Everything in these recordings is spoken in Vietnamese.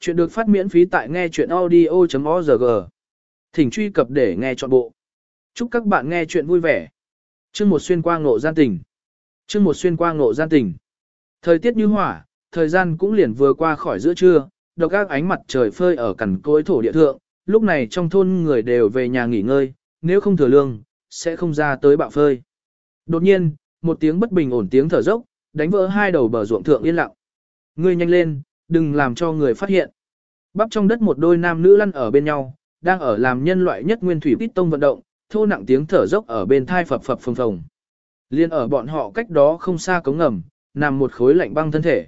Chuyện được phát miễn phí tại nghe chuyện audio.org. Thỉnh truy cập để nghe trọn bộ. Chúc các bạn nghe chuyện vui vẻ. Chương một xuyên qua ngộ gian tình. Chương một xuyên qua ngộ gian tình. Thời tiết như hỏa, thời gian cũng liền vừa qua khỏi giữa trưa, độc các ánh mặt trời phơi ở cằn cối thổ địa thượng, lúc này trong thôn người đều về nhà nghỉ ngơi, nếu không thừa lương, sẽ không ra tới bạo phơi. Đột nhiên, một tiếng bất bình ổn tiếng thở dốc, đánh vỡ hai đầu bờ ruộng thượng yên lặng. Ngươi nhanh lên, đừng làm cho người phát hiện. Bắp trong đất một đôi nam nữ lăn ở bên nhau, đang ở làm nhân loại nhất nguyên thủy bít tông vận động, thô nặng tiếng thở dốc ở bên thai phập phập phồng phồng. Liên ở bọn họ cách đó không xa cống ngầm, nằm một khối lạnh băng thân thể.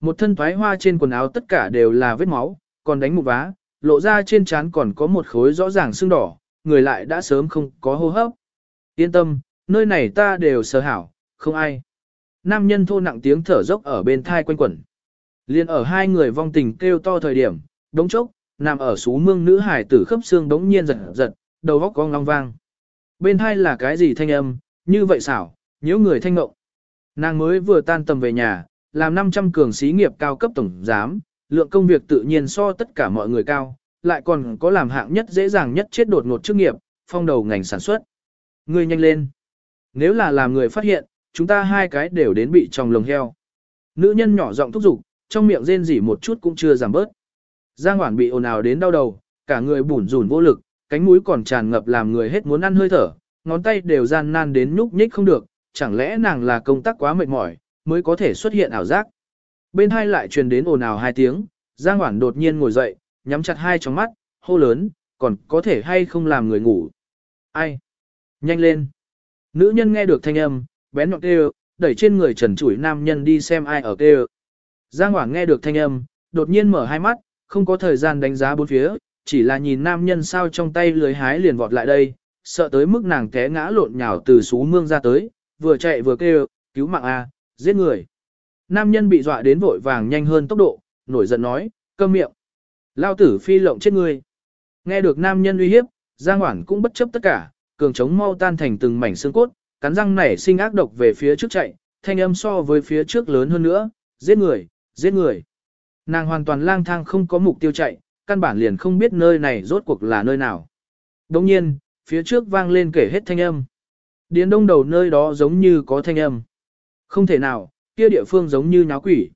Một thân thoái hoa trên quần áo tất cả đều là vết máu, còn đánh một vá, lộ ra trên trán còn có một khối rõ ràng sưng đỏ, người lại đã sớm không có hô hấp. Yên tâm, nơi này ta đều sơ hảo, không ai. Nam nhân thô nặng tiếng thở dốc ở bên thai quanh quẩn. Liên ở hai người vong tình kêu to thời điểm, đống chốc, nằm ở sú mương nữ hải tử khớp xương đống nhiên giật giật, đầu góc cong long vang. Bên hai là cái gì thanh âm, như vậy xảo, nhớ người thanh ngộng. Nàng mới vừa tan tầm về nhà, làm 500 cường sĩ nghiệp cao cấp tổng giám, lượng công việc tự nhiên so tất cả mọi người cao, lại còn có làm hạng nhất dễ dàng nhất chết đột ngột chức nghiệp, phong đầu ngành sản xuất. Người nhanh lên. Nếu là làm người phát hiện, chúng ta hai cái đều đến bị trong lồng heo. Nữ nhân nhỏ giọng thúc giục, trong miệng rên rỉ một chút cũng chưa giảm bớt. Giang Hoản bị ồn ào đến đau đầu, cả người bủn rủn vô lực, cánh mũi còn tràn ngập làm người hết muốn ăn hơi thở, ngón tay đều gian nan đến nhúc nhích không được, chẳng lẽ nàng là công tác quá mệt mỏi, mới có thể xuất hiện ảo giác. Bên hai lại truyền đến ồn ào hai tiếng, Giang Hoản đột nhiên ngồi dậy, nhắm chặt hai tròng mắt, hô lớn, còn có thể hay không làm người ngủ. Ai? Nhanh lên. Nữ nhân nghe được thanh âm, bén nhọn kêu, đẩy trên người trần chủi nam nhân đi xem ai ở kêu. Giang Hoảng nghe được thanh âm, đột nhiên mở hai mắt, không có thời gian đánh giá bốn phía, chỉ là nhìn nam nhân sao trong tay lưới hái liền vọt lại đây, sợ tới mức nàng té ngã lộn nhào từ sú mương ra tới, vừa chạy vừa kêu, cứu mạng a, giết người. Nam nhân bị dọa đến vội vàng nhanh hơn tốc độ, nổi giận nói, câm miệng. Lao tử phi lộng chết người. Nghe được nam nhân uy hiếp, Giang Hoảng cũng bất chấp tất cả, cường chống mau tan thành từng mảnh xương cốt, cắn răng nảy sinh ác độc về phía trước chạy, thanh âm so với phía trước lớn hơn nữa, giết người, giết người. Nàng hoàn toàn lang thang không có mục tiêu chạy, căn bản liền không biết nơi này rốt cuộc là nơi nào. Đồng nhiên, phía trước vang lên kể hết thanh âm. Điền đông đầu nơi đó giống như có thanh âm. Không thể nào, kia địa phương giống như nháo quỷ.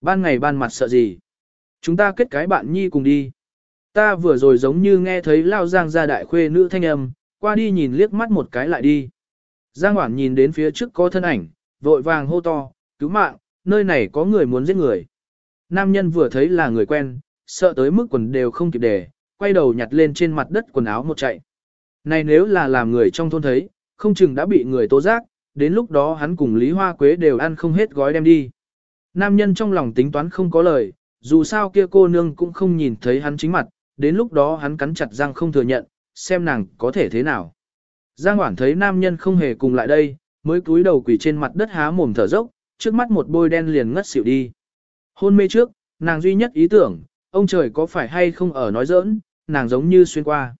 Ban ngày ban mặt sợ gì? Chúng ta kết cái bạn nhi cùng đi. Ta vừa rồi giống như nghe thấy lao giang ra đại khuê nữ thanh âm, qua đi nhìn liếc mắt một cái lại đi. Giang Hoảng nhìn đến phía trước có thân ảnh, vội vàng hô to, cứu mạng, nơi này có người muốn giết người. Nam nhân vừa thấy là người quen, sợ tới mức quần đều không kịp để, quay đầu nhặt lên trên mặt đất quần áo một chạy. Này nếu là làm người trong thôn thấy, không chừng đã bị người tố giác, đến lúc đó hắn cùng Lý Hoa Quế đều ăn không hết gói đem đi. Nam nhân trong lòng tính toán không có lời, dù sao kia cô nương cũng không nhìn thấy hắn chính mặt, đến lúc đó hắn cắn chặt răng không thừa nhận, xem nàng có thể thế nào. Giang Hoảng thấy nam nhân không hề cùng lại đây, mới cúi đầu quỳ trên mặt đất há mồm thở dốc, trước mắt một bôi đen liền ngất xỉu đi. Hôn mê trước, nàng duy nhất ý tưởng, ông trời có phải hay không ở nói giỡn, nàng giống như xuyên qua.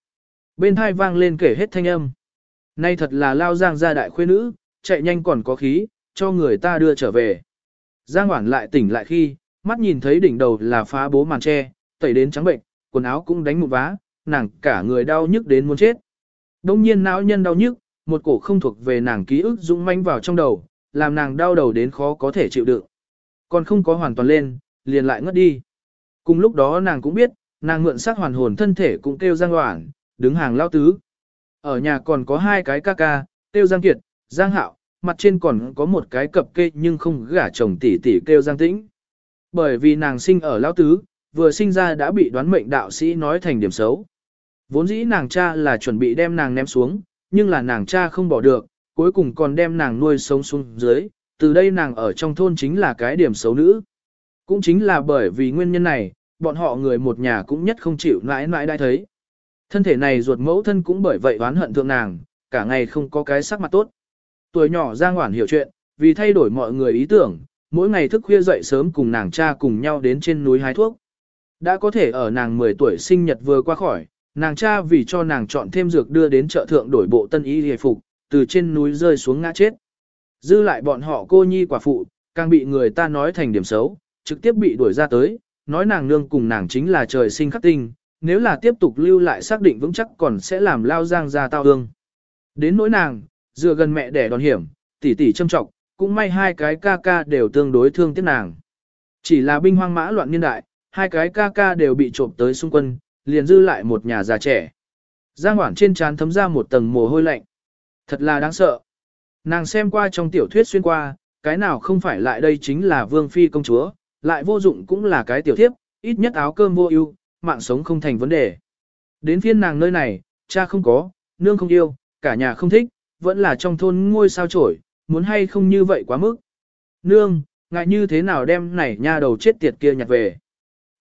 Bên thai vang lên kể hết thanh âm. Nay thật là lao giang gia đại khuê nữ, chạy nhanh còn có khí, cho người ta đưa trở về. Giang Hoản lại tỉnh lại khi, mắt nhìn thấy đỉnh đầu là phá bố màn tre, tẩy đến trắng bệnh, quần áo cũng đánh một vá, nàng cả người đau nhức đến muốn chết. Đông nhiên não nhân đau nhức, một cổ không thuộc về nàng ký ức dũng manh vào trong đầu, làm nàng đau đầu đến khó có thể chịu đựng. Còn không có hoàn toàn lên, liền lại ngất đi. Cùng lúc đó nàng cũng biết, nàng mượn sắc hoàn hồn thân thể cũng kêu Giang Hoảng, đứng hàng lao tứ. Ở nhà còn có hai cái ca ca, kêu Giang Kiệt, Giang Hạo, mặt trên còn có một cái cập kê nhưng không gả chồng tỷ tỷ kêu Giang Tĩnh. Bởi vì nàng sinh ở lao tứ, vừa sinh ra đã bị đoán mệnh đạo sĩ nói thành điểm xấu. Vốn dĩ nàng cha là chuẩn bị đem nàng ném xuống, nhưng là nàng cha không bỏ được, cuối cùng còn đem nàng nuôi sống xuống dưới, từ đây nàng ở trong thôn chính là cái điểm xấu nữ. Cũng chính là bởi vì nguyên nhân này, bọn họ người một nhà cũng nhất không chịu nãi nãi đai thấy. Thân thể này ruột mẫu thân cũng bởi vậy oán hận thượng nàng, cả ngày không có cái sắc mặt tốt. Tuổi nhỏ Giang Hoản hiểu chuyện, vì thay đổi mọi người ý tưởng, mỗi ngày thức khuya dậy sớm cùng nàng cha cùng nhau đến trên núi hái thuốc. Đã có thể ở nàng 10 tuổi sinh nhật vừa qua khỏi, nàng cha vì cho nàng chọn thêm dược đưa đến chợ thượng đổi bộ tân y hề phục, từ trên núi rơi xuống ngã chết. Dư lại bọn họ cô nhi quả phụ, càng bị người ta nói thành điểm xấu, trực tiếp bị đuổi ra tới, nói nàng nương cùng nàng chính là trời sinh khắc tinh, nếu là tiếp tục lưu lại xác định vững chắc còn sẽ làm lao giang ra tao ương. Đến nỗi nàng, dựa gần mẹ đẻ đòn hiểm, tỷ tỷ châm trọng, cũng may hai cái ca ca đều tương đối thương tiếc nàng. Chỉ là binh hoang mã loạn niên đại, hai cái ca ca đều bị trộm tới xung quân, liền dư lại một nhà già trẻ. Giang Hoảng trên trán thấm ra một tầng mồ hôi lạnh. Thật là đáng sợ. Nàng xem qua trong tiểu thuyết xuyên qua, cái nào không phải lại đây chính là vương phi công chúa, lại vô dụng cũng là cái tiểu thiếp, ít nhất áo cơm vô ưu, mạng sống không thành vấn đề. Đến phiên nàng nơi này, cha không có, nương không yêu, cả nhà không thích, vẫn là trong thôn ngôi sao trổi, muốn hay không như vậy quá mức. Nương, ngại như thế nào đem này nha đầu chết tiệt kia nhặt về.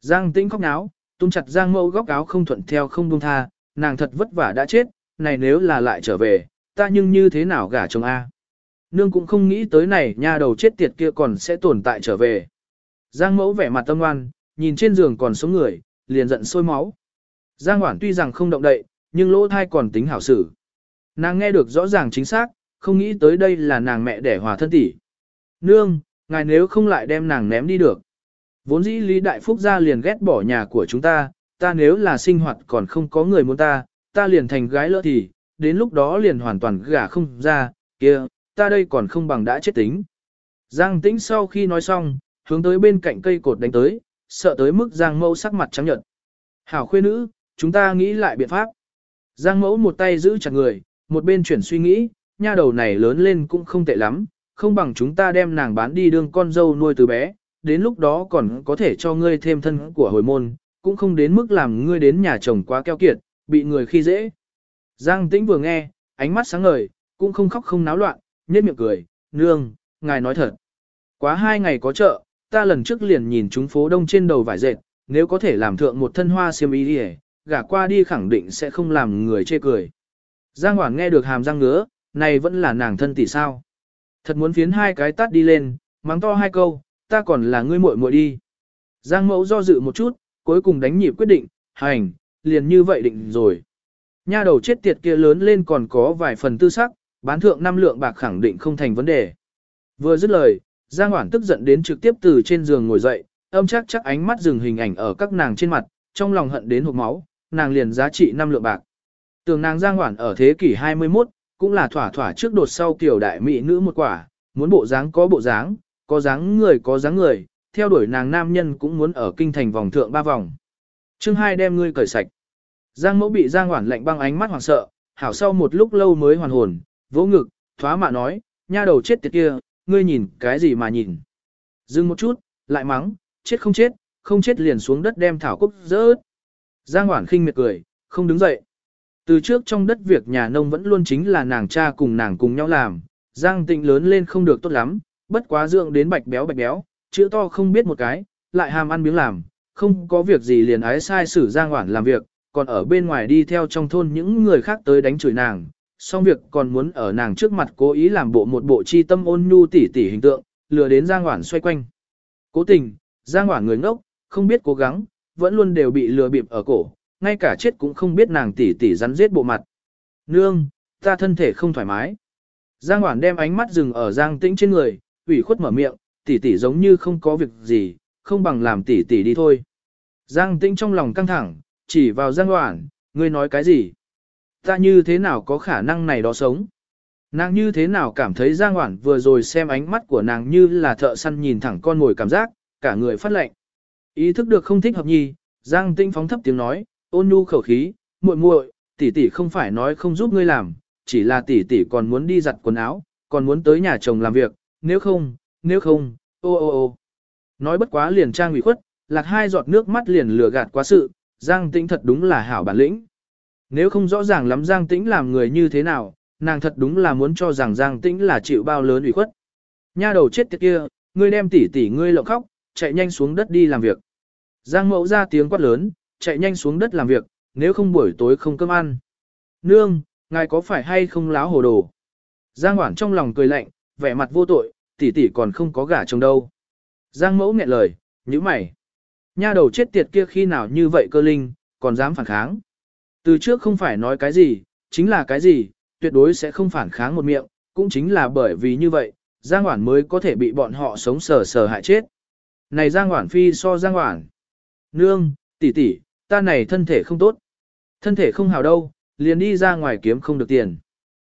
Giang tĩnh khóc náo, tung chặt giang mẫu góc áo không thuận theo không buông tha, nàng thật vất vả đã chết, này nếu là lại trở về, ta nhưng như thế nào gả chồng A. Nương cũng không nghĩ tới này nha đầu chết tiệt kia còn sẽ tồn tại trở về. Giang mẫu vẻ mặt tâm ngoan, nhìn trên giường còn sống người, liền giận sôi máu. Giang hoảng tuy rằng không động đậy, nhưng lỗ thai còn tính hảo xử. Nàng nghe được rõ ràng chính xác, không nghĩ tới đây là nàng mẹ đẻ hòa thân tỷ. Nương, ngài nếu không lại đem nàng ném đi được. Vốn dĩ Lý Đại Phúc ra liền ghét bỏ nhà của chúng ta, ta nếu là sinh hoạt còn không có người muốn ta, ta liền thành gái lỡ thì, đến lúc đó liền hoàn toàn gả không ra, kia, ta đây còn không bằng đã chết tính. Giang tĩnh sau khi nói xong, hướng tới bên cạnh cây cột đánh tới, sợ tới mức Giang mẫu sắc mặt trắng nhợt. Hảo khuê nữ, chúng ta nghĩ lại biện pháp. Giang mẫu một tay giữ chặt người, một bên chuyển suy nghĩ, nha đầu này lớn lên cũng không tệ lắm, không bằng chúng ta đem nàng bán đi đương con dâu nuôi từ bé, đến lúc đó còn có thể cho ngươi thêm thân của hồi môn, cũng không đến mức làm ngươi đến nhà chồng quá keo kiệt, bị người khi dễ. Giang tĩnh vừa nghe, ánh mắt sáng ngời, cũng không khóc không náo loạn, nhếch miệng cười, nương, ngài nói thật. Quá hai ngày có chợ, ta lần trước liền nhìn chúng phố đông trên đầu vải dệt, nếu có thể làm thượng một thân hoa xiêm y đi gả qua đi khẳng định sẽ không làm người chê cười. Giang Hoảng nghe được hàm răng ngứa, này vẫn là nàng thân tỷ sao. Thật muốn phiến hai cái tát đi lên, mắng to hai câu, ta còn là ngươi muội muội đi. Giang mẫu do dự một chút, cuối cùng đánh nhịp quyết định, hành, liền như vậy định rồi. Nha đầu chết tiệt kia lớn lên còn có vài phần tư sắc, bán thượng năm lượng bạc khẳng định không thành vấn đề. Vừa dứt lời, Giang Hoảng tức giận đến trực tiếp từ trên giường ngồi dậy, âm chắc chắc ánh mắt dừng hình ảnh ở các nàng trên mặt, trong lòng hận đến hộc máu, nàng liền giá trị năm lượng bạc. Tường nàng Giang Hoảng ở thế kỷ 21, cũng là thỏa thỏa trước đột sau kiểu đại mỹ nữ một quả, muốn bộ dáng có bộ dáng, có dáng người có dáng người, theo đuổi nàng nam nhân cũng muốn ở kinh thành vòng thượng ba vòng. Chương hai đem ngươi cởi sạch. Giang mẫu bị Giang Hoản lạnh băng ánh mắt hoảng sợ, hảo sau một lúc lâu mới hoàn hồn, vỗ ngực, thoá mạ nói, nha đầu chết tiệt kia, ngươi nhìn cái gì mà nhìn. Dừng một chút, lại mắng, chết không chết, không chết liền xuống đất đem thảo cúc rớt. Giang Hoản khinh miệt cười, không đứng dậy. Từ trước trong đất việc nhà nông vẫn luôn chính là nàng cha cùng nàng cùng nhau làm, Giang Tịnh lớn lên không được tốt lắm, bất quá dưỡng đến bạch béo bạch béo, chữ to không biết một cái, lại hàm ăn miếng làm, không có việc gì liền ái sai xử Giang Hoản làm việc, còn ở bên ngoài đi theo trong thôn những người khác tới đánh chửi nàng, xong việc còn muốn ở nàng trước mặt cố ý làm bộ một bộ chi tâm ôn nhu tỉ tỉ hình tượng, lừa đến Giang Hoản xoay quanh. Cố tình, Giang Hoản người ngốc, không biết cố gắng, vẫn luôn đều bị lừa bịp ở cổ, ngay cả chết cũng không biết nàng tỉ tỉ rắn giết bộ mặt. Nương, ta thân thể không thoải mái. Giang Hoản đem ánh mắt dừng ở Giang Tĩnh trên người, ủy khuất mở miệng, tỉ tỉ giống như không có việc gì, không bằng làm tỉ tỉ đi thôi. Giang Tĩnh trong lòng căng thẳng, chỉ vào Giang Hoản, ngươi nói cái gì? Ta như thế nào có khả năng này đó sống? Nàng như thế nào cảm thấy Giang Hoản vừa rồi xem ánh mắt của nàng như là thợ săn nhìn thẳng con ngồi cảm giác, cả người phát lệnh. Ý thức được không thích hợp nhi, Giang Tĩnh phóng thấp tiếng nói, ôn nhu khẩu khí, muội muội, tỷ tỷ không phải nói không giúp ngươi làm, chỉ là tỷ tỷ còn muốn đi giặt quần áo, còn muốn tới nhà chồng làm việc, nếu không, nếu không, ô ô ô. Nói bất quá liền trang ủy khuất, lạc hai giọt nước mắt liền lừa gạt quá sự, Giang Tĩnh thật đúng là hảo bản lĩnh. Nếu không rõ ràng lắm Giang Tĩnh làm người như thế nào, nàng thật đúng là muốn cho rằng Giang Tĩnh là chịu bao lớn ủy khuất. Nha đầu chết tiệt kia, ngươi đem tỷ tỷ ngươi lộng khóc, chạy nhanh xuống đất đi làm việc. Giang Mẫu ra tiếng quát lớn, chạy nhanh xuống đất làm việc, nếu không buổi tối không cơm ăn. Nương, ngài có phải hay không láo hồ đồ? Giang Hoản trong lòng cười lạnh, vẻ mặt vô tội, tỷ tỷ còn không có gả chồng đâu. Giang Mẫu nghẹn lời, nhíu mày. Nha đầu chết tiệt kia khi nào như vậy cơ linh, còn dám phản kháng. Từ trước không phải nói cái gì, chính là cái gì, tuyệt đối sẽ không phản kháng một miệng, cũng chính là bởi vì như vậy, Giang Hoản mới có thể bị bọn họ sống sờ sờ hại chết. Này Giang Hoản phi so Giang Hoản. nương, tỷ tỷ, ta này thân thể không tốt. Thân thể không hào đâu, liền đi ra ngoài kiếm không được tiền.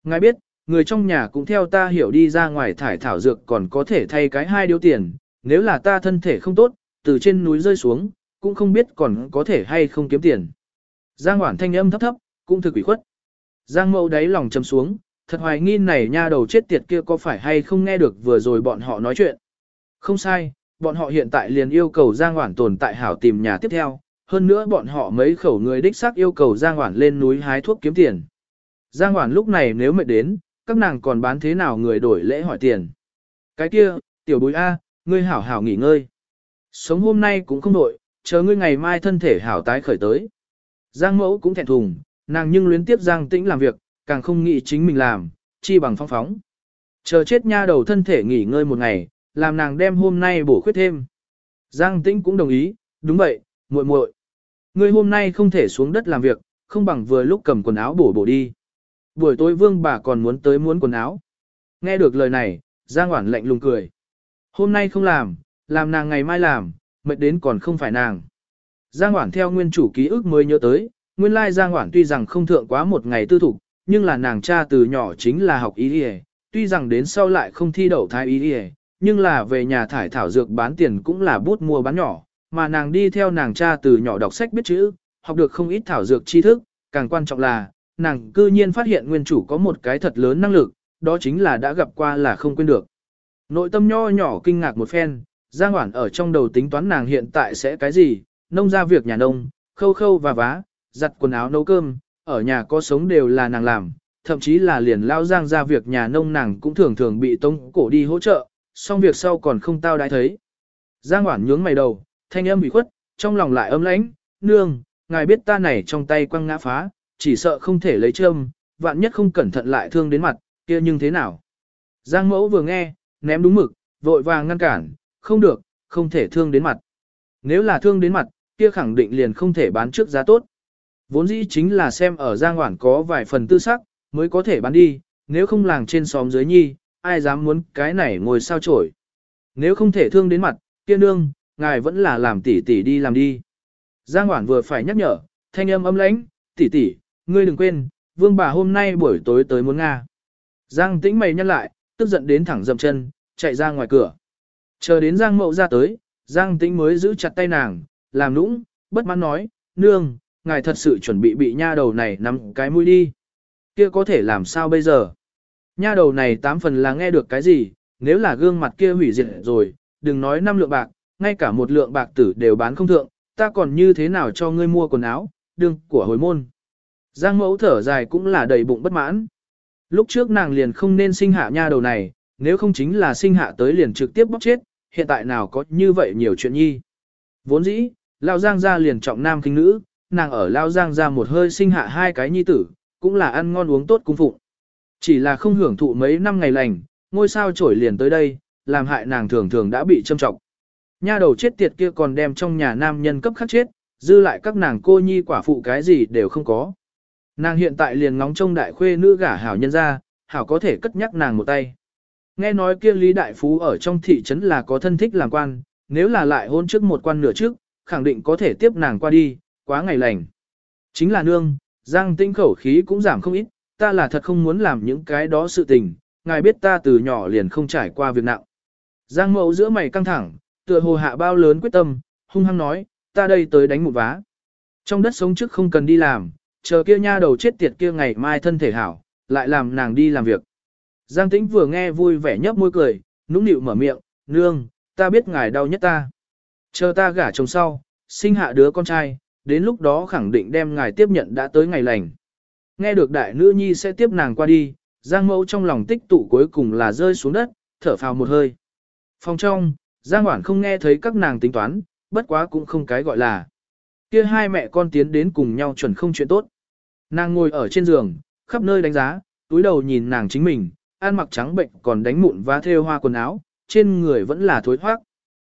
Ngài biết, người trong nhà cũng theo ta hiểu đi ra ngoài thải thảo dược còn có thể thay cái hai điếu tiền, nếu là ta thân thể không tốt, từ trên núi rơi xuống, cũng không biết còn có thể hay không kiếm tiền. Giang Hoản thanh âm thấp thấp, cũng thực quỷ khuất. Giang Mậu đáy lòng chầm xuống, thật hoài nghi này nha đầu chết tiệt kia có phải hay không nghe được vừa rồi bọn họ nói chuyện. Không sai, bọn họ hiện tại liền yêu cầu Giang Hoản tồn tại hảo tìm nhà tiếp theo, hơn nữa bọn họ mấy khẩu người đích xác yêu cầu Giang Hoản lên núi hái thuốc kiếm tiền. Giang Hoản lúc này nếu mệt đến, các nàng còn bán thế nào người đổi lễ hỏi tiền. Cái kia, tiểu bối A, ngươi hảo hảo nghỉ ngơi. Sống hôm nay cũng không đổi, chờ ngươi ngày mai thân thể hảo tái khởi tới. Giang mẫu cũng thẹn thùng, nàng nhưng luyến tiếp Giang tĩnh làm việc, càng không nghĩ chính mình làm, chi bằng phong phóng. Chờ chết nha đầu thân thể nghỉ ngơi một ngày, làm nàng đem hôm nay bổ khuyết thêm. Giang tĩnh cũng đồng ý, đúng vậy, muội muội. Ngươi hôm nay không thể xuống đất làm việc, không bằng vừa lúc cầm quần áo bổ bổ đi. Buổi tối vương bà còn muốn tới muốn quần áo. Nghe được lời này, Giang Hoản lạnh lùng cười. Hôm nay không làm, làm nàng ngày mai làm, mệt đến còn không phải nàng. Giang Hoản theo nguyên chủ ký ức mới nhớ tới, nguyên lai Giang Hoản tuy rằng không thượng quá một ngày tư thục, nhưng là nàng cha từ nhỏ chính là học ý y tuy rằng đến sau lại không thi đậu thái ý y nhưng là về nhà thải thảo dược bán tiền cũng là bút mua bán nhỏ, mà nàng đi theo nàng cha từ nhỏ đọc sách biết chữ, học được không ít thảo dược tri thức, càng quan trọng là, nàng cư nhiên phát hiện nguyên chủ có một cái thật lớn năng lực, đó chính là đã gặp qua là không quên được. Nội tâm nho nhỏ kinh ngạc một phen, Giang Hoản ở trong đầu tính toán nàng hiện tại sẽ cái gì, nông ra việc nhà nông, khâu khâu và vá, giặt quần áo nấu cơm, ở nhà có sống đều là nàng làm, thậm chí là liền lao Giang ra việc nhà nông nàng cũng thường thường bị tông cổ đi hỗ trợ, xong việc sau còn không tao đãi thấy. Giang Hoản nhướng mày đầu, thanh âm bị khuất, trong lòng lại ấm lãnh, nương, ngài biết ta này trong tay quăng ngã phá, chỉ sợ không thể lấy châm, vạn nhất không cẩn thận lại thương đến mặt, kia nhưng thế nào. Giang mẫu vừa nghe, ném đúng mực, vội vàng ngăn cản, không được, không thể thương đến mặt. Nếu là thương đến mặt, kia khẳng định liền không thể bán trước giá tốt. Vốn dĩ chính là xem ở Giang Hoản có vài phần tư sắc, mới có thể bán đi, nếu không làng trên xóm dưới nhi, ai dám muốn cái này ngồi sao chổi. Nếu không thể thương đến mặt, kia nương, ngài vẫn là làm tỷ tỷ đi làm đi. Giang Hoản vừa phải nhắc nhở, thanh âm âm lãnh, tỷ tỷ, ngươi đừng quên, vương bà hôm nay buổi tối tới muốn Nga. Giang tĩnh mày nhăn lại, tức giận đến thẳng dậm chân, chạy ra ngoài cửa. Chờ đến Giang mậu ra tới, Giang tĩnh mới giữ chặt tay nàng, làm nũng, bất mãn nói, nương, ngài thật sự chuẩn bị bị nha đầu này nắm cái mũi đi. Kia có thể làm sao bây giờ? Nha đầu này tám phần là nghe được cái gì, nếu là gương mặt kia hủy diệt rồi, đừng nói năm lượng bạc, ngay cả một lượng bạc tử đều bán không thượng, ta còn như thế nào cho ngươi mua quần áo, đương của hồi môn. Giang mẫu thở dài cũng là đầy bụng bất mãn. Lúc trước nàng liền không nên sinh hạ nha đầu này, nếu không chính là sinh hạ tới liền trực tiếp bóc chết, hiện tại nào có như vậy nhiều chuyện nhi. Vốn dĩ, Lao Giang gia liền trọng nam kinh nữ, nàng ở Lao Giang gia một hơi sinh hạ hai cái nhi tử, cũng là ăn ngon uống tốt cung phụng. Chỉ là không hưởng thụ mấy năm ngày lành, ngôi sao trổi liền tới đây, làm hại nàng thường thường đã bị châm trọng. Nha đầu chết tiệt kia còn đem trong nhà nam nhân cấp khắc chết, dư lại các nàng cô nhi quả phụ cái gì đều không có. Nàng hiện tại liền ngóng trông đại khuê nữ gả hảo nhân ra, hảo có thể cất nhắc nàng một tay. Nghe nói kia Lý Đại Phú ở trong thị trấn là có thân thích làm quan, nếu là lại hôn trước một quan nửa trước, khẳng định có thể tiếp nàng qua đi, quá ngày lành. Chính là nương, giang tinh khẩu khí cũng giảm không ít, ta là thật không muốn làm những cái đó sự tình, ngài biết ta từ nhỏ liền không trải qua việc nặng. Giang mẫu giữa mày căng thẳng, tựa hồ hạ bao lớn quyết tâm, hung hăng nói, ta đây tới đánh một vá. Trong đất sống trước không cần đi làm, chờ kia nha đầu chết tiệt kia ngày mai thân thể hảo, lại làm nàng đi làm việc. Giang tĩnh vừa nghe vui vẻ nhấp môi cười, nũng nịu mở miệng, nương, ta biết ngài đau nhất ta. Chờ ta gả chồng sau, sinh hạ đứa con trai, đến lúc đó khẳng định đem ngài tiếp nhận đã tới ngày lành. Nghe được đại nữ nhi sẽ tiếp nàng qua đi, Giang mẫu trong lòng tích tụ cuối cùng là rơi xuống đất, thở phào một hơi. Phòng trong, Giang Hoản không nghe thấy các nàng tính toán, bất quá cũng không cái gọi là. Kia hai mẹ con tiến đến cùng nhau chuẩn không chuyện tốt. Nàng ngồi ở trên giường, khắp nơi đánh giá, túi đầu nhìn nàng chính mình, ăn mặc trắng bệnh còn đánh mụn và thêu hoa quần áo, trên người vẫn là thối thoát.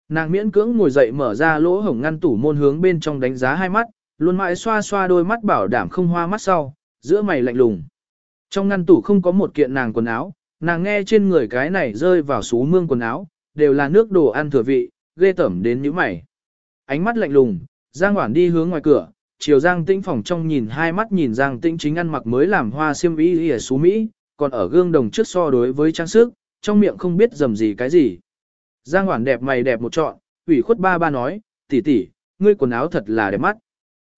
Nàng miễn cưỡng ngồi dậy mở ra lỗ hổng ngăn tủ môn hướng bên trong đánh giá hai mắt, luôn mãi xoa xoa đôi mắt bảo đảm không hoa mắt sau, giữa mày lạnh lùng. Trong ngăn tủ không có một kiện nàng quần áo, nàng nghe trên người cái này rơi vào sú mương quần áo, đều là nước đồ ăn thừa vị, ghê tẩm đến như mày. Ánh mắt lạnh lùng, Giang Hoản đi hướng ngoài cửa, chiều Giang Tĩnh phòng trong nhìn hai mắt nhìn Giang Tĩnh chính ăn mặc mới làm hoa xiêm y ở xú Mỹ, còn ở gương đồng trước so đối với trang sức, trong miệng không biết dầm gì cái gì. Giang Hoản đẹp mày đẹp một trọn, ủy khuất ba ba nói, tỷ tỷ, ngươi quần áo thật là đẹp mắt.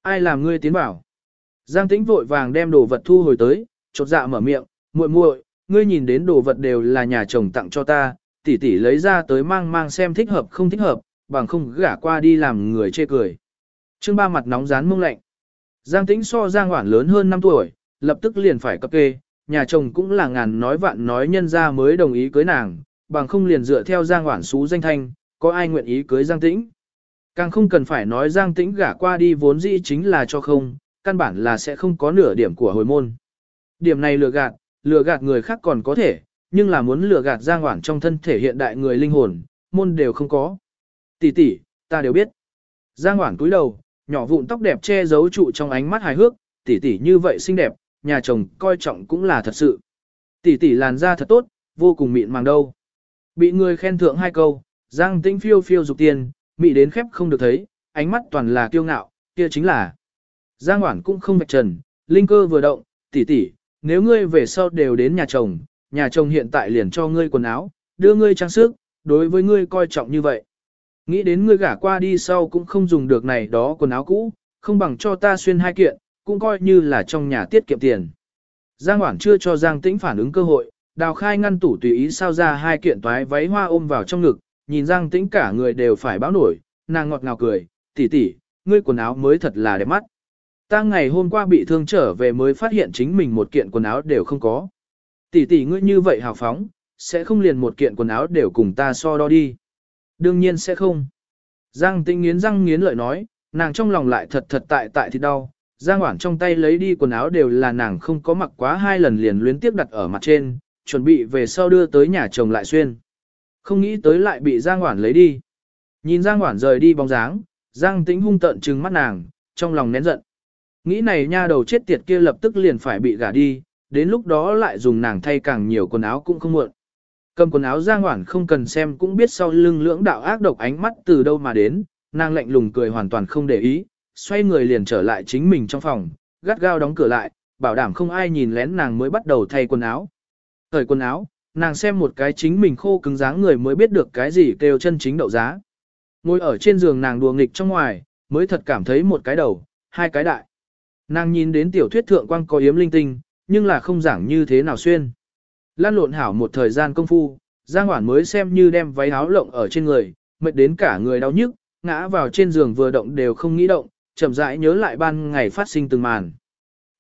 Ai làm ngươi tiến bảo? Giang Tĩnh vội vàng đem đồ vật thu hồi tới, chột dạ mở miệng, muội muội, ngươi nhìn đến đồ vật đều là nhà chồng tặng cho ta, tỷ tỷ lấy ra tới mang mang xem thích hợp không thích hợp, bằng không gả qua đi làm người chê cười. Trương ba mặt nóng rán mông lạnh. Giang Tĩnh so Giang Hoản lớn hơn 5 tuổi, lập tức liền phải cấp kê, nhà chồng cũng là ngàn nói vạn nói nhân ra mới đồng ý cưới nàng, bằng không liền dựa theo Giang Hoản xú danh thanh, có ai nguyện ý cưới Giang Tĩnh. Càng không cần phải nói Giang Tĩnh gả qua đi vốn dĩ chính là cho không, căn bản là sẽ không có nửa điểm của hồi môn. Điểm này lừa gạt, lừa gạt người khác còn có thể, nhưng là muốn lừa gạt Giang Hoản trong thân thể hiện đại người linh hồn, môn đều không có. Tỷ tỷ, ta đều biết. Giang Hoản cúi đầu, nhỏ vụn tóc đẹp che giấu trụ trong ánh mắt hài hước, tỷ tỷ như vậy xinh đẹp, nhà chồng coi trọng cũng là thật sự. Tỷ tỷ làn da thật tốt, vô cùng mịn màng đâu. Bị người khen thượng hai câu, Giang Tĩnh phiêu phiêu dục tiền, mị đến khép không được thấy, ánh mắt toàn là kiêu ngạo, kia chính là. Giang Hoản cũng không bạch trần, linh cơ vừa động, tỷ tỷ, nếu ngươi về sau đều đến nhà chồng, nhà chồng hiện tại liền cho ngươi quần áo, đưa ngươi trang sức, đối với ngươi coi trọng như vậy. Nghĩ đến ngươi gả qua đi sau cũng không dùng được này đó quần áo cũ, không bằng cho ta xuyên hai kiện, cũng coi như là trong nhà tiết kiệm tiền. Giang Hoảng chưa cho Giang Tĩnh phản ứng cơ hội, đào khai ngăn tủ tùy ý sao ra hai kiện toái váy hoa ôm vào trong ngực, nhìn Giang Tĩnh cả người đều phải báo nổi, nàng ngọt ngào cười, tỷ tỷ, ngươi quần áo mới thật là đẹp mắt. Ta ngày hôm qua bị thương trở về mới phát hiện chính mình một kiện quần áo đều không có. Tỷ tỷ ngươi như vậy hào phóng, sẽ không liền một kiện quần áo đều cùng ta so đo đi. Đương nhiên sẽ không. Giang Tĩnh nghiến răng nghiến lợi nói, nàng trong lòng lại thật thật tại tại thì đau. Giang Hoảng trong tay lấy đi quần áo đều là nàng không có mặc quá hai lần liền luyến tiếp đặt ở mặt trên, chuẩn bị về sau đưa tới nhà chồng lại xuyên. Không nghĩ tới lại bị Giang Hoảng lấy đi. Nhìn Giang Hoảng rời đi bóng dáng, Giang Tĩnh hung tợn trừng mắt nàng, trong lòng nén giận. Nghĩ này nha đầu chết tiệt kia lập tức liền phải bị gả đi, đến lúc đó lại dùng nàng thay càng nhiều quần áo cũng không muộn. Cầm quần áo Giang Hoảng không cần xem cũng biết sau lưng lưỡng đạo ác độc ánh mắt từ đâu mà đến, nàng lạnh lùng cười hoàn toàn không để ý, xoay người liền trở lại chính mình trong phòng, gắt gao đóng cửa lại, bảo đảm không ai nhìn lén nàng mới bắt đầu thay quần áo. Thời quần áo, nàng xem một cái chính mình khô cứng dáng người mới biết được cái gì kêu chân chính đậu giá. Ngồi ở trên giường nàng đùa nghịch trong ngoài, mới thật cảm thấy một cái đầu, hai cái đại. Nàng nhìn đến tiểu thuyết thượng quang có yếm linh tinh, nhưng là không giảng như thế nào xuyên. Lan lộn hảo một thời gian công phu, Giang Hoản mới xem như đem váy áo lộng ở trên người, mệt đến cả người đau nhức, ngã vào trên giường vừa động đều không nghĩ động, chậm rãi nhớ lại ban ngày phát sinh từng màn.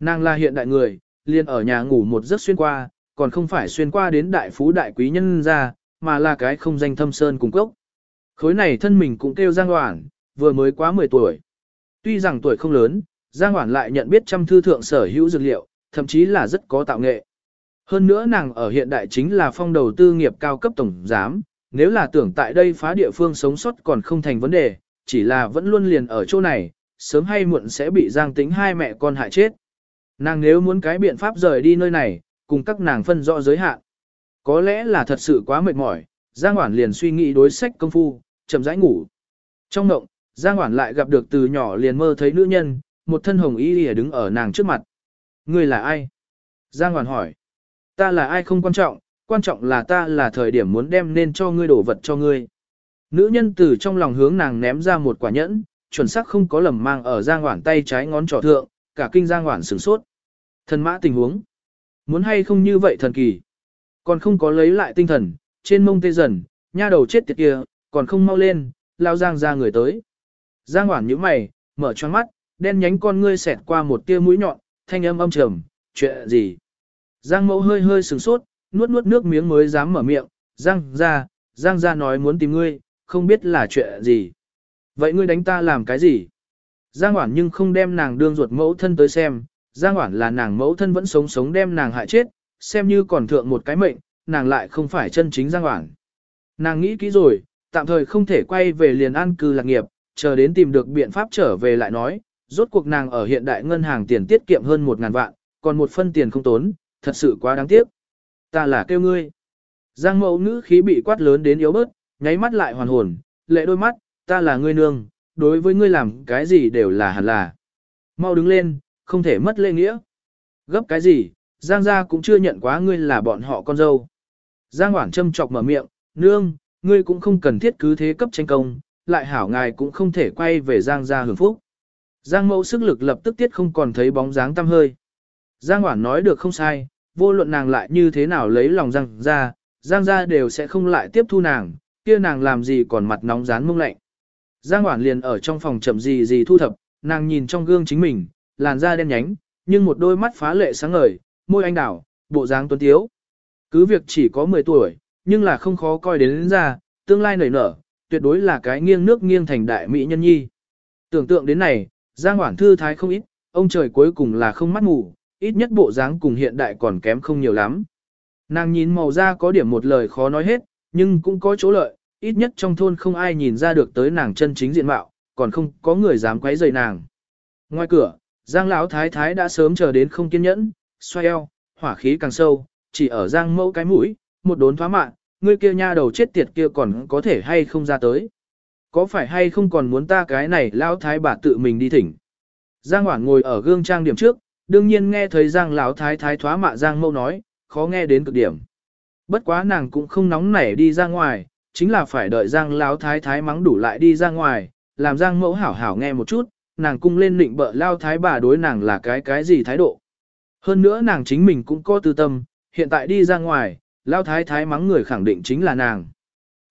Nàng là hiện đại người, liền ở nhà ngủ một giấc xuyên qua, còn không phải xuyên qua đến đại phú đại quý nhân ra, mà là cái không danh thâm sơn cùng cốc. Khối này thân mình cũng kêu Giang Hoản, vừa mới quá 10 tuổi. Tuy rằng tuổi không lớn, Giang Hoản lại nhận biết trăm thư thượng sở hữu dược liệu, thậm chí là rất có tạo nghệ. Hơn nữa nàng ở hiện đại chính là phong đầu tư nghiệp cao cấp tổng giám, nếu là tưởng tại đây phá địa phương sống sót còn không thành vấn đề, chỉ là vẫn luôn liền ở chỗ này, sớm hay muộn sẽ bị giang tính hai mẹ con hại chết. Nàng nếu muốn cái biện pháp rời đi nơi này, cùng các nàng phân rõ giới hạn. Có lẽ là thật sự quá mệt mỏi, Giang Hoản liền suy nghĩ đối sách công phu, chậm rãi ngủ. Trong mộng, Giang Hoản lại gặp được từ nhỏ liền mơ thấy nữ nhân, một thân hồng y lìa đứng ở nàng trước mặt. Ngươi là ai? Giang Hoản hỏi. Ta là ai không quan trọng, quan trọng là ta là thời điểm muốn đem nên cho ngươi đổ vật cho ngươi. Nữ nhân từ trong lòng hướng nàng ném ra một quả nhẫn, chuẩn xác không có lầm mang ở Giang Hoản tay trái ngón trỏ thượng, cả kinh Giang Hoản sửng sốt. Thần mã tình huống. Muốn hay không như vậy thần kỳ. Còn không có lấy lại tinh thần, trên mông tê dần, nha đầu chết tiệt kia, còn không mau lên, lao Giang ra người tới. Giang Hoản nhíu mày, mở choáng mắt, đen nhánh con ngươi xẹt qua một tia mũi nhọn, thanh âm âm trầm, chuyện gì? Giang mẫu hơi hơi sửng sốt, nuốt nuốt nước miếng mới dám mở miệng, Giang ra, Giang ra nói muốn tìm ngươi, không biết là chuyện gì. Vậy ngươi đánh ta làm cái gì? Giang Hoản nhưng không đem nàng đương ruột mẫu thân tới xem, Giang Hoản là nàng mẫu thân vẫn sống sống đem nàng hại chết, xem như còn thượng một cái mệnh, nàng lại không phải chân chính Giang Hoản. Nàng nghĩ kỹ rồi, tạm thời không thể quay về liền an cư lạc nghiệp, chờ đến tìm được biện pháp trở về lại nói, rốt cuộc nàng ở hiện đại ngân hàng tiền tiết kiệm hơn một ngàn vạn, còn một phân tiền không tốn, thật sự quá đáng tiếc. Ta là kêu ngươi. Giang mẫu ngữ khí bị quát lớn đến yếu bớt, nháy mắt lại hoàn hồn, lệ đôi mắt, ta là ngươi nương, đối với ngươi làm cái gì đều là hẳn là. Mau đứng lên, không thể mất lễ nghĩa. Gấp cái gì, Giang gia cũng chưa nhận quá ngươi là bọn họ con dâu. Giang Hoản châm chọc mở miệng, nương, ngươi cũng không cần thiết cứ thế cấp tranh công, lại hảo ngài cũng không thể quay về Giang gia hưởng phúc. Giang mẫu sức lực lập tức tiết không còn thấy bóng dáng tăm hơi. Giang Hoản nói được không sai, vô luận nàng lại như thế nào lấy lòng Giang gia, Giang gia đều sẽ không lại tiếp thu nàng, kia nàng làm gì còn mặt nóng rán mông lạnh. Giang Hoản liền ở trong phòng chậm gì gì thu thập, nàng nhìn trong gương chính mình, làn da đen nhánh, nhưng một đôi mắt phá lệ sáng ngời, môi anh đảo, bộ dáng tuấn tiếu. Cứ việc chỉ có 10 tuổi, nhưng là không khó coi đến, đến ra, tương lai nảy nở, tuyệt đối là cái nghiêng nước nghiêng thành đại mỹ nhân nhi. Tưởng tượng đến này, Giang Hoản thư thái không ít, ông trời cuối cùng là không mắt ngủ, ít nhất bộ dáng cùng hiện đại còn kém không nhiều lắm. Nàng nhìn màu da có điểm một lời khó nói hết, nhưng cũng có chỗ lợi, ít nhất trong thôn không ai nhìn ra được tới nàng chân chính diện mạo, còn không có người dám quấy rầy nàng. Ngoài cửa, Giang lão thái thái đã sớm chờ đến không kiên nhẫn, xoay eo, hỏa khí càng sâu, chỉ ở Giang mẫu cái mũi, một đốn thoá mạng, ngươi kia nha đầu chết tiệt kia còn có thể hay không ra tới. Có phải hay không còn muốn ta cái này lão thái bà tự mình đi thỉnh. Giang Hoảng ngồi ở gương trang điểm trước, đương nhiên nghe thấy Giang lão thái thái thoá mạ Giang mẫu nói, khó nghe đến cực điểm. Bất quá nàng cũng không nóng nảy đi ra ngoài, chính là phải đợi Giang lão thái thái mắng đủ lại đi ra ngoài, làm Giang mẫu hảo hảo nghe một chút, nàng cung lên định bợ lao thái bà đối nàng là cái cái gì thái độ. Hơn nữa nàng chính mình cũng có tư tâm, hiện tại đi ra ngoài, lao thái thái mắng người khẳng định chính là nàng.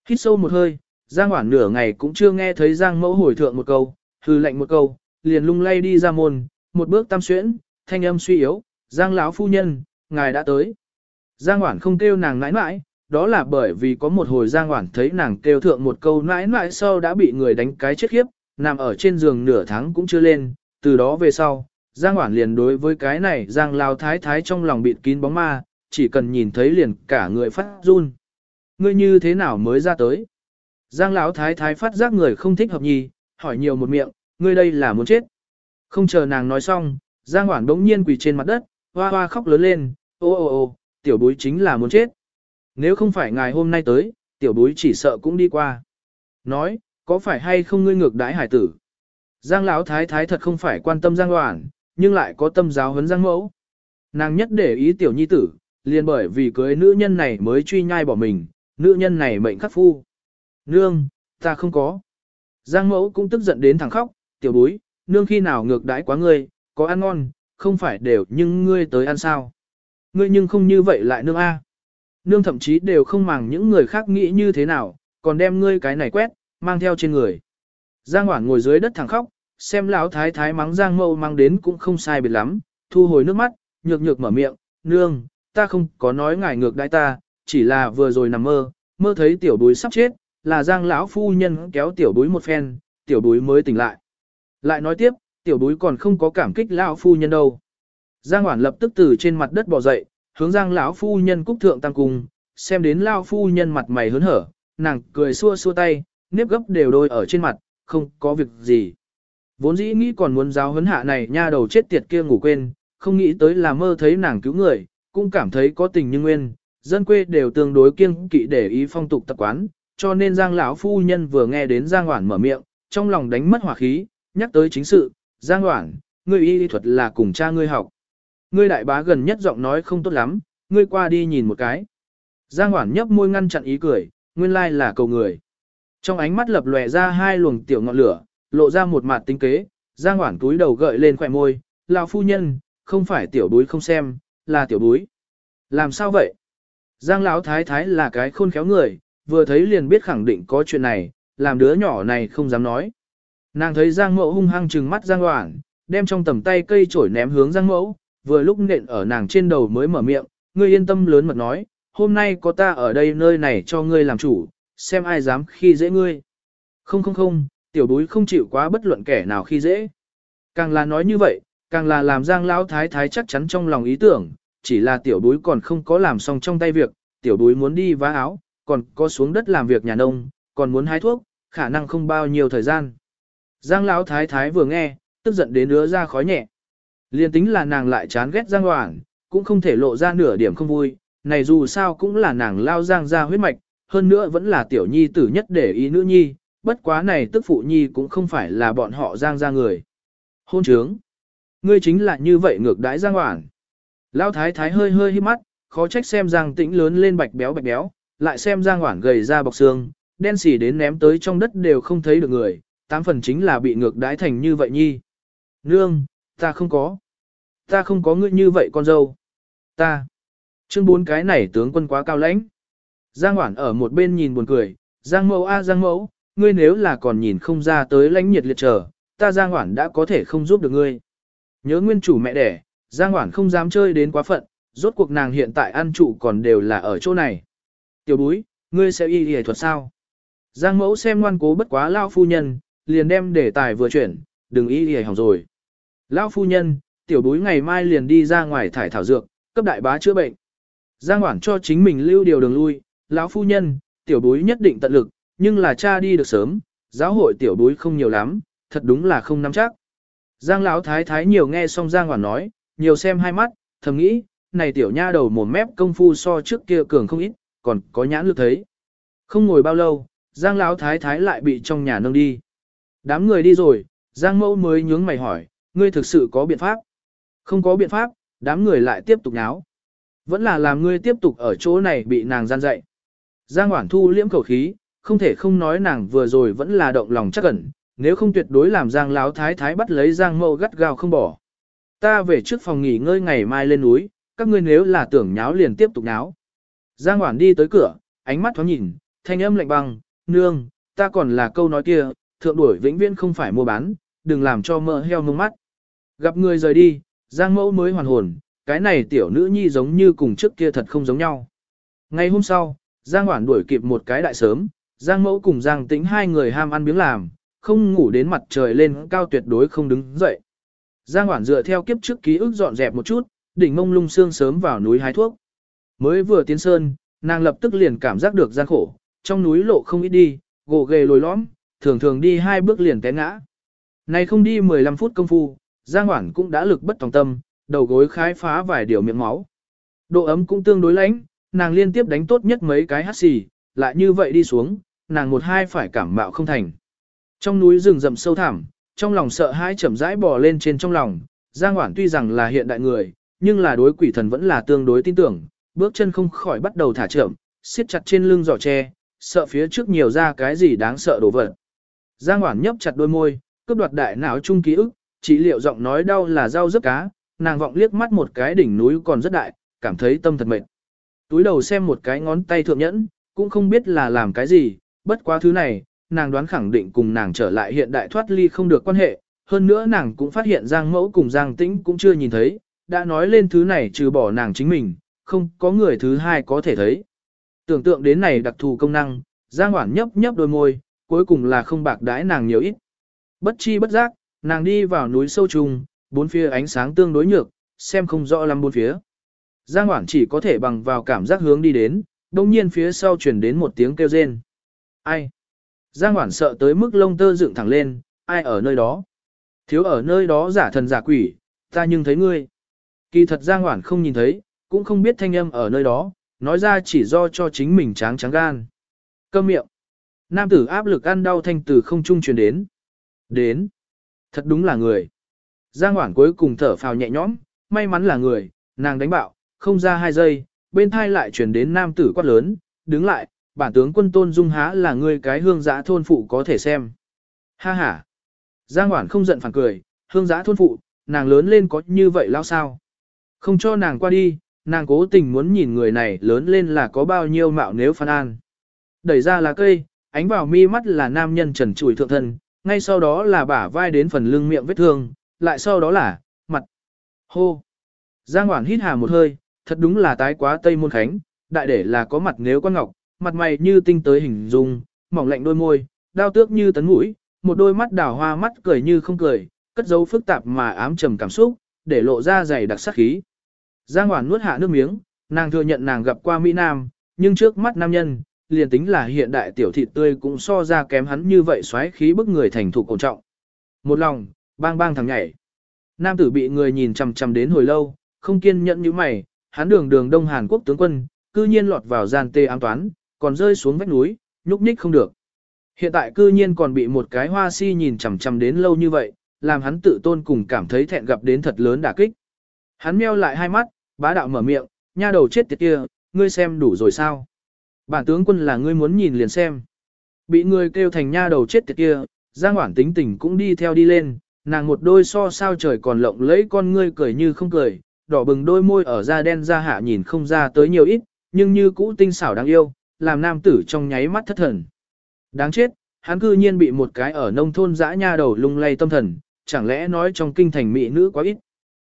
Hít sâu một hơi, Giang Hoảng nửa ngày cũng chưa nghe thấy Giang mẫu hồi thượng một câu, hư lệnh một câu, liền lung lay đi ra môn, một bước tam xuyễn, thanh âm suy yếu, Giang lão phu nhân, ngài đã tới. Giang Hoảng không kêu nàng nãi nãi, đó là bởi vì có một hồi Giang Hoản thấy nàng kêu thượng một câu nãi nãi sau đã bị người đánh cái chết khiếp, nằm ở trên giường nửa tháng cũng chưa lên, từ đó về sau, Giang Hoản liền đối với cái này Giang Lao Thái Thái trong lòng bịt kín bóng ma, chỉ cần nhìn thấy liền cả người phát run. Ngươi như thế nào mới ra tới? Giang Lão Thái Thái phát giác người không thích hợp nhì, hỏi nhiều một miệng, ngươi đây là muốn chết. Không chờ nàng nói xong, Giang Hoản đống nhiên quỳ trên mặt đất, hoa hoa khóc lớn lên, ô ô ô, tiểu bối chính là muốn chết. Nếu không phải ngài hôm nay tới, tiểu bối chỉ sợ cũng đi qua. Nói, có phải hay không ngươi ngược đãi hải tử? Giang Lão Thái Thái thật không phải quan tâm Giang Hoản, nhưng lại có tâm giáo huấn Giang Mẫu. Nàng nhất để ý tiểu nhi tử, liền bởi vì cưới nữ nhân này mới truy nhai bỏ mình, nữ nhân này mệnh khắc phu. Nương, ta không có. Giang Mẫu cũng tức giận đến thẳng khóc, tiểu bối, nương khi nào ngược đãi quá ngươi, có ăn ngon, không phải đều nhưng ngươi tới ăn sao. Ngươi nhưng không như vậy lại nương A. Nương thậm chí đều không màng những người khác nghĩ như thế nào, còn đem ngươi cái này quét, mang theo trên người. Giang Hoảng ngồi dưới đất thẳng khóc, xem lão thái thái mắng Giang Mâu mang đến cũng không sai biệt lắm, thu hồi nước mắt, nhược nhược mở miệng, nương, ta không có nói ngài ngược đại ta, chỉ là vừa rồi nằm mơ, mơ thấy tiểu bối sắp chết, là Giang lão phu nhân kéo tiểu bối một phen, tiểu bối mới tỉnh lại. Lại nói tiếp, tiểu bối còn không có cảm kích lão phu nhân đâu. Giang Hoản lập tức từ trên mặt đất bò dậy, hướng Giang lão phu nhân cúc thượng tăng cung, xem đến lão phu nhân mặt mày hớn hở, nàng cười xua xua tay, nếp gấp đều đôi ở trên mặt, không có việc gì. Vốn dĩ nghĩ còn muốn giáo huấn hạ này nha đầu chết tiệt kia ngủ quên, không nghĩ tới là mơ thấy nàng cứu người, cũng cảm thấy có tình như nguyên, dân quê đều tương đối kiêng kỵ để ý phong tục tập quán, cho nên Giang lão phu nhân vừa nghe đến Giang Hoản mở miệng, trong lòng đánh mất hỏa khí, nhắc tới chính sự, Giang Hoản, ngươi y lý thuật là cùng cha ngươi học. Ngươi đại bá gần nhất giọng nói không tốt lắm, ngươi qua đi nhìn một cái. Giang Hoản nhấp môi ngăn chặn ý cười, nguyên lai là cầu người. Trong ánh mắt lập lòe ra hai luồng tiểu ngọn lửa, lộ ra một mặt tinh kế, Giang Hoản túi đầu gợi lên khỏe môi, lão phu nhân, không phải tiểu bối không xem, là tiểu bối. Làm sao vậy? Giang lão thái thái là cái khôn khéo người, vừa thấy liền biết khẳng định có chuyện này, làm đứa nhỏ này không dám nói. Nàng thấy Giang mẫu hung hăng trừng mắt Giang Hoản, đem trong tầm tay cây chổi ném hướng Giang mẫu, vừa lúc nện ở nàng trên đầu mới mở miệng, ngươi yên tâm lớn mật nói, hôm nay có ta ở đây nơi này cho ngươi làm chủ, xem ai dám khi dễ ngươi. Không không không, tiểu bối không chịu quá bất luận kẻ nào khi dễ. Càng là nói như vậy, càng là làm Giang Lão Thái Thái chắc chắn trong lòng ý tưởng, chỉ là tiểu bối còn không có làm xong trong tay việc, tiểu bối muốn đi vá áo, còn có xuống đất làm việc nhà nông, còn muốn hái thuốc, khả năng không bao nhiêu thời gian. Giang Lão Thái Thái vừa nghe, tức giận đến nứa ra khói nhẹ. Liên tính là nàng lại chán ghét Giang Hoảng, cũng không thể lộ ra nửa điểm không vui, này dù sao cũng là nàng lao Giang ra huyết mạch, hơn nữa vẫn là tiểu nhi tử nhất để ý nữ nhi, bất quá này tức phụ nhi cũng không phải là bọn họ giang ra người. Hôn trướng. Ngươi chính là như vậy ngược đãi giang hoảng. lao thái thái hơi hơi hít mắt, khó trách xem giang tĩnh lớn lên bạch béo bạch béo, lại xem giang hoảng gầy ra bọc xương, đen xỉ đến ném tới trong đất đều không thấy được người, tám phần chính là bị ngược đãi thành như vậy nhi. Nương, ta không có. Ta không có ngươi như vậy con dâu. Ta. Chương bốn cái này tướng quân quá cao lãnh. Giang Hoản ở một bên nhìn buồn cười, Giang mẫu a Giang mẫu, ngươi nếu là còn nhìn không ra tới lãnh nhiệt liệt trở, ta Giang Hoản đã có thể không giúp được ngươi. Nhớ nguyên chủ mẹ đẻ, Giang Hoản không dám chơi đến quá phận, rốt cuộc nàng hiện tại ăn trụ còn đều là ở chỗ này. Tiểu búi, ngươi sẽ y y thuật sao? Giang mẫu xem ngoan cố bất quá lao phu nhân, liền đem đề tài vừa chuyển, đừng y y hỏng rồi lão phu nhân, tiểu bối ngày mai liền đi ra ngoài thải thảo dược, cấp đại bá chữa bệnh. Giang Hoản cho chính mình lưu điều đường lui, lão phu nhân, tiểu bối nhất định tận lực, nhưng là cha đi được sớm, giáo hội tiểu bối không nhiều lắm, thật đúng là không nắm chắc. Giang lão thái thái nhiều nghe xong Giang Hoản nói, nhiều xem hai mắt, thầm nghĩ, này tiểu nha đầu mồm mép công phu so trước kia cường không ít, còn có nhãn lực thấy. Không ngồi bao lâu, Giang lão thái thái lại bị trong nhà nâng đi. Đám người đi rồi, Giang mẫu mới nhướng mày hỏi, ngươi thực sự có biện pháp? Không có biện pháp, đám người lại tiếp tục náo. Vẫn là làm ngươi tiếp tục ở chỗ này bị nàng gian dạy. Giang Hoản Thu liễm khẩu khí, không thể không nói nàng vừa rồi vẫn là động lòng chắc ẩn, nếu không tuyệt đối làm Giang Láo Thái Thái bắt lấy Giang Mậu gắt gao không bỏ. Ta về trước phòng nghỉ ngơi ngày mai lên núi, các ngươi nếu là tưởng nháo liền tiếp tục nháo. Giang Hoản đi tới cửa, ánh mắt thoáng nhìn, thanh âm lạnh băng, nương, ta còn là câu nói kia, thượng đuổi vĩnh viễn không phải mua bán, đừng làm cho mỡ heo mông mắt. Gặp người rời đi, Giang Mẫu mới hoàn hồn, cái này tiểu nữ nhi giống như cùng trước kia thật không giống nhau. Ngày hôm sau, Giang Hoản đuổi kịp một cái đại sớm, Giang Mẫu cùng Giang Tĩnh hai người ham ăn miếng làm, không ngủ đến mặt trời lên cao tuyệt đối không đứng dậy. Giang Hoản dựa theo kiếp trước ký ức dọn dẹp một chút, đỉnh mông lung xương sớm vào núi hái thuốc. Mới vừa tiến sơn, nàng lập tức liền cảm giác được gian khổ, trong núi lộ không ít đi, gồ ghề lồi lõm, thường thường đi hai bước liền té ngã. Này không đi 15 phút công phu, Giang Hoản cũng đã lực bất tòng tâm, đầu gối khái phá vài điều miệng máu. Độ ấm cũng tương đối lạnh, nàng liên tiếp đánh tốt nhất mấy cái hát xì, lại như vậy đi xuống, nàng một hai phải cảm mạo không thành. Trong núi rừng rậm sâu thẳm, trong lòng sợ hãi chậm rãi bò lên trên trong lòng, Giang Hoản tuy rằng là hiện đại người, nhưng là đối quỷ thần vẫn là tương đối tin tưởng, bước chân không khỏi bắt đầu thả chậm, siết chặt trên lưng giỏ tre, sợ phía trước nhiều ra cái gì đáng sợ đổ vật. Giang Hoản nhấp chặt đôi môi, cướp đoạt đại não chung ký ức, chỉ liệu giọng nói đau là rau rớt cá, nàng vọng liếc mắt một cái đỉnh núi còn rất đại, cảm thấy tâm thật mệt. Túi đầu xem một cái ngón tay thượng nhẫn, cũng không biết là làm cái gì, bất quá thứ này, nàng đoán khẳng định cùng nàng trở lại hiện đại thoát ly không được quan hệ, hơn nữa nàng cũng phát hiện Giang Mẫu cùng Giang Tĩnh cũng chưa nhìn thấy, đã nói lên thứ này trừ bỏ nàng chính mình, không có người thứ hai có thể thấy. Tưởng tượng đến này đặc thù công năng, Giang Hoản nhấp nhấp đôi môi, cuối cùng là không bạc đãi nàng nhiều ít. Bất chi bất giác, nàng đi vào núi sâu trùng, bốn phía ánh sáng tương đối nhược, xem không rõ lắm bốn phía. Giang Hoảng chỉ có thể bằng vào cảm giác hướng đi đến, đồng nhiên phía sau chuyển đến một tiếng kêu rên. Ai? Giang Hoảng sợ tới mức lông tơ dựng thẳng lên, ai ở nơi đó? Thiếu ở nơi đó giả thần giả quỷ, ta nhưng thấy ngươi. Kỳ thật Giang Hoảng không nhìn thấy, cũng không biết thanh âm ở nơi đó, nói ra chỉ do cho chính mình tráng trắng gan. Câm miệng. Nam tử áp lực ăn đau thanh từ không trung truyền đến. Đến. Thật đúng là người. Giang Hoảng cuối cùng thở phào nhẹ nhõm, may mắn là người, nàng đánh bạo, không ra hai giây, bên thai lại chuyển đến nam tử quát lớn, đứng lại, bản tướng quân tôn dung há là người cái hương giã thôn phụ có thể xem. Ha ha. Giang Hoảng không giận phản cười, hương giã thôn phụ, nàng lớn lên có như vậy lao sao? Không cho nàng qua đi, nàng cố tình muốn nhìn người này lớn lên là có bao nhiêu mạo nếu phan an. Đẩy ra là cây, ánh vào mi mắt là nam nhân trần trụi thượng thân, ngay sau đó là bả vai đến phần lưng miệng vết thương, lại sau đó là, mặt. Hô. Giang Hoản hít hà một hơi, thật đúng là tái quá Tây Môn Khánh, đại để là có mặt nếu con ngọc, mặt mày như tinh tới hình dung, mỏng lạnh đôi môi, đao tước như tấn mũi, một đôi mắt đào hoa mắt cười như không cười, cất dấu phức tạp mà ám trầm cảm xúc, để lộ ra dày đặc sắc khí. Giang Hoản nuốt hạ nước miếng, nàng thừa nhận nàng gặp qua Mỹ Nam, nhưng trước mắt nam nhân, liền tính là hiện đại tiểu thịt tươi cũng so ra kém hắn như vậy xoáy khí bức người thành thủ cổ trọng. Một lòng, bang bang thằng nhảy. Nam tử bị người nhìn chằm chằm đến hồi lâu, không kiên nhẫn như mày, hắn đường đường Đông Hàn Quốc tướng quân, cư nhiên lọt vào gian tê ám toán, còn rơi xuống vách núi, nhúc nhích không được. Hiện tại cư nhiên còn bị một cái hoa si nhìn chằm chằm đến lâu như vậy, làm hắn tự tôn cùng cảm thấy thẹn gặp đến thật lớn đả kích. Hắn meo lại hai mắt, bá đạo mở miệng, nha đầu chết tiệt kia, ngươi xem đủ rồi sao? Bản tướng quân là ngươi muốn nhìn liền xem. Bị người kêu thành nha đầu chết tiệt kia, Giang Hoản tính tình cũng đi theo đi lên, nàng một đôi so sao trời còn lộng lẫy con ngươi cười như không cười, đỏ bừng đôi môi ở da đen da hạ nhìn không ra tới nhiều ít, nhưng như cũ tinh xảo đáng yêu, làm nam tử trong nháy mắt thất thần. Đáng chết, hắn cư nhiên bị một cái ở nông thôn dã nha đầu lung lay tâm thần, chẳng lẽ nói trong kinh thành mỹ nữ quá ít.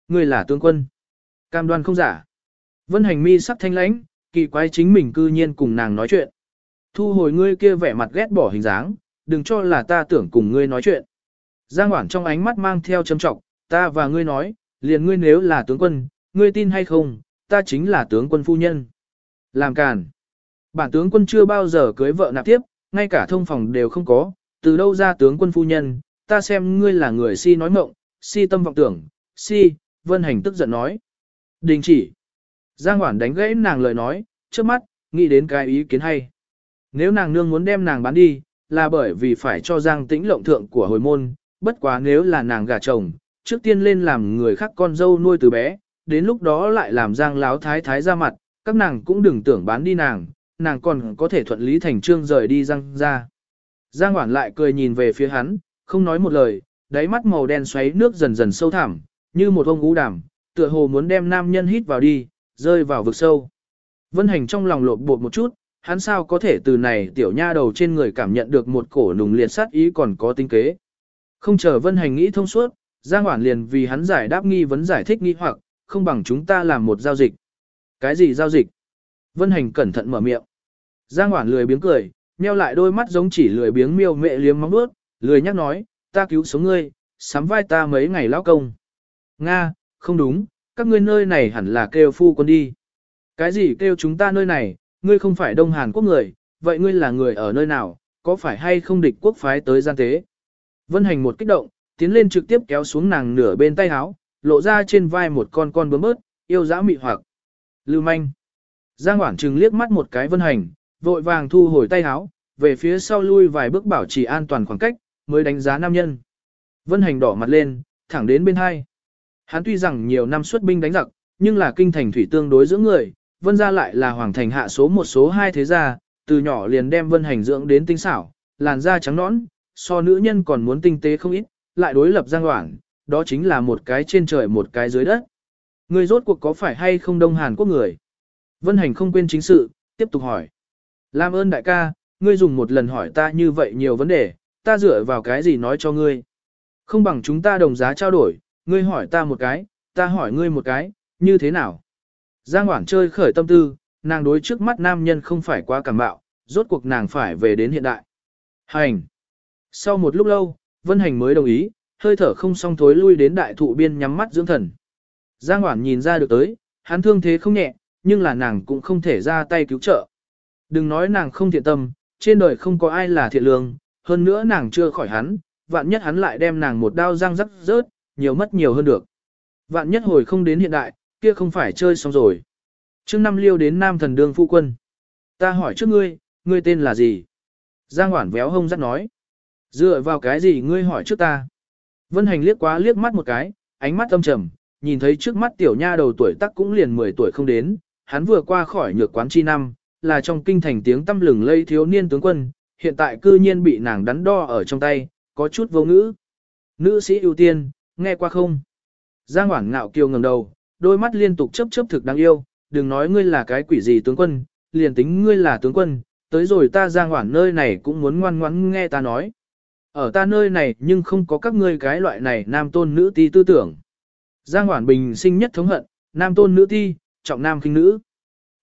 Ngươi là tướng quân. Cam đoan không giả. Vân hành mi sắc thanh lãnh, kỳ quái chính mình cư nhiên cùng nàng nói chuyện. Thu hồi ngươi kia vẻ mặt ghét bỏ hình dáng, đừng cho là ta tưởng cùng ngươi nói chuyện. Giang Hoảng trong ánh mắt mang theo châm trọng, ta và ngươi nói, liền ngươi nếu là tướng quân, ngươi tin hay không, ta chính là tướng quân phu nhân. Làm càn. Bản tướng quân chưa bao giờ cưới vợ nạp tiếp, ngay cả thông phòng đều không có, từ đâu ra tướng quân phu nhân, ta xem ngươi là người si nói mộng, si tâm vọng tưởng, si, vân hành tức giận nói. Đình chỉ. Giang Hoản đánh gãy nàng lời nói, trước mắt, nghĩ đến cái ý kiến hay. Nếu nàng nương muốn đem nàng bán đi, là bởi vì phải cho Giang tĩnh lộng thượng của hồi môn, bất quá nếu là nàng gả chồng, trước tiên lên làm người khác con dâu nuôi từ bé, đến lúc đó lại làm Giang láo thái thái ra mặt, các nàng cũng đừng tưởng bán đi nàng, nàng còn có thể thuận lý thành trương rời đi Giang ra. Giang Hoản lại cười nhìn về phía hắn, không nói một lời, đáy mắt màu đen xoáy nước dần dần sâu thẳm, như một ông ngũ đảm, tựa hồ muốn đem nam nhân hít vào đi, rơi vào vực sâu. Vân hành trong lòng lộn bột một chút, hắn sao có thể từ này tiểu nha đầu trên người cảm nhận được một cổ nùng liệt sát ý còn có tinh kế. Không chờ vân hành nghĩ thông suốt, Giang Hoản liền vì hắn giải đáp nghi vấn giải thích nghi hoặc, không bằng chúng ta làm một giao dịch. Cái gì giao dịch? Vân hành cẩn thận mở miệng. Giang Hoản lười biếng cười, nheo lại đôi mắt giống chỉ lười biếng miêu mẹ liếm móng bước, lười nhắc nói, ta cứu sống ngươi, sắm vai ta mấy ngày lão công. Nga, không đúng, các ngươi nơi này hẳn là kêu phu quân đi. Cái gì kêu chúng ta nơi này, ngươi không phải Đông Hàn Quốc người, vậy ngươi là người ở nơi nào, có phải hay không địch quốc phái tới gian tế? Vân hành một kích động, tiến lên trực tiếp kéo xuống nàng nửa bên tay áo, lộ ra trên vai một con con bướm bớt, yêu dã mị hoặc. Lưu manh. Giang Hoảng trừng liếc mắt một cái vân hành, vội vàng thu hồi tay áo, về phía sau lui vài bước bảo trì an toàn khoảng cách, mới đánh giá nam nhân. Vân hành đỏ mặt lên, thẳng đến bên hai. Hắn tuy rằng nhiều năm xuất binh đánh giặc, nhưng là kinh thành thủy tương đối giữa người, vân gia lại là hoàng thành hạ số một số hai thế gia, từ nhỏ liền đem vân hành dưỡng đến tinh xảo, làn da trắng nõn, so nữ nhân còn muốn tinh tế không ít, lại đối lập giang hoảng, đó chính là một cái trên trời một cái dưới đất. Người rốt cuộc có phải hay không Đông Hàn Quốc người? Vân hành không quên chính sự, tiếp tục hỏi. Làm ơn đại ca, ngươi dùng một lần hỏi ta như vậy nhiều vấn đề, ta dựa vào cái gì nói cho ngươi. Không bằng chúng ta đồng giá trao đổi, ngươi hỏi ta một cái, ta hỏi ngươi một cái, như thế nào? Giang Hoảng chơi khởi tâm tư, nàng đối trước mắt nam nhân không phải quá cảm bạo, rốt cuộc nàng phải về đến hiện đại. Hành! Sau một lúc lâu, Vân Hành mới đồng ý, hơi thở không xong thối lui đến đại thụ biên nhắm mắt dưỡng thần. Giang Hoảng nhìn ra được tới, hắn thương thế không nhẹ, nhưng là nàng cũng không thể ra tay cứu trợ. Đừng nói nàng không thiện tâm, trên đời không có ai là thiện lương, hơn nữa nàng chưa khỏi hắn, vạn nhất hắn lại đem nàng một đao răng rắc rớt, nhiều mất nhiều hơn được. Vạn nhất hồi không đến hiện đại, kia không phải chơi xong rồi. Trước năm liêu đến nam thần đương phu quân. Ta hỏi trước ngươi, ngươi tên là gì? Giang Hoản véo hông dắt nói. Dựa vào cái gì ngươi hỏi trước ta? Vân Hành liếc quá liếc mắt một cái, ánh mắt âm trầm, nhìn thấy trước mắt tiểu nha đầu tuổi tác cũng liền 10 tuổi không đến, hắn vừa qua khỏi nhược quán chi năm, là trong kinh thành tiếng tâm lừng lây thiếu niên tướng quân, hiện tại cư nhiên bị nàng đắn đo ở trong tay, có chút vô ngữ. Nữ sĩ ưu tiên, nghe qua không? Giang Hoảng ngạo kiều ngẩng đầu, đôi mắt liên tục chớp chớp thực đáng yêu, đừng nói ngươi là cái quỷ gì tướng quân, liền tính ngươi là tướng quân, tới rồi ta Giang Hoảng nơi này cũng muốn ngoan ngoãn nghe ta nói. Ở ta nơi này nhưng không có các ngươi cái loại này nam tôn nữ ti tư tưởng. Giang Hoản Bình sinh nhất thống hận, nam tôn nữ ti, trọng nam khinh nữ.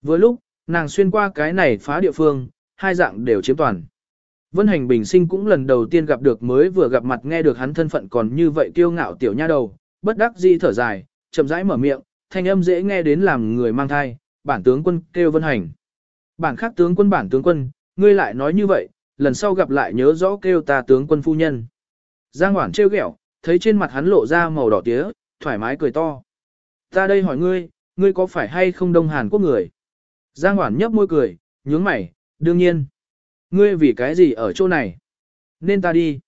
Vừa lúc, nàng xuyên qua cái này phá địa phương, hai dạng đều chiếm toàn. Vân Hành Bình sinh cũng lần đầu tiên gặp được mới vừa gặp mặt nghe được hắn thân phận còn như vậy kiêu ngạo tiểu nha đầu, bất đắc dĩ thở dài, chậm rãi mở miệng, thanh âm dễ nghe đến làm người mang thai, bản tướng quân kêu Vân Hành. Bản khác tướng quân bản tướng quân, ngươi lại nói như vậy, lần sau gặp lại nhớ rõ kêu ta tướng quân phu nhân. Giang Hoản trêu ghẹo, thấy trên mặt hắn lộ ra màu đỏ tía, thoải mái cười to. Ta đây hỏi ngươi, ngươi có phải hay không Đông Hàn Quốc người? Giang Hoản nhấp môi cười, nhướng mày, đương nhiên. Ngươi vì cái gì ở chỗ này? nên ta đi.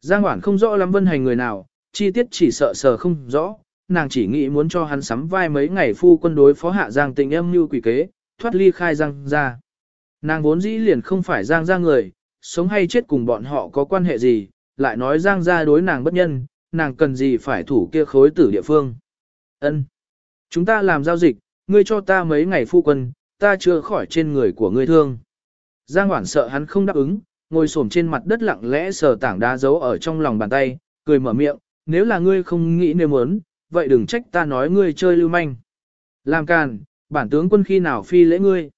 Giang Hoản không rõ lắm vân hành người nào, chi tiết chỉ sợ sờ không rõ, nàng chỉ nghĩ muốn cho hắn sắm vai mấy ngày phu quân đối phó hạ Giang tình Em như quỷ kế, thoát ly khai Giang ra. Nàng vốn dĩ liền không phải Giang ra người, sống hay chết cùng bọn họ có quan hệ gì, lại nói Giang ra đối nàng bất nhân, nàng cần gì phải thủ kia khối tử địa phương. Ân, Chúng ta làm giao dịch, ngươi cho ta mấy ngày phu quân, ta chưa khỏi trên người của ngươi thương. Giang Hoản sợ hắn không đáp ứng, ngồi xổm trên mặt đất lặng lẽ sờ tảng đá giấu ở trong lòng bàn tay, cười mở miệng, nếu là ngươi không nghĩ nếu muốn, vậy đừng trách ta nói ngươi chơi lưu manh. Làm càn, bản tướng quân khi nào phi lễ ngươi.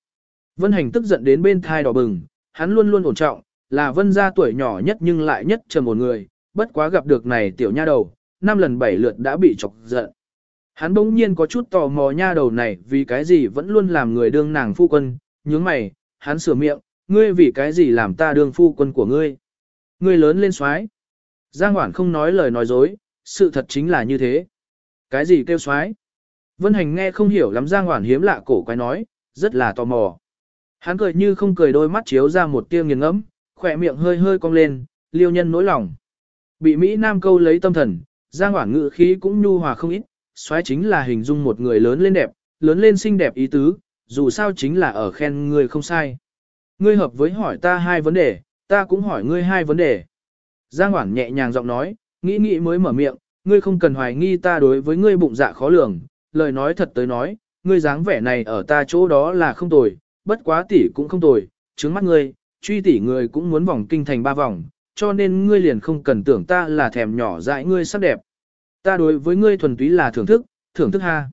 Vân Hành tức giận đến bên thai đỏ bừng, hắn luôn luôn ổn trọng, là vân gia tuổi nhỏ nhất nhưng lại nhất trầm một người, bất quá gặp được này tiểu nha đầu, năm lần bảy lượt đã bị chọc giận. Hắn bỗng nhiên có chút tò mò nha đầu này vì cái gì vẫn luôn làm người đương nàng phu quân, nhướng mày, hắn sửa miệng, ngươi vì cái gì làm ta đương phu quân của ngươi. Ngươi lớn lên xoái. Giang Hoản không nói lời nói dối, sự thật chính là như thế. Cái gì kêu xoái? Vân Hành nghe không hiểu lắm Giang Hoản hiếm lạ cổ quái nói, rất là tò mò. Hắn cười như không cười đôi mắt chiếu ra một tia nghiền ngẫm, khỏe miệng hơi hơi cong lên, liêu nhân nỗi lòng. Bị Mỹ Nam câu lấy tâm thần, Giang Hoản ngự khí cũng nhu hòa không ít, xoái chính là hình dung một người lớn lên đẹp, lớn lên xinh đẹp ý tứ, dù sao chính là ở khen người không sai. Ngươi hợp với hỏi ta hai vấn đề, ta cũng hỏi ngươi hai vấn đề. Giang Hoảng nhẹ nhàng giọng nói, nghĩ nghĩ mới mở miệng, ngươi không cần hoài nghi ta đối với ngươi bụng dạ khó lường, lời nói thật tới nói, ngươi dáng vẻ này ở ta chỗ đó là không tồi, bất quá tỷ cũng không tồi, trứng mắt ngươi, truy tỷ người cũng muốn vòng kinh thành ba vòng, cho nên ngươi liền không cần tưởng ta là thèm nhỏ dại ngươi sắc đẹp. Ta đối với ngươi thuần túy là thưởng thức, thưởng thức ha.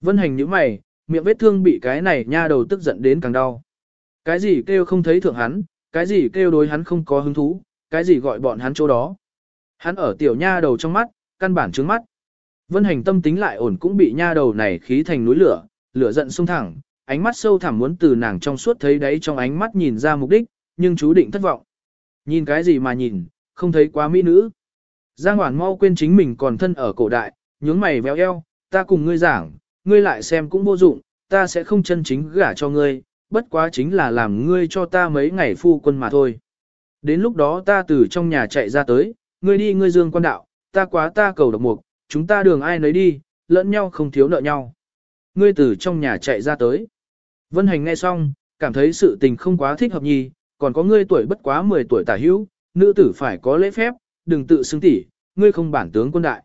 Vân hành như mày, miệng vết thương bị cái này nha đầu tức giận đến càng đau. Cái gì kêu không thấy thượng hắn, cái gì kêu đối hắn không có hứng thú, cái gì gọi bọn hắn chỗ đó. Hắn ở tiểu nha đầu trong mắt, căn bản trướng mắt. Vân hành tâm tính lại ổn cũng bị nha đầu này khí thành núi lửa, lửa giận sung thẳng, ánh mắt sâu thẳm muốn từ nàng trong suốt thấy đấy trong ánh mắt nhìn ra mục đích, nhưng chú định thất vọng. Nhìn cái gì mà nhìn, không thấy quá mỹ nữ. Giang Hoản mau quên chính mình còn thân ở cổ đại, nhướng mày véo eo, ta cùng ngươi giảng, ngươi lại xem cũng vô dụng, ta sẽ không chân chính gả cho ngươi, bất quá chính là làm ngươi cho ta mấy ngày phu quân mà thôi. Đến lúc đó ta từ trong nhà chạy ra tới, ngươi đi ngươi dương quan đạo, ta quá ta cầu độc mục, chúng ta đường ai nấy đi, lẫn nhau không thiếu nợ nhau. Ngươi từ trong nhà chạy ra tới. Vân Hành nghe xong, cảm thấy sự tình không quá thích hợp nhì, còn có ngươi tuổi bất quá 10 tuổi tả hữu, nữ tử phải có lễ phép, đừng tự xưng tỉ, ngươi không bản tướng quân đại.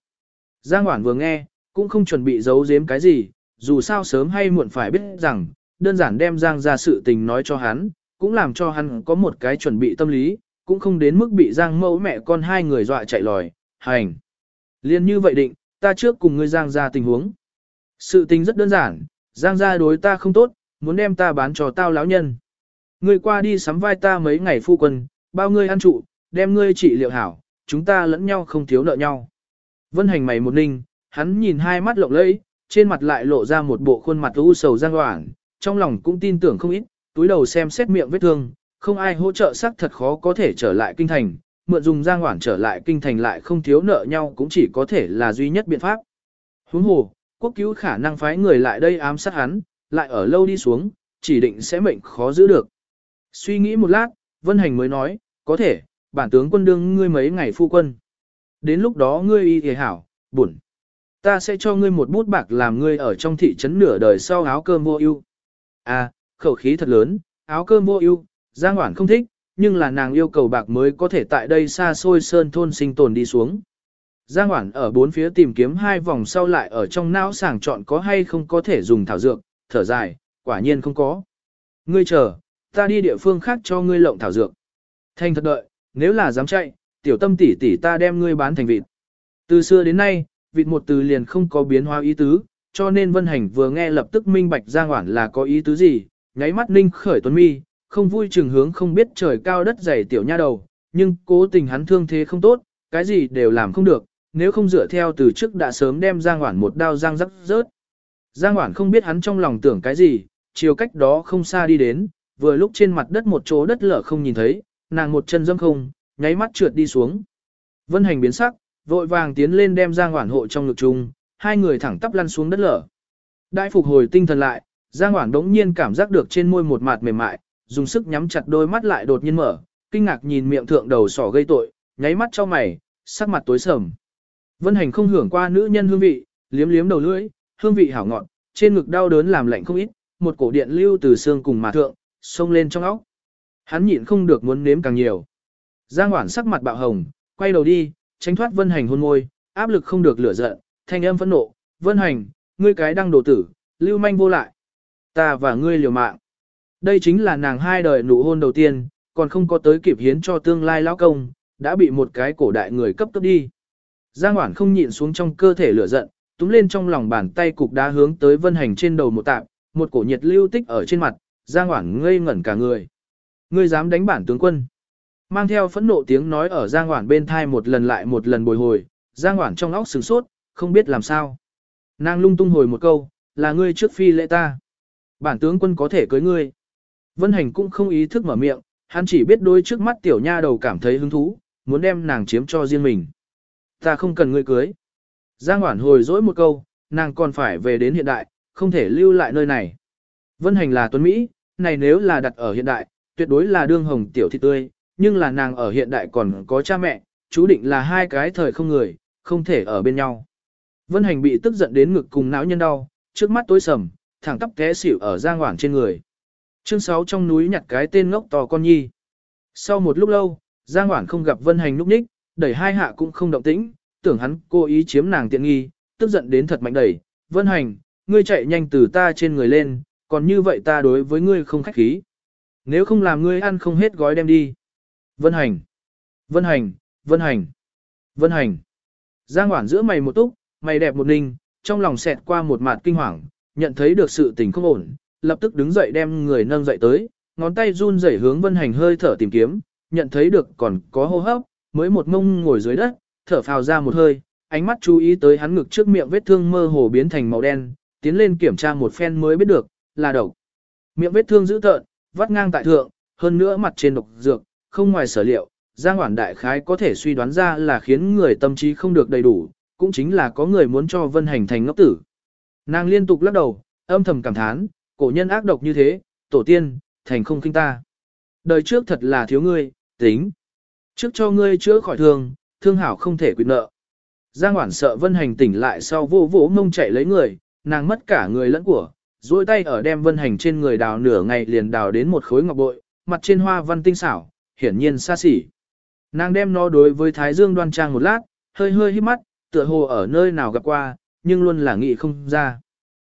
Giang Hoản vừa nghe, cũng không chuẩn bị giấu giếm cái gì, dù sao sớm hay muộn phải biết rằng, đơn giản đem Giang ra sự tình nói cho hắn, cũng làm cho hắn có một cái chuẩn bị tâm lý, cũng không đến mức bị Giang mẫu mẹ con hai người dọa chạy lòi, hành. Liên như vậy định, ta trước cùng ngươi Giang ra tình huống. Sự tình rất đơn giản, Giang ra đối ta không tốt, muốn đem ta bán cho tao lão nhân. Ngươi qua đi sắm vai ta mấy ngày phu quân, bao ngươi ăn trụ, đem ngươi trị liệu hảo, chúng ta lẫn nhau không thiếu nợ nhau. Vân hành mày một ninh, hắn nhìn hai mắt lộng lẫy, trên mặt lại lộ ra một bộ khuôn mặt u sầu giang hoảng, trong lòng cũng tin tưởng không ít, túi đầu xem xét miệng vết thương, không ai hỗ trợ xác thật khó có thể trở lại kinh thành, mượn dùng giang hoảng trở lại kinh thành lại không thiếu nợ nhau cũng chỉ có thể là duy nhất biện pháp. Huống hồ, quốc cứu khả năng phái người lại đây ám sát hắn, lại ở lâu đi xuống, chỉ định sẽ mệnh khó giữ được. Suy nghĩ một lát, Vân Hành mới nói, có thể, bản tướng quân đương ngươi mấy ngày phu quân. Đến lúc đó ngươi y hề hảo, buồn. Ta sẽ cho ngươi một bút bạc làm ngươi ở trong thị trấn nửa đời sau áo cơm vô ưu. À, khẩu khí thật lớn, áo cơm vô ưu, Giang Hoản không thích, nhưng là nàng yêu cầu bạc mới có thể tại đây xa xôi sơn thôn sinh tồn đi xuống. Giang Hoản ở bốn phía tìm kiếm hai vòng sau lại ở trong não sàng chọn có hay không có thể dùng thảo dược, thở dài, quả nhiên không có. Ngươi chờ, ta đi địa phương khác cho ngươi lộng thảo dược. Thanh thật đợi, nếu là dám chạy, tiểu tâm tỷ tỷ ta đem ngươi bán thành vịt. Từ xưa đến nay, vịt một từ liền không có biến hóa ý tứ, cho nên Vân Hành vừa nghe lập tức minh bạch Giang Hoản là có ý tứ gì, nháy mắt ninh khởi tuấn mi, không vui chừng hướng không biết trời cao đất dày tiểu nha đầu, nhưng cố tình hắn thương thế không tốt, cái gì đều làm không được, nếu không dựa theo từ trước đã sớm đem Giang Hoản một đao giang rắc rớt. Giang Hoản không biết hắn trong lòng tưởng cái gì, chiều cách đó không xa đi đến, vừa lúc trên mặt đất một chỗ đất lở không nhìn thấy, nàng một chân dâm không, nháy mắt trượt đi xuống. Vân hành biến sắc, vội vàng tiến lên đem Giang Hoản hộ trong ngực chung, hai người thẳng tắp lăn xuống đất lở. Đại phục hồi tinh thần lại, Giang Hoảng đống nhiên cảm giác được trên môi một mặt mềm mại, dùng sức nhắm chặt đôi mắt lại đột nhiên mở, kinh ngạc nhìn miệng thượng đầu sỏ gây tội, nháy mắt cho mày, sắc mặt tối sầm. Vân Hành không hưởng qua nữ nhân hương vị, liếm liếm đầu lưỡi, hương vị hảo ngọt, trên ngực đau đớn làm lạnh không ít, một cổ điện lưu từ xương cùng mà thượng, xông lên trong óc. Hắn nhịn không được muốn nếm càng nhiều. Giang Hoản sắc mặt bạo hồng, quay đầu đi, tránh thoát Vân Hành hôn môi, áp lực không được lửa giận, thanh âm phẫn nộ, "Vân Hành, ngươi cái đang đồ tử, lưu manh vô lại. Ta và ngươi liều mạng." Đây chính là nàng hai đời nụ hôn đầu tiên, còn không có tới kịp hiến cho tương lai lão công, đã bị một cái cổ đại người cấp cấp đi. Giang Hoản không nhịn xuống trong cơ thể lửa giận, túm lên trong lòng bàn tay cục đá hướng tới Vân Hành trên đầu một tạm, một cổ nhiệt lưu tích ở trên mặt, Giang Hoản ngây ngẩn cả người. Ngươi dám đánh bản tướng quân? Mang theo phẫn nộ tiếng nói ở Giang Hoản bên thai một lần lại một lần bồi hồi, Giang Hoản trong óc sửng sốt, không biết làm sao. Nàng lung tung hồi một câu, là ngươi trước phi lễ ta. Bản tướng quân có thể cưới ngươi. Vân Hành cũng không ý thức mở miệng, hắn chỉ biết đôi trước mắt tiểu nha đầu cảm thấy hứng thú, muốn đem nàng chiếm cho riêng mình. Ta không cần ngươi cưới. Giang Hoản hồi dỗi một câu, nàng còn phải về đến hiện đại, không thể lưu lại nơi này. Vân Hành là tuấn Mỹ, này nếu là đặt ở hiện đại, tuyệt đối là đương hồng tiểu thị tươi, nhưng là nàng ở hiện đại còn có cha mẹ, chú định là hai cái thời không người, không thể ở bên nhau. Vân Hành bị tức giận đến ngực cùng não nhân đau, trước mắt tối sầm, thẳng tắp té xỉu ở Giang hoảng trên người. Chương 6 trong núi nhặt cái tên ngốc to con nhi. Sau một lúc lâu, Giang Hoản không gặp Vân Hành lúc ních, đẩy hai hạ cũng không động tĩnh, tưởng hắn cố ý chiếm nàng tiện nghi, tức giận đến thật mạnh đẩy. Vân Hành, ngươi chạy nhanh từ ta trên người lên, còn như vậy ta đối với ngươi không khách khí. Nếu không làm ngươi ăn không hết gói đem đi. Vân Hành, Vân Hành, Vân Hành, Vân Hành. Giang Hoản giữa mày một túc, mày đẹp một ninh, trong lòng xẹt qua một mặt kinh hoàng, nhận thấy được sự tình không ổn, lập tức đứng dậy đem người nâng dậy tới, ngón tay run rẩy hướng Vân Hành hơi thở tìm kiếm, nhận thấy được còn có hô hấp, mới một mông ngồi dưới đất, thở phào ra một hơi, ánh mắt chú ý tới hắn ngực trước miệng vết thương mơ hồ biến thành màu đen, tiến lên kiểm tra một phen mới biết được, là độc. Miệng vết thương dữ tợn, vắt ngang tại thượng, hơn nữa mặt trên độc dược, không ngoài sở liệu, Giang Hoản Đại Khái có thể suy đoán ra là khiến người tâm trí không được đầy đủ, cũng chính là có người muốn cho Vân Hành thành ngốc tử. Nàng liên tục lắc đầu, âm thầm cảm thán, cổ nhân ác độc như thế, tổ tiên, thành không kinh ta. Đời trước thật là thiếu ngươi, tính. Trước cho ngươi chữa khỏi thương, thương hảo không thể quyết nợ. Giang Hoản sợ Vân Hành tỉnh lại sau vô vỗ mông chạy lấy người, nàng mất cả người lẫn của, duỗi tay ở đem Vân Hành trên người đào nửa ngày liền đào đến một khối ngọc bội, mặt trên hoa văn tinh xảo, hiển nhiên xa xỉ. Nàng đem nó đối với Thái Dương đoan trang một lát, hơi hơi hít mắt, tựa hồ ở nơi nào gặp qua, nhưng luôn là nghĩ không ra.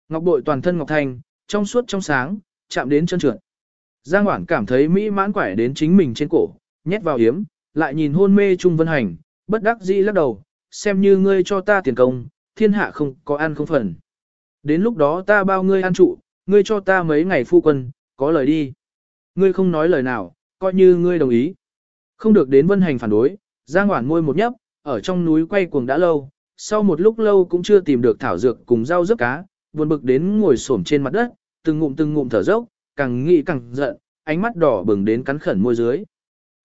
Ngọc bội toàn thân ngọc thanh, trong suốt trong sáng, chạm đến chân trượt. Giang Hoảng cảm thấy mỹ mãn quải đến chính mình trên cổ, nhét vào yếm, lại nhìn hôn mê Trung Vân Hành, bất đắc dĩ lắc đầu, xem như ngươi cho ta tiền công, thiên hạ không có ăn không phần. Đến lúc đó ta bao ngươi ăn trụ, ngươi cho ta mấy ngày phu quân, có lời đi. Ngươi không nói lời nào, coi như ngươi đồng ý. Không được đến Vân Hành phản đối, Giang Hoảng môi một nhấp, ở trong núi quay cuồng đã lâu, sau một lúc lâu cũng chưa tìm được thảo dược cùng rau rớt cá, buồn bực đến ngồi xổm trên mặt đất, từng ngụm từng ngụm thở dốc, càng nghĩ càng giận, ánh mắt đỏ bừng đến cắn khẩn môi dưới.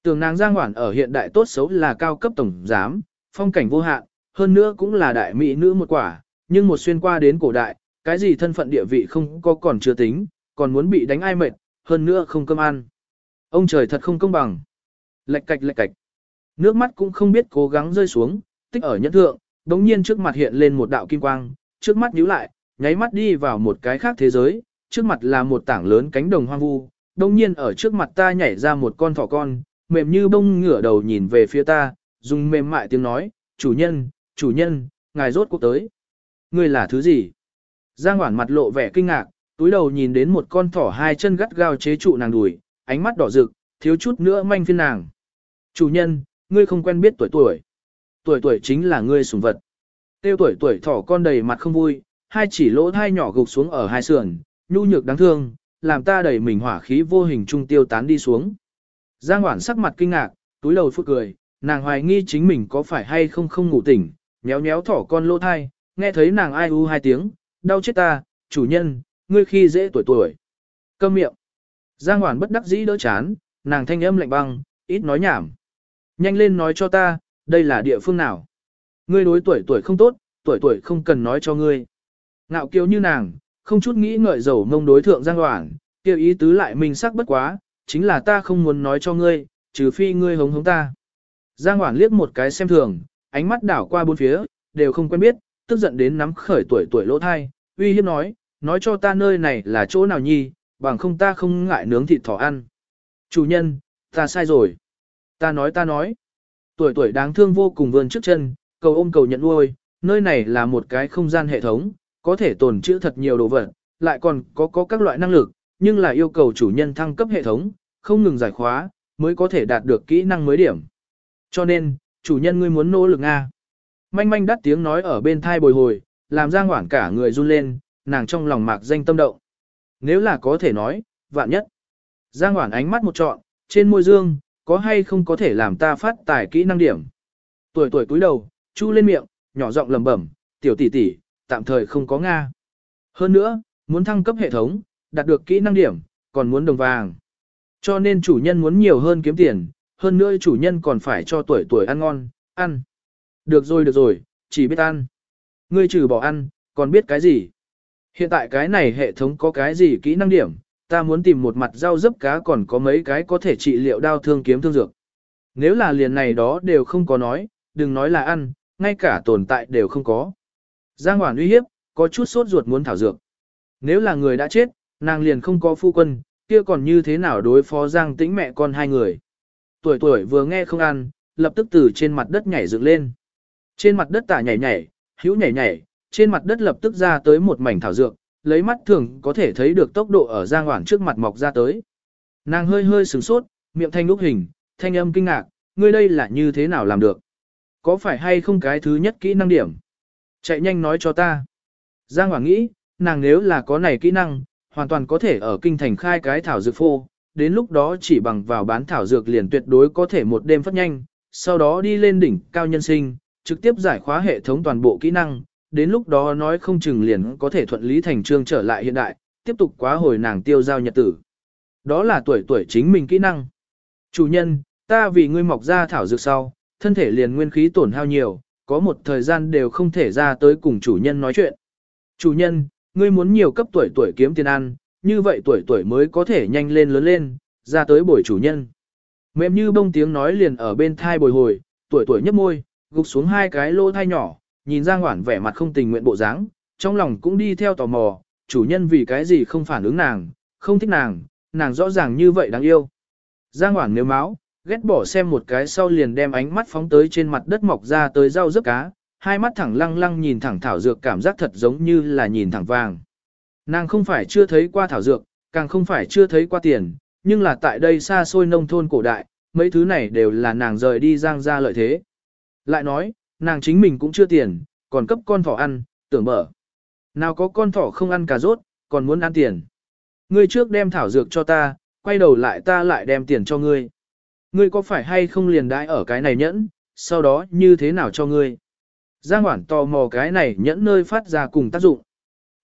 Tường nàng Giang Hoản ở hiện đại tốt xấu là cao cấp tổng giám, phong cảnh vô hạn, hơn nữa cũng là đại mỹ nữ một quả, nhưng một xuyên qua đến cổ đại, cái gì thân phận địa vị không có còn chưa tính, còn muốn bị đánh ai mệt, hơn nữa không cơm ăn. Ông trời thật không công bằng. Lệch cạch lệch cạch. Nước mắt cũng không biết cố gắng rơi xuống, tích ở nhẫn thượng, đống nhiên trước mặt hiện lên một đạo kim quang, trước mắt nhíu lại, nháy mắt đi vào một cái khác thế giới, trước mặt là một tảng lớn cánh đồng hoang vu, đống nhiên ở trước mặt ta nhảy ra một con thỏ con, mềm như bông ngửa đầu nhìn về phía ta, dùng mềm mại tiếng nói, chủ nhân, chủ nhân, ngài rốt cuộc tới. Ngươi là thứ gì? Giang Hoản mặt lộ vẻ kinh ngạc, túi đầu nhìn đến một con thỏ hai chân gắt gao chế trụ nàng đùi, ánh mắt đỏ rực, thiếu chút nữa manh phiên nàng. Chủ nhân, ngươi không quen biết tuổi tuổi. Tuổi tuổi chính là ngươi sùng vật. Tiêu tuổi tuổi thỏ con đầy mặt không vui, hai chỉ lỗ thai nhỏ gục xuống ở hai sườn, nhu nhược đáng thương, làm ta đẩy mình hỏa khí vô hình trung tiêu tán đi xuống. Giang Hoản sắc mặt kinh ngạc, túi đầu phút cười, nàng hoài nghi chính mình có phải hay không không ngủ tỉnh, nhéo nhéo thỏ con lỗ thai, nghe thấy nàng ai u hai tiếng, đau chết ta, chủ nhân, ngươi khi dễ tuổi tuổi. Câm miệng. Giang Hoản bất đắc dĩ đỡ chán, nàng thanh âm lạnh băng, ít nói nhảm. Nhanh lên nói cho ta, đây là địa phương nào? Ngươi đối tuổi tuổi không tốt, tuổi tuổi không cần nói cho ngươi. Ngạo kiều như nàng, không chút nghĩ ngợi dầu mông đối thượng Giang hoảng, kêu ý tứ lại mình sắc bất quá, chính là ta không muốn nói cho ngươi, trừ phi ngươi hống hống ta. Giang hoảng liếc một cái xem thường, ánh mắt đảo qua bốn phía, đều không quen biết, tức giận đến nắm khởi tuổi tuổi lỗ thai, uy hiếp nói, nói cho ta nơi này là chỗ nào nhi, bằng không ta không ngại nướng thịt thỏ ăn. Chủ nhân, ta sai rồi. Ta nói ta nói. Tuổi tuổi đáng thương vô cùng vươn trước chân, cầu ôm cầu nhận nuôi, nơi này là một cái không gian hệ thống, có thể tồn trữ thật nhiều đồ vật, lại còn có có các loại năng lực, nhưng là yêu cầu chủ nhân thăng cấp hệ thống, không ngừng giải khóa, mới có thể đạt được kỹ năng mới điểm. Cho nên, chủ nhân ngươi muốn nỗ lực Nga. Manh manh đắt tiếng nói ở bên thai bồi hồi, làm Giang Hoảng cả người run lên, nàng trong lòng mạc danh tâm động. Nếu là có thể nói, vạn nhất. Giang Hoảng ánh mắt một trọn, trên môi dương, có hay không có thể làm ta phát tài kỹ năng điểm. Tuổi tuổi cúi đầu, chu lên miệng, nhỏ giọng lẩm bẩm, tiểu tỷ tỷ, tạm thời không có Nga. Hơn nữa, muốn thăng cấp hệ thống, đạt được kỹ năng điểm, còn muốn đồng vàng. Cho nên chủ nhân muốn nhiều hơn kiếm tiền, hơn nữa chủ nhân còn phải cho tuổi tuổi ăn ngon, ăn. Được rồi được rồi, chỉ biết ăn. Ngươi trừ bỏ ăn, còn biết cái gì? Hiện tại cái này hệ thống có cái gì kỹ năng điểm, ta muốn tìm một mặt rau dấp cá còn có mấy cái có thể trị liệu đau thương kiếm thương dược. Nếu là liền này đó đều không có nói, đừng nói là ăn, ngay cả tồn tại đều không có. Giang Hoản uy hiếp, có chút sốt ruột muốn thảo dược. Nếu là người đã chết, nàng liền không có phu quân, kia còn như thế nào đối phó Giang tĩnh mẹ con hai người. Tuổi tuổi vừa nghe không ăn, lập tức từ trên mặt đất nhảy dựng lên. Trên mặt đất tả nhảy nhảy, hữu nhảy nhảy, trên mặt đất lập tức ra tới một mảnh thảo dược, lấy mắt thường có thể thấy được tốc độ ở Giang Hoảng trước mặt mọc ra tới. Nàng hơi hơi sửng sốt, miệng thanh lúc hình, thanh âm kinh ngạc, ngươi đây là như thế nào làm được? Có phải hay không cái thứ nhất kỹ năng điểm? Chạy nhanh nói cho ta. Giang Hoảng nghĩ, nàng nếu là có này kỹ năng, hoàn toàn có thể ở kinh thành khai cái thảo dược phô, đến lúc đó chỉ bằng vào bán thảo dược liền tuyệt đối có thể một đêm phát nhanh, sau đó đi lên đỉnh cao nhân sinh, trực tiếp giải khóa hệ thống toàn bộ kỹ năng, đến lúc đó nói không chừng liền có thể thuận lý thành trương trở lại hiện đại, tiếp tục quá hồi nàng tiêu giao nhật tử. Đó là tuổi tuổi chính mình kỹ năng. Chủ nhân, ta vì ngươi mọc ra thảo dược sau, thân thể liền nguyên khí tổn hao nhiều, có một thời gian đều không thể ra tới cùng chủ nhân nói chuyện. Chủ nhân, ngươi muốn nhiều cấp tuổi tuổi kiếm tiền ăn, như vậy tuổi tuổi mới có thể nhanh lên lớn lên, ra tới bồi chủ nhân. Mềm như bông tiếng nói liền ở bên thai bồi hồi, tuổi tuổi nhấp môi, gục xuống hai cái lô thai nhỏ, nhìn Giang Hoản vẻ mặt không tình nguyện bộ dáng, trong lòng cũng đi theo tò mò, chủ nhân vì cái gì không phản ứng nàng, không thích nàng, nàng rõ ràng như vậy đáng yêu. Giang Hoản nếu máu, ghét bỏ xem một cái sau liền đem ánh mắt phóng tới trên mặt đất mọc ra tới rau rớp cá, hai mắt thẳng lăng lăng nhìn thẳng thảo dược cảm giác thật giống như là nhìn thẳng vàng. Nàng không phải chưa thấy qua thảo dược, càng không phải chưa thấy qua tiền, nhưng là tại đây xa xôi nông thôn cổ đại, mấy thứ này đều là nàng rời đi giang ra lợi thế. Lại nói, nàng chính mình cũng chưa tiền, còn cấp con thỏ ăn, tưởng mở. Nào có con thỏ không ăn cà rốt, còn muốn ăn tiền. Ngươi trước đem thảo dược cho ta, quay đầu lại ta lại đem tiền cho ngươi. Ngươi có phải hay không liền đãi ở cái này nhẫn, sau đó như thế nào cho ngươi? Giang Hoản tò mò cái này nhẫn nơi phát ra cùng tác dụng.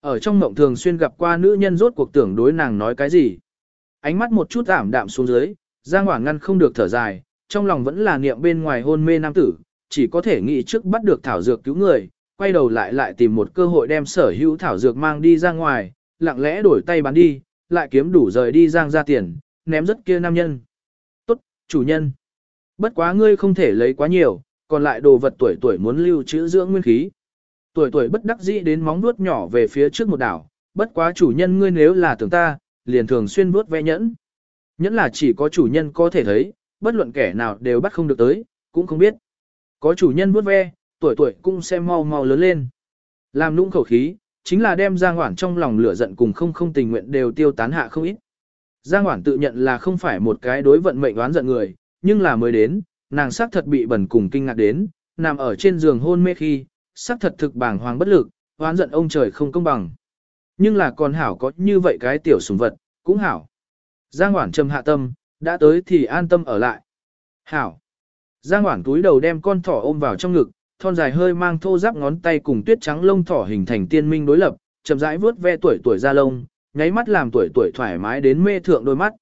Ở trong mộng thường xuyên gặp qua nữ nhân rốt cuộc tưởng đối nàng nói cái gì. Ánh mắt một chút ảm đạm xuống dưới, Giang Hoản ngăn không được thở dài, trong lòng vẫn là niệm bên ngoài hôn mê nam tử, chỉ có thể nghĩ trước bắt được thảo dược cứu người, quay đầu lại lại tìm một cơ hội đem sở hữu thảo dược mang đi ra ngoài, lặng lẽ đổi tay bán đi, lại kiếm đủ rời đi giang ra tiền, ném rất kia nam nhân. Tốt, chủ nhân. Bất quá ngươi không thể lấy quá nhiều, còn lại đồ vật tuổi tuổi muốn lưu trữ dưỡng nguyên khí. Tuổi tuổi bất đắc dĩ đến móng vuốt nhỏ về phía trước một đảo, bất quá chủ nhân ngươi nếu là tưởng ta, liền thường xuyên vuốt ve nhẫn. Nhẫn là chỉ có chủ nhân có thể thấy, bất luận kẻ nào đều bắt không được tới, cũng không biết. Có chủ nhân vuốt ve, tuổi tuổi cũng sẽ mau mau lớn lên. Làm nũng khẩu khí, chính là đem Giang Hoản trong lòng lửa giận cùng không không tình nguyện đều tiêu tán hạ không ít. Giang Hoản tự nhận là không phải một cái đối vận mệnh đoán giận người, nhưng là mới đến, nàng xác thật bị bẩn cùng kinh ngạc đến, nằm ở trên giường hôn mê khi, xác thật thực bàng hoàng bất lực, oán giận ông trời không công bằng. Nhưng là còn hảo có như vậy cái tiểu sùng vật, cũng hảo. Giang Hoản trầm hạ tâm, đã tới thì an tâm ở lại. Hảo. Giang Hoảng túi đầu đem con thỏ ôm vào trong ngực, thon dài hơi mang thô giáp ngón tay cùng tuyết trắng lông thỏ hình thành tiên minh đối lập, chậm rãi vuốt ve tuổi tuổi da lông, nháy mắt làm tuổi tuổi thoải mái đến mê thượng đôi mắt.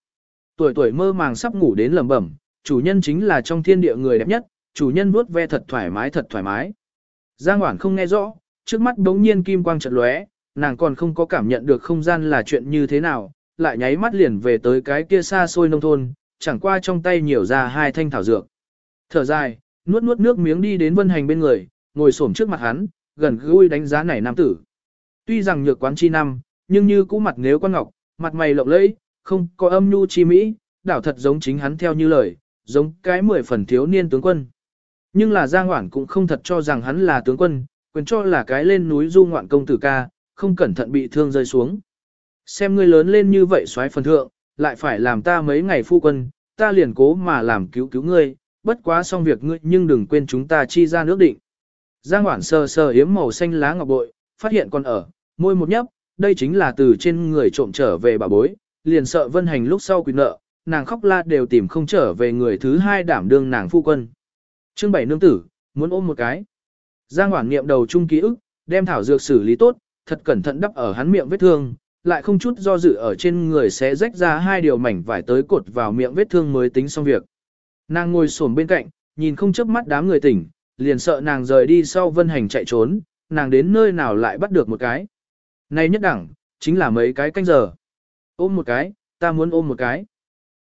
Tuổi tuổi mơ màng sắp ngủ đến lẩm bẩm, chủ nhân chính là trong thiên địa người đẹp nhất, chủ nhân vuốt ve thật thoải mái thật thoải mái. Giang Hoảng không nghe rõ, trước mắt đống nhiên kim quang chợt lóe, nàng còn không có cảm nhận được không gian là chuyện như thế nào, lại nháy mắt liền về tới cái kia xa xôi nông thôn, chẳng qua trong tay nhiều ra hai thanh thảo dược. Thở dài, nuốt nuốt nước miếng đi đến Vân Hành bên người, ngồi xổm trước mặt hắn, gần gũi đánh giá này nam tử. Tuy rằng nhược quán chi năm, nhưng như cũ mặt nếu quan ngọc, mặt mày lộng lẫy, không có âm nhu chi mỹ, đảo thật giống chính hắn theo như lời, giống cái mười phần thiếu niên tướng quân. Nhưng là Giang Hoản cũng không thật cho rằng hắn là tướng quân, quyền cho là cái lên núi du ngoạn công tử ca, không cẩn thận bị thương rơi xuống. Xem ngươi lớn lên như vậy xoáy phần thượng, lại phải làm ta mấy ngày phu quân, ta liền cố mà làm cứu cứu ngươi, bất quá xong việc ngươi nhưng đừng quên chúng ta chi ra nước định. Giang Hoản sờ sờ yếm màu xanh lá ngọc bội, phát hiện còn ở, môi một nhấp, đây chính là từ trên người trộm trở về bà bối, liền sợ vân hành lúc sau quỵt nợ, nàng khóc la đều tìm không trở về người thứ hai đảm đương nàng phu quân. Trương bảy nương tử, muốn ôm một cái. Giang Hoản niệm đầu chung ký ức, đem thảo dược xử lý tốt, thật cẩn thận đắp ở hắn miệng vết thương, lại không chút do dự ở trên người sẽ rách ra hai điều mảnh vải tới cột vào miệng vết thương mới tính xong việc. Nàng ngồi xổm bên cạnh, nhìn không chớp mắt đám người tỉnh, liền sợ nàng rời đi sau vân hành chạy trốn, nàng đến nơi nào lại bắt được một cái. Này nhất đẳng, chính là mấy cái canh giờ. Ôm một cái, ta muốn ôm một cái.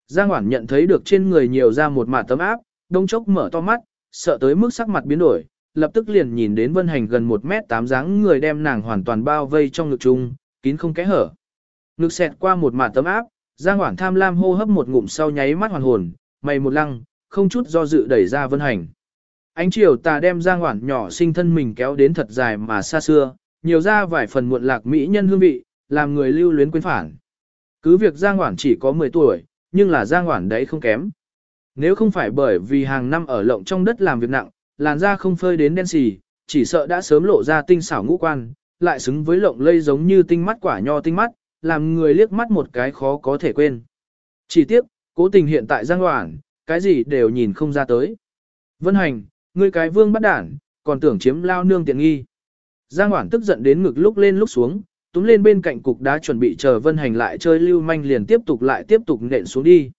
Giang Hoản nhận thấy được trên người nhiều ra một mả tấm áp, đông chốc mở to mắt, sợ tới mức sắc mặt biến đổi, lập tức liền nhìn đến vân hành gần 1 mét 8 dáng người đem nàng hoàn toàn bao vây trong ngực chung, kín không kẽ hở. Ngực xẹt qua một mả tấm áp, Giang Hoản tham lam hô hấp một ngụm sau nháy mắt hoàn hồn, mày một lăng, không chút do dự đẩy ra vân hành. Ánh chiều tà đem Giang Hoản nhỏ sinh thân mình kéo đến thật dài mà xa xưa, nhiều ra vài phần muộn lạc mỹ nhân hương vị, làm người lưu luyến quên phản. Cứ việc Giang Hoản chỉ có 10 tuổi, nhưng là Giang Hoản đấy không kém. Nếu không phải bởi vì hàng năm ở lộng trong đất làm việc nặng, làn da không phơi đến đen xì, chỉ sợ đã sớm lộ ra tinh xảo ngũ quan, lại xứng với lộng lây giống như tinh mắt quả nho tinh mắt, làm người liếc mắt một cái khó có thể quên. Chỉ tiếc, cố tình hiện tại Giang Hoản, cái gì đều nhìn không ra tới. Vân Hành, ngươi cái vương bắt đản, còn tưởng chiếm lao nương tiện nghi. Giang Hoản tức giận đến ngực lúc lên lúc xuống, túm lên bên cạnh cục đá chuẩn bị chờ Vân Hành lại chơi lưu manh liền tiếp tục lại tiếp tục nện xuống đi.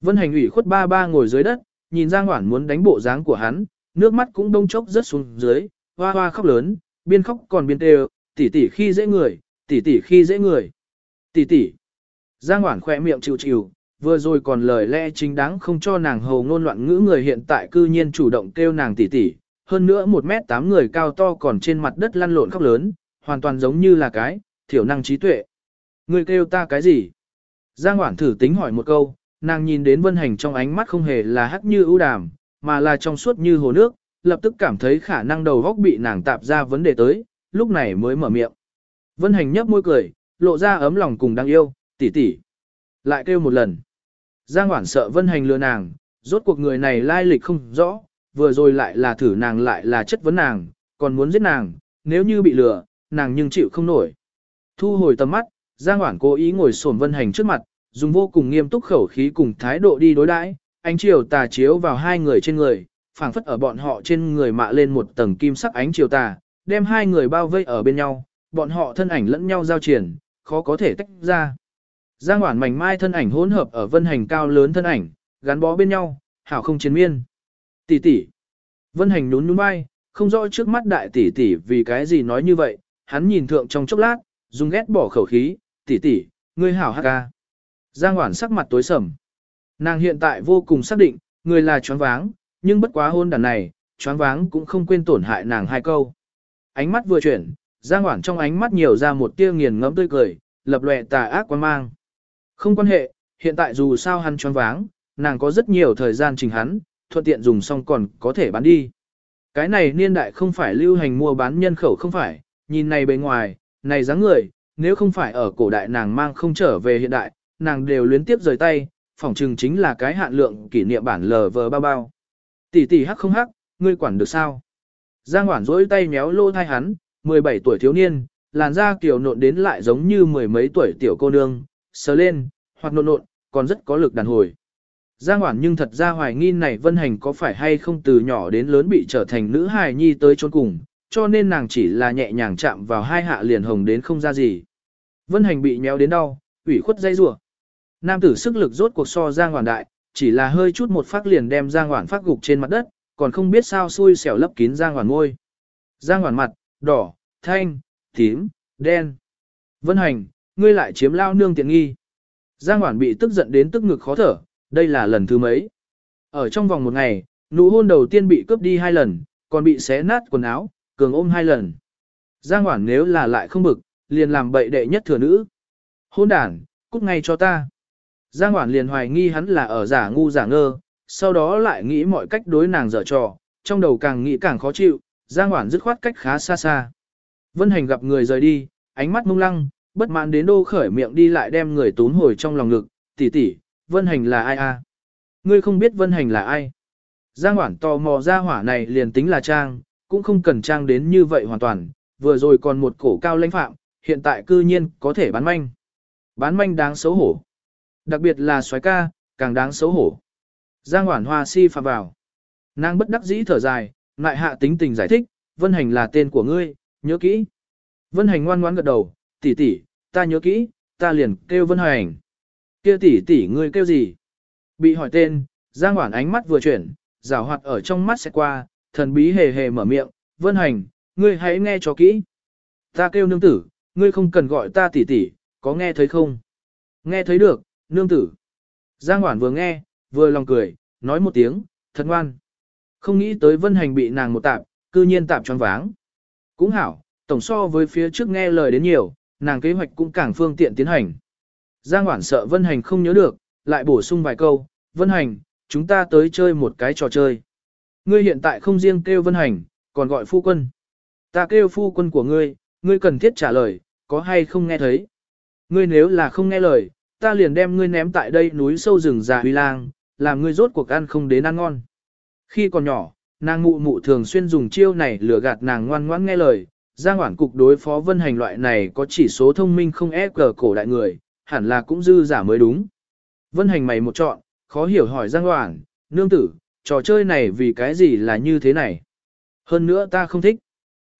Vân Hành ủy khuất ba ba ngồi dưới đất, nhìn Giang Hoản muốn đánh bộ dáng của hắn, nước mắt cũng đông chốc rớt xuống dưới, hoa hoa khóc lớn, biên khóc còn biên đều, tỷ tỷ khi dễ người, tỷ tỷ khi dễ người. Tỷ tỷ. Giang Hoản khỏe miệng chịu chịu, vừa rồi còn lời lẽ chính đáng không cho nàng hầu ngôn loạn ngữ người hiện tại cư nhiên chủ động kêu nàng tỷ tỷ, hơn nữa một mét tám người cao to còn trên mặt đất lăn lộn khóc lớn, hoàn toàn giống như là cái, thiểu năng trí tuệ. Người kêu ta cái gì? Giang Hoản thử tính hỏi một câu, nàng nhìn đến vân hành trong ánh mắt không hề là hắc như ưu đàm, mà là trong suốt như hồ nước, lập tức cảm thấy khả năng đầu góc bị nàng tạp ra vấn đề tới, lúc này mới mở miệng. Vân hành nhấp môi cười, lộ ra ấm lòng cùng đáng yêu, tỷ tỷ. Lại kêu một lần. Giang Hoản sợ Vân hành lừa nàng, rốt cuộc người này lai lịch không rõ, vừa rồi lại là thử nàng lại là chất vấn nàng, còn muốn giết nàng, nếu như bị lừa, nàng nhưng chịu không nổi. Thu hồi tầm mắt, Giang Hoản cố ý ngồi xổm Vân Hành trước mặt, dùng vô cùng nghiêm túc khẩu khí cùng thái độ đi đối đãi, ánh chiều tà chiếu vào hai người trên người, phảng phất ở bọn họ trên người mạ lên một tầng kim sắc ánh chiều tà, đem hai người bao vây ở bên nhau, bọn họ thân ảnh lẫn nhau giao triển, khó có thể tách ra. Giang Hoản mảnh mai thân ảnh hỗn hợp ở Vân Hành cao lớn thân ảnh, gắn bó bên nhau, hảo không chiến miên. Tỷ tỷ. Vân hành nhún nhún vai, không rõ trước mắt đại tỷ tỷ vì cái gì nói như vậy, hắn nhìn thượng trong chốc lát, dùng ghét bỏ khẩu khí, tỷ tỷ, ngươi hảo hắc ca. Giang Hoản sắc mặt tối sầm. Nàng hiện tại vô cùng xác định, người là choáng váng, nhưng bất quá hôn đàn này, choáng váng cũng không quên tổn hại nàng hai câu. Ánh mắt vừa chuyển, Giang Hoản trong ánh mắt nhiều ra một tia nghiền ngẫm tươi cười, lập lòe tà ác quan mang. Không quan hệ, hiện tại dù sao hắn choáng váng, nàng có rất nhiều thời gian chỉnh hắn, thuận tiện dùng xong còn có thể bán đi. Cái này niên đại không phải lưu hành mua bán nhân khẩu không phải, nhìn này bề ngoài, này dáng người, nếu không phải ở cổ đại nàng mang không trở về hiện đại, nàng đều luyến tiếp rời tay, phỏng chừng chính là cái hạn lượng kỷ niệm bản lờ vờ bao bao. Tỷ tỷ hắc không hắc, ngươi quản được sao? Giang Hoản rỗi tay méo lô thai hắn, 17 tuổi thiếu niên, làn da kiểu nộn đến lại giống như mười mấy tuổi tiểu cô nương, sờ lên, hoặc nộn nộn, còn rất có lực đàn hồi. Giang Hoản nhưng thật ra hoài nghi này Vân Hành có phải hay không từ nhỏ đến lớn bị trở thành nữ hài nhi tới chốn cùng, cho nên nàng chỉ là nhẹ nhàng chạm vào hai hạ liền hồng đến không ra gì. Vân Hành bị méo đến đau, ủy khuất dây rủa. Nam tử sức lực rốt cuộc so Giang Hoản đại, chỉ là hơi chút một phát liền đem Giang Hoản phát gục trên mặt đất, còn không biết sao xui xẻo lấp kín Giang Hoản môi. Giang Hoản mặt, đỏ, thanh, tím, đen. Vân Hành, ngươi lại chiếm lao nương tiện nghi. Giang Hoản bị tức giận đến tức ngực khó thở, Đây là lần thứ mấy. Ở trong vòng một ngày, nụ hôn đầu tiên bị cướp đi hai lần, còn bị xé nát quần áo, cường ôm hai lần. Giang Hoản nếu là lại không bực, liền làm bậy đệ nhất thừa nữ. Hôn đản, cút ngay cho ta. Giang Hoản liền hoài nghi hắn là ở giả ngu giả ngơ, sau đó lại nghĩ mọi cách đối nàng dở trò, trong đầu càng nghĩ càng khó chịu, Giang Hoản dứt khoát cách khá xa xa. Vân Hành gặp người rời đi, ánh mắt mông lăng, bất mãn đến đô khởi miệng đi lại đem người tún hồi trong lòng ngực, tỷ tỷ, Vân Hành là ai a? Ngươi không biết Vân Hành là ai? Giang Hoản tò mò ra hỏa này liền tính là trang, cũng không cần trang đến như vậy hoàn toàn, vừa rồi còn một cổ cao lãnh phạm, hiện tại cư nhiên có thể bán manh. Bán manh đáng xấu hổ. Đặc biệt là xoái ca, càng đáng xấu hổ. Giang Hoản Hoa si phạm vào. Nàng bất đắc dĩ thở dài, lại hạ tính tình giải thích, Vân Hành là tên của ngươi, nhớ kỹ. Vân Hành ngoan ngoãn gật đầu, tỷ tỷ, ta nhớ kỹ, ta liền kêu Vân Hành. Kia tỷ tỷ ngươi kêu gì? Bị hỏi tên, Giang Hoản ánh mắt vừa chuyển, rào hoạt ở trong mắt sẽ qua, thần bí hề hề mở miệng, Vân Hành, ngươi hãy nghe cho kỹ. Ta kêu nương tử, ngươi không cần gọi ta tỷ tỷ, có nghe thấy không? Nghe thấy được, nương tử. Giang Hoản vừa nghe, vừa lòng cười, nói một tiếng, thật ngoan. Không nghĩ tới Vân Hành bị nàng một tạp, cư nhiên tạp tròn váng. Cũng hảo, tổng so với phía trước nghe lời đến nhiều, nàng kế hoạch cũng càng phương tiện tiến hành. Giang Hoản sợ Vân Hành không nhớ được, lại bổ sung vài câu, Vân Hành, chúng ta tới chơi một cái trò chơi. Ngươi hiện tại không riêng kêu Vân Hành, còn gọi phu quân. Ta kêu phu quân của ngươi, ngươi cần thiết trả lời, có hay không nghe thấy. Ngươi nếu là không nghe lời, ta liền đem ngươi ném tại đây núi sâu rừng già huy lang, làm ngươi rốt cuộc ăn không đến ăn ngon. Khi còn nhỏ, nàng mụ mụ thường xuyên dùng chiêu này lừa gạt nàng ngoan ngoãn nghe lời, Giang Hoản cục đối phó vân hành loại này có chỉ số thông minh không e cờ cổ đại người, hẳn là cũng dư giả mới đúng. Vân hành mày một chọn, khó hiểu hỏi Giang Hoản, nương tử, trò chơi này vì cái gì là như thế này? Hơn nữa ta không thích.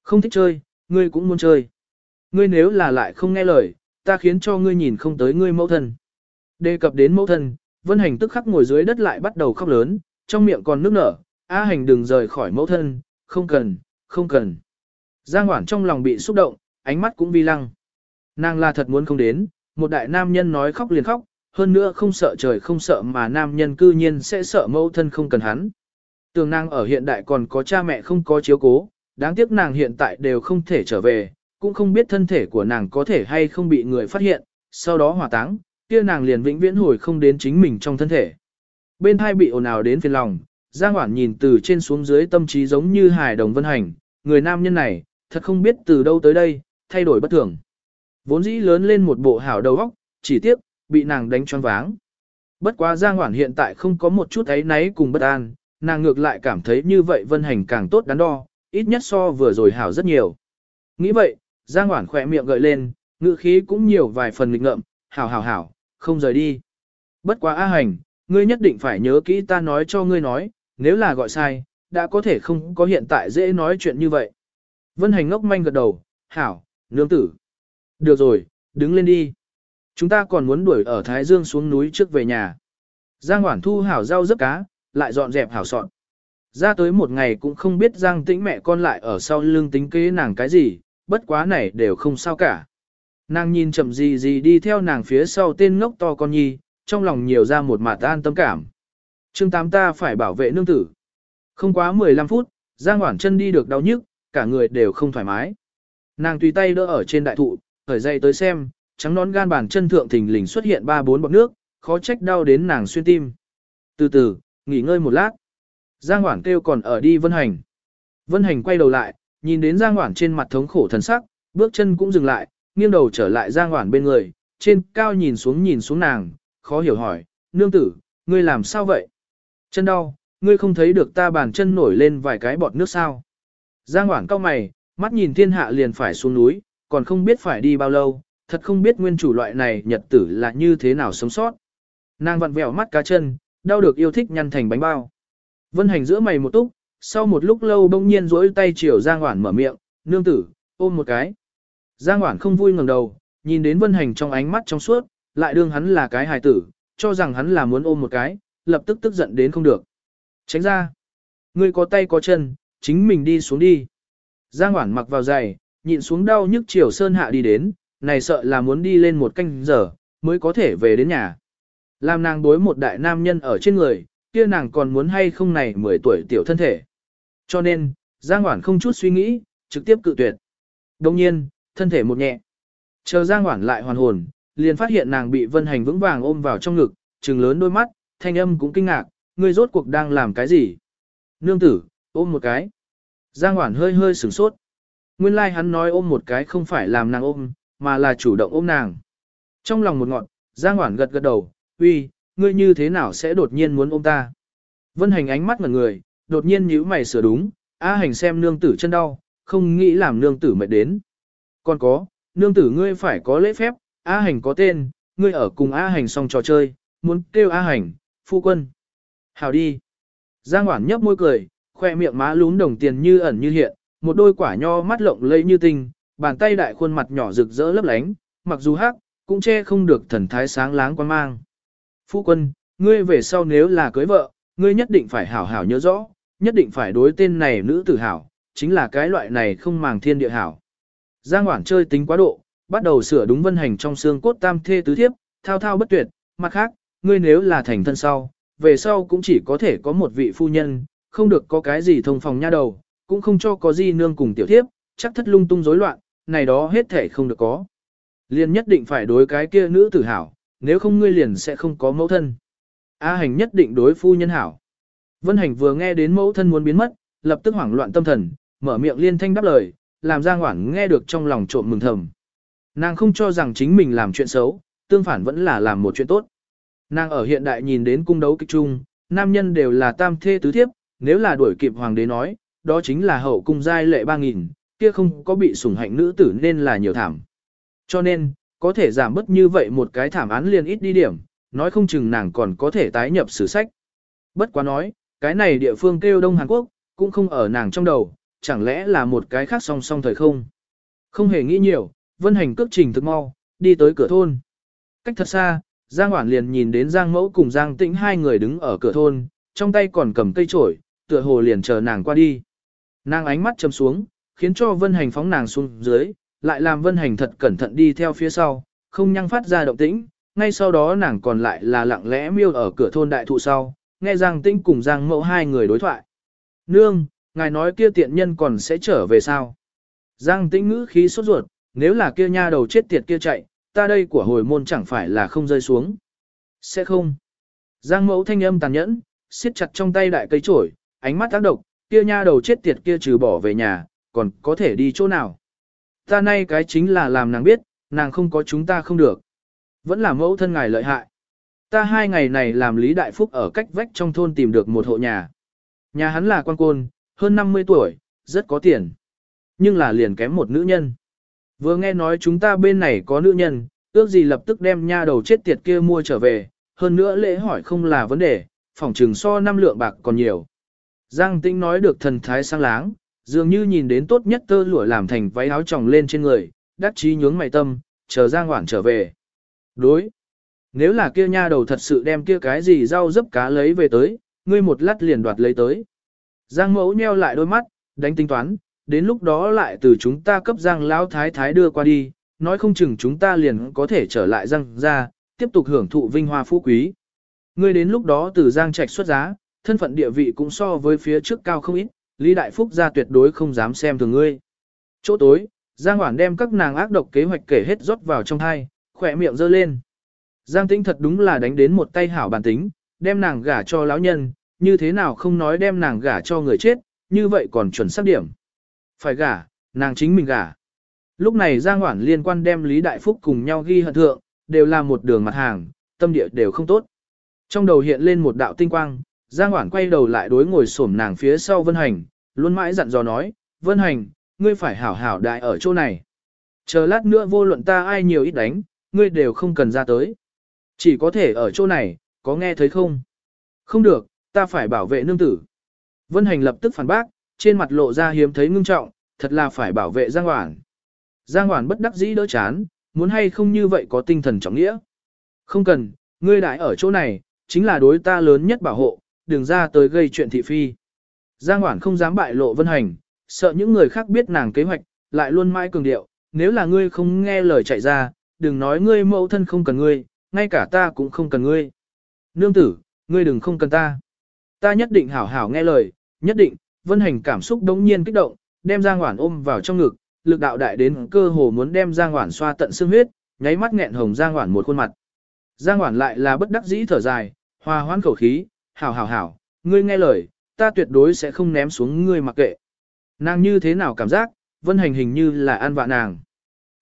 Không thích chơi, ngươi cũng muốn chơi. Ngươi nếu là lại không nghe lời, ta khiến cho ngươi nhìn không tới ngươi mẫu thân. Đề cập đến mẫu thân, Vân Hành tức khắc ngồi dưới đất lại bắt đầu khóc lớn, trong miệng còn nước nở, A Hành đừng rời khỏi mẫu thân, không cần, không cần. Giang Hoản trong lòng bị xúc động, ánh mắt cũng vi lăng. Nàng là thật muốn không đến, một đại nam nhân nói khóc liền khóc, hơn nữa không sợ trời không sợ mà nam nhân cư nhiên sẽ sợ mẫu thân không cần hắn. Tường nàng ở hiện đại còn có cha mẹ không có chiếu cố, đáng tiếc nàng hiện tại đều không thể trở về, cũng không biết thân thể của nàng có thể hay không bị người phát hiện, sau đó hỏa táng, kia nàng liền vĩnh viễn hồi không đến chính mình trong thân thể. Bên hai bị ồn ào đến phiền lòng, Giang Hoản nhìn từ trên xuống dưới tâm trí giống như hài đồng vân hành, người nam nhân này, thật không biết từ đâu tới đây, thay đổi bất thường. Vốn dĩ lớn lên một bộ hảo đầu óc, chỉ tiếc, bị nàng đánh choáng váng. Bất quá Giang Hoản hiện tại không có một chút ấy náy cùng bất an, nàng ngược lại cảm thấy như vậy vân hành càng tốt đắn đo, ít nhất so vừa rồi hảo rất nhiều. Nghĩ vậy, Giang Hoản khỏe miệng gợi lên, ngữ khí cũng nhiều vài phần nghịch ngợm, hảo hảo hảo, không rời đi. Bất quá A Hành, ngươi nhất định phải nhớ kỹ ta nói cho ngươi nói, nếu là gọi sai, đã có thể không có hiện tại dễ nói chuyện như vậy. Vân Hành ngốc manh gật đầu, hảo, nương tử. Được rồi, đứng lên đi. Chúng ta còn muốn đuổi ở Thái Dương xuống núi trước về nhà. Giang Hoản thu hảo rau rớt cá, lại dọn dẹp hảo sọn. Ra tới một ngày cũng không biết Giang tĩnh mẹ con lại ở sau lưng tính kế nàng cái gì, bất quá này đều không sao cả. Nàng nhìn chậm gì gì đi theo nàng phía sau tên ngốc to con nhi, trong lòng nhiều ra một mạt an tâm cảm. chương tám ta phải bảo vệ nương tử. Không quá 15 phút, Giang Hoản chân đi được đau nhức, cả người đều không thoải mái. Nàng tùy tay đỡ ở trên đại thụ, khởi dậy tới xem, trắng nón gan bàn chân thượng thình lình xuất hiện ba bốn bọt nước, khó trách đau đến nàng xuyên tim. Từ từ, nghỉ ngơi một lát. Giang Hoảng kêu còn ở đi Vân Hành. Vân Hành quay đầu lại, nhìn đến Giang Hoảng trên mặt thống khổ thần sắc, bước chân cũng dừng lại, nghiêng đầu trở lại Giang Hoảng bên người, trên cao nhìn xuống nhìn xuống nàng, khó hiểu hỏi, nương tử, ngươi làm sao vậy? Chân đau, ngươi không thấy được ta bàn chân nổi lên vài cái bọt nước sao? Giang Hoảng cao mày, mắt nhìn thiên hạ liền phải xuống núi, còn không biết phải đi bao lâu, thật không biết nguyên chủ loại này nhật tử là như thế nào sống sót. Nàng vặn vẹo mắt cá chân, đau được yêu thích nhăn thành bánh bao. Vân hành giữa mày một túc, sau một lúc lâu bỗng nhiên rỗi tay chiều Giang Hoảng mở miệng, nương tử, ôm một cái. Giang Hoảng không vui ngẩng đầu, nhìn đến Vân Hành trong ánh mắt trong suốt, lại đương hắn là cái hài tử, cho rằng hắn là muốn ôm một cái, lập tức tức giận đến không được. Tránh ra. Ngươi có tay có chân, chính mình đi xuống đi. Giang Hoản mặc vào giày, nhịn xuống đau nhức chiều sơn hạ đi đến, này sợ là muốn đi lên một canh giờ, mới có thể về đến nhà. Làm nàng đối một đại nam nhân ở trên người, kia nàng còn muốn hay không này 10 tuổi tiểu thân thể. Cho nên, Giang Hoản không chút suy nghĩ, trực tiếp cự tuyệt. Đồng nhiên, thân thể một nhẹ. Chờ Giang Hoản lại hoàn hồn, liền phát hiện nàng bị Vân Hành vững vàng ôm vào trong ngực, trừng lớn đôi mắt, thanh âm cũng kinh ngạc, ngươi rốt cuộc đang làm cái gì? Nương tử, ôm một cái. Giang Hoản hơi hơi sửng sốt. Nguyên lai like hắn nói ôm một cái không phải làm nàng ôm, mà là chủ động ôm nàng. Trong lòng một ngọn, Giang Hoản gật gật đầu, uy, ngươi như thế nào sẽ đột nhiên muốn ôm ta? Vân Hành ánh mắt ngẩn người, đột nhiên nhíu mày sửa đúng, A Hành xem nương tử chân đau, không nghĩ làm nương tử mệt đến. Còn có, nương tử ngươi phải có lễ phép, A Hành có tên, ngươi ở cùng A Hành xong trò chơi, muốn kêu A Hành, phu quân. Hào đi. Giang Hoản nhấp môi cười, khoe miệng má lún đồng tiền như ẩn như hiện, một đôi quả nho mắt lộng lẫy như tinh, bàn tay đại khuôn mặt nhỏ rực rỡ lấp lánh, mặc dù hắc, cũng che không được thần thái sáng láng quan mang. Phu quân, ngươi về sau nếu là cưới vợ, ngươi nhất định phải hảo hảo nhớ rõ, nhất định phải đối tên này nữ tử hảo, chính là cái loại này không màng thiên địa hảo. Giang Hoảng chơi tính quá độ, bắt đầu sửa đúng vân hành trong xương cốt tam thê tứ thiếp, thao thao bất tuyệt, mặt khác, ngươi nếu là thành thân sau, về sau cũng chỉ có thể có một vị phu nhân, không được có cái gì thông phòng nha đầu, cũng không cho có gì nương cùng tiểu thiếp, chắc thất lung tung rối loạn, này đó hết thể không được có. Liền nhất định phải đối cái kia nữ tử hảo, nếu không ngươi liền sẽ không có mẫu thân. A hành nhất định đối phu nhân hảo. Vân hành vừa nghe đến mẫu thân muốn biến mất, lập tức hoảng loạn tâm thần, mở miệng liên thanh đáp lời, làm Giang Hoảng nghe được trong lòng trộm mừng thầm. Nàng không cho rằng chính mình làm chuyện xấu, tương phản vẫn là làm một chuyện tốt. Nàng ở hiện đại nhìn đến cung đấu kịch trung, nam nhân đều là tam thê tứ thiếp, nếu là đuổi kịp hoàng đế nói, đó chính là hậu cung giai lệ ba nghìn, kia không có bị sủng hạnh nữ tử nên là nhiều thảm. Cho nên, có thể giảm bớt như vậy một cái thảm án liền ít đi điểm, nói không chừng nàng còn có thể tái nhập sử sách. Bất quá nói, cái này địa phương kêu Đông Hàn Quốc, cũng không ở nàng trong đầu, chẳng lẽ là một cái khác song song thời không. Không hề nghĩ nhiều, vân hành cước trình thực mau, đi tới cửa thôn. Cách thật xa, Giang Hoản liền nhìn đến Giang Mẫu cùng Giang Tĩnh hai người đứng ở cửa thôn, trong tay còn cầm cây chổi, tựa hồ liền chờ nàng qua đi. Nàng ánh mắt chầm xuống, khiến cho Vân Hành phóng nàng xuống dưới, lại làm Vân Hành thật cẩn thận đi theo phía sau, không nhăng phát ra động tĩnh, ngay sau đó nàng còn lại là lặng lẽ miêu ở cửa thôn đại thụ sau, nghe Giang Tĩnh cùng Giang Mẫu hai người đối thoại. Nương, ngài nói kia tiện nhân còn sẽ trở về sao? Giang Tĩnh ngữ khí sốt ruột, nếu là kia nha đầu chết tiệt kia chạy, ta đây của hồi môn chẳng phải là không rơi xuống. Sẽ không. Giang Mẫu thanh âm tàn nhẫn, siết chặt trong tay đại cây chổi, ánh mắt tác độc, kia nha đầu chết tiệt kia trừ bỏ về nhà, còn có thể đi chỗ nào. Ta nay cái chính là làm nàng biết, nàng không có chúng ta không được. Vẫn là mẫu thân ngài lợi hại. Ta hai ngày này làm Lý Đại Phúc ở cách vách trong thôn tìm được một hộ nhà. Nhà hắn là quan côn, hơn 50 tuổi, rất có tiền. Nhưng là liền kém một nữ nhân. Vừa nghe nói chúng ta bên này có nữ nhân, ước gì lập tức đem nha đầu chết tiệt kia mua trở về, hơn nữa lễ hỏi không là vấn đề, phòng trừng so năm lượng bạc còn nhiều. Giang Tĩnh nói được thần thái sang láng, dường như nhìn đến tốt nhất tơ lụa làm thành váy áo tròng lên trên người, đắc chí nhướng mày tâm, chờ Giang Hoảng trở về. Đối. Nếu là kia nha đầu thật sự đem kia cái gì rau dấp cá lấy về tới, ngươi một lát liền đoạt lấy tới. Giang mẫu nheo lại đôi mắt, đánh tính toán, đến lúc đó lại từ chúng ta cấp Giang Lão Thái Thái đưa qua đi, nói không chừng chúng ta liền có thể trở lại Giang ra, tiếp tục hưởng thụ vinh hoa phú quý. Ngươi đến lúc đó từ Giang Trạch xuất giá, thân phận địa vị cũng so với phía trước cao không ít, Lý Đại Phúc ra tuyệt đối không dám xem thường ngươi. Chỗ tối, Giang Hoản đem các nàng ác độc kế hoạch kể hết rót vào trong thai, khỏe miệng giơ lên. Giang Tĩnh thật đúng là đánh đến một tay hảo bản tính, đem nàng gả cho lão nhân, như thế nào không nói đem nàng gả cho người chết, như vậy còn chuẩn xác điểm. Phải gả, nàng chính mình gả. Lúc này Giang Hoản liên quan đem Lý Đại Phúc cùng nhau ghi hận thượng, đều là một đường mặt hàng, tâm địa đều không tốt. Trong đầu hiện lên một đạo tinh quang, Giang Hoảng quay đầu lại đối ngồi xổm nàng phía sau Vân Hành, luôn mãi dặn dò nói, Vân Hành, ngươi phải hảo hảo đại ở chỗ này. Chờ lát nữa vô luận ta ai nhiều ít đánh, ngươi đều không cần ra tới. Chỉ có thể ở chỗ này, có nghe thấy không? Không được, ta phải bảo vệ nương tử. Vân Hành lập tức phản bác, trên mặt lộ ra hiếm thấy ngưng trọng, thật là phải bảo vệ Giang Hoảng. Giang Hoảng bất đắc dĩ đỡ chán, muốn hay không như vậy có tinh thần trọng nghĩa. Không cần, ngươi đại ở chỗ này, chính là đối ta lớn nhất bảo hộ, đừng ra tới gây chuyện thị phi. Giang Hoản không dám bại lộ vân hành, sợ những người khác biết nàng kế hoạch, lại luôn mãi cường điệu, nếu là ngươi không nghe lời chạy ra, đừng nói ngươi mẫu thân không cần ngươi, ngay cả ta cũng không cần ngươi. Nương tử, ngươi đừng không cần ta. Ta nhất định hảo hảo nghe lời, nhất định, vân hành cảm xúc đống nhiên kích động, đem Giang Hoản ôm vào trong ngực, lực đạo đại đến cơ hồ muốn đem Giang Hoản xoa tận xương huyết, nháy mắt nghẹn hồng Giang Hoản một khuôn mặt. Giang Hoản lại là bất đắc dĩ thở dài, hòa hoãn khẩu khí, hảo hảo hảo, ngươi nghe lời, ta tuyệt đối sẽ không ném xuống ngươi mặc kệ. Nàng như thế nào cảm giác, vân hành hình như là an vạ nàng.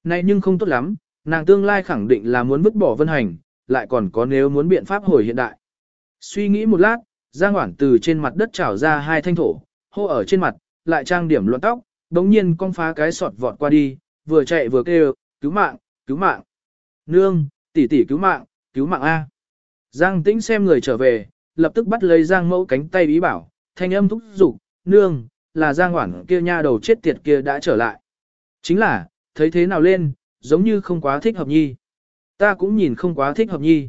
Này nhưng không tốt lắm, nàng tương lai khẳng định là muốn vứt bỏ vân hành, lại còn có nếu muốn biện pháp hồi hiện đại. Suy nghĩ một lát, Giang Hoản từ trên mặt đất trào ra hai thanh thổ, hô ở trên mặt, lại trang điểm luận tóc, đống nhiên con phá cái sọt vọt qua đi, vừa chạy vừa kêu, cứu mạng, cứu mạng. Nương, tỷ tỷ cứu mạng, cứu mạng A. Giang tĩnh xem người trở về, lập tức bắt lấy Giang mẫu cánh tay ý bảo, thanh âm thúc giục, nương, là Giang Hoản kia nha đầu chết tiệt kia đã trở lại. Chính là, thấy thế nào lên, giống như không quá thích hợp nhi. Ta cũng nhìn không quá thích hợp nhi.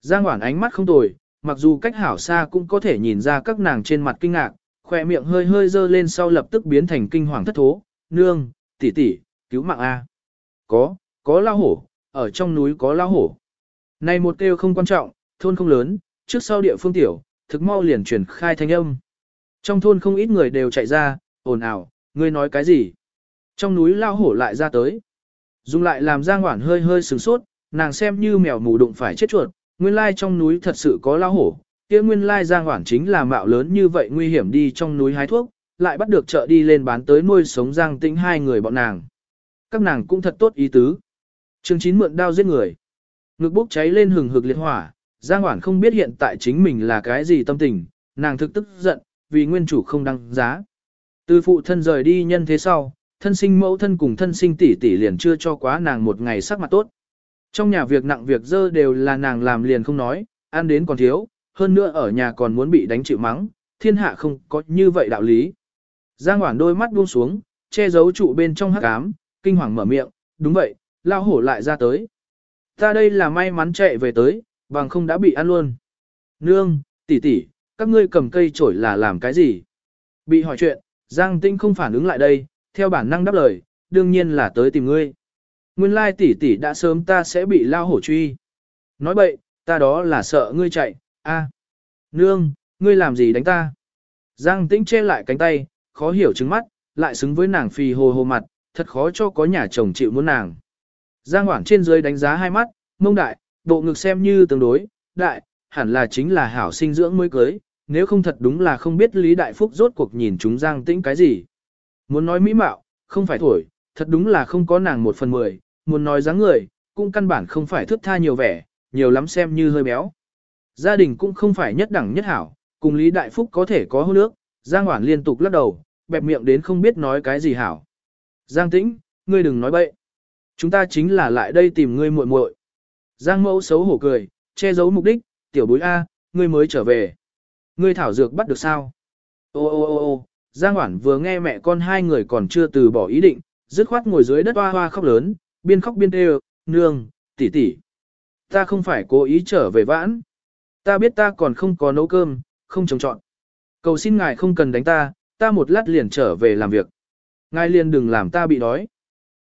Giang Hoản ánh mắt không tồi, mặc dù cách hảo xa cũng có thể nhìn ra các nàng trên mặt kinh ngạc, khỏe miệng hơi hơi dơ lên sau lập tức biến thành kinh hoàng thất thố, nương, tỷ tỷ, cứu mạng A. Có, có lao hổ, ở trong núi có lao hổ. Này một kêu không quan trọng, thôn không lớn, trước sau địa phương tiểu, thực mau liền truyền khai thanh âm. Trong thôn không ít người đều chạy ra, ồn ào, ngươi nói cái gì? Trong núi lao hổ lại ra tới. Dùng lại làm Giang Hoản hơi hơi sửng sốt, nàng xem như mèo mù đụng phải chết chuột, nguyên lai trong núi thật sự có lao hổ. Kia nguyên lai Giang Hoản chính là mạo lớn như vậy nguy hiểm đi trong núi hái thuốc, lại bắt được chợ đi lên bán tới nuôi sống Giang Tĩnh hai người bọn nàng. Các nàng cũng thật tốt ý tứ. Chương chín mượn đao giết người. Ngực bốc cháy lên hừng hực liệt hỏa, Giang Hoản không biết hiện tại chính mình là cái gì tâm tình, nàng thực tức giận, vì nguyên chủ không đăng giá. Từ phụ thân rời đi nhân thế sau, thân sinh mẫu thân cùng thân sinh tỷ tỷ liền chưa cho quá nàng một ngày sắc mặt tốt. Trong nhà việc nặng việc dơ đều là nàng làm liền không nói, ăn đến còn thiếu, hơn nữa ở nhà còn muốn bị đánh chịu mắng, thiên hạ không có như vậy đạo lý. Giang Hoản đôi mắt buông xuống, che giấu trụ bên trong hắc ám, kinh hoàng mở miệng, đúng vậy, lao hổ lại ra tới. Ta đây là may mắn chạy về tới, bằng không đã bị ăn luôn. Nương, tỷ tỷ, các ngươi cầm cây chổi là làm cái gì? Bị hỏi chuyện, Giang Tinh không phản ứng lại đây, theo bản năng đáp lời, đương nhiên là tới tìm ngươi. Nguyên lai tỷ tỷ đã sớm ta sẽ bị lao hổ truy. Nói bậy, ta đó là sợ ngươi chạy, a. Nương, ngươi làm gì đánh ta? Giang Tĩnh che lại cánh tay, khó hiểu trứng mắt, lại xứng với nàng phì hồ hồ mặt, thật khó cho có nhà chồng chịu muốn nàng. Giang Hoảng trên dưới đánh giá hai mắt, mông đại, bộ ngực xem như tương đối, đại, hẳn là chính là hảo sinh dưỡng mới cưới, nếu không thật đúng là không biết Lý Đại Phúc rốt cuộc nhìn chúng Giang Tĩnh cái gì. Muốn nói mỹ mạo, không phải thổi, thật đúng là không có nàng một phần mười, muốn nói dáng người, cũng căn bản không phải thước tha nhiều vẻ, nhiều lắm xem như hơi béo. Gia đình cũng không phải nhất đẳng nhất hảo, cùng Lý Đại Phúc có thể có hôn nước, Giang Hoản liên tục lắc đầu, bẹp miệng đến không biết nói cái gì hảo. Giang Tĩnh, ngươi đừng nói bậy. Chúng ta chính là lại đây tìm ngươi muội muội. Giang Mẫu xấu hổ cười, che giấu mục đích, tiểu bối A, ngươi mới trở về. Ngươi thảo dược bắt được sao? Ô ô ô ô, Giang Hoản vừa nghe mẹ con hai người còn chưa từ bỏ ý định, dứt khoát ngồi dưới đất hoa hoa khóc lớn, biên khóc biên kêu, nương, tỷ tỷ. Ta không phải cố ý trở về vãn. Ta biết ta còn không có nấu cơm, không trồng trọn. Cầu xin ngài không cần đánh ta, ta một lát liền trở về làm việc. Ngài liền đừng làm ta bị đói.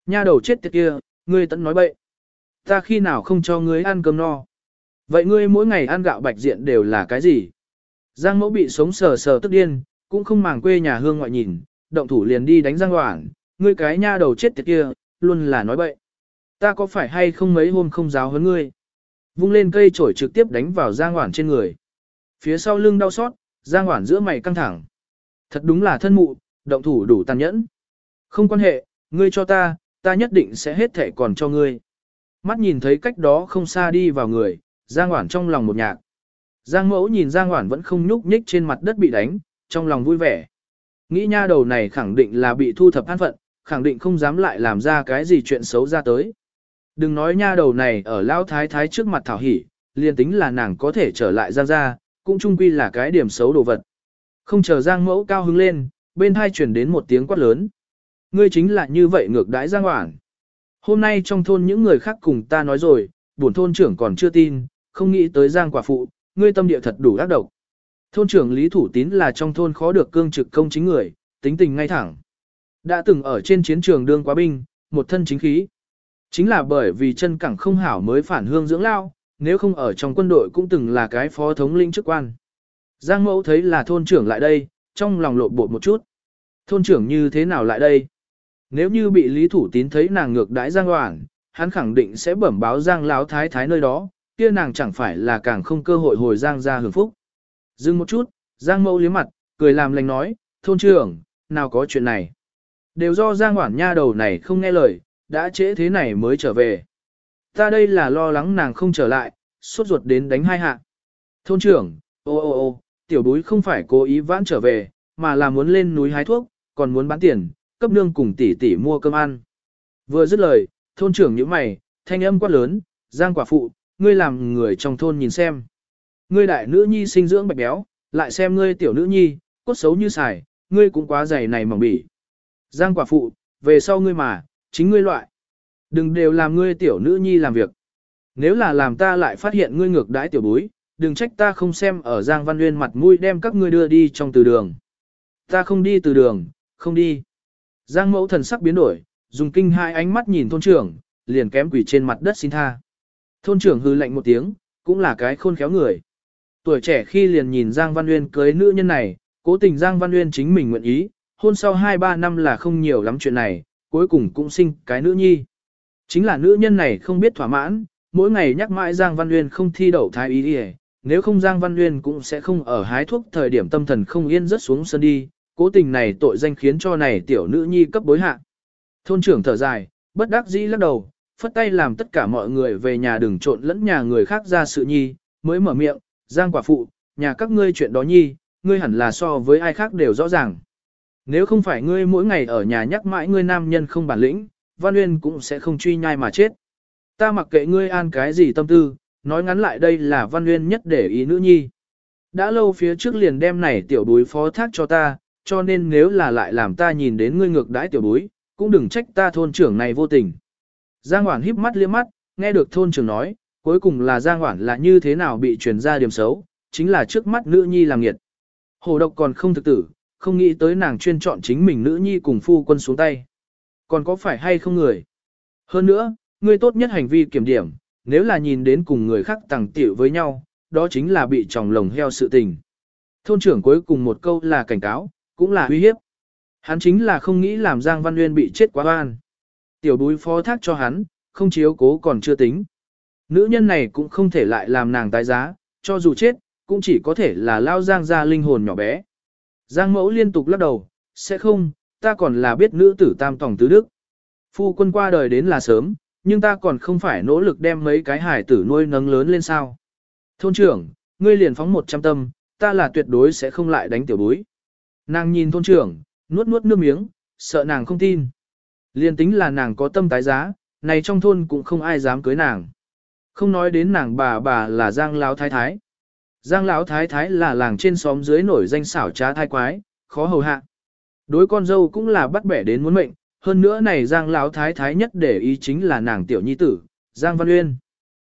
Nha đầu chết tiệt kia, ngươi tận nói bậy. Ta khi nào không cho ngươi ăn cơm no. Vậy ngươi mỗi ngày ăn gạo bạch diện đều là cái gì? Giang mẫu bị sống sờ sờ tức điên, cũng không màng quê nhà hương ngoại nhìn, động thủ liền đi đánh Giang Hoảng, ngươi cái nha đầu chết tiệt kia, luôn là nói bậy. Ta có phải hay không mấy hôm không giáo huấn ngươi? Vung lên cây chổi trực tiếp đánh vào Giang Hoảng trên người. Phía sau lưng đau xót, Giang Hoảng giữa mày căng thẳng. Thật đúng là thân mụ, động thủ đủ tàn nhẫn. Không quan hệ, ngươi cho ta, ta nhất định sẽ hết thể còn cho ngươi. Mắt nhìn thấy cách đó không xa đi vào người, Giang Hoản trong lòng một nhạc. Giang mẫu nhìn Giang Hoản vẫn không nhúc nhích trên mặt đất bị đánh, trong lòng vui vẻ. Nghĩ nha đầu này khẳng định là bị thu thập an phận, khẳng định không dám lại làm ra cái gì chuyện xấu ra tới. Đừng nói nha đầu này ở lao thái thái trước mặt thảo hỉ, liền tính là nàng có thể trở lại Giang ra, cũng chung quy là cái điểm xấu đồ vật. Không chờ Giang mẫu cao hứng lên, bên hai chuyển đến một tiếng quát lớn. Ngươi chính là như vậy ngược đãi Giang Hoảng. Hôm nay trong thôn những người khác cùng ta nói rồi, bổn thôn trưởng còn chưa tin, không nghĩ tới Giang quả phụ, ngươi tâm địa thật đủ ác độc. Thôn trưởng Lý Thủ Tín là trong thôn khó được cương trực công chính người, tính tình ngay thẳng. Đã từng ở trên chiến trường đương quá binh, một thân chính khí. Chính là bởi vì chân cẳng không hảo mới phản hương dưỡng lao, nếu không ở trong quân đội cũng từng là cái phó thống lĩnh chức quan. Giang mẫu thấy là thôn trưởng lại đây, trong lòng lộn bột một chút. Thôn trưởng như thế nào lại đây? Nếu như bị Lý Thủ Tín thấy nàng ngược đãi Giang Hoảng, hắn khẳng định sẽ bẩm báo Giang Láo Thái Thái nơi đó, kia nàng chẳng phải là càng không cơ hội hồi Giang ra hưởng phúc. Dừng một chút, Giang mẫu liếm mặt, cười làm lành nói, thôn trưởng, nào có chuyện này. Đều do Giang Hoảng nha đầu này không nghe lời, đã trễ thế này mới trở về. Ta đây là lo lắng nàng không trở lại, suốt ruột đến đánh hai hạ. Thôn trưởng, ô ô ô, tiểu búi không phải cố ý vãn trở về, mà là muốn lên núi hái thuốc, còn muốn bán tiền, cấp nương cùng tỷ tỷ mua cơm ăn. Vừa dứt lời, thôn trưởng nhíu mày, thanh âm quát lớn, giang quả phụ, ngươi làm người trong thôn nhìn xem. Ngươi đại nữ nhi sinh dưỡng bạch béo, lại xem ngươi tiểu nữ nhi, cốt xấu như xài, ngươi cũng quá dày này mỏng bỉ. Giang quả phụ, về sau ngươi mà, chính ngươi loại. Đừng đều làm ngươi tiểu nữ nhi làm việc. Nếu là làm ta lại phát hiện ngươi ngược đãi tiểu bối, đừng trách ta không xem ở Giang Văn Nguyên mặt mũi đem các ngươi đưa đi trong từ đường. Ta không đi từ đường, không đi. Giang mẫu thần sắc biến đổi, dùng kinh hai ánh mắt nhìn thôn trưởng, liền kém quỷ trên mặt đất xin tha. Thôn trưởng hư lạnh một tiếng, cũng là cái khôn khéo người. Tuổi trẻ khi liền nhìn Giang Văn Uyên cưới nữ nhân này, cố tình Giang Văn Uyên chính mình nguyện ý, hôn sau 2-3 năm là không nhiều lắm chuyện này, cuối cùng cũng sinh cái nữ nhi. Chính là nữ nhân này không biết thỏa mãn, mỗi ngày nhắc mãi Giang Văn Uyên không thi đậu thái ý đi nếu không Giang Văn Uyên cũng sẽ không ở hái thuốc thời điểm tâm thần không yên rất xuống sân đi, cố tình này tội danh khiến cho này tiểu nữ nhi cấp bối hạ. Thôn trưởng thở dài, bất đắc dĩ lắc đầu, phất tay làm tất cả mọi người về nhà đừng trộn lẫn nhà người khác ra sự nhi, mới mở miệng, Giang quả phụ, nhà các ngươi chuyện đó nhi, ngươi hẳn là so với ai khác đều rõ ràng. Nếu không phải ngươi mỗi ngày ở nhà nhắc mãi ngươi nam nhân không bản lĩnh, Văn Uyên cũng sẽ không truy nhai mà chết. Ta mặc kệ ngươi an cái gì tâm tư, nói ngắn lại đây là Văn Uyên nhất để ý nữ nhi. Đã lâu phía trước liền đem này tiểu bối phó thác cho ta, cho nên nếu là lại làm ta nhìn đến ngươi ngược đãi tiểu bối, cũng đừng trách ta thôn trưởng này vô tình. Giang Hoản híp mắt liếc mắt, nghe được thôn trưởng nói, cuối cùng là Giang Hoản là như thế nào bị truyền ra điểm xấu, chính là trước mắt nữ nhi làm nghiệt. Hồ độc còn không thực tử, không nghĩ tới nàng chuyên chọn chính mình nữ nhi cùng phu quân xuống tay. Còn có phải hay không người? Hơn nữa, ngươi tốt nhất hành vi kiểm điểm, nếu là nhìn đến cùng người khác tàng tiểu với nhau, đó chính là bị tròng lồng heo sự tình. Thôn trưởng cuối cùng một câu là cảnh cáo, cũng là uy hiếp. Hắn chính là không nghĩ làm Giang Văn Nguyên bị chết quá oan. Tiểu bối phó thác cho hắn, không chiếu cố còn chưa tính. Nữ nhân này cũng không thể lại làm nàng tái giá, cho dù chết, cũng chỉ có thể là lao Giang ra linh hồn nhỏ bé. Giang mẫu liên tục lắc đầu, sẽ không, ta còn là biết nữ tử tam tổng tứ đức. Phu quân qua đời đến là sớm, nhưng ta còn không phải nỗ lực đem mấy cái hải tử nuôi nấng lớn lên sao. Thôn trưởng, ngươi liền phóng một trăm tâm, ta là tuyệt đối sẽ không lại đánh tiểu bối. Nàng nhìn thôn trưởng, nuốt nuốt nước miếng, sợ nàng không tin. Liên tính là nàng có tâm tái giá, này trong thôn cũng không ai dám cưới nàng. Không nói đến nàng bà bà là Giang Lão Thái Thái. Giang Lão Thái Thái là làng trên xóm dưới nổi danh xảo trá thai quái, khó hầu hạ. Đối con dâu cũng là bắt bẻ đến muốn mệnh, hơn nữa này Giang Lão Thái Thái nhất để ý chính là nàng tiểu nhi tử, Giang Văn Uyên.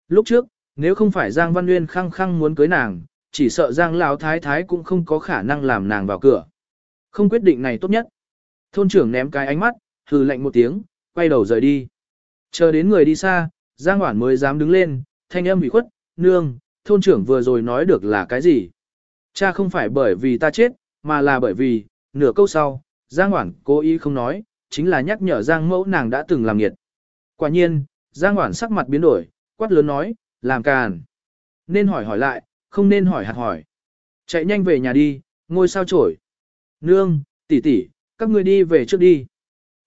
Lúc trước, nếu không phải Giang Văn Uyên khăng khăng muốn cưới nàng, chỉ sợ Giang Lão Thái Thái cũng không có khả năng làm nàng vào cửa. Không quyết định này tốt nhất. Thôn trưởng ném cái ánh mắt, hừ lạnh một tiếng, quay đầu rời đi. Chờ đến người đi xa, Giang Hoản mới dám đứng lên, thanh âm bị khuất, nương, thôn trưởng vừa rồi nói được là cái gì? Cha không phải bởi vì ta chết, mà là bởi vì, nửa câu sau, Giang Hoản cố ý không nói, chính là nhắc nhở Giang mẫu nàng đã từng làm nghiệt. Quả nhiên, Giang Hoản sắc mặt biến đổi, quát lớn nói, làm càn. Nên hỏi hỏi lại, không nên hỏi hạt hỏi. Chạy nhanh về nhà đi, ngôi sao trổi. Nương, tỷ tỷ, các ngươi đi về trước đi.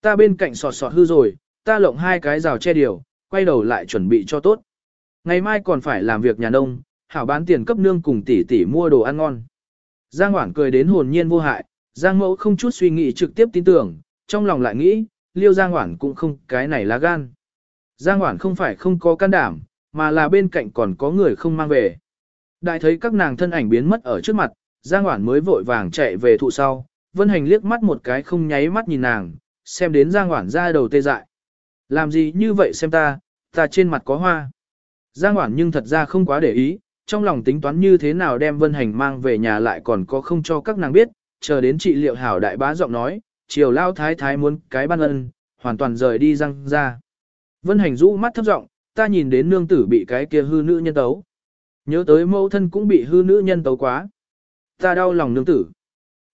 Ta bên cạnh sọt sọt hư rồi, ta lộng hai cái rào che điều, quay đầu lại chuẩn bị cho tốt. Ngày mai còn phải làm việc nhà nông, hảo bán tiền cấp nương cùng tỷ tỷ mua đồ ăn ngon. Giang Hoảng cười đến hồn nhiên vô hại, Giang Mẫu không chút suy nghĩ trực tiếp tin tưởng, trong lòng lại nghĩ, Liêu Giang Hoảng cũng không cái này là gan. Giang Hoảng không phải không có can đảm, mà là bên cạnh còn có người không mang về. Đại thấy các nàng thân ảnh biến mất ở trước mặt, Giang Hoản mới vội vàng chạy về thụ sau, Vân Hành liếc mắt một cái không nháy mắt nhìn nàng, xem đến Giang Hoản ra đầu tê dại. Làm gì như vậy xem ta, ta trên mặt có hoa. Giang Hoản nhưng thật ra không quá để ý, trong lòng tính toán như thế nào đem Vân Hành mang về nhà lại còn có không cho các nàng biết, chờ đến trị liệu hảo đại bá giọng nói, chiều lao thái thái muốn cái ban ân, hoàn toàn rời đi răng ra. Vân Hành rũ mắt thấp giọng, ta nhìn đến nương tử bị cái kia hư nữ nhân tấu. Nhớ tới mẫu thân cũng bị hư nữ nhân tấu quá. Ta đau lòng nương tử.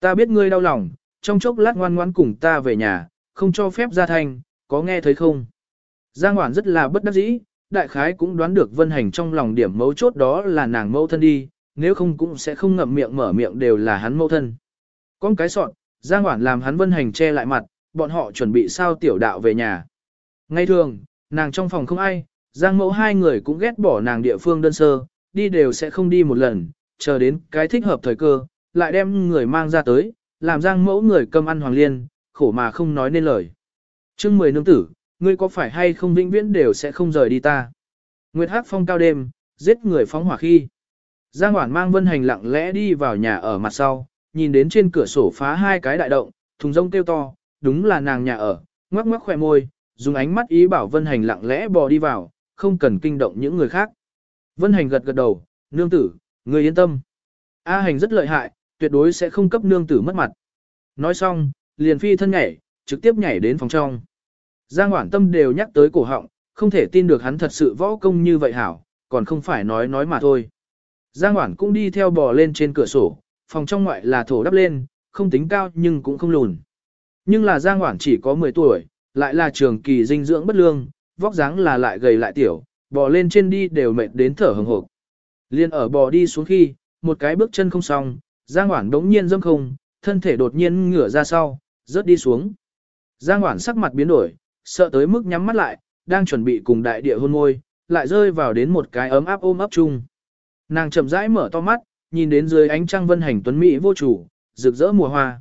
Ta biết ngươi đau lòng, trong chốc lát ngoan ngoãn cùng ta về nhà, không cho phép ra thanh, có nghe thấy không? Giang Hoản rất là bất đắc dĩ, đại khái cũng đoán được vân hành trong lòng điểm mấu chốt đó là nàng mâu thân đi, nếu không cũng sẽ không ngậm miệng mở miệng đều là hắn mâu thân. Con cái sọn, Giang Hoản làm hắn vân hành che lại mặt, bọn họ chuẩn bị sao tiểu đạo về nhà. Ngay thường, nàng trong phòng không ai, Giang mẫu hai người cũng ghét bỏ nàng địa phương đơn sơ, đi đều sẽ không đi một lần, chờ đến cái thích hợp thời cơ, lại đem người mang ra tới, làm Giang mẫu người cầm ăn hoàng liên, khổ mà không nói nên lời. chương mười nương tử, ngươi có phải hay không vĩnh viễn đều sẽ không rời đi ta. Nguyệt Hắc phong cao đêm, giết người phóng hỏa khi. Giang Hoản mang Vân Hành lặng lẽ đi vào nhà ở mặt sau, nhìn đến trên cửa sổ phá hai cái đại động, thùng rông kêu to, đúng là nàng nhà ở, ngoắc ngoắc khỏe môi, dùng ánh mắt ý bảo Vân Hành lặng lẽ bò đi vào, không cần kinh động những người khác. Vân Hành gật gật đầu, nương tử, người yên tâm. A Hành rất lợi hại, tuyệt đối sẽ không cấp nương tử mất mặt. Nói xong, liền phi thân nhảy, trực tiếp nhảy đến phòng trong. Giang Hoản Tâm đều nhắc tới cổ họng, không thể tin được hắn thật sự võ công như vậy hảo, còn không phải nói nói mà thôi. Giang Hoản cũng đi theo bò lên trên cửa sổ, phòng trong ngoại là thổ đắp lên, không tính cao nhưng cũng không lùn. Nhưng là Giang Hoản chỉ có 10 tuổi, lại là trường kỳ dinh dưỡng bất lương, vóc dáng là lại gầy lại tiểu, bò lên trên đi đều mệt đến thở hừng hộp. Liên ở bò đi xuống khi, một cái bước chân không xong, Giang Hoảng đống nhiên dâm không, thân thể đột nhiên ngửa ra sau, rớt đi xuống. Giang Hoảng sắc mặt biến đổi, sợ tới mức nhắm mắt lại, đang chuẩn bị cùng đại địa hôn môi, lại rơi vào đến một cái ấm áp ôm ấp chung. Nàng chậm rãi mở to mắt, nhìn đến dưới ánh trăng vân hành tuấn mỹ vô chủ, rực rỡ mùa hoa.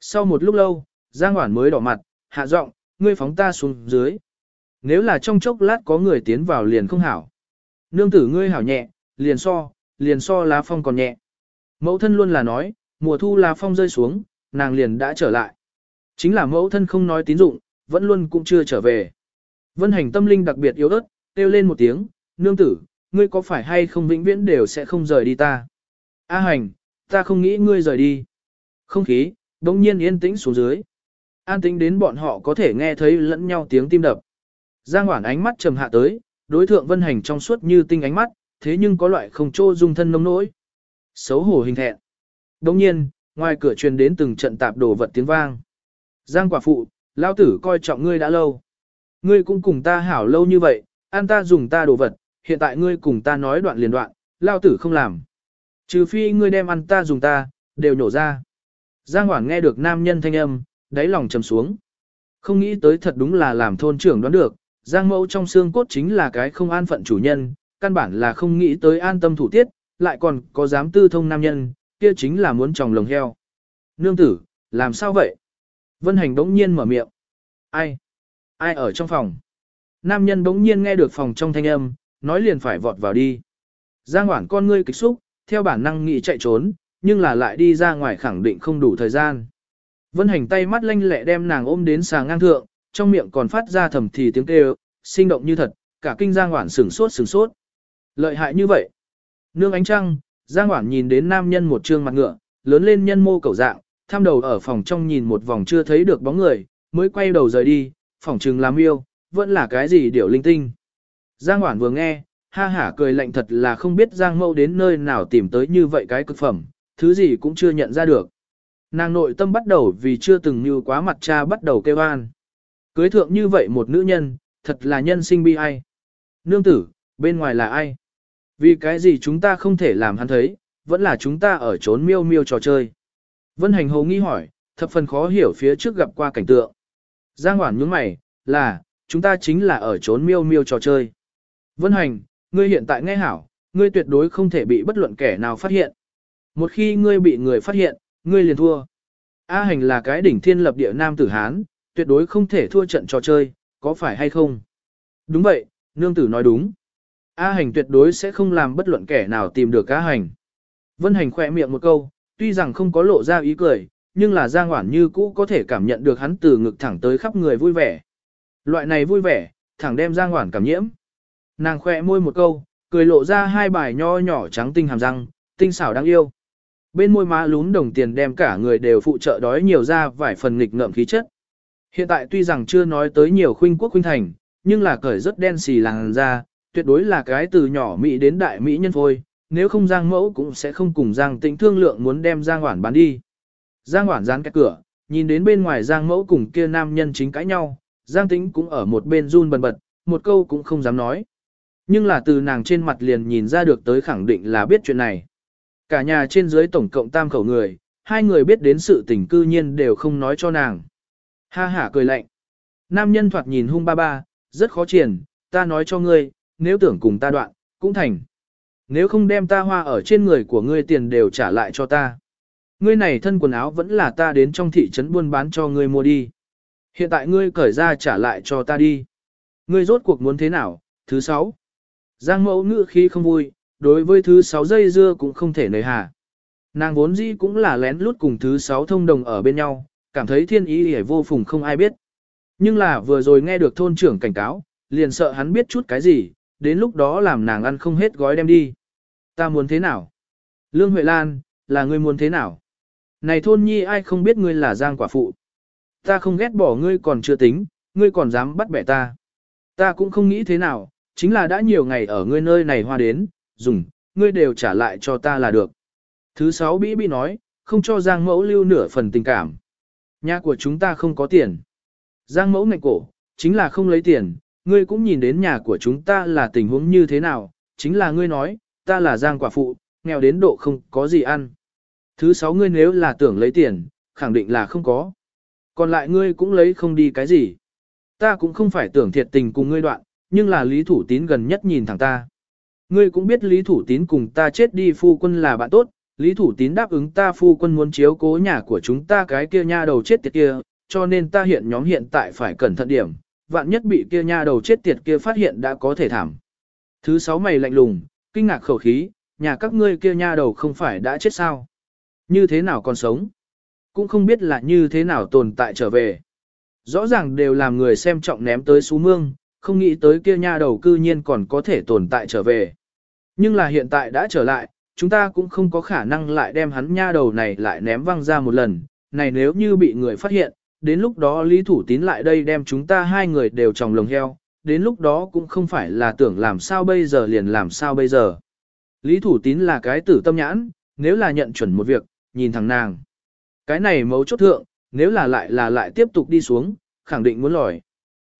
Sau một lúc lâu, Giang Hoản mới đỏ mặt, hạ giọng, ngươi phóng ta xuống dưới. Nếu là trong chốc lát có người tiến vào liền không hảo. Nương tử ngươi hảo nhẹ, liền so, liền so lá phong còn nhẹ. Mẫu thân luôn là nói, mùa thu lá phong rơi xuống, nàng liền đã trở lại. Chính là mẫu thân không nói tín dụng, vẫn luôn cũng chưa trở về. Vân hành tâm linh đặc biệt yếu ớt, kêu lên một tiếng, nương tử, ngươi có phải hay không vĩnh viễn đều sẽ không rời đi ta. A hành, ta không nghĩ ngươi rời đi. Không khí, đống nhiên yên tĩnh xuống dưới. An tĩnh đến bọn họ có thể nghe thấy lẫn nhau tiếng tim đập. Giang Hoản ánh mắt trầm hạ tới, đối thượng vân hành trong suốt như tinh ánh mắt, thế nhưng có loại không trô dung thân nông nỗi. Xấu hổ hình thẹn. Đồng nhiên, ngoài cửa truyền đến từng trận tạp đồ vật tiếng vang. Giang quả phụ, lao tử coi trọng ngươi đã lâu. Ngươi cũng cùng ta hảo lâu như vậy, an ta dùng ta đồ vật, hiện tại ngươi cùng ta nói đoạn liền đoạn, lao tử không làm. Trừ phi ngươi đem ăn ta dùng ta, đều nhổ ra. Giang Hoảng nghe được nam nhân thanh âm, đáy lòng trầm xuống. Không nghĩ tới thật đúng là làm thôn trưởng đoán được, Giang mẫu trong xương cốt chính là cái không an phận chủ nhân, căn bản là không nghĩ tới an tâm thủ tiết, lại còn có dám tư thông nam nhân, kia chính là muốn tròng lồng heo. Nương tử, làm sao vậy? Vân Hành đống nhiên mở miệng. Ai? Ai ở trong phòng? Nam nhân đống nhiên nghe được phòng trong thanh âm, nói liền phải vọt vào đi. Giang Hoản con ngươi kịch xúc, theo bản năng nghĩ chạy trốn, nhưng là lại đi ra ngoài khẳng định không đủ thời gian. Vân Hành tay mắt lanh lẹ đem nàng ôm đến sàng ngang thượng, trong miệng còn phát ra thầm thì tiếng kêu, sinh động như thật, cả kinh Giang Hoản sửng sốt sửng sốt. Lợi hại như vậy. Nương ánh trăng, Giang Hoảng nhìn đến nam nhân một trương mặt ngựa, lớn lên nhân mô cầu dạng, tham đầu ở phòng trong nhìn một vòng chưa thấy được bóng người, mới quay đầu rời đi, phòng trừng làm yêu, vẫn là cái gì điều linh tinh. Giang Hoảng vừa nghe, ha hả cười lạnh thật là không biết Giang Mâu đến nơi nào tìm tới như vậy cái cực phẩm, thứ gì cũng chưa nhận ra được. Nàng nội tâm bắt đầu vì chưa từng như quá mặt cha bắt đầu kêu an. Cưới thượng như vậy một nữ nhân, thật là nhân sinh bi ai. Nương tử, bên ngoài là ai? Vì cái gì chúng ta không thể làm hắn thấy, vẫn là chúng ta ở trốn miêu miêu trò chơi. Vân hành hồ nghi hỏi, thập phần khó hiểu phía trước gặp qua cảnh tượng. Giang Hoản nhướng mày, là, chúng ta chính là ở trốn miêu miêu trò chơi. Vân hành, ngươi hiện tại nghe hảo, ngươi tuyệt đối không thể bị bất luận kẻ nào phát hiện. Một khi ngươi bị người phát hiện, ngươi liền thua. A hành là cái đỉnh thiên lập địa nam tử Hán, tuyệt đối không thể thua trận trò chơi, có phải hay không? Đúng vậy, nương tử nói đúng. A hành tuyệt đối sẽ không làm bất luận kẻ nào tìm được A hành. Vân hành khỏe miệng một câu, tuy rằng không có lộ ra ý cười, nhưng là Giang Hoản như cũ có thể cảm nhận được hắn từ ngực thẳng tới khắp người vui vẻ. Loại này vui vẻ, thẳng đem Giang Hoản cảm nhiễm. Nàng khỏe môi một câu, cười lộ ra hai bài nho nhỏ trắng tinh hàm răng, tinh xảo đáng yêu. Bên môi má lún đồng tiền đem cả người đều phụ trợ đói nhiều ra vài phần nghịch ngợm khí chất. Hiện tại tuy rằng chưa nói tới nhiều khuynh quốc khuynh thành, nhưng là cởi rất đen xì làng ra, tuyệt đối là cái từ nhỏ Mỹ đến đại Mỹ nhân phôi, nếu không Giang Mẫu cũng sẽ không cùng Giang Tĩnh thương lượng muốn đem Giang Hoản bán đi. Giang Hoản dán cái cửa, nhìn đến bên ngoài Giang Mẫu cùng kia nam nhân chính cãi nhau, Giang Tĩnh cũng ở một bên run bần bật, một câu cũng không dám nói. Nhưng là từ nàng trên mặt liền nhìn ra được tới khẳng định là biết chuyện này. Cả nhà trên dưới tổng cộng tam khẩu người, hai người biết đến sự tình cư nhiên đều không nói cho nàng. Ha hả cười lạnh. Nam nhân thoạt nhìn hung ba ba, rất khó triển, ta nói cho ngươi, nếu tưởng cùng ta đoạn, cũng thành. Nếu không đem ta hoa ở trên người của ngươi tiền đều trả lại cho ta. Ngươi này thân quần áo vẫn là ta đến trong thị trấn buôn bán cho ngươi mua đi. Hiện tại ngươi cởi ra trả lại cho ta đi. Ngươi rốt cuộc muốn thế nào? Thứ sáu. Giang mẫu ngữ khi không vui, đối với thứ sáu dây dưa cũng không thể nời hà. Nàng vốn dĩ cũng là lén lút cùng thứ sáu thông đồng ở bên nhau, cảm thấy thiên ý hề vô phùng không ai biết. Nhưng là vừa rồi nghe được thôn trưởng cảnh cáo, liền sợ hắn biết chút cái gì, đến lúc đó làm nàng ăn không hết gói đem đi. Ta muốn thế nào? Lương Huệ Lan, là ngươi muốn thế nào? Này thôn nhi ai không biết ngươi là giang quả phụ? Ta không ghét bỏ ngươi còn chưa tính, ngươi còn dám bắt bẻ ta. Ta cũng không nghĩ thế nào, chính là đã nhiều ngày ở ngươi nơi này hoa đến, dùng, ngươi đều trả lại cho ta là được. Thứ sáu Bĩ Bĩ nói, không cho Giang Mẫu lưu nửa phần tình cảm. Nhà của chúng ta không có tiền. Giang Mẫu ngạch cổ, chính là không lấy tiền, ngươi cũng nhìn đến nhà của chúng ta là tình huống như thế nào, chính là ngươi nói, ta là Giang quả phụ, nghèo đến độ không có gì ăn. Thứ sáu ngươi nếu là tưởng lấy tiền, khẳng định là không có. Còn lại ngươi cũng lấy không đi cái gì. Ta cũng không phải tưởng thiệt tình cùng ngươi đoạn, nhưng là Lý Thủ Tín gần nhất nhìn thẳng ta. Ngươi cũng biết Lý Thủ Tín cùng ta chết đi phu quân là bạn tốt, Lý Thủ Tín đáp ứng ta phu quân muốn chiếu cố nhà của chúng ta cái kia nha đầu chết tiệt kia, cho nên ta hiện nhóm hiện tại phải cẩn thận điểm, vạn nhất bị kia nha đầu chết tiệt kia phát hiện đã có thể thảm. Thứ sáu mày lạnh lùng, kinh ngạc khẩu khí, nhà các ngươi kia nha đầu không phải đã chết sao? Như thế nào còn sống? Cũng không biết là như thế nào tồn tại trở về. Rõ ràng đều làm người xem trọng ném tới xú mương, không nghĩ tới kia nha đầu cư nhiên còn có thể tồn tại trở về. Nhưng là hiện tại đã trở lại, chúng ta cũng không có khả năng lại đem hắn nha đầu này lại ném văng ra một lần, này nếu như bị người phát hiện, đến lúc đó Lý Thủ Tín lại đây đem chúng ta hai người đều tròng lồng heo, đến lúc đó cũng không phải là tưởng làm sao bây giờ liền làm sao bây giờ. Lý Thủ Tín là cái tử tâm nhãn, nếu là nhận chuẩn một việc, nhìn thằng nàng. Cái này mấu chốt thượng, nếu là lại là lại tiếp tục đi xuống, khẳng định muốn lòi.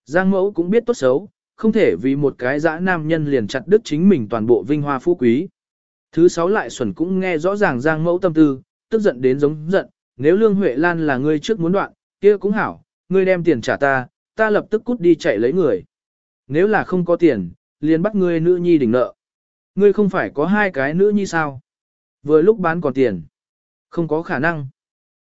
Giang mẫu cũng biết tốt xấu, không thể vì một cái dã nam nhân liền chặt đứt chính mình toàn bộ vinh hoa phú quý. Thứ sáu lại xuẩn cũng nghe rõ ràng Giang mẫu tâm tư, tức giận đến giống giận, nếu Lương Huệ Lan là ngươi trước muốn đoạn, kia cũng hảo, ngươi đem tiền trả ta, ta lập tức cút đi chạy lấy người. Nếu là không có tiền, liền bắt ngươi nữ nhi đỉnh nợ. Ngươi không phải có hai cái nữ nhi sao? Vừa lúc bán còn tiền. Không có khả năng.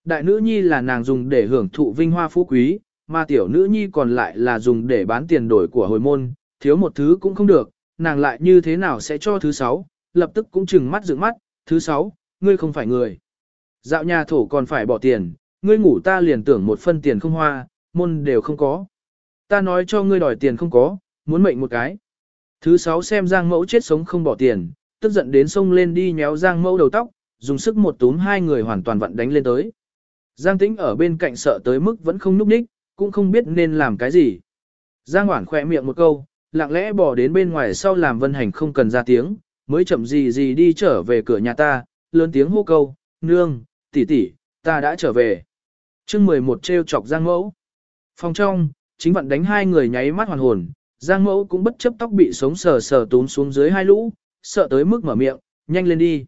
Đại nữ nhi là nàng dùng để hưởng thụ vinh hoa phú quý, mà tiểu nữ nhi còn lại là dùng để bán tiền đổi của hồi môn, thiếu một thứ cũng không được, nàng lại như thế nào sẽ cho thứ sáu, lập tức cũng chừng mắt dựng mắt, thứ sáu, ngươi không phải người. Dạo nhà thổ còn phải bỏ tiền, ngươi ngủ ta liền tưởng một phân tiền không hoa, môn đều không có. Ta nói cho ngươi đòi tiền không có, muốn mệnh một cái. Thứ sáu xem Giang Mẫu chết sống không bỏ tiền, tức giận đến sông lên đi nhéo Giang Mẫu đầu tóc, dùng sức một túm hai người hoàn toàn vận đánh lên tới. Giang Tĩnh ở bên cạnh sợ tới mức vẫn không núp ních, cũng không biết nên làm cái gì. Giang Hoản khỏe miệng một câu, lặng lẽ bỏ đến bên ngoài sau làm vân hành không cần ra tiếng, mới chậm gì gì đi trở về cửa nhà ta, lớn tiếng hô câu, nương, tỷ tỷ, ta đã trở về chương 11 treo chọc Giang Mẫu. Phòng trong, chính vận đánh hai người nháy mắt hoàn hồn, Giang Mẫu cũng bất chấp tóc bị sống sờ sờ túm xuống dưới hai lũ, sợ tới mức mở miệng, nhanh lên đi.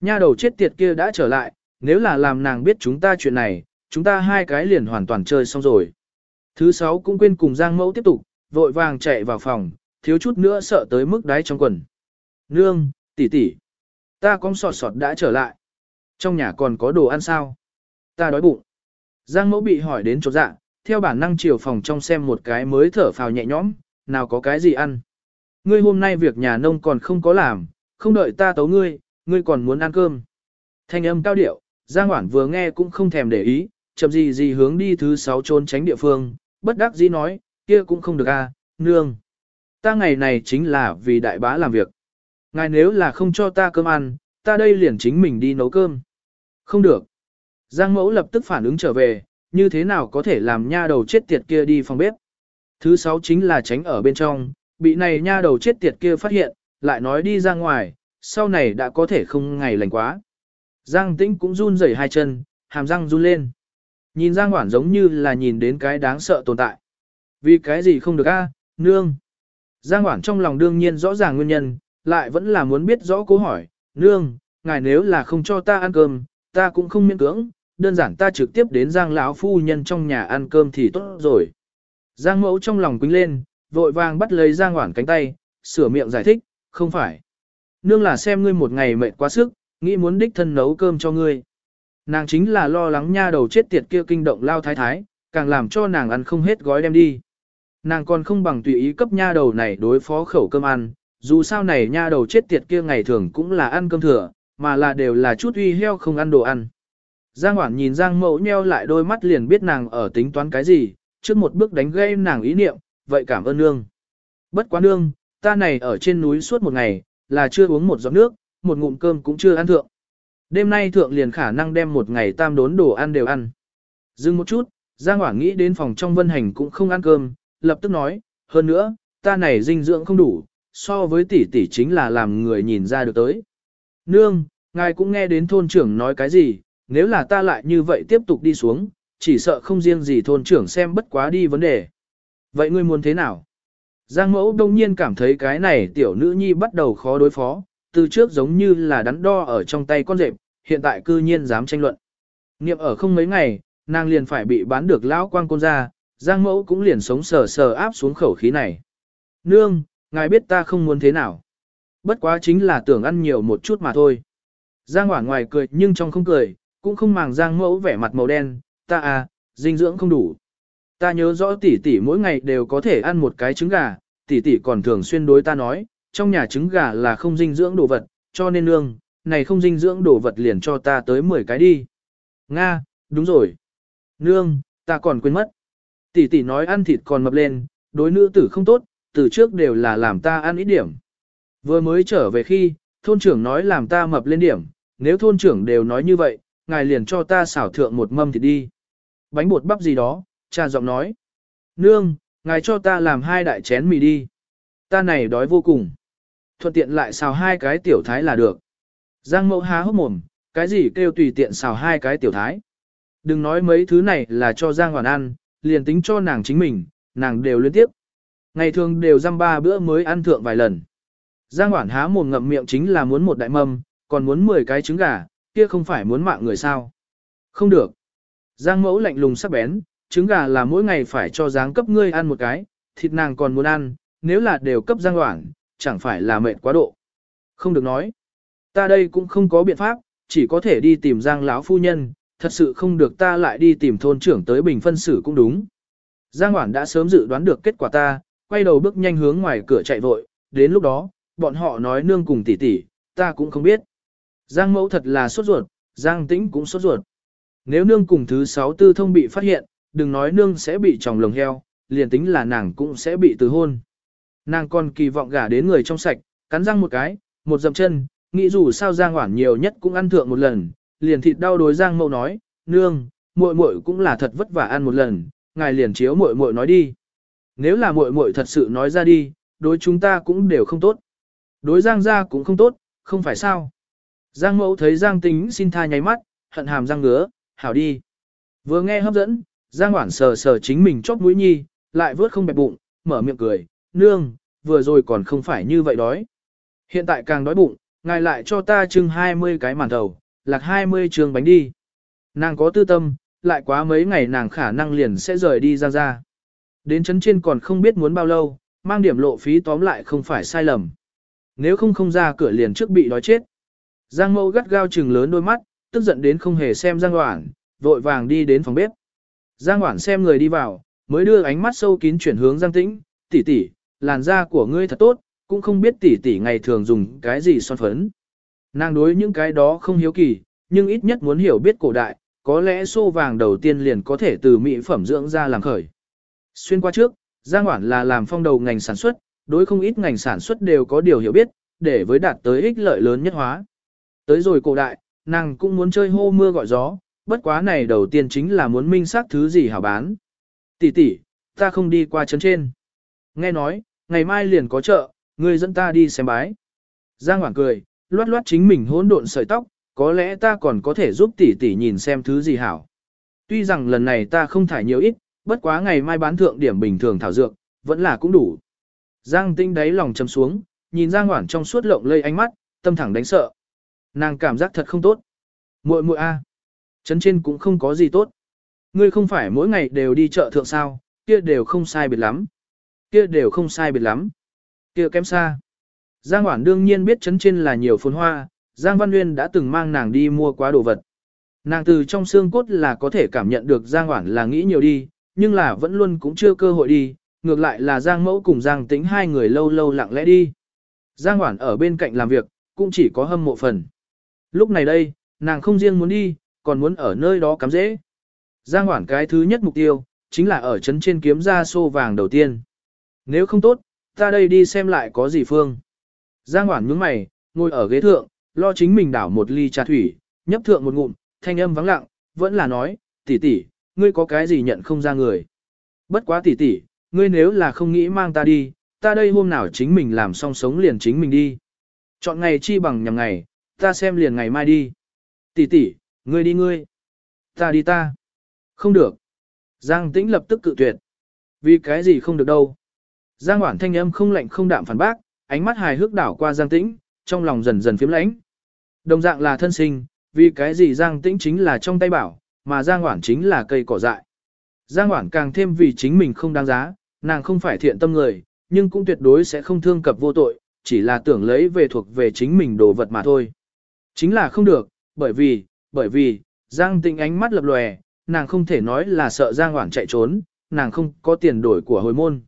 Nha đầu chết tiệt kia đã trở lại, nếu là làm nàng biết chúng ta chuyện này, chúng ta hai cái liền hoàn toàn chơi xong rồi. Thứ sáu cũng quên cùng Giang Mẫu tiếp tục, vội vàng chạy vào phòng, thiếu chút nữa sợ tới mức đáy trong quần. Nương, tỷ tỷ, ta con sọt sọt đã trở lại. Trong nhà còn có đồ ăn sao? Ta đói bụng. Giang Mẫu bị hỏi đến chỗ dạ, theo bản năng chiều phòng trong xem một cái mới thở phào nhẹ nhõm, nào có cái gì ăn. Ngươi hôm nay việc nhà nông còn không có làm, không đợi ta tấu ngươi, ngươi còn muốn ăn cơm. Thanh âm cao điệu, Giang Hoản vừa nghe cũng không thèm để ý, chậm gì gì hướng đi thứ sáu trốn tránh địa phương, bất đắc dĩ nói, kia cũng không được a, à, nương. Ta ngày này chính là vì đại bá làm việc. Ngài nếu là không cho ta cơm ăn, ta đây liền chính mình đi nấu cơm. Không được. Giang mẫu lập tức phản ứng trở về, như thế nào có thể làm nha đầu chết tiệt kia đi phòng bếp. Thứ sáu chính là tránh ở bên trong, bị này nha đầu chết tiệt kia phát hiện, lại nói đi ra ngoài, sau này đã có thể không ngày lành quá. Giang tĩnh cũng run rẩy hai chân, hàm răng run lên. Nhìn Giang Hoản giống như là nhìn đến cái đáng sợ tồn tại. Vì cái gì không được a, nương. Giang Hoản trong lòng đương nhiên rõ ràng nguyên nhân, lại vẫn là muốn biết rõ câu hỏi, nương, ngài nếu là không cho ta ăn cơm, ta cũng không miễn cưỡng, đơn giản ta trực tiếp đến Giang lão phu nhân trong nhà ăn cơm thì tốt rồi. Giang mẫu trong lòng quính lên, vội vàng bắt lấy Giang Hoản cánh tay, sửa miệng giải thích, không phải. Nương là xem ngươi một ngày mệt quá sức, nghĩ muốn đích thân nấu cơm cho ngươi. Nàng chính là lo lắng nha đầu chết tiệt kia kinh động lao thái thái, càng làm cho nàng ăn không hết gói đem đi. Nàng còn không bằng tùy ý cấp nha đầu này đối phó khẩu cơm ăn, dù sao này nha đầu chết tiệt kia ngày thường cũng là ăn cơm thừa, mà là đều là chút uy heo không ăn đồ ăn. Giang Hoản nhìn Giang Mẫu nheo lại đôi mắt liền biết nàng ở tính toán cái gì, trước một bước đánh gây nàng ý niệm, vậy cảm ơn nương. Bất quá nương, ta này ở trên núi suốt một ngày, là chưa uống một giọt nước, một ngụm cơm cũng chưa ăn thượng. Đêm nay thượng liền khả năng đem một ngày tam đốn đồ ăn đều ăn. Dừng một chút, Giang Hoảng nghĩ đến phòng trong vân hành cũng không ăn cơm, lập tức nói, hơn nữa, ta này dinh dưỡng không đủ, so với tỷ tỷ chính là làm người nhìn ra được tới. Nương, ngài cũng nghe đến thôn trưởng nói cái gì, nếu là ta lại như vậy tiếp tục đi xuống, chỉ sợ không riêng gì thôn trưởng xem bất quá đi vấn đề. Vậy ngươi muốn thế nào? Giang mẫu đông nhiên cảm thấy cái này tiểu nữ nhi bắt đầu khó đối phó, từ trước giống như là đắn đo ở trong tay con rệp, hiện tại cư nhiên dám tranh luận. Nghiệm ở không mấy ngày, nàng liền phải bị bán được lão quang côn ra, giang mẫu cũng liền sống sờ sờ áp xuống khẩu khí này. Nương, ngài biết ta không muốn thế nào. Bất quá chính là tưởng ăn nhiều một chút mà thôi. Giang hoảng ngoài cười nhưng trong không cười, cũng không màng giang mẫu vẻ mặt màu đen, ta à, dinh dưỡng không đủ. Ta nhớ rõ tỷ tỷ mỗi ngày đều có thể ăn một cái trứng gà, tỷ tỷ còn thường xuyên đối ta nói, trong nhà trứng gà là không dinh dưỡng đồ vật, cho nên nương, này không dinh dưỡng đồ vật liền cho ta tới 10 cái đi. Nga, đúng rồi. Nương, ta còn quên mất. Tỷ tỷ nói ăn thịt còn mập lên, đối nữ tử không tốt, từ trước đều là làm ta ăn ít điểm. Vừa mới trở về khi, thôn trưởng nói làm ta mập lên điểm, nếu thôn trưởng đều nói như vậy, ngài liền cho ta xảo thượng một mâm thịt đi. Bánh bột bắp gì đó, cha giọng nói. Nương, ngài cho ta làm hai đại chén mì đi. Ta này đói vô cùng. Thuận tiện lại xào hai cái tiểu thái là được. Giang mẫu há hốc mồm, cái gì kêu tùy tiện xào hai cái tiểu thái. Đừng nói mấy thứ này là cho Giang Hoàn ăn, liền tính cho nàng chính mình, nàng đều liên tiếp. Ngày thường đều răm ba bữa mới ăn thượng vài lần. Giang Hoàn há mồm ngậm miệng chính là muốn một đại mâm, còn muốn 10 cái trứng gà, kia không phải muốn mạng người sao. Không được. Giang mẫu lạnh lùng sắc bén, trứng gà là mỗi ngày phải cho dáng cấp ngươi ăn một cái, thịt nàng còn muốn ăn, nếu là đều cấp Giang hoảng, chẳng phải là mệt quá độ. Không được nói. Ta đây cũng không có biện pháp, chỉ có thể đi tìm Giang lão phu nhân, thật sự không được ta lại đi tìm thôn trưởng tới bình phân xử cũng đúng. Giang hoảng đã sớm dự đoán được kết quả ta, quay đầu bước nhanh hướng ngoài cửa chạy vội, đến lúc đó, bọn họ nói nương cùng tỷ tỷ, ta cũng không biết. Giang mẫu thật là sốt ruột, Giang tĩnh cũng sốt ruột. Nếu nương cùng thứ sáu tư thông bị phát hiện, đừng nói nương sẽ bị tròng lồng heo, liền tính là nàng cũng sẽ bị từ hôn. Nàng còn kỳ vọng gả đến người trong sạch, cắn răng một cái, một dậm chân, nghĩ dù sao Giang Hoản nhiều nhất cũng ăn thượng một lần, liền thịt đau đối Giang Mẫu nói, nương, muội muội cũng là thật vất vả ăn một lần, ngài liền chiếu muội muội nói đi. Nếu là muội muội thật sự nói ra đi, đối chúng ta cũng đều không tốt. Đối Giang gia cũng không tốt, không phải sao. Giang Mẫu thấy Giang Tính xin tha nháy mắt, hận hàm răng ngứa, hảo đi. Vừa nghe hấp dẫn, Giang hoảng sờ sờ chính mình chóp mũi nhi, lại vớt không bẹp bụng, mở miệng cười, nương, vừa rồi còn không phải như vậy đói. Hiện tại càng đói bụng, ngài lại cho ta trưng 20 cái màn thầu, lạc 20 trường bánh đi. Nàng có tư tâm, lại quá mấy ngày nàng khả năng liền sẽ rời đi ra ra. Đến chấn trên còn không biết muốn bao lâu, mang điểm lộ phí tóm lại không phải sai lầm. Nếu không không ra cửa liền trước bị đói chết. Giang mâu gắt gao chừng lớn đôi mắt, tức giận đến không hề xem Giang Hoảng, vội vàng đi đến phòng bếp. Giang Hoảng xem người đi vào, mới đưa ánh mắt sâu kín chuyển hướng Giang Tĩnh, tỷ tỷ, làn da của ngươi thật tốt, cũng không biết tỷ tỷ ngày thường dùng cái gì son phấn. Nàng đối những cái đó không hiếu kỳ, nhưng ít nhất muốn hiểu biết cổ đại, có lẽ xô vàng đầu tiên liền có thể từ mỹ phẩm dưỡng ra làm khởi. Xuyên qua trước, Giang Hoản là làm phong đầu ngành sản xuất, đối không ít ngành sản xuất đều có điều hiểu biết, để với đạt tới ích lợi lớn nhất hóa. Tới rồi cổ đại, nàng cũng muốn chơi hô mưa gọi gió, bất quá này đầu tiên chính là muốn minh xác thứ gì hảo bán. Tỷ tỷ, ta không đi qua trấn trên. Nghe nói, ngày mai liền có chợ, ngươi dẫn ta đi xem bái. Giang Hoảng cười, loát loát chính mình hỗn độn sợi tóc, có lẽ ta còn có thể giúp tỷ tỷ nhìn xem thứ gì hảo. Tuy rằng lần này ta không thải nhiều ít, bất quá ngày mai bán thượng điểm bình thường thảo dược, vẫn là cũng đủ. Giang Tinh đáy lòng chầm xuống, nhìn Giang Hoảng trong suốt lộng lây ánh mắt, tâm thẳng đánh sợ. Nàng cảm giác thật không tốt. Muội muội a, chấn trên cũng không có gì tốt. Ngươi không phải mỗi ngày đều đi chợ thượng sao, kia đều không sai biệt lắm. Kia đều không sai biệt lắm. Kia kém xa. Giang Hoản đương nhiên biết chấn trên là nhiều phồn hoa, Giang Văn Nguyên đã từng mang nàng đi mua quá đồ vật. Nàng từ trong xương cốt là có thể cảm nhận được Giang Hoản là nghĩ nhiều đi, nhưng là vẫn luôn cũng chưa cơ hội đi, ngược lại là Giang Mẫu cùng Giang Tĩnh hai người lâu lâu lặng lẽ đi. Giang Hoản ở bên cạnh làm việc, cũng chỉ có hâm mộ phần. Lúc này đây, nàng không riêng muốn đi, còn muốn ở nơi đó cắm dễ. Giang Hoản cái thứ nhất mục tiêu, chính là ở trấn trên kiếm ra xô vàng đầu tiên. Nếu không tốt, ta đây đi xem lại có gì phương. Giang Hoản nhướng mày, ngồi ở ghế thượng, lo chính mình đảo một ly trà thủy, nhấp thượng một ngụm, thanh âm vắng lặng, vẫn là nói, tỷ tỷ, ngươi có cái gì nhận không ra người. Bất quá tỷ tỷ, ngươi nếu là không nghĩ mang ta đi, ta đây hôm nào chính mình làm xong sống liền chính mình đi. Chọn ngày chi bằng nhằm ngày, ta xem liền ngày mai đi. Tỷ tỷ, ngươi đi ngươi. Ta đi ta. Không được. Giang Tĩnh lập tức cự tuyệt. Vì cái gì không được đâu. Giang Hoản thanh âm không lạnh không đạm phản bác, ánh mắt hài hước đảo qua Giang Tĩnh, trong lòng dần dần phiếm lãnh. Đồng dạng là thân sinh, vì cái gì Giang Tĩnh chính là trong tay bảo, mà Giang Hoản chính là cây cỏ dại. Giang Hoản càng thêm vì chính mình không đáng giá, nàng không phải thiện tâm người, nhưng cũng tuyệt đối sẽ không thương cập vô tội, chỉ là tưởng lấy về thuộc về chính mình đồ vật mà thôi. Chính là không được, bởi vì, bởi vì, Giang Tĩnh ánh mắt lập lòe, nàng không thể nói là sợ Giang Hoảng chạy trốn, nàng không có tiền đổi của hồi môn.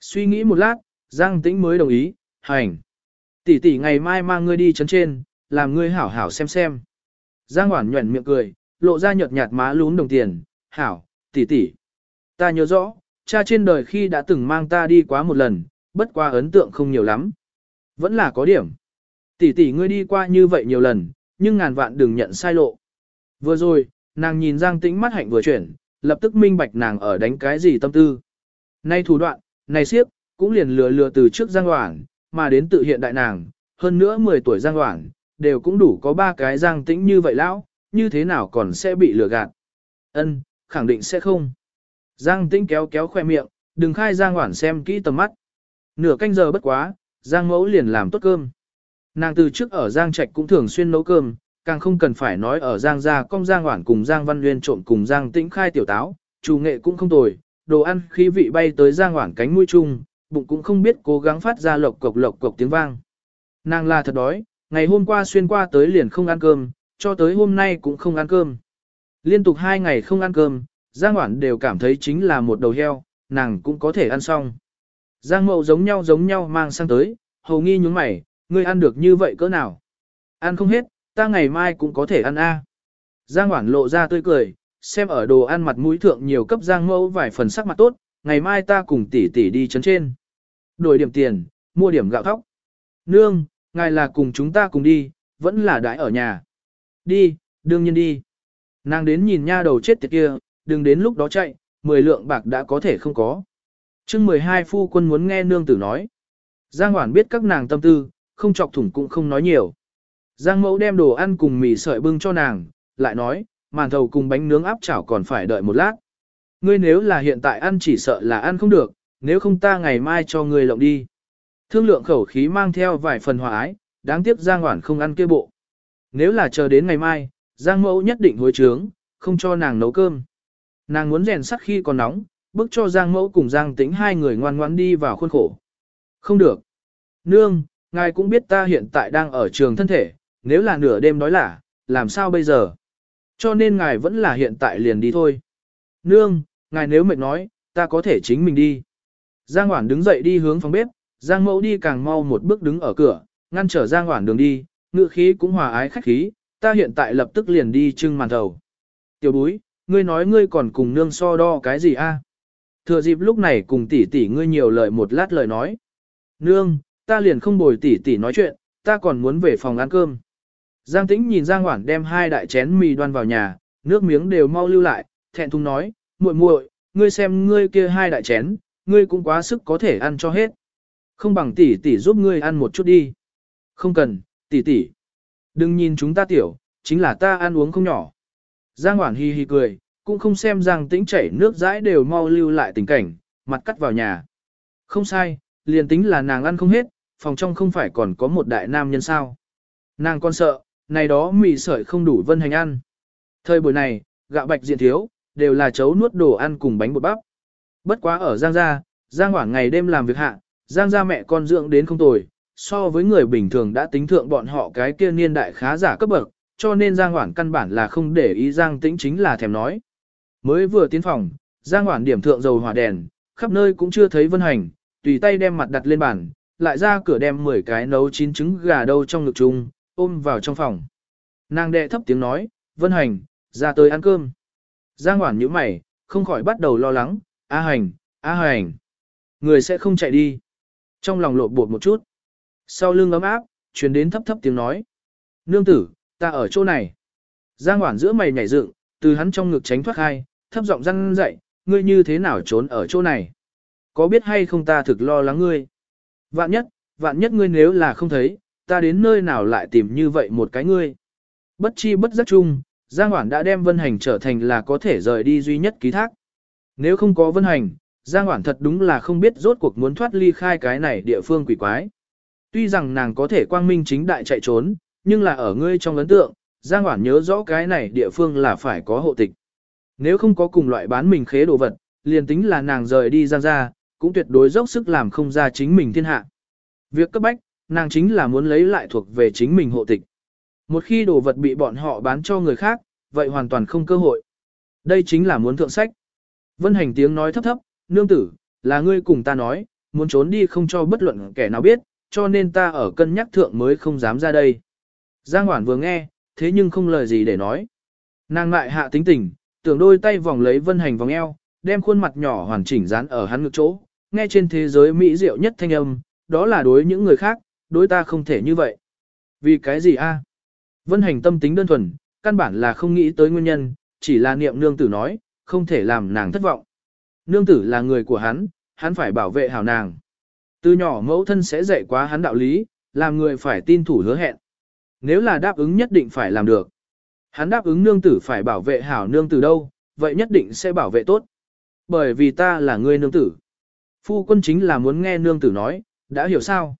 Suy nghĩ một lát, Giang Tĩnh mới đồng ý, hành. Tỷ tỷ ngày mai mang ngươi đi chấn trên, làm ngươi hảo hảo xem xem. Giang Hoảng nhuẩn miệng cười, lộ ra nhợt nhạt má lún đồng tiền, hảo, tỷ tỷ. Ta nhớ rõ, cha trên đời khi đã từng mang ta đi quá một lần, bất qua ấn tượng không nhiều lắm. Vẫn là có điểm. Tỷ tỷ ngươi đi qua như vậy nhiều lần, nhưng ngàn vạn đừng nhận sai lộ. Vừa rồi, nàng nhìn Giang Tĩnh mắt hạnh vừa chuyển, lập tức minh bạch nàng ở đánh cái gì tâm tư. Nay thủ đoạn, này siếp, cũng liền lừa lừa từ trước Giang Hoảng, mà đến tự hiện đại nàng, hơn nữa 10 tuổi Giang Hoảng, đều cũng đủ có ba cái Giang Tĩnh như vậy lão, như thế nào còn sẽ bị lừa gạt. Ân, khẳng định sẽ không. Giang Tĩnh kéo kéo khoe miệng, đừng khai Giang Hoảng xem kỹ tầm mắt. Nửa canh giờ bất quá, Giang Mẫu liền làm tốt cơm. Nàng từ trước ở Giang Trạch cũng thường xuyên nấu cơm, càng không cần phải nói ở Giang gia công Giang Hoản cùng Giang Văn Nguyên trộn cùng Giang Tĩnh khai tiểu táo, chủ nghệ cũng không tồi, đồ ăn khí vị bay tới Giang Hoản cánh mũi chung, bụng cũng không biết cố gắng phát ra lộc cộc lộc cộc tiếng vang. Nàng là thật đói, ngày hôm qua xuyên qua tới liền không ăn cơm, cho tới hôm nay cũng không ăn cơm. Liên tục hai ngày không ăn cơm, Giang Hoản đều cảm thấy chính là một đầu heo, nàng cũng có thể ăn xong. Giang Mậu giống nhau giống nhau mang sang tới, hầu nghi nhúng mày, ngươi ăn được như vậy cỡ nào? Ăn không hết, ta ngày mai cũng có thể ăn a. Giang Hoản lộ ra tươi cười, xem ở đồ ăn mặt mũi thượng nhiều cấp Giang Mẫu vài phần sắc mặt tốt, ngày mai ta cùng tỷ tỷ đi chấn trên. Đổi điểm tiền, mua điểm gạo thóc. Nương, ngài là cùng chúng ta cùng đi, vẫn là đãi ở nhà. Đi, đương nhiên đi. Nàng đến nhìn nha đầu chết tiệt kia, đừng đến lúc đó chạy, 10 lượng bạc đã có thể không có. chương 12 phu quân muốn nghe nương tử nói. Giang Hoản biết các nàng tâm tư, không chọc thủng cũng không nói nhiều. Giang mẫu đem đồ ăn cùng mì sợi bưng cho nàng, lại nói, màn thầu cùng bánh nướng áp chảo còn phải đợi một lát. Ngươi nếu là hiện tại ăn chỉ sợ là ăn không được, nếu không ta ngày mai cho ngươi lộng đi. Thương lượng khẩu khí mang theo vài phần hòa ái, đáng tiếc Giang Hoản không ăn kia bộ. Nếu là chờ đến ngày mai, Giang mẫu nhất định hối trướng, không cho nàng nấu cơm. Nàng muốn rèn sắt khi còn nóng, bức cho Giang mẫu cùng Giang tính hai người ngoan ngoãn đi vào khuôn khổ. Không được. Nương, ngài cũng biết ta hiện tại đang ở trường thân thể, nếu là nửa đêm nói lả, làm sao bây giờ? Cho nên ngài vẫn là hiện tại liền đi thôi. Nương, ngài nếu mệt nói, ta có thể chính mình đi. Giang Hoản đứng dậy đi hướng phòng bếp, Giang Mẫu đi càng mau một bước đứng ở cửa, ngăn trở Giang Hoản đường đi, ngựa khí cũng hòa ái khách khí, ta hiện tại lập tức liền đi trưng màn thầu. Tiểu búi, ngươi nói ngươi còn cùng nương so đo cái gì a? Thừa dịp lúc này cùng tỷ tỷ ngươi nhiều lời một lát lời nói. Nương, ta liền không bồi tỷ tỷ nói chuyện, ta còn muốn về phòng ăn cơm. Giang Tĩnh nhìn Giang Hoản đem hai đại chén mì đoan vào nhà, nước miếng đều mau lưu lại, thẹn thùng nói, muội muội, ngươi xem ngươi kia hai đại chén, ngươi cũng quá sức có thể ăn cho hết. Không bằng tỷ tỷ giúp ngươi ăn một chút đi. Không cần, tỷ tỷ. Đừng nhìn chúng ta tiểu, chính là ta ăn uống không nhỏ. Giang Hoản hi hi cười, cũng không xem Giang Tĩnh chảy nước dãi đều mau lưu lại tình cảnh, mặt cắt vào nhà. Không sai, liền tính là nàng ăn không hết, phòng trong không phải còn có một đại nam nhân sao. Nàng con sợ, này đó mì sợi không đủ vân hành ăn. Thời buổi này, gạo bạch diện thiếu, đều là chấu nuốt đồ ăn cùng bánh bột bắp. Bất quá ở Giang gia, Giang Hoảng ngày đêm làm việc hạ, Giang gia mẹ con dưỡng đến không tồi, so với người bình thường đã tính thượng bọn họ cái kia niên đại khá giả cấp bậc, cho nên Giang Hoảng căn bản là không để ý Giang Tĩnh chính là thèm nói. Mới vừa tiến phòng, Giang Hoảng điểm thượng dầu hỏa đèn, khắp nơi cũng chưa thấy vân hành, tùy tay đem mặt đặt lên bàn, lại ra cửa đem 10 cái nấu chín trứng gà đâu trong ngực chung, ôm vào trong phòng. Nàng đệ thấp tiếng nói, vân hành, ra tới ăn cơm. Giang Hoảng nhíu mày, không khỏi bắt đầu lo lắng, A hành, A hành. Người sẽ không chạy đi. Trong lòng lộ bột một chút. Sau lưng ấm áp, truyền đến thấp thấp tiếng nói. Nương tử, ta ở chỗ này. Giang Hoảng giữa mày nhảy dựng, từ hắn trong ngực tránh thoát hai, thấp giọng răng dậy, ngươi như thế nào trốn ở chỗ này? Có biết hay không ta thực lo lắng ngươi? Vạn nhất, vạn nhất ngươi nếu là không thấy, ta đến nơi nào lại tìm như vậy một cái ngươi? Bất chi bất giác chung, Giang Hoản đã đem Vân Hành trở thành là có thể rời đi duy nhất ký thác. Nếu không có Vân Hành, Giang Hoản thật đúng là không biết rốt cuộc muốn thoát ly khai cái này địa phương quỷ quái. Tuy rằng nàng có thể quang minh chính đại chạy trốn, nhưng là ở ngươi trong ấn tượng, Giang Hoản nhớ rõ cái này địa phương là phải có hộ tịch. Nếu không có cùng loại bán mình khế đồ vật, liền tính là nàng rời đi Giang ra, cũng tuyệt đối dốc sức làm không ra chính mình thiên hạ. Việc cấp bách, nàng chính là muốn lấy lại thuộc về chính mình hộ tịch. Một khi đồ vật bị bọn họ bán cho người khác, vậy hoàn toàn không cơ hội. Đây chính là muốn thượng sách. Vân hành tiếng nói thấp thấp, nương tử, là ngươi cùng ta nói, muốn trốn đi không cho bất luận kẻ nào biết, cho nên ta ở cân nhắc thượng mới không dám ra đây. Giang Hoản vừa nghe, thế nhưng không lời gì để nói. Nàng ngại hạ tính tình, tưởng đôi tay vòng lấy vân hành vòng eo, đem khuôn mặt nhỏ hoàn chỉnh dán ở hắn ngực chỗ, nghe trên thế giới mỹ diệu nhất thanh âm, đó là đối những người khác, đối ta không thể như vậy. Vì cái gì a? Vân hành tâm tính đơn thuần, căn bản là không nghĩ tới nguyên nhân, chỉ là niệm nương tử nói, không thể làm nàng thất vọng. Nương tử là người của hắn, hắn phải bảo vệ hảo nàng. Từ nhỏ mẫu thân sẽ dạy quá hắn đạo lý, làm người phải tin thủ hứa hẹn. Nếu là đáp ứng nhất định phải làm được. Hắn đáp ứng nương tử phải bảo vệ hảo nương tử đâu, vậy nhất định sẽ bảo vệ tốt. Bởi vì ta là người nương tử. Phu quân chính là muốn nghe nương tử nói, đã hiểu sao?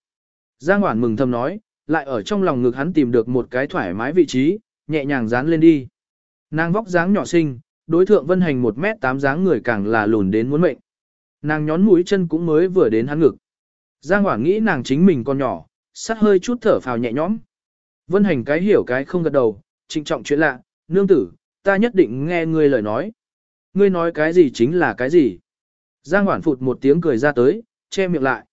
Giang Hoản mừng thầm nói, lại ở trong lòng ngực hắn tìm được một cái thoải mái vị trí, nhẹ nhàng dán lên đi. Nàng vóc dáng nhỏ xinh, đối thượng vân hành 1 mét 8 dáng người càng là lùn đến muốn mệnh. Nàng nhón mũi chân cũng mới vừa đến hắn ngực. Giang Hoản nghĩ nàng chính mình còn nhỏ, sát hơi chút thở phào nhẹ nhõm. Vân hành cái hiểu cái không gật đầu, trịnh trọng chuyện lạ, nương tử, ta nhất định nghe ngươi lời nói. Ngươi nói cái gì chính là cái gì. Giang Hoản phụt một tiếng cười ra tới, che miệng lại.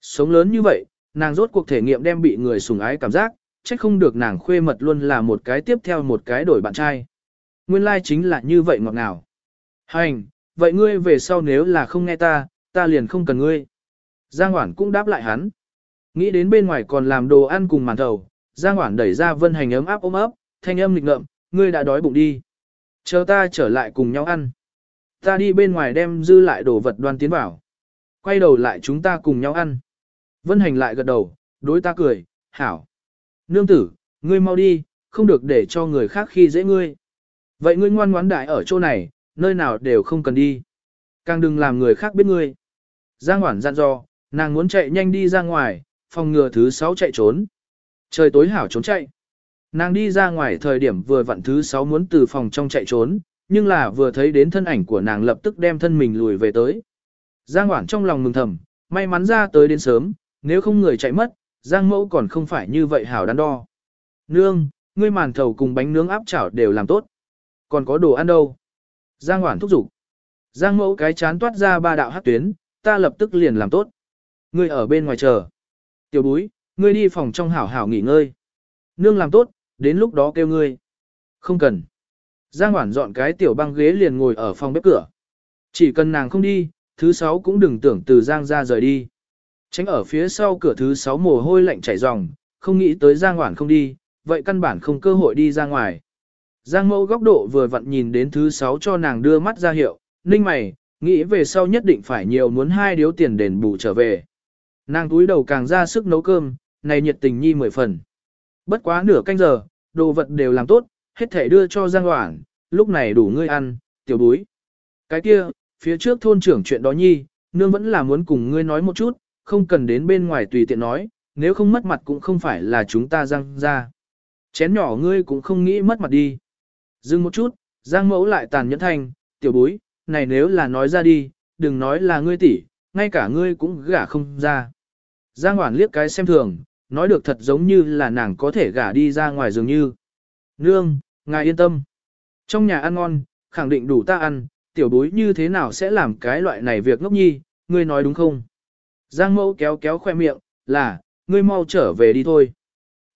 Sống lớn như vậy, nàng rốt cuộc thể nghiệm đem bị người sủng ái cảm giác, chắc không được nàng khuê mật luôn là một cái tiếp theo một cái đổi bạn trai. Nguyên lai like chính là như vậy ngọt ngào. Hành, vậy ngươi về sau nếu là không nghe ta, ta liền không cần ngươi. Giang Hoản cũng đáp lại hắn. Nghĩ đến bên ngoài còn làm đồ ăn cùng màn thầu, Giang Hoản đẩy ra vân hành ấm áp ôm ấp, thanh âm lịch ngợm, ngươi đã đói bụng đi. Chờ ta trở lại cùng nhau ăn. Ta đi bên ngoài đem dư lại đồ vật đoan tiến vào. Quay đầu lại chúng ta cùng nhau ăn. Vân hành lại gật đầu, đối ta cười, hảo. Nương tử, ngươi mau đi, không được để cho người khác khi dễ ngươi. Vậy ngươi ngoan ngoãn đại ở chỗ này, nơi nào đều không cần đi. Càng đừng làm người khác biết ngươi. Giang Hoản dặn dò, nàng muốn chạy nhanh đi ra ngoài, phòng ngừa thứ sáu chạy trốn. Trời tối hảo trốn chạy. Nàng đi ra ngoài thời điểm vừa vặn thứ sáu muốn từ phòng trong chạy trốn, nhưng là vừa thấy đến thân ảnh của nàng lập tức đem thân mình lùi về tới. Giang Hoảng trong lòng mừng thầm, may mắn ra tới đến sớm, nếu không người chạy mất, Giang mẫu còn không phải như vậy hảo đắn đo. Nương, ngươi màn thầu cùng bánh nướng áp chảo đều làm tốt. Còn có đồ ăn đâu? Giang Hoảng thúc giục. Giang mẫu cái chán toát ra ba đạo hát tuyến, ta lập tức liền làm tốt. Ngươi ở bên ngoài chờ. Tiểu búi, ngươi đi phòng trong hảo hảo nghỉ ngơi. Nương làm tốt, đến lúc đó kêu ngươi. Không cần. Giang Hoản dọn cái tiểu băng ghế liền ngồi ở phòng bếp cửa. Chỉ cần nàng không đi, thứ sáu cũng đừng tưởng từ Giang ra rời đi. Tránh ở phía sau cửa thứ sáu mồ hôi lạnh chảy ròng, không nghĩ tới Giang Hoản không đi, vậy căn bản không cơ hội đi ra ngoài. Giang mẫu góc độ vừa vặn nhìn đến thứ sáu cho nàng đưa mắt ra hiệu, ninh mày, nghĩ về sau nhất định phải nhiều muốn hai điếu tiền đền bù trở về. Nàng túi đầu càng ra sức nấu cơm, này nhiệt tình nhi mười phần. Bất quá nửa canh giờ, đồ vật đều làm tốt, hết thể đưa cho Giang Hoảng, lúc này đủ ngươi ăn, tiểu búi. Cái kia, phía trước thôn trưởng chuyện đó nhi, nương vẫn là muốn cùng ngươi nói một chút, không cần đến bên ngoài tùy tiện nói, nếu không mất mặt cũng không phải là chúng ta Giang ra. Chén nhỏ ngươi cũng không nghĩ mất mặt đi. Dừng một chút, Giang mẫu lại tàn nhẫn thành, tiểu bối, này nếu là nói ra đi, đừng nói là ngươi tỷ, ngay cả ngươi cũng gả không ra. Giang Hoản liếc cái xem thường, nói được thật giống như là nàng có thể gả đi ra ngoài dường như. Nương, ngài yên tâm. Trong nhà ăn ngon, khẳng định đủ ta ăn, tiểu bối như thế nào sẽ làm cái loại này việc ngốc nhi, ngươi nói đúng không? Giang mẫu kéo kéo khoe miệng, là, ngươi mau trở về đi thôi.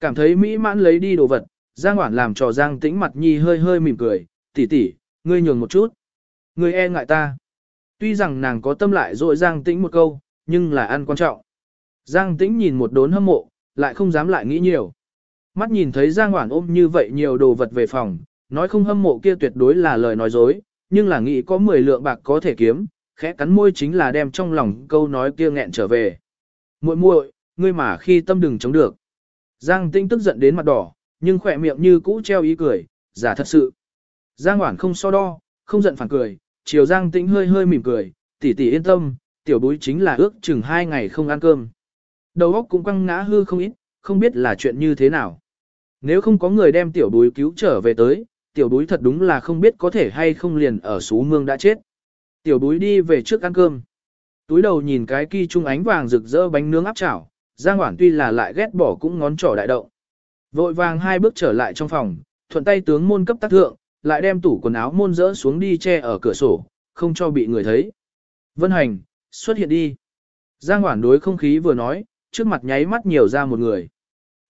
Cảm thấy mỹ mãn lấy đi đồ vật, Giang Hoản làm cho Giang tĩnh mặt nhi hơi hơi mỉm cười, tỷ tỷ, ngươi nhường một chút. Ngươi e ngại ta. Tuy rằng nàng có tâm lại dội Giang tĩnh một câu, nhưng là ăn quan trọng. Giang tĩnh nhìn một đốn hâm mộ, lại không dám lại nghĩ nhiều. Mắt nhìn thấy Giang Hoản ôm như vậy nhiều đồ vật về phòng, nói không hâm mộ kia tuyệt đối là lời nói dối, nhưng là nghĩ có 10 lượng bạc có thể kiếm, khẽ cắn môi chính là đem trong lòng câu nói kia nghẹn trở về. Muội muội, ngươi mà khi tâm đừng chống được. Giang Tĩnh tức giận đến mặt đỏ, nhưng khỏe miệng như cũ treo ý cười, giả thật sự. Giang Hoản không so đo, không giận phản cười, chiều Giang Tĩnh hơi hơi mỉm cười, tỷ tỷ yên tâm, tiểu bối chính là ước chừng hai ngày không ăn cơm. Đầu óc cũng quăng ngã hư không ít, không biết là chuyện như thế nào. Nếu không có người đem tiểu bối cứu trở về tới, tiểu bối thật đúng là không biết có thể hay không liền ở xú mương đã chết. Tiểu bối đi về trước ăn cơm. Túi đầu nhìn cái kỳ trung ánh vàng rực rỡ bánh nướng áp chảo, Giang Hoản tuy là lại ghét bỏ cũng ngón trỏ đại động. Vội vàng hai bước trở lại trong phòng, thuận tay tướng môn cấp tác thượng, lại đem tủ quần áo môn rỡ xuống đi che ở cửa sổ, không cho bị người thấy. Vân Hành, xuất hiện đi. Giang Hoản đối không khí vừa nói, trước mặt nháy mắt nhiều ra một người.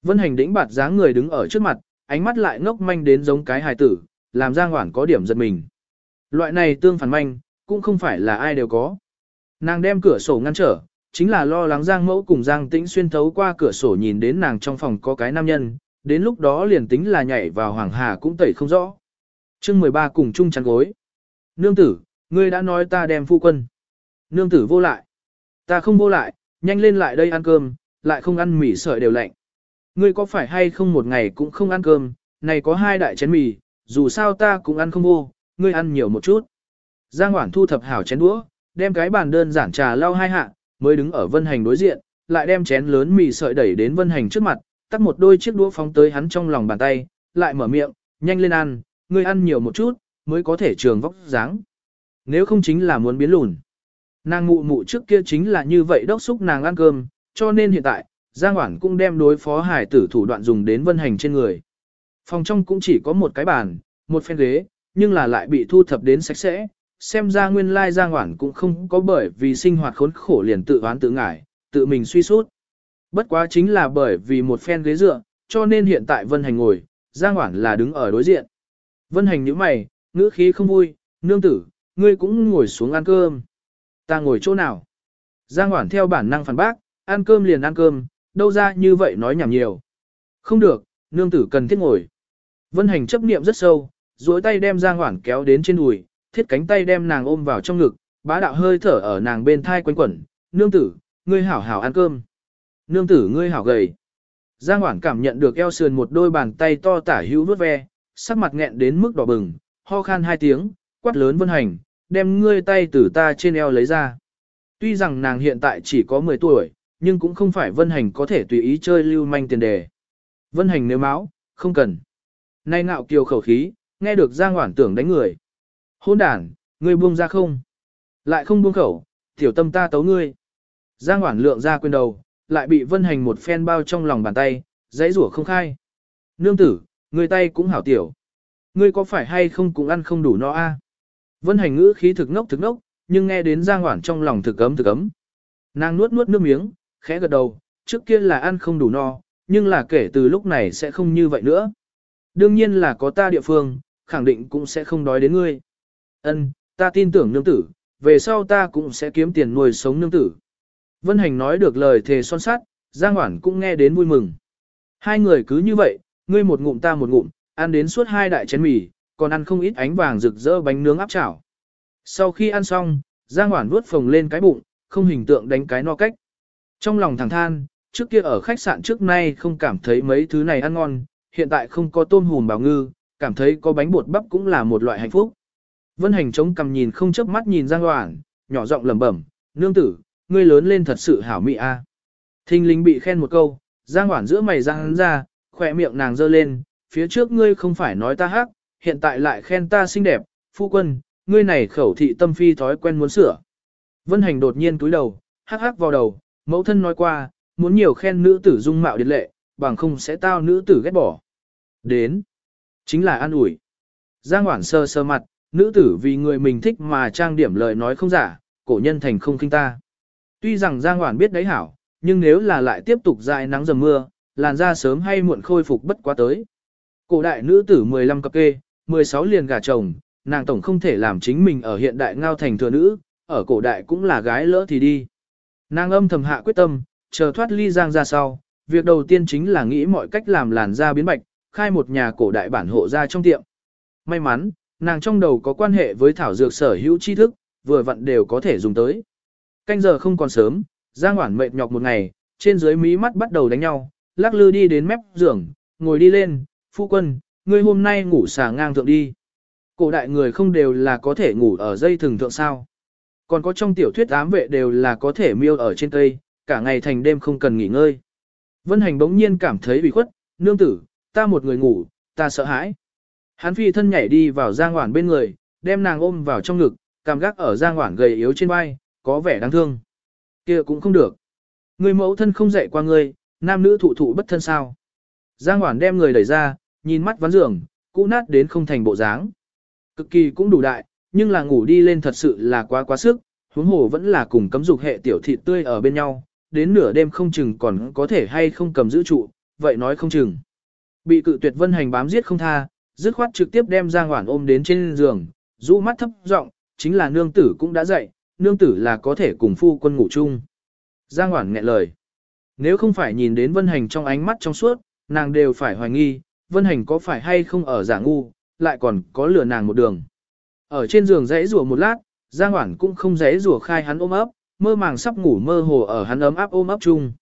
Vân Hành đĩnh bạt dáng người đứng ở trước mặt, ánh mắt lại ngốc manh đến giống cái hài tử, làm Giang Hoảng có điểm giật mình. Loại này tương phản manh, cũng không phải là ai đều có. Nàng đem cửa sổ ngăn trở, chính là lo lắng Giang Mẫu cùng Giang Tĩnh xuyên thấu qua cửa sổ nhìn đến nàng trong phòng có cái nam nhân, đến lúc đó liền tính là nhảy vào Hoàng Hà cũng tẩy không rõ. chương 13 cùng chung chăn gối. Nương tử, ngươi đã nói ta đem phu quân. Nương tử vô lại. Ta không vô lại, nhanh lên lại đây ăn cơm, lại không ăn mỉ sợi đều lạnh. Ngươi có phải hay không một ngày cũng không ăn cơm, này có hai đại chén mì, dù sao ta cũng ăn không vô, ngươi ăn nhiều một chút. Giang Hoảng thu thập hảo chén đũa, đem cái bàn đơn giản trà lau hai hạ, mới đứng ở vân hành đối diện, lại đem chén lớn mì sợi đẩy đến vân hành trước mặt, tắt một đôi chiếc đũa phóng tới hắn trong lòng bàn tay, lại mở miệng, nhanh lên ăn, ngươi ăn nhiều một chút, mới có thể trường vóc dáng. Nếu không chính là muốn biến lùn. Nàng mụ mụ trước kia chính là như vậy đốc xúc nàng ăn cơm, cho nên hiện tại, Giang Hoảng cũng đem đối phó hải tử thủ đoạn dùng đến vân hành trên người. Phòng trong cũng chỉ có một cái bàn, một phen ghế, nhưng là lại bị thu thập đến sạch sẽ, xem ra nguyên lai Giang Hoản cũng không có bởi vì sinh hoạt khốn khổ liền tự oán tự ngại, tự mình suy sút. Bất quá chính là bởi vì một phen ghế dựa, cho nên hiện tại Vân Hành ngồi, Giang Hoản là đứng ở đối diện. Vân Hành nhíu mày, ngữ khí không vui, nương tử, ngươi cũng ngồi xuống ăn cơm. Ta ngồi chỗ nào? Giang Hoản theo bản năng phản bác, ăn cơm liền ăn cơm, đâu ra như vậy nói nhảm nhiều. Không được, nương tử cần thiết ngồi. Vân Hành chấp niệm rất sâu, duỗi tay đem Giang Hoản kéo đến trên đùi, thiết cánh tay đem nàng ôm vào trong ngực, bá đạo hơi thở ở nàng bên thai quanh quẩn, nương tử, ngươi hảo hảo ăn cơm. Nương tử ngươi hảo gầy. Giang Hoảng cảm nhận được eo sườn một đôi bàn tay to tả hữu vuốt ve, sắc mặt nghẹn đến mức đỏ bừng, ho khan hai tiếng, quát lớn vân hành, đem ngươi tay từ ta trên eo lấy ra. Tuy rằng nàng hiện tại chỉ có 10 tuổi, nhưng cũng không phải vân hành có thể tùy ý chơi lưu manh tiền đề. Vân hành nếu máu, không cần. Nay ngạo kiều khẩu khí, nghe được Giang Hoản tưởng đánh người. Hôn đàn, ngươi buông ra không? Lại không buông khẩu, tiểu tâm ta tấu ngươi. Giang Hoản lượng ra quyền đầu, lại bị vân hành một phen bao trong lòng bàn tay, dãy rủa không khai. Nương tử, ngươi tay cũng hảo tiểu. Ngươi có phải hay không cũng ăn không đủ no a? Vân hành ngữ khí thực ngốc thực ngốc, nhưng nghe đến Giang Hoản trong lòng thực ấm thực ấm. Nàng nuốt nuốt nước miếng, khẽ gật đầu, trước kia là ăn không đủ no, nhưng là kể từ lúc này sẽ không như vậy nữa. Đương nhiên là có ta địa phương, khẳng định cũng sẽ không đói đến ngươi. Ân, ta tin tưởng nương tử, về sau ta cũng sẽ kiếm tiền nuôi sống nương tử. Vân Hành nói được lời thề son sát, Giang Hoản cũng nghe đến vui mừng. Hai người cứ như vậy, ngươi một ngụm ta một ngụm, ăn đến suốt hai đại chén mì, còn ăn không ít ánh vàng rực rỡ bánh nướng áp chảo. Sau khi ăn xong, Giang Hoản vuốt phồng lên cái bụng, không hình tượng đánh cái no cách. Trong lòng thẳng than, trước kia ở khách sạn trước nay không cảm thấy mấy thứ này ăn ngon, hiện tại không có tôm hùm bào ngư, cảm thấy có bánh bột bắp cũng là một loại hạnh phúc. Vân hành chống cầm nhìn không chớp mắt nhìn Giang Hoản, nhỏ giọng lẩm bẩm, nương tử, ngươi lớn lên thật sự hảo mỹ a. À. Thinh linh bị khen một câu, Giang Hoản giữa mày răng ra, khỏe miệng nàng giơ lên, phía trước ngươi không phải nói ta hắc, hiện tại lại khen ta xinh đẹp, phu quân, ngươi này khẩu thị tâm phi thói quen muốn sửa. Vân hành đột nhiên túi đầu, hắc hắc vào đầu, mẫu thân nói qua, muốn nhiều khen nữ tử dung mạo điệt lệ, bằng không sẽ tao nữ tử ghét bỏ. Đến, chính là an ủi. Giang Hoản sơ sơ mặt, nữ tử vì người mình thích mà trang điểm lời nói không giả, cổ nhân thành không kinh ta. Tuy rằng Giang Hoản biết đấy hảo, nhưng nếu là lại tiếp tục dài nắng dầm mưa, làn da sớm hay muộn khôi phục bất quá tới. Cổ đại nữ tử 15 cặp kê, 16 liền gả chồng, nàng tổng không thể làm chính mình ở hiện đại ngao thành thừa nữ, ở cổ đại cũng là gái lỡ thì đi. Nàng âm thầm hạ quyết tâm, chờ thoát ly giang ra sau, việc đầu tiên chính là nghĩ mọi cách làm làn da biến bạch, khai một nhà cổ đại bản hộ ra trong tiệm. May mắn, nàng trong đầu có quan hệ với thảo dược sở hữu tri thức, vừa vặn đều có thể dùng tới. Canh giờ không còn sớm, Giang Hoản mệt nhọc một ngày, trên dưới mí mắt bắt đầu đánh nhau, lắc lư đi đến mép giường, ngồi đi lên, phu quân, ngươi hôm nay ngủ xả ngang thượng đi. Cổ đại người không đều là có thể ngủ ở dây thừng thượng sao. Còn có trong tiểu thuyết ám vệ đều là có thể miêu ở trên cây, cả ngày thành đêm không cần nghỉ ngơi. Vân Hành bỗng nhiên cảm thấy bị khuất, nương tử, ta một người ngủ, ta sợ hãi. Hắn phi thân nhảy đi vào Giang Hoản bên người, đem nàng ôm vào trong ngực, cảm gác ở Giang Hoản gầy yếu trên vai, có vẻ đáng thương. kia cũng không được. Người mẫu thân không dạy qua ngươi, nam nữ thụ thụ bất thân sao. Giang Hoản đem người đẩy ra, nhìn mắt ván giường, cũ nát đến không thành bộ dáng. Cực kỳ cũng đủ đại, nhưng là ngủ đi lên thật sự là quá quá sức, huống hồ vẫn là cùng cấm dục hệ tiểu thịt tươi ở bên nhau, đến nửa đêm không chừng còn có thể hay không cầm giữ trụ, vậy nói không chừng. Bị cự tuyệt vân hành bám giết không tha, dứt khoát trực tiếp đem Giang Hoản ôm đến trên giường, rũ mắt thấp giọng, chính là nương tử cũng đã dậy, nương tử là có thể cùng phu quân ngủ chung. Giang Hoản nghẹn lời. Nếu không phải nhìn đến vân hành trong ánh mắt trong suốt, nàng đều phải hoài nghi, vân hành có phải hay không ở giả ngu, lại còn có lừa nàng một đường. Ở trên giường dãy rùa một lát, Giang Hoản cũng không dãy rùa khai hắn ôm ấp, mơ màng sắp ngủ mơ hồ ở hắn ấm áp ôm ấp chung.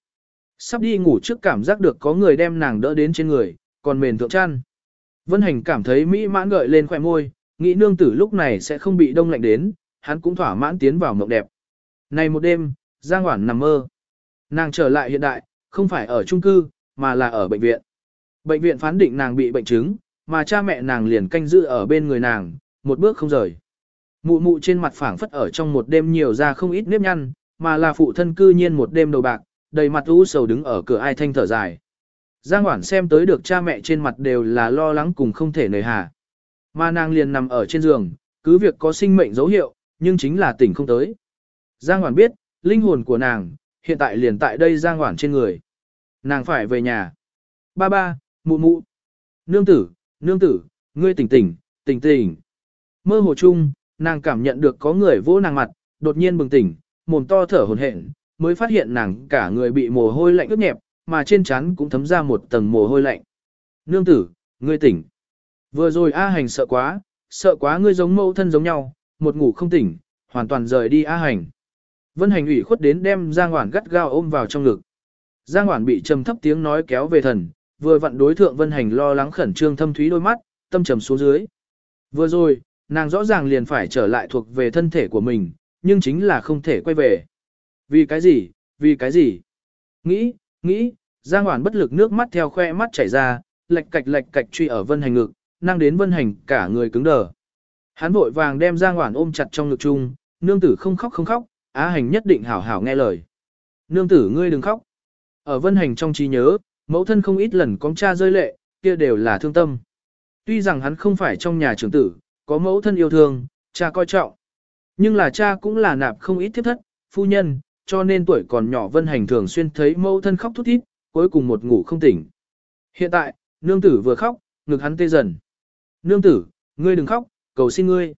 Sắp đi ngủ trước cảm giác được có người đem nàng đỡ đến trên người, còn mền thượng chăn. Vân Hành cảm thấy mỹ mãn gợi lên khỏe môi, nghĩ nương tử lúc này sẽ không bị đông lạnh đến, hắn cũng thỏa mãn tiến vào mộng đẹp. Này một đêm, Giang Hoản nằm mơ. Nàng trở lại hiện đại, không phải ở trung cư, mà là ở bệnh viện. Bệnh viện phán định nàng bị bệnh chứng, mà cha mẹ nàng liền canh giữ ở bên người nàng, một bước không rời. Mụ mụ trên mặt phảng phất ở trong một đêm nhiều ra không ít nếp nhăn, mà là phụ thân cư nhiên một đêm đầu bạc, đầy mặt u sầu đứng ở cửa ai thanh thở dài. Giang Hoản xem tới được cha mẹ trên mặt đều là lo lắng cùng không thể nời hà. Mà nàng liền nằm ở trên giường, cứ việc có sinh mệnh dấu hiệu, nhưng chính là tỉnh không tới. Giang Hoản biết, linh hồn của nàng, hiện tại liền tại đây Giang Hoản trên người. Nàng phải về nhà. Ba ba, mụ mụ. Nương tử, nương tử, ngươi tỉnh tỉnh, tỉnh tỉnh. Mơ hồ chung, nàng cảm nhận được có người vỗ nàng mặt, đột nhiên bừng tỉnh, mồm to thở hổn hển, mới phát hiện nàng cả người bị mồ hôi lạnh ướt nhẹp, mà trên trán cũng thấm ra một tầng mồ hôi lạnh. Nương tử, ngươi tỉnh. Vừa rồi A hành sợ quá, sợ quá ngươi giống mẫu thân giống nhau, một ngủ không tỉnh, hoàn toàn rời đi A hành. Vân hành ủy khuất đến đem Giang Hoản gắt gao ôm vào trong ngực. Giang Hoản bị trầm thấp tiếng nói kéo về thần, vừa vặn đối thượng Vân hành lo lắng khẩn trương thâm thúy đôi mắt, tâm trầm xuống dưới. Vừa rồi, nàng rõ ràng liền phải trở lại thuộc về thân thể của mình, nhưng chính là không thể quay về. Vì cái gì, vì cái gì? Nghĩ, nghĩ, Giang Hoản bất lực nước mắt theo khoe mắt chảy ra, lệch cạch lệch cạch truy ở vân hành ngực, năng đến vân hành cả người cứng đờ. Hắn vội vàng đem Giang Hoản ôm chặt trong ngực chung, nương tử không khóc không khóc, á hành nhất định hảo hảo nghe lời. Nương tử ngươi đừng khóc. Ở vân hành trong trí nhớ, mẫu thân không ít lần con cha rơi lệ, kia đều là thương tâm. Tuy rằng hắn không phải trong nhà trưởng tử, có mẫu thân yêu thương, cha coi trọng. Nhưng là cha cũng là nạp không ít thiết thất, phu nhân, cho nên tuổi còn nhỏ Vân Hành thường xuyên thấy mẫu thân khóc thút thít, cuối cùng một ngủ không tỉnh. Hiện tại, nương tử vừa khóc, ngực hắn tê dần. Nương tử, ngươi đừng khóc, cầu xin ngươi.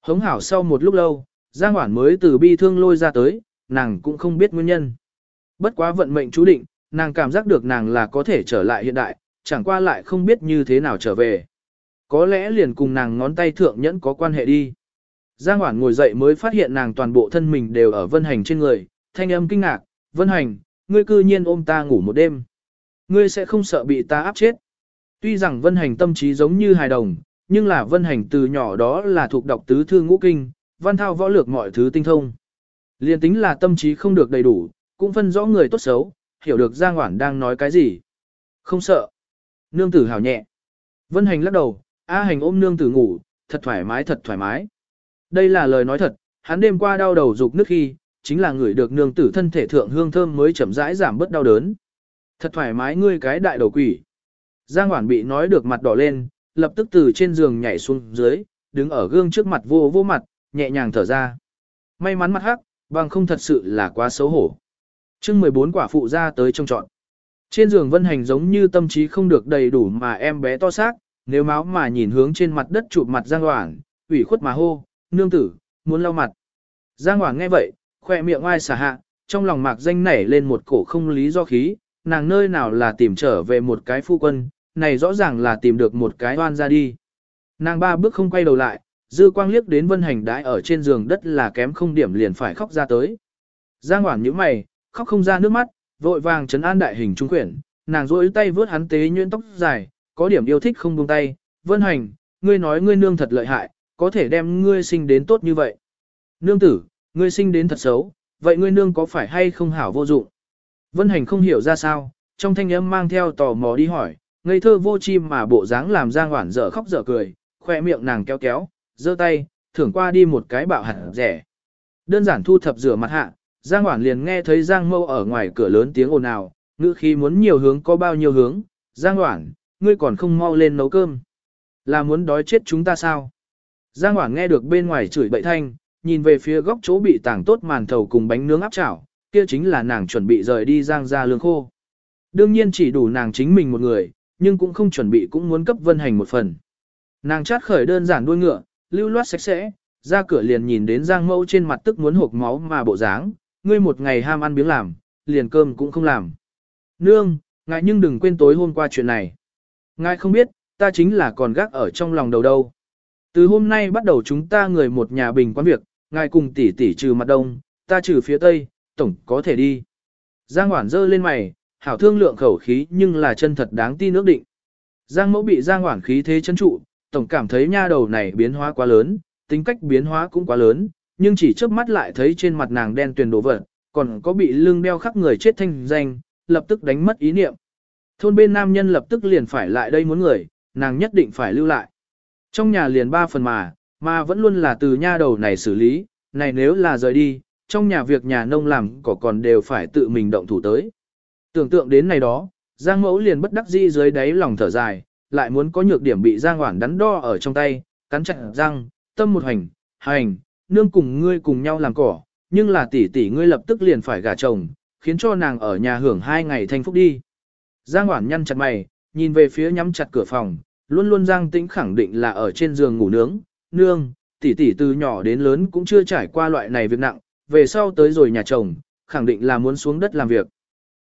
Hống hảo sau một lúc lâu, Giang Hoản mới từ bi thương lôi ra tới, nàng cũng không biết nguyên nhân. Bất quá vận mệnh chú định, nàng cảm giác được nàng là có thể trở lại hiện đại, chẳng qua lại không biết như thế nào trở về. Có lẽ liền cùng nàng ngón tay thượng nhẫn có quan hệ đi. Giang Hoản ngồi dậy mới phát hiện nàng toàn bộ thân mình đều ở Vân Hành trên người, thanh âm kinh ngạc, Vân Hành, ngươi cư nhiên ôm ta ngủ một đêm. Ngươi sẽ không sợ bị ta áp chết. Tuy rằng Vân Hành tâm trí giống như hài đồng, nhưng là Vân Hành từ nhỏ đó là thuộc đọc tứ thư ngũ kinh, văn thao võ lược mọi thứ tinh thông. Liên tính là tâm trí không được đầy đủ, cũng phân rõ người tốt xấu, hiểu được Giang Hoản đang nói cái gì. Không sợ. Nương tử hào nhẹ. Vân Hành lắc đầu, A Hành ôm nương tử ngủ, thật thoải mái thật thoải mái. Đây là lời nói thật, hắn đêm qua đau đầu dục nước khi, chính là người được nương tử thân thể thượng hương thơm mới chậm rãi giảm bớt đau đớn. Thật thoải mái ngươi cái đại đầu quỷ. Giang Hoản bị nói được mặt đỏ lên, lập tức từ trên giường nhảy xuống dưới, đứng ở gương trước mặt vô vô mặt, nhẹ nhàng thở ra. May mắn mặt hắc, bằng không thật sự là quá xấu hổ. chương 14 quả phụ ra tới trông trọn. Trên giường vân hành giống như tâm trí không được đầy đủ mà em bé to xác, nếu máu mà nhìn hướng trên mặt đất chụp mặt Giang Hoảng, ủy khuất mà hô, nương tử, muốn lau mặt. Giang Hoảng nghe vậy, khỏe miệng ai xả hạ, trong lòng mạc danh nảy lên một cổ không lý do khí, nàng nơi nào là tìm trở về một cái phu quân, này rõ ràng là tìm được một cái oan ra đi. Nàng ba bước không quay đầu lại, dư quang liếc đến vân hành đãi ở trên giường đất là kém không điểm liền phải khóc ra tới. Giang Hoảng như mày, khóc không ra nước mắt, vội vàng trấn an đại hình trung quyển, nàng rỗi tay vướt hắn tế nhuyễn tóc dài, có điểm yêu thích không buông tay, vân hành, ngươi nói ngươi nương thật lợi hại, có thể đem ngươi sinh đến tốt như vậy. Nương tử, ngươi sinh đến thật xấu, vậy ngươi nương có phải hay không hảo vô dụng? Vân hành không hiểu ra sao, trong thanh âm mang theo tò mò đi hỏi, ngây thơ vô chim mà bộ dáng làm Giang Hoản dở khóc dở cười, khoe miệng nàng kéo kéo, giơ tay, thưởng qua đi một cái bạo hẳn rẻ. Đơn giản thu thập rửa mặt hạ, Giang Hoản liền nghe thấy Giang Mâu ở ngoài cửa lớn tiếng ồn ào, ngữ khi muốn nhiều hướng có bao nhiêu hướng, Giang Hoản, ngươi còn không mau lên nấu cơm. Là muốn đói chết chúng ta sao? Giang Hoảng nghe được bên ngoài chửi bậy thanh, nhìn về phía góc chỗ bị tảng tốt màn thầu cùng bánh nướng áp chảo, kia chính là nàng chuẩn bị rời đi Giang ra lương khô. Đương nhiên chỉ đủ nàng chính mình một người, nhưng cũng không chuẩn bị cũng muốn cấp vân hành một phần. Nàng chát khởi đơn giản đuôi ngựa, lưu loát sạch sẽ, ra cửa liền nhìn đến Giang Mẫu trên mặt tức muốn hộp máu mà bộ dáng, ngươi một ngày ham ăn biếng làm, liền cơm cũng không làm. Nương, ngại nhưng đừng quên tối hôm qua chuyện này. Ngài không biết, ta chính là còn gác ở trong lòng đầu đâu. Từ hôm nay bắt đầu chúng ta người một nhà bình quán việc, ngài cùng tỷ tỷ trừ mặt đông, ta trừ phía tây, tổng có thể đi. Giang Hoản dơ lên mày, hảo thương lượng khẩu khí nhưng là chân thật đáng tin ước định. Giang mẫu bị Giang Hoản khí thế chân trụ, tổng cảm thấy nha đầu này biến hóa quá lớn, tính cách biến hóa cũng quá lớn, nhưng chỉ chớp mắt lại thấy trên mặt nàng đen tuyền đổ vỡ, còn có bị lưng đeo khắc người chết thanh danh, lập tức đánh mất ý niệm. Thôn bên nam nhân lập tức liền phải lại đây muốn người, nàng nhất định phải lưu lại. Trong nhà liền ba phần mà, mà vẫn luôn là từ nha đầu này xử lý, này nếu là rời đi, trong nhà việc nhà nông làm có còn đều phải tự mình động thủ tới. Tưởng tượng đến này đó, Giang mẫu liền bất đắc dĩ dưới đáy lòng thở dài, lại muốn có nhược điểm bị Giang Hoản đắn đo ở trong tay, cắn chặt răng, tâm một hành, hành, nương cùng ngươi cùng nhau làm cỏ, nhưng là tỷ tỷ ngươi lập tức liền phải gả chồng, khiến cho nàng ở nhà hưởng hai ngày thanh phúc đi. Giang Hoản nhăn chặt mày, nhìn về phía nhắm chặt cửa phòng, luôn luôn Giang Tĩnh khẳng định là ở trên giường ngủ nướng, nương, tỷ tỷ từ nhỏ đến lớn cũng chưa trải qua loại này việc nặng, về sau tới rồi nhà chồng, khẳng định là muốn xuống đất làm việc.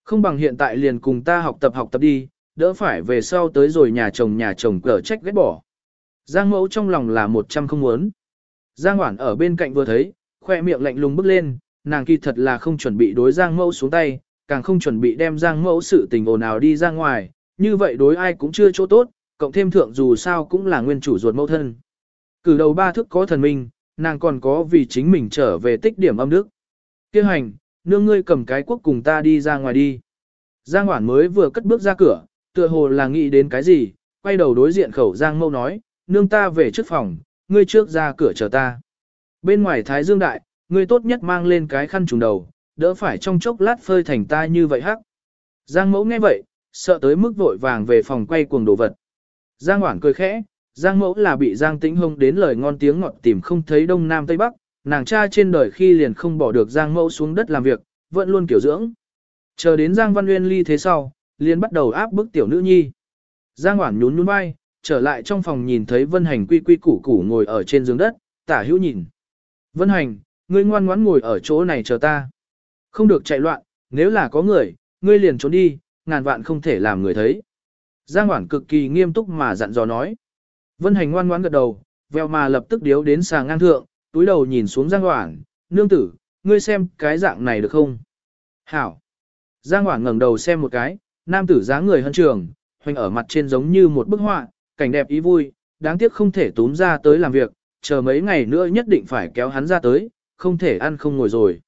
Không bằng hiện tại liền cùng ta học tập học tập đi, đỡ phải về sau tới rồi nhà chồng nhà chồng cờ trách ghét bỏ. Giang mẫu trong lòng là một trăm không muốn. Giang Hoản ở bên cạnh vừa thấy, khoe miệng lạnh lùng bước lên, nàng kỳ thật là không chuẩn bị đối Giang mẫu xuống tay, càng không chuẩn bị đem Giang mẫu sự tình ồn ào đi ra ngoài, như vậy đối ai cũng chưa chỗ tốt, cộng thêm thượng dù sao cũng là nguyên chủ ruột mẫu thân. Cử đầu ba thức có thần minh, nàng còn có vì chính mình trở về tích điểm âm đức. Kêu hành, nương ngươi cầm cái quốc cùng ta đi ra ngoài đi. Giang Hoản mới vừa cất bước ra cửa, tựa hồ là nghĩ đến cái gì, quay đầu đối diện khẩu Giang Mâu nói, nương ta về trước phòng, ngươi trước ra cửa chờ ta. Bên ngoài Thái Dương Đại, ngươi tốt nhất mang lên cái khăn trùng đầu, đỡ phải trong chốc lát phơi thành ta như vậy hắc. Giang Mẫu nghe vậy, sợ tới mức vội vàng về phòng quay cuồng đồ vật. Giang Hoảng cười khẽ, Giang Mẫu là bị Giang Tĩnh Hông đến lời ngon tiếng ngọt tìm không thấy đông nam tây bắc, nàng cha trên đời khi liền không bỏ được Giang Mẫu xuống đất làm việc, vẫn luôn kiểu dưỡng. Chờ đến Giang Văn Nguyên ly thế sau, liền bắt đầu áp bức tiểu nữ nhi. Giang Hoảng nhún nhún vai, trở lại trong phòng nhìn thấy Vân Hành quy quy củ củ ngồi ở trên giường đất, tả hữu nhìn. Vân Hành, ngươi ngoan ngoãn ngồi ở chỗ này chờ ta. Không được chạy loạn, nếu là có người, ngươi liền trốn đi, ngàn vạn không thể làm người thấy. Giang Hoảng cực kỳ nghiêm túc mà dặn dò nói. Vân Hành ngoan ngoãn gật đầu, veo mà lập tức điếu đến sàng ngang thượng, túi đầu nhìn xuống Giang Hoảng, nương tử, ngươi xem cái dạng này được không? Hảo. Giang Hoảng ngẩng đầu xem một cái, nam tử dáng người hân trường, hoành ở mặt trên giống như một bức họa, cảnh đẹp ý vui, đáng tiếc không thể túm ra tới làm việc, chờ mấy ngày nữa nhất định phải kéo hắn ra tới, không thể ăn không ngồi rồi.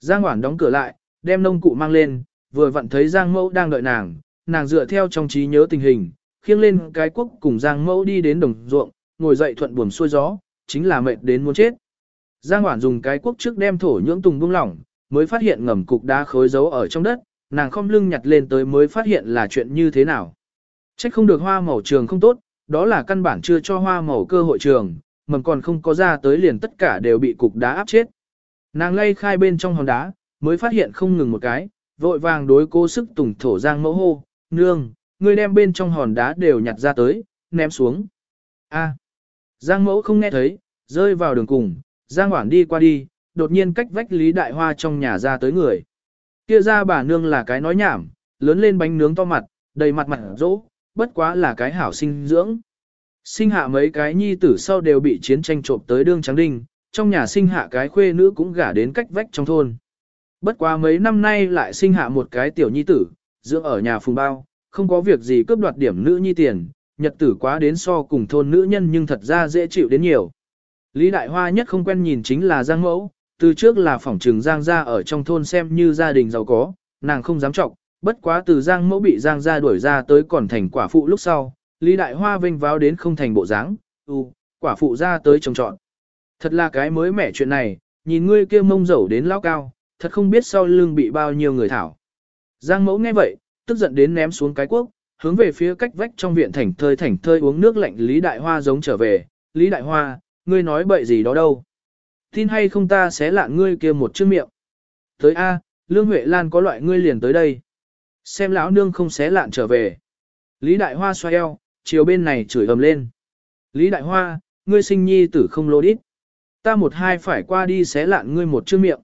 Giang Hoản đóng cửa lại, đem nông cụ mang lên, vừa vặn thấy Giang Mẫu đang đợi nàng, nàng dựa theo trong trí nhớ tình hình, khiêng lên cái quốc cùng Giang Mẫu đi đến đồng ruộng, ngồi dậy thuận buồm xuôi gió, chính là mệt đến muốn chết. Giang Hoản dùng cái quốc trước đem thổ nhưỡng tùng buông lỏng, mới phát hiện ngầm cục đá khối dấu ở trong đất, nàng không lưng nhặt lên tới mới phát hiện là chuyện như thế nào. Trách không được hoa màu trường không tốt, đó là căn bản chưa cho hoa màu cơ hội trường, mầm còn không có ra tới liền tất cả đều bị cục đá áp chết. Nàng lay khai bên trong hòn đá, mới phát hiện không ngừng một cái, vội vàng đối cố sức tùng thổ giang mẫu hô, nương, người đem bên trong hòn đá đều nhặt ra tới, ném xuống. A. Giang mẫu không nghe thấy, rơi vào đường cùng, Giang hoảng đi qua đi, đột nhiên cách vách Lý Đại Hoa trong nhà ra tới người. Kia ra bà nương là cái nói nhảm, lớn lên bánh nướng to mặt, đầy mặt mặt rỗ, bất quá là cái hảo sinh dưỡng. Sinh hạ mấy cái nhi tử sau đều bị chiến tranh trộm tới đương trắng đinh, trong nhà sinh hạ cái khuê nữ cũng gả đến cách vách trong thôn. Bất quá mấy năm nay lại sinh hạ một cái tiểu nhi tử, dưỡng ở nhà phùng bao, không có việc gì cướp đoạt điểm nữ nhi tiền, nhật tử quá đến so cùng thôn nữ nhân nhưng thật ra dễ chịu đến nhiều. Lý Đại Hoa nhất không quen nhìn chính là Giang Mẫu, từ trước là phỏng trừng Giang gia ở trong thôn xem như gia đình giàu có, nàng không dám trọng, bất quá từ Giang Mẫu bị Giang gia đuổi ra tới còn thành quả phụ lúc sau, Lý Đại Hoa vinh váo đến không thành bộ dáng, u, quả phụ ra tới trồng trọn. Thật là cái mới mẻ chuyện này, nhìn ngươi kia mông dầu đến lao cao, thật không biết sau lưng bị bao nhiêu người thảo. Giang Mẫu nghe vậy, tức giận đến ném xuống cái quốc, hướng về phía cách vách trong viện thảnh thơi thảnh thơi uống nước lạnh Lý Đại Hoa giống trở về, Lý Đại Hoa, ngươi nói bậy gì đó đâu. Tin hay không ta sẽ lạn ngươi kia một chữ miệng. Tới A, Lương Huệ Lan có loại ngươi liền tới đây. Xem lão nương không xé lạn trở về. Lý Đại Hoa xoay eo, chiều bên này chửi ầm lên. Lý Đại Hoa, ngươi sinh nhi tử không lô đít. Ta một hai phải qua đi xé lạn ngươi một chữ miệng.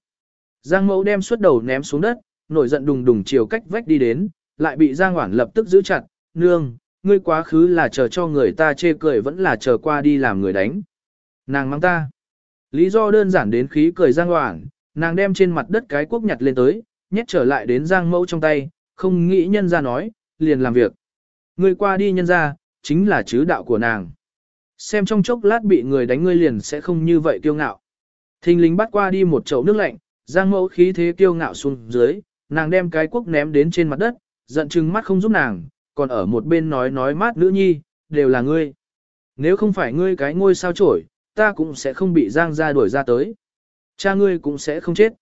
Giang mẫu đem suốt đầu ném xuống đất, nổi giận đùng đùng chiều cách vách đi đến, lại bị Giang Hoản lập tức giữ chặt, nương, ngươi quá khứ là chờ cho người ta chê cười vẫn là chờ qua đi làm người đánh. Nàng mang ta. Lý do đơn giản đến khí cười Giang Hoản, nàng đem trên mặt đất cái quốc nhặt lên tới, nhét trở lại đến Giang mẫu trong tay, không nghĩ nhân ra nói, liền làm việc. Ngươi qua đi nhân ra, chính là chứ đạo của nàng. Xem trong chốc lát bị người đánh ngươi liền sẽ không như vậy kiêu ngạo. Thình lính bắt qua đi một chậu nước lạnh, Giang mẫu khí thế kiêu ngạo xuống dưới, nàng đem cái quốc ném đến trên mặt đất, giận chừng mắt không giúp nàng, còn ở một bên nói nói mát nữ nhi, đều là ngươi. Nếu không phải ngươi cái ngôi sao trổi, ta cũng sẽ không bị Giang ra đuổi ra tới. Cha ngươi cũng sẽ không chết.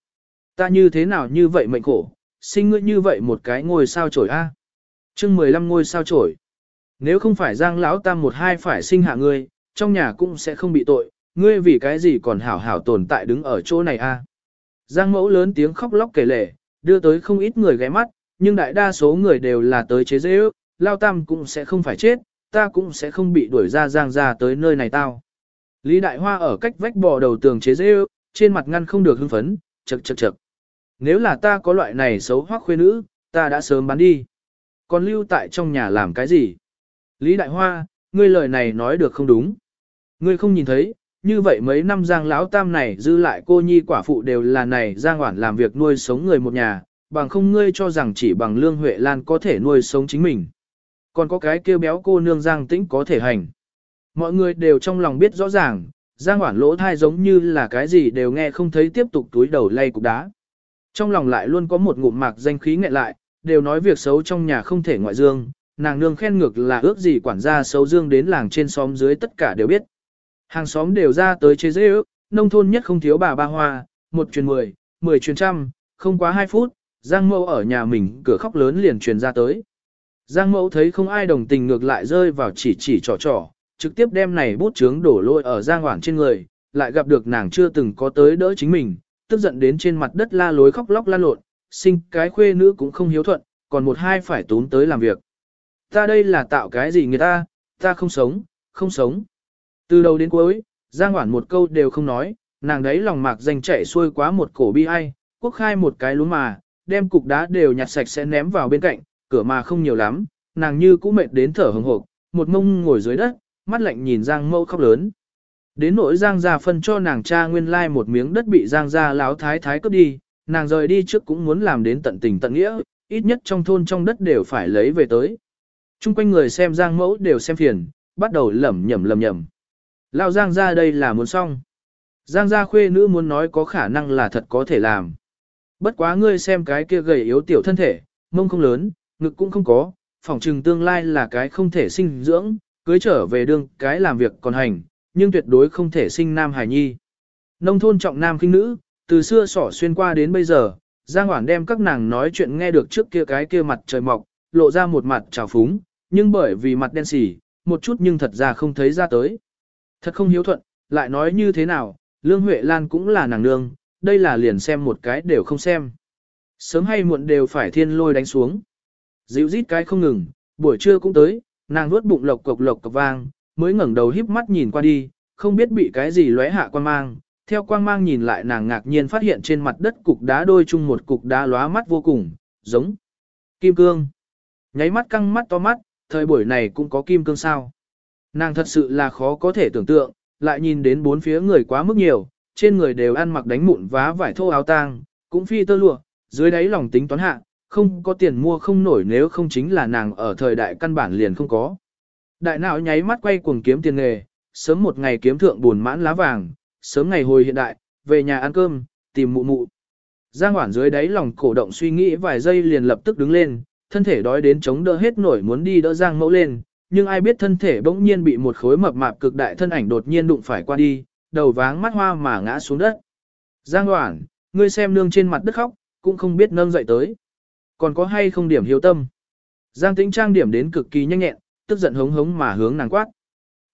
Ta như thế nào như vậy mệnh khổ, sinh ngươi như vậy một cái ngôi sao trổi a. À? Chương 15 ngôi sao trổi. Nếu không phải Giang lão tam một hai phải sinh hạ ngươi, trong nhà cũng sẽ không bị tội, ngươi vì cái gì còn hảo hảo tồn tại đứng ở chỗ này a? Giang mẫu lớn tiếng khóc lóc kể lể, đưa tới không ít người ghé mắt, nhưng đại đa số người đều là tới chế dễ ước, lao tam cũng sẽ không phải chết, ta cũng sẽ không bị đuổi ra giang ra tới nơi này tao. Lý Đại Hoa ở cách vách bò đầu tường chế dễ ước, trên mặt ngăn không được hưng phấn, chật chật chật. Nếu là ta có loại này xấu hoắc khuê nữ, ta đã sớm bán đi. Còn lưu tại trong nhà làm cái gì? Lý Đại Hoa, ngươi lời này nói được không đúng. Ngươi không nhìn thấy, như vậy mấy năm giang lão tam này dư lại cô nhi quả phụ đều là này giang hoản làm việc nuôi sống người một nhà, bằng không ngươi cho rằng chỉ bằng lương huệ lan có thể nuôi sống chính mình. Còn có cái kêu béo cô nương giang tĩnh có thể hành. Mọi người đều trong lòng biết rõ ràng, giang hoản lỗ thai giống như là cái gì đều nghe không thấy tiếp tục túi đầu lay cục đá. Trong lòng lại luôn có một ngụm mạc danh khí nghẹn lại, đều nói việc xấu trong nhà không thể ngoại dương, nàng nương khen ngược là ước gì quản gia xấu dương đến làng trên xóm dưới tất cả đều biết. Hàng xóm đều ra tới chế dễ ước, nông thôn nhất không thiếu bà ba hoa, một truyền mười, mười truyền trăm, không quá hai phút, Giang Mẫu ở nhà mình cửa khóc lớn liền truyền ra tới. Giang Mẫu thấy không ai đồng tình ngược lại rơi vào chỉ chỉ trò trò, trực tiếp đem này bút chướng đổ lôi ở Giang Hoảng trên người, lại gặp được nàng chưa từng có tới đỡ chính mình, tức giận đến trên mặt đất la lối khóc lóc la lộn, sinh cái khuê nữ cũng không hiếu thuận, còn một hai phải tốn tới làm việc. Ta đây là tạo cái gì người ta, ta không sống, không sống. Từ đầu đến cuối, Giang Hoản một câu đều không nói, nàng đấy lòng mạc danh chạy xuôi quá một cổ bi ai, quốc khai một cái lúa mà, đem cục đá đều nhặt sạch sẽ ném vào bên cạnh, cửa mà không nhiều lắm, nàng như cũ mệt đến thở hừng hộp, một mông ngồi dưới đất, mắt lạnh nhìn Giang mâu khóc lớn. Đến nỗi Giang gia phân cho nàng cha nguyên lai một miếng đất bị Giang gia láo thái thái cướp đi, nàng rời đi trước cũng muốn làm đến tận tình tận nghĩa, ít nhất trong thôn trong đất đều phải lấy về tới. Trung quanh người xem Giang mẫu đều xem phiền, bắt đầu lẩm nhẩm lẩm nhẩm. Lao Giang gia đây là muốn xong. Giang gia khuê nữ muốn nói có khả năng là thật có thể làm. Bất quá ngươi xem cái kia gầy yếu tiểu thân thể, mông không lớn, ngực cũng không có, phỏng trừng tương lai là cái không thể sinh dưỡng, cưới trở về đương cái làm việc còn hành, nhưng tuyệt đối không thể sinh nam hài nhi. Nông thôn trọng nam kinh nữ, từ xưa sỏ xuyên qua đến bây giờ, Giang Hoản đem các nàng nói chuyện nghe được trước kia cái kia mặt trời mọc, lộ ra một mặt trào phúng, nhưng bởi vì mặt đen xỉ, một chút nhưng thật ra không thấy ra tới. Thật không hiếu thuận, lại nói như thế nào, Lương Huệ Lan cũng là nàng nương, đây là liền xem một cái đều không xem. Sớm hay muộn đều phải thiên lôi đánh xuống. Dịu rít cái không ngừng, buổi trưa cũng tới, nàng nuốt bụng lộc cộc lộc cộc vang, mới ngẩng đầu híp mắt nhìn qua đi, không biết bị cái gì lóe hạ quan mang. Theo quang mang nhìn lại nàng ngạc nhiên phát hiện trên mặt đất cục đá đôi chung một cục đá lóa mắt vô cùng, giống kim cương. Nháy mắt căng mắt to mắt, thời buổi này cũng có kim cương sao. Nàng thật sự là khó có thể tưởng tượng, lại nhìn đến bốn phía người quá mức nhiều, trên người đều ăn mặc đánh mụn vá vải thô áo tang, cũng phi tơ lụa, dưới đáy lòng tính toán hạ, không có tiền mua không nổi nếu không chính là nàng ở thời đại căn bản liền không có. Đại não nháy mắt quay cuồng kiếm tiền nghề, sớm một ngày kiếm thượng buồn mãn lá vàng, sớm ngày hồi hiện đại, về nhà ăn cơm, tìm mụ mụ. Giang Hoản dưới đáy lòng cổ động suy nghĩ vài giây liền lập tức đứng lên, thân thể đói đến chống đỡ hết nổi muốn đi đỡ Giang mẫu lên, nhưng ai biết thân thể bỗng nhiên bị một khối mập mạp cực đại thân ảnh đột nhiên đụng phải qua đi, đầu váng mắt hoa mà ngã xuống đất. Giang Hoản, ngươi xem nương trên mặt đất khóc, cũng không biết nâng dậy tới. Còn có hay không điểm hiếu tâm. Giang tĩnh trang điểm đến cực kỳ nhanh nhẹn, tức giận hống hống mà hướng nàng quát.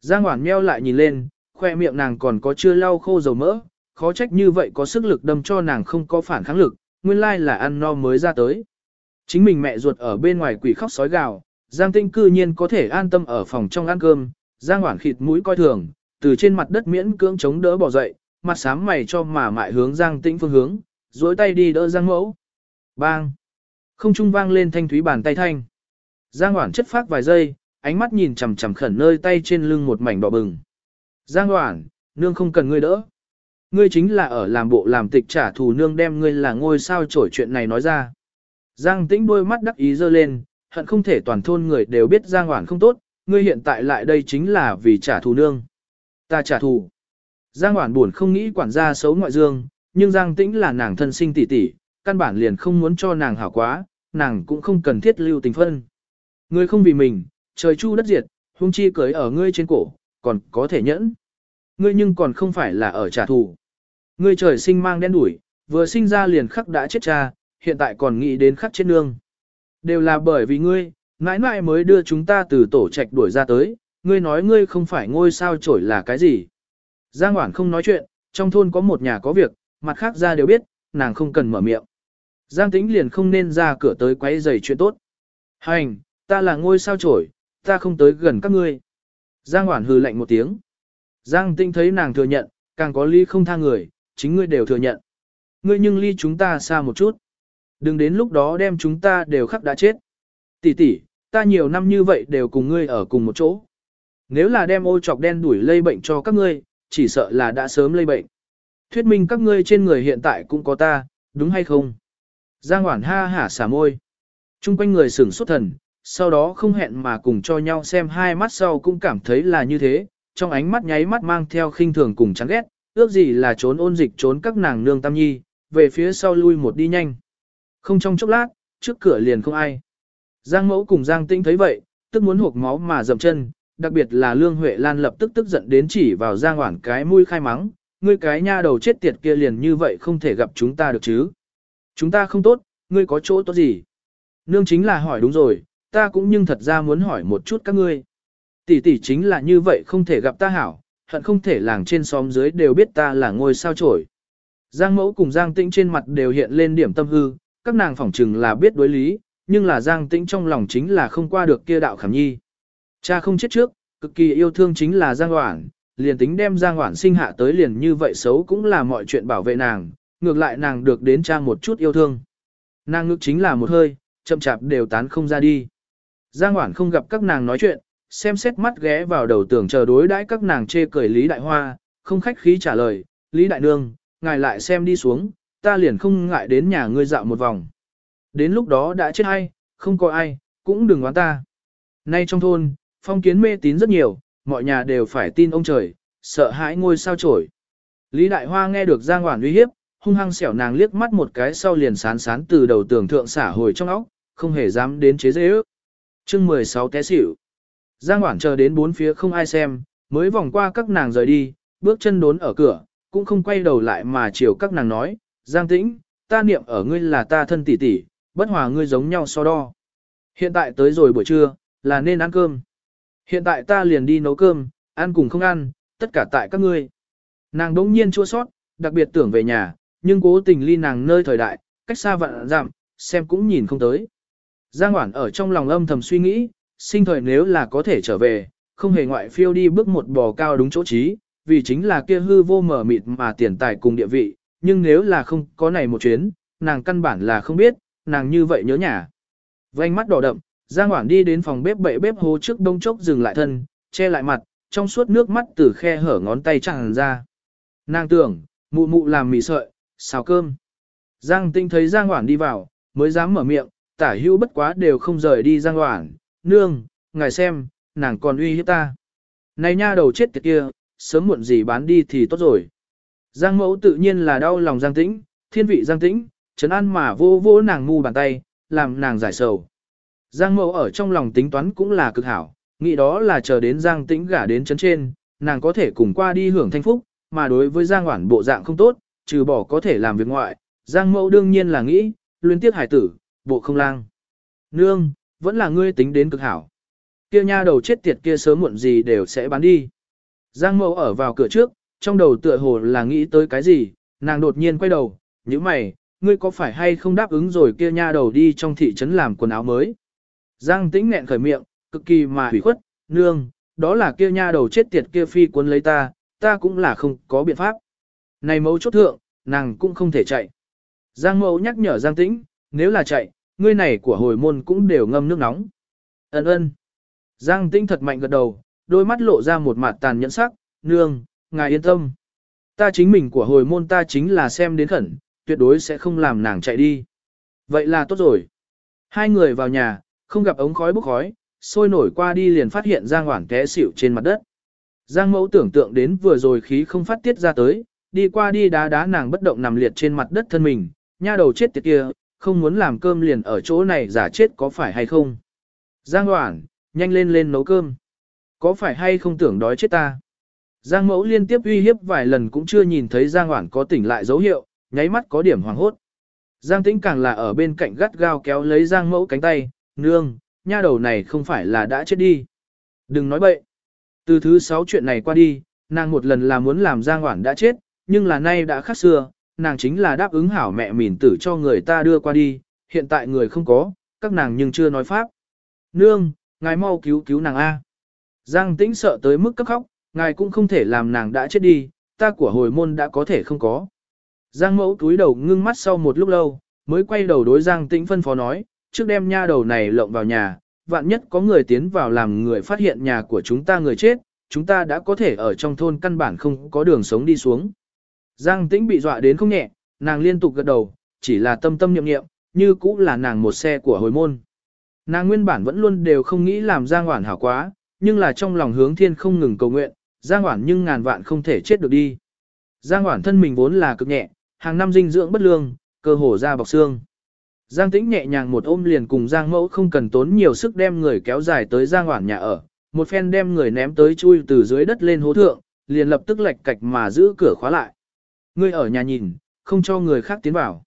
Giang Hoản meo lại nhìn lên, khoe miệng nàng còn có chưa lau khô dầu mỡ, khó trách như vậy có sức lực đâm cho nàng không có phản kháng lực, nguyên lai là ăn no mới ra tới. Chính mình mẹ ruột ở bên ngoài quỷ khóc sói gào, Giang Tinh cư nhiên có thể an tâm ở phòng trong ăn cơm, Giang Hoản khịt mũi coi thường, từ trên mặt đất miễn cưỡng chống đỡ bỏ dậy, mặt sám mày cho mà mại hướng Giang Tĩnh phương hướng, duỗi tay đi đỡ Giang Mẫu. Bang! Không trung vang lên thanh thúy bàn tay thanh. Giang Hoản chất phát vài giây, ánh mắt nhìn chằm chằm khẩn nơi tay trên lưng một mảnh đỏ bừng. Giang Hoản, nương không cần ngươi đỡ. Ngươi chính là ở làm bộ làm tịch trả thù nương đem ngươi là ngôi sao trổi chuyện này nói ra. Giang Tĩnh đôi mắt đắc ý dơ lên, hận không thể toàn thôn người đều biết Giang Hoản không tốt, ngươi hiện tại lại đây chính là vì trả thù nương. Ta trả thù. Giang Hoản buồn không nghĩ quản gia xấu ngoại dương, nhưng Giang Tĩnh là nàng thân sinh tỷ tỷ, căn bản liền không muốn cho nàng hảo quá, nàng cũng không cần thiết lưu tình phân. Ngươi không vì mình, trời chu đất diệt, hung chi cưới ở ngươi trên cổ, còn có thể nhẫn. Ngươi nhưng còn không phải là ở trả thù. Ngươi trời sinh mang đen đuổi, vừa sinh ra liền khắc đã chết cha, hiện tại còn nghĩ đến khắc chết nương. Đều là bởi vì ngươi, mãi mãi mới đưa chúng ta từ tổ trạch đuổi ra tới, ngươi nói ngươi không phải ngôi sao trổi là cái gì. Giang Hoản không nói chuyện, trong thôn có một nhà có việc, mặt khác ra đều biết, nàng không cần mở miệng. Giang Tĩnh liền không nên ra cửa tới quấy rầy chuyện tốt. Hành, ta là ngôi sao trổi, ta không tới gần các ngươi. Giang Hoản hừ lạnh một tiếng. Giang Tĩnh thấy nàng thừa nhận, càng có ly không tha người, chính ngươi đều thừa nhận. Ngươi nhưng ly chúng ta xa một chút. Đừng đến lúc đó đem chúng ta đều khắc đã chết. Tỷ tỷ, ta nhiều năm như vậy đều cùng ngươi ở cùng một chỗ. Nếu là đem ô chọc đen đuổi lây bệnh cho các ngươi, chỉ sợ là đã sớm lây bệnh. Thuyết minh các ngươi trên người hiện tại cũng có ta, đúng hay không? Giang Hoản ha hả xả môi. Trung quanh người sửng xuất thần, sau đó không hẹn mà cùng cho nhau xem hai mắt sau cũng cảm thấy là như thế, trong ánh mắt nháy mắt mang theo khinh thường cùng chán ghét, ước gì là trốn ôn dịch trốn các nàng nương tam nhi, về phía sau lui một đi nhanh. Không trong chốc lát, trước cửa liền không ai. Giang mẫu cùng Giang tĩnh thấy vậy, tức muốn hộp máu mà dậm chân, đặc biệt là Lương Huệ Lan lập tức tức giận đến chỉ vào Giang Hoản cái mũi khai mắng, ngươi cái nha đầu chết tiệt kia liền như vậy không thể gặp chúng ta được chứ. Chúng ta không tốt, ngươi có chỗ tốt gì? Nương chính là hỏi đúng rồi, ta cũng nhưng thật ra muốn hỏi một chút các ngươi. Tỷ tỷ chính là như vậy không thể gặp ta hảo, hận không thể làng trên xóm dưới đều biết ta là ngôi sao trổi. Giang mẫu cùng Giang tĩnh trên mặt đều hiện lên điểm tâm hư, các nàng phỏng chừng là biết đối lý, nhưng là Giang tĩnh trong lòng chính là không qua được kia đạo khảm nhi. Cha không chết trước, cực kỳ yêu thương chính là Giang Hoảng, liền tính đem Giang Hoảng sinh hạ tới liền như vậy xấu cũng là mọi chuyện bảo vệ nàng, ngược lại nàng được đến cha một chút yêu thương. Nàng ngực chính là một hơi, chậm chạp đều tán không ra đi. Giang Hoảng không gặp các nàng nói chuyện, xem xét mắt ghé vào đầu tưởng chờ đối đãi các nàng chê cười Lý Đại Hoa, không khách khí trả lời, Lý Đại Nương, ngài lại xem đi xuống, ta liền không ngại đến nhà ngươi dạo một vòng. Đến lúc đó đã chết hay, không có ai, cũng đừng oán ta. Nay trong thôn, phong kiến mê tín rất nhiều, mọi nhà đều phải tin ông trời, sợ hãi ngôi sao trổi. Lý Đại Hoa nghe được Giang Hoản uy hiếp, hung hăng xẻo nàng liếc mắt một cái sau liền sán sán từ đầu tường thượng xả hồi trong óc, không hề dám đến chế dễ ước. chương 16 té xỉu. Giang Hoản chờ đến bốn phía không ai xem, mới vòng qua các nàng rời đi, bước chân đốn ở cửa, cũng không quay đầu lại mà chiều các nàng nói, Giang Tĩnh, ta niệm ở ngươi là ta thân tỷ tỷ, bất hòa ngươi giống nhau so đo. Hiện tại tới rồi buổi trưa, là nên ăn cơm. Hiện tại ta liền đi nấu cơm, ăn cùng không ăn, tất cả tại các ngươi. Nàng đống nhiên chua sót, đặc biệt tưởng về nhà, nhưng cố tình ly nàng nơi thời đại, cách xa vạn giảm, xem cũng nhìn không tới. Giang Hoản ở trong lòng âm thầm suy nghĩ, sinh thời nếu là có thể trở về, không hề ngoại phiêu đi bước một bò cao đúng chỗ trí, vì chính là kia hư vô mở mịt mà tiền tài cùng địa vị, nhưng nếu là không có này một chuyến, nàng căn bản là không biết, nàng như vậy nhớ nhà. Vành mắt đỏ đậm, Giang Hoản đi đến phòng bếp bậy bếp hố trước đông chốc dừng lại thân, che lại mặt, trong suốt nước mắt từ khe hở ngón tay tràn ra. Nàng tưởng, mụ mụ làm mì sợi, xào cơm. Giang Tinh thấy Giang Hoản đi vào, mới dám mở miệng, tả hữu bất quá đều không rời đi Giang Hoản, nương, ngài xem, nàng còn uy hiếp ta. Này nha đầu chết tiệt kia, sớm muộn gì bán đi thì tốt rồi. Giang mẫu tự nhiên là đau lòng Giang Tĩnh, thiên vị Giang Tĩnh, trấn an mà vô vô nàng ngu bàn tay, làm nàng giải sầu. Giang mẫu ở trong lòng tính toán cũng là cực hảo, nghĩ đó là chờ đến Giang Tĩnh gả đến trấn trên, nàng có thể cùng qua đi hưởng thanh phúc, mà đối với Giang Hoản bộ dạng không tốt, trừ bỏ có thể làm việc ngoại, Giang mẫu đương nhiên là nghĩ, luyến tiếc hải tử, bộ không lang. Nương, vẫn là ngươi tính đến cực hảo. Kia nha đầu chết tiệt kia sớm muộn gì đều sẽ bán đi. Giang mẫu ở vào cửa trước, trong đầu tựa hồ là nghĩ tới cái gì, nàng đột nhiên quay đầu, như mày, ngươi có phải hay không đáp ứng rồi kia nha đầu đi trong thị trấn làm quần áo mới. Giang tĩnh nghẹn khởi miệng, cực kỳ mà hủy khuất, nương, đó là kia nha đầu chết tiệt kia phi cuốn lấy ta, ta cũng là không có biện pháp. Này mẫu chốt thượng, nàng cũng không thể chạy. Giang mẫu nhắc nhở Giang tĩnh, nếu là chạy, ngươi này của hồi môn cũng đều ngâm nước nóng. Ấn ơn. Giang tĩnh thật mạnh gật đầu, đôi mắt lộ ra một mặt tàn nhẫn sắc, nương, ngài yên tâm. Ta chính mình của hồi môn ta chính là xem đến khẩn, tuyệt đối sẽ không làm nàng chạy đi. Vậy là tốt rồi. Hai người vào nhà, không gặp ống khói bốc khói, sôi nổi qua đi liền phát hiện Giang Hoảng té xỉu trên mặt đất. Giang mẫu tưởng tượng đến vừa rồi khí không phát tiết ra tới, đi qua đi đá đá nàng bất động nằm liệt trên mặt đất thân mình, nha đầu chết tiệt kia, không muốn làm cơm liền ở chỗ này giả chết có phải hay không. Giang Hoảng, nhanh lên lên nấu cơm. Có phải hay không tưởng đói chết ta? Giang mẫu liên tiếp uy hiếp vài lần cũng chưa nhìn thấy Giang Hoảng có tỉnh lại dấu hiệu, nháy mắt có điểm hoàng hốt. Giang tĩnh càng là ở bên cạnh gắt gao kéo lấy Giang mẫu cánh tay, nương, nha đầu này không phải là đã chết đi. Đừng nói bậy. Từ thứ sáu chuyện này qua đi, nàng một lần là muốn làm Giang Hoảng đã chết, nhưng là nay đã khác xưa, nàng chính là đáp ứng hảo mẹ mỉn tử cho người ta đưa qua đi, hiện tại người không có, các nàng nhưng chưa nói pháp. Nương, ngài mau cứu cứu nàng A. Giang tĩnh sợ tới mức cấp khóc, ngài cũng không thể làm nàng đã chết đi, ta của hồi môn đã có thể không có. Giang mẫu túi đầu ngưng mắt sau một lúc lâu, mới quay đầu đối Giang tĩnh phân phó nói, trước đem nha đầu này lộng vào nhà, vạn nhất có người tiến vào làm người phát hiện nhà của chúng ta người chết, chúng ta đã có thể ở trong thôn căn bản không có đường sống đi xuống. Giang tĩnh bị dọa đến không nhẹ, nàng liên tục gật đầu, chỉ là tâm tâm niệm nghiệm, như cũng là nàng một xe của hồi môn. Nàng nguyên bản vẫn luôn đều không nghĩ làm Giang Hoản hảo quá, nhưng là trong lòng hướng thiên không ngừng cầu nguyện, Giang Hoản nhưng ngàn vạn không thể chết được đi. Giang Hoản thân mình vốn là cực nhẹ, hàng năm dinh dưỡng bất lương, cơ hồ ra bọc xương. Giang Tĩnh nhẹ nhàng một ôm liền cùng Giang Mẫu không cần tốn nhiều sức đem người kéo dài tới Giang Hoản nhà ở, một phen đem người ném tới chui từ dưới đất lên hố thượng, liền lập tức lệch cạch mà giữ cửa khóa lại. Ngươi ở nhà nhìn, không cho người khác tiến vào.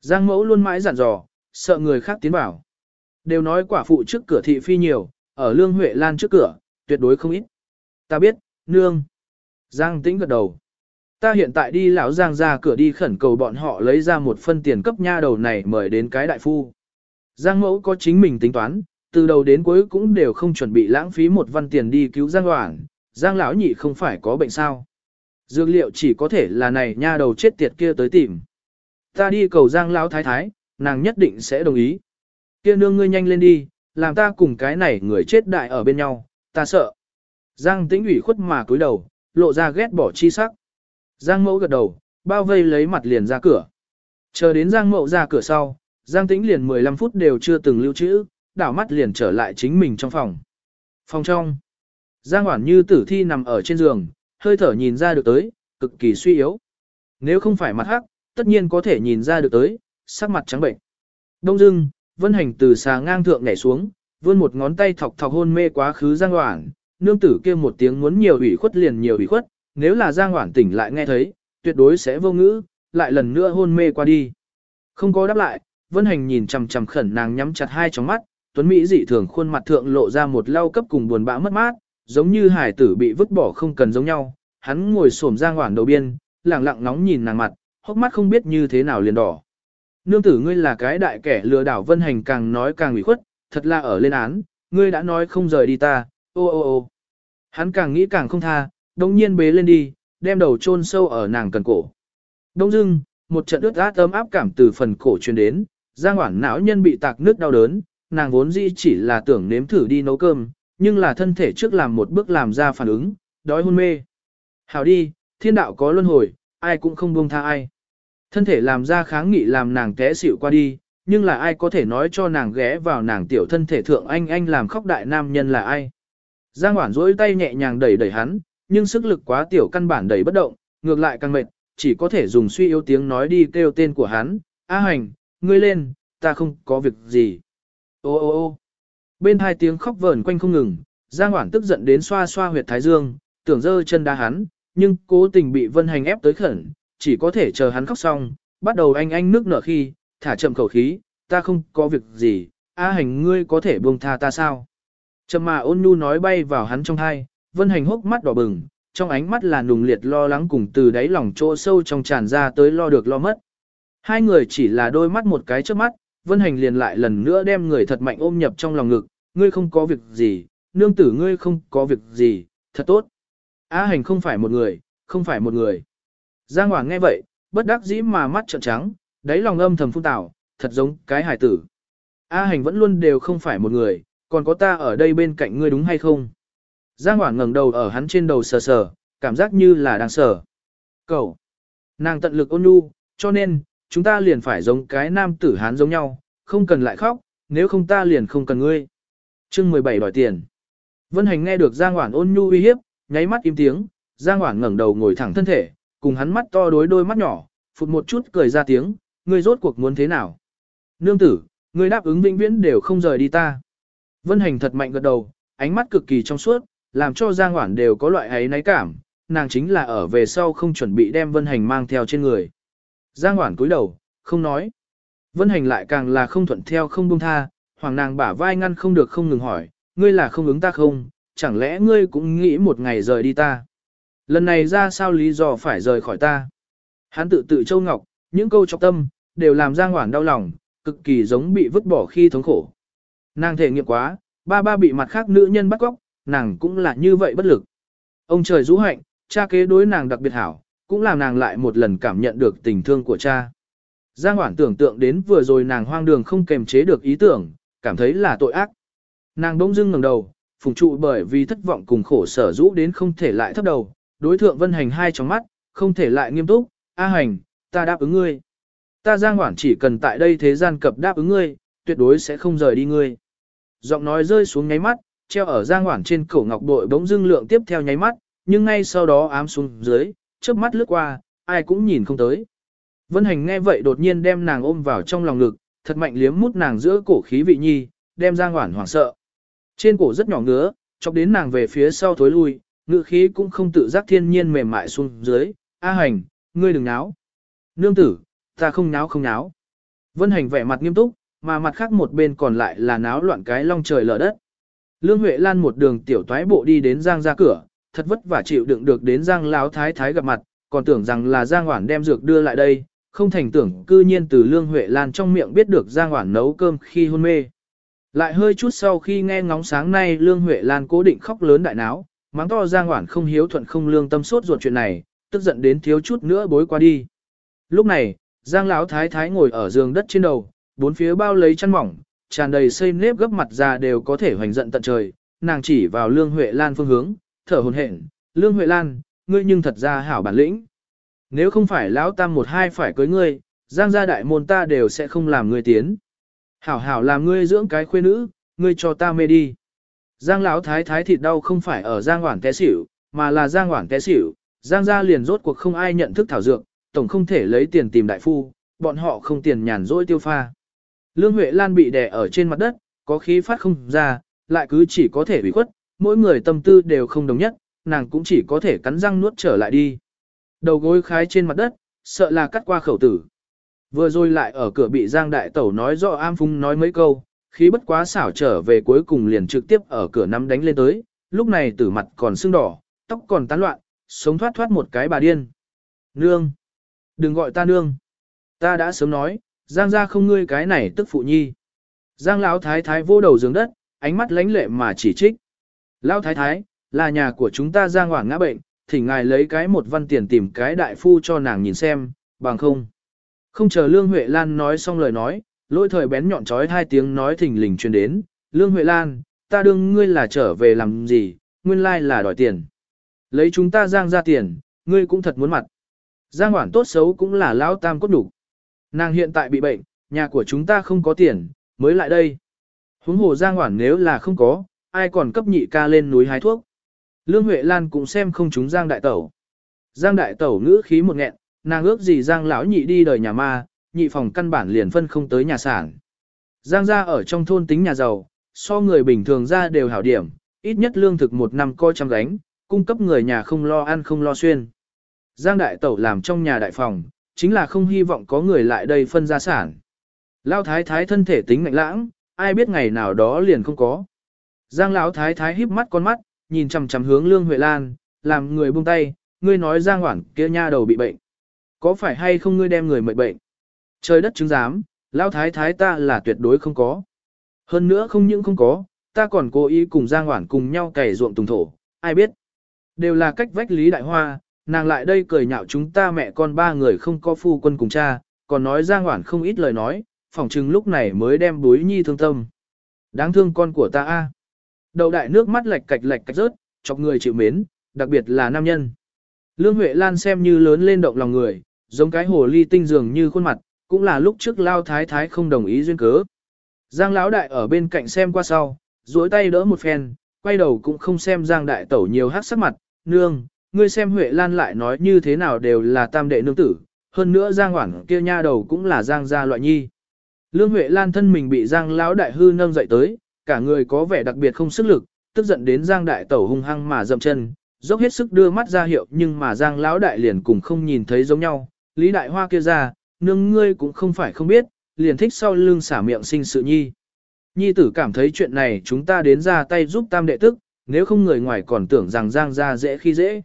Giang Mẫu luôn mãi dặn dò, sợ người khác tiến vào. Đều nói quả phụ trước cửa thị phi nhiều, ở Lương Huệ Lan trước cửa, tuyệt đối không ít. Ta biết, nương. Giang tĩnh gật đầu. Ta hiện tại đi lão Giang ra cửa đi khẩn cầu bọn họ lấy ra một phân tiền cấp nha đầu này mời đến cái đại phu. Giang mẫu có chính mình tính toán, từ đầu đến cuối cũng đều không chuẩn bị lãng phí một văn tiền đi cứu Giang Hoảng, Giang lão nhị không phải có bệnh sao. Dược liệu chỉ có thể là này nha đầu chết tiệt kia tới tìm. Ta đi cầu Giang lão thái thái, nàng nhất định sẽ đồng ý. Kia nương ngươi nhanh lên đi, làm ta cùng cái này người chết đại ở bên nhau, ta sợ. Giang tĩnh ủy khuất mà cúi đầu, lộ ra ghét bỏ chi sắc. Giang mẫu gật đầu, bao vây lấy mặt liền ra cửa. Chờ đến Giang mẫu ra cửa sau, Giang tĩnh liền 15 phút đều chưa từng lưu trữ, đảo mắt liền trở lại chính mình trong phòng. Phòng trong, Giang hoảng như tử thi nằm ở trên giường, hơi thở nhìn ra được tới, cực kỳ suy yếu. Nếu không phải mặt hắc, tất nhiên có thể nhìn ra được tới, sắc mặt trắng bệnh. Đông dưng, Vân Hành từ xà ngang thượng nhảy xuống, vươn một ngón tay thọc thọc hôn mê quá khứ Giang hoảng, nương tử kia một tiếng muốn nhiều ủy khuất liền nhiều ủy khuất, nếu là Giang Hoản tỉnh lại nghe thấy, tuyệt đối sẽ vô ngữ, lại lần nữa hôn mê qua đi. Không có đáp lại, Vân Hành nhìn chằm chằm khẩn nàng nhắm chặt hai tròng mắt, Tuấn Mỹ dị thường khuôn mặt thượng lộ ra một lau cấp cùng buồn bã mất mát, giống như hải tử bị vứt bỏ không cần giống nhau. Hắn ngồi xổm Giang Hoản đầu biên, lặng lặng nóng nhìn nàng mặt, hốc mắt không biết như thế nào liền đỏ. Nương tử ngươi là cái đại kẻ lừa đảo Vân Hành càng nói càng ủy khuất, thật là ở lên án, ngươi đã nói không rời đi ta, ô ô ô. Hắn càng nghĩ càng không tha, đồng nhiên bế lên đi, đem đầu chôn sâu ở nàng cần cổ. Đông dưng, một trận ướt át ấm áp cảm từ phần cổ truyền đến, Giang Hoản não nhân bị tạc nước đau đớn, nàng vốn dĩ chỉ là tưởng nếm thử đi nấu cơm, nhưng là thân thể trước làm một bước làm ra phản ứng, đói hôn mê. Hảo đi, thiên đạo có luân hồi, ai cũng không buông tha ai. Thân thể làm ra kháng nghị làm nàng té xỉu qua đi, nhưng là ai có thể nói cho nàng ghé vào nàng tiểu thân thể thượng anh anh làm khóc đại nam nhân là ai. Giang Hoản duỗi tay nhẹ nhàng đẩy đẩy hắn, nhưng sức lực quá tiểu căn bản đẩy bất động, ngược lại càng mệt, chỉ có thể dùng suy yếu tiếng nói đi kêu tên của hắn, A hành, ngươi lên, ta không có việc gì. Ô ô ô bên hai tiếng khóc vờn quanh không ngừng, Giang Hoản tức giận đến xoa xoa huyệt thái dương, tưởng dơ chân đá hắn, nhưng cố tình bị vân hành ép tới khẩn, chỉ có thể chờ hắn khóc xong, bắt đầu anh anh nước nở khi, thả chậm khẩu khí, ta không có việc gì, A hành ngươi có thể buông tha ta sao? Trầm mà ôn nhu nói bay vào hắn trong thai, vân hành hốc mắt đỏ bừng, trong ánh mắt là nùng liệt lo lắng cùng từ đáy lòng chỗ sâu trong tràn ra tới lo được lo mất. Hai người chỉ là đôi mắt một cái trước mắt, vân hành liền lại lần nữa đem người thật mạnh ôm nhập trong lòng ngực, ngươi không có việc gì, nương tử ngươi không có việc gì, thật tốt. A hành không phải một người, không phải một người. Giang Hoàng nghe vậy, bất đắc dĩ mà mắt trợn trắng, đáy lòng âm thầm phun tảo, thật giống cái hải tử. A hành vẫn luôn đều không phải một người, còn có ta ở đây bên cạnh ngươi đúng hay không? Giang Hoảng ngẩng đầu ở hắn trên đầu sờ sờ, cảm giác như là đang sờ. Cậu, nàng tận lực ôn nhu, cho nên, chúng ta liền phải giống cái nam tử hán giống nhau, không cần lại khóc, nếu không ta liền không cần ngươi. chương 17 đòi tiền. Vân Hành nghe được Giang Hoảng ôn nhu uy hiếp, nháy mắt im tiếng, Giang Hoảng ngẩng đầu ngồi thẳng thân thể, cùng hắn mắt to đối đôi mắt nhỏ, phụt một chút cười ra tiếng, ngươi rốt cuộc muốn thế nào? Nương tử, ngươi đáp ứng vĩnh viễn đều không rời đi ta. Vân Hành thật mạnh gật đầu, ánh mắt cực kỳ trong suốt, làm cho Giang Hoản đều có loại ấy náy cảm, nàng chính là ở về sau không chuẩn bị đem Vân Hành mang theo trên người. Giang Hoản cúi đầu, không nói. Vân Hành lại càng là không thuận theo không buông tha, hoàng nàng bả vai ngăn không được không ngừng hỏi, ngươi là không ứng ta không, chẳng lẽ ngươi cũng nghĩ một ngày rời đi ta. Lần này ra sao lý do phải rời khỏi ta. Hắn tự tự châu ngọc, những câu trọc tâm, đều làm Giang Hoản đau lòng, cực kỳ giống bị vứt bỏ khi thống khổ. Nàng thể nghiệm quá, ba ba bị mặt khác nữ nhân bắt cóc, nàng cũng là như vậy bất lực. Ông trời rũ hạnh, cha kế đối nàng đặc biệt hảo, cũng làm nàng lại một lần cảm nhận được tình thương của cha. Giang Hoản tưởng tượng đến vừa rồi nàng hoang đường không kềm chế được ý tưởng, cảm thấy là tội ác. Nàng bỗng dưng ngẩng đầu, phùng trụ bởi vì thất vọng cùng khổ sở rũ đến không thể lại thấp đầu, đối thượng vân hành hai trong mắt, không thể lại nghiêm túc, A hành, ta đáp ứng ngươi. Ta Giang Hoản chỉ cần tại đây thế gian cập đáp ứng ngươi, tuyệt đối sẽ không rời đi ngươi. Giọng nói rơi xuống nháy mắt, treo ở Giang hoảng trên cổ ngọc bội bỗng dưng lượng tiếp theo nháy mắt, nhưng ngay sau đó ám xuống dưới, chớp mắt lướt qua, ai cũng nhìn không tới. Vân Hành nghe vậy đột nhiên đem nàng ôm vào trong lòng ngực, thật mạnh liếm mút nàng giữa cổ khí vị nhi, đem Giang hoảng hoảng sợ. Trên cổ rất nhỏ ngứa, chọc đến nàng về phía sau thối lui, ngự khí cũng không tự giác thiên nhiên mềm mại xuống dưới. A Hành, ngươi đừng náo. Nương tử, ta không náo không náo. Vân Hành vẻ mặt nghiêm túc, mà mặt khác một bên còn lại là náo loạn cái long trời lở đất. Lương Huệ Lan một đường tiểu toái bộ đi đến Giang ra cửa, thật vất vả chịu đựng được đến Giang Lão Thái Thái gặp mặt, còn tưởng rằng là Giang Hoản đem dược đưa lại đây, không thành tưởng cư nhiên từ Lương Huệ Lan trong miệng biết được Giang Hoản nấu cơm khi hôn mê. Lại hơi chút sau khi nghe ngóng sáng nay Lương Huệ Lan cố định khóc lớn đại náo, mắng to Giang Hoản không hiếu thuận không lương tâm suốt ruột chuyện này, tức giận đến thiếu chút nữa bối qua đi. Lúc này, Giang Lão Thái Thái ngồi ở giường đất trên đầu, bốn phía bao lấy chăn mỏng, tràn đầy xây nếp gấp mặt ra đều có thể hoành giận tận trời, nàng chỉ vào Lương Huệ Lan phương hướng, thở hồn hển, Lương Huệ Lan, ngươi nhưng thật ra hảo bản lĩnh. Nếu không phải lão tam một hai phải cưới ngươi, giang gia đại môn ta đều sẽ không làm ngươi tiến. Hảo hảo làm ngươi dưỡng cái khuê nữ, ngươi cho ta mê đi. Giang lão thái thái thịt đau không phải ở giang hoảng té xỉu, mà là giang hoảng té xỉu, giang gia liền rốt cuộc không ai nhận thức thảo dược, tổng không thể lấy tiền tìm đại phu, bọn họ không tiền nhàn rỗi tiêu pha. Lương Huệ Lan bị đè ở trên mặt đất, có khí phát không ra, lại cứ chỉ có thể bị khuất, mỗi người tâm tư đều không đồng nhất, nàng cũng chỉ có thể cắn răng nuốt trở lại đi. Đầu gối khái trên mặt đất, sợ là cắt qua khẩu tử. Vừa rồi lại ở cửa bị Giang Đại Tẩu nói rõ am phung nói mấy câu, khí bất quá xảo trở về cuối cùng liền trực tiếp ở cửa nắm đánh lên tới, lúc này tử mặt còn sưng đỏ, tóc còn tán loạn, sống thoát thoát một cái bà điên. Nương! Đừng gọi ta nương! Ta đã sớm nói, Giang ra không ngươi cái này tức phụ nhi. Giang lão thái thái vô đầu giường đất, ánh mắt lánh lệ mà chỉ trích. Lão thái thái, là nhà của chúng ta Giang hoàng ngã bệnh, thỉnh ngài lấy cái một văn tiền tìm cái đại phu cho nàng nhìn xem, bằng không. Không chờ Lương Huệ Lan nói xong lời nói, lỗi thời bén nhọn trói hai tiếng nói thỉnh lình truyền đến, Lương Huệ Lan, ta đương ngươi là trở về làm gì, nguyên lai là đòi tiền. Lấy chúng ta giang ra tiền, ngươi cũng thật muốn mặt. Giang hoàng tốt xấu cũng là lão tam cốt đủ. Nàng hiện tại bị bệnh, nhà của chúng ta không có tiền, mới lại đây. Huống hồ giang hoảng nếu là không có, ai còn cấp nhị ca lên núi hái thuốc. Lương Huệ Lan cũng xem không chúng giang đại tẩu. Giang đại tẩu ngữ khí một nghẹn, nàng ước gì Giang lão nhị đi đời nhà ma, nhị phòng căn bản liền phân không tới nhà sản. Giang gia ở trong thôn tính nhà giàu, so người bình thường ra đều hảo điểm, ít nhất lương thực một năm coi trăm gánh, cung cấp người nhà không lo ăn không lo xuyên. Giang đại tẩu làm trong nhà đại phòng, chính là không hy vọng có người lại đây phân gia sản. Lão thái thái thân thể tính mạnh lãng, ai biết ngày nào đó liền không có. Giang lão thái thái híp mắt con mắt, nhìn chằm chằm hướng Lương Huệ Lan, làm người buông tay, ngươi nói Giang Hoảng kia nha đầu bị bệnh. Có phải hay không ngươi đem người mệt bệnh? Trời đất chứng giám, lão thái thái ta là tuyệt đối không có. Hơn nữa không những không có, ta còn cố ý cùng Giang Hoản cùng nhau cày ruộng tùng thổ, ai biết. Đều là cách vách Lý Đại Hoa, nàng lại đây cười nhạo chúng ta mẹ con ba người không có phu quân cùng cha, còn nói Giang Hoản không ít lời nói, phỏng chừng lúc này mới đem bối nhi thương tâm. Đáng thương con của ta a. Đầu đại nước mắt lệch cạch lệch cạch rớt, chọc người chịu mến, đặc biệt là nam nhân. Lương Huệ Lan xem như lớn lên động lòng người, giống cái hồ ly tinh dường như khuôn mặt, cũng là lúc trước lao thái thái không đồng ý duyên cớ. Giang lão đại ở bên cạnh xem qua sau, duỗi tay đỡ một phen, quay đầu cũng không xem Giang đại tẩu nhiều hát sắc mặt, nương, ngươi xem Huệ Lan lại nói như thế nào đều là tam đệ nương tử, hơn nữa Giang hoảng kia nha đầu cũng là Giang gia loại nhi. Lương Huệ Lan thân mình bị Giang lão đại hư nâng dậy tới, cả người có vẻ đặc biệt không sức lực, tức giận đến Giang đại tẩu hung hăng mà dậm chân, dốc hết sức đưa mắt ra hiệu nhưng mà Giang lão đại liền cùng không nhìn thấy giống nhau, Lý Đại Hoa kia ra, nương ngươi cũng không phải không biết, liền thích sau lưng xả miệng sinh sự nhi. Nhi tử cảm thấy chuyện này chúng ta đến ra tay giúp tam đệ tức, nếu không người ngoài còn tưởng rằng Giang ra dễ khi dễ.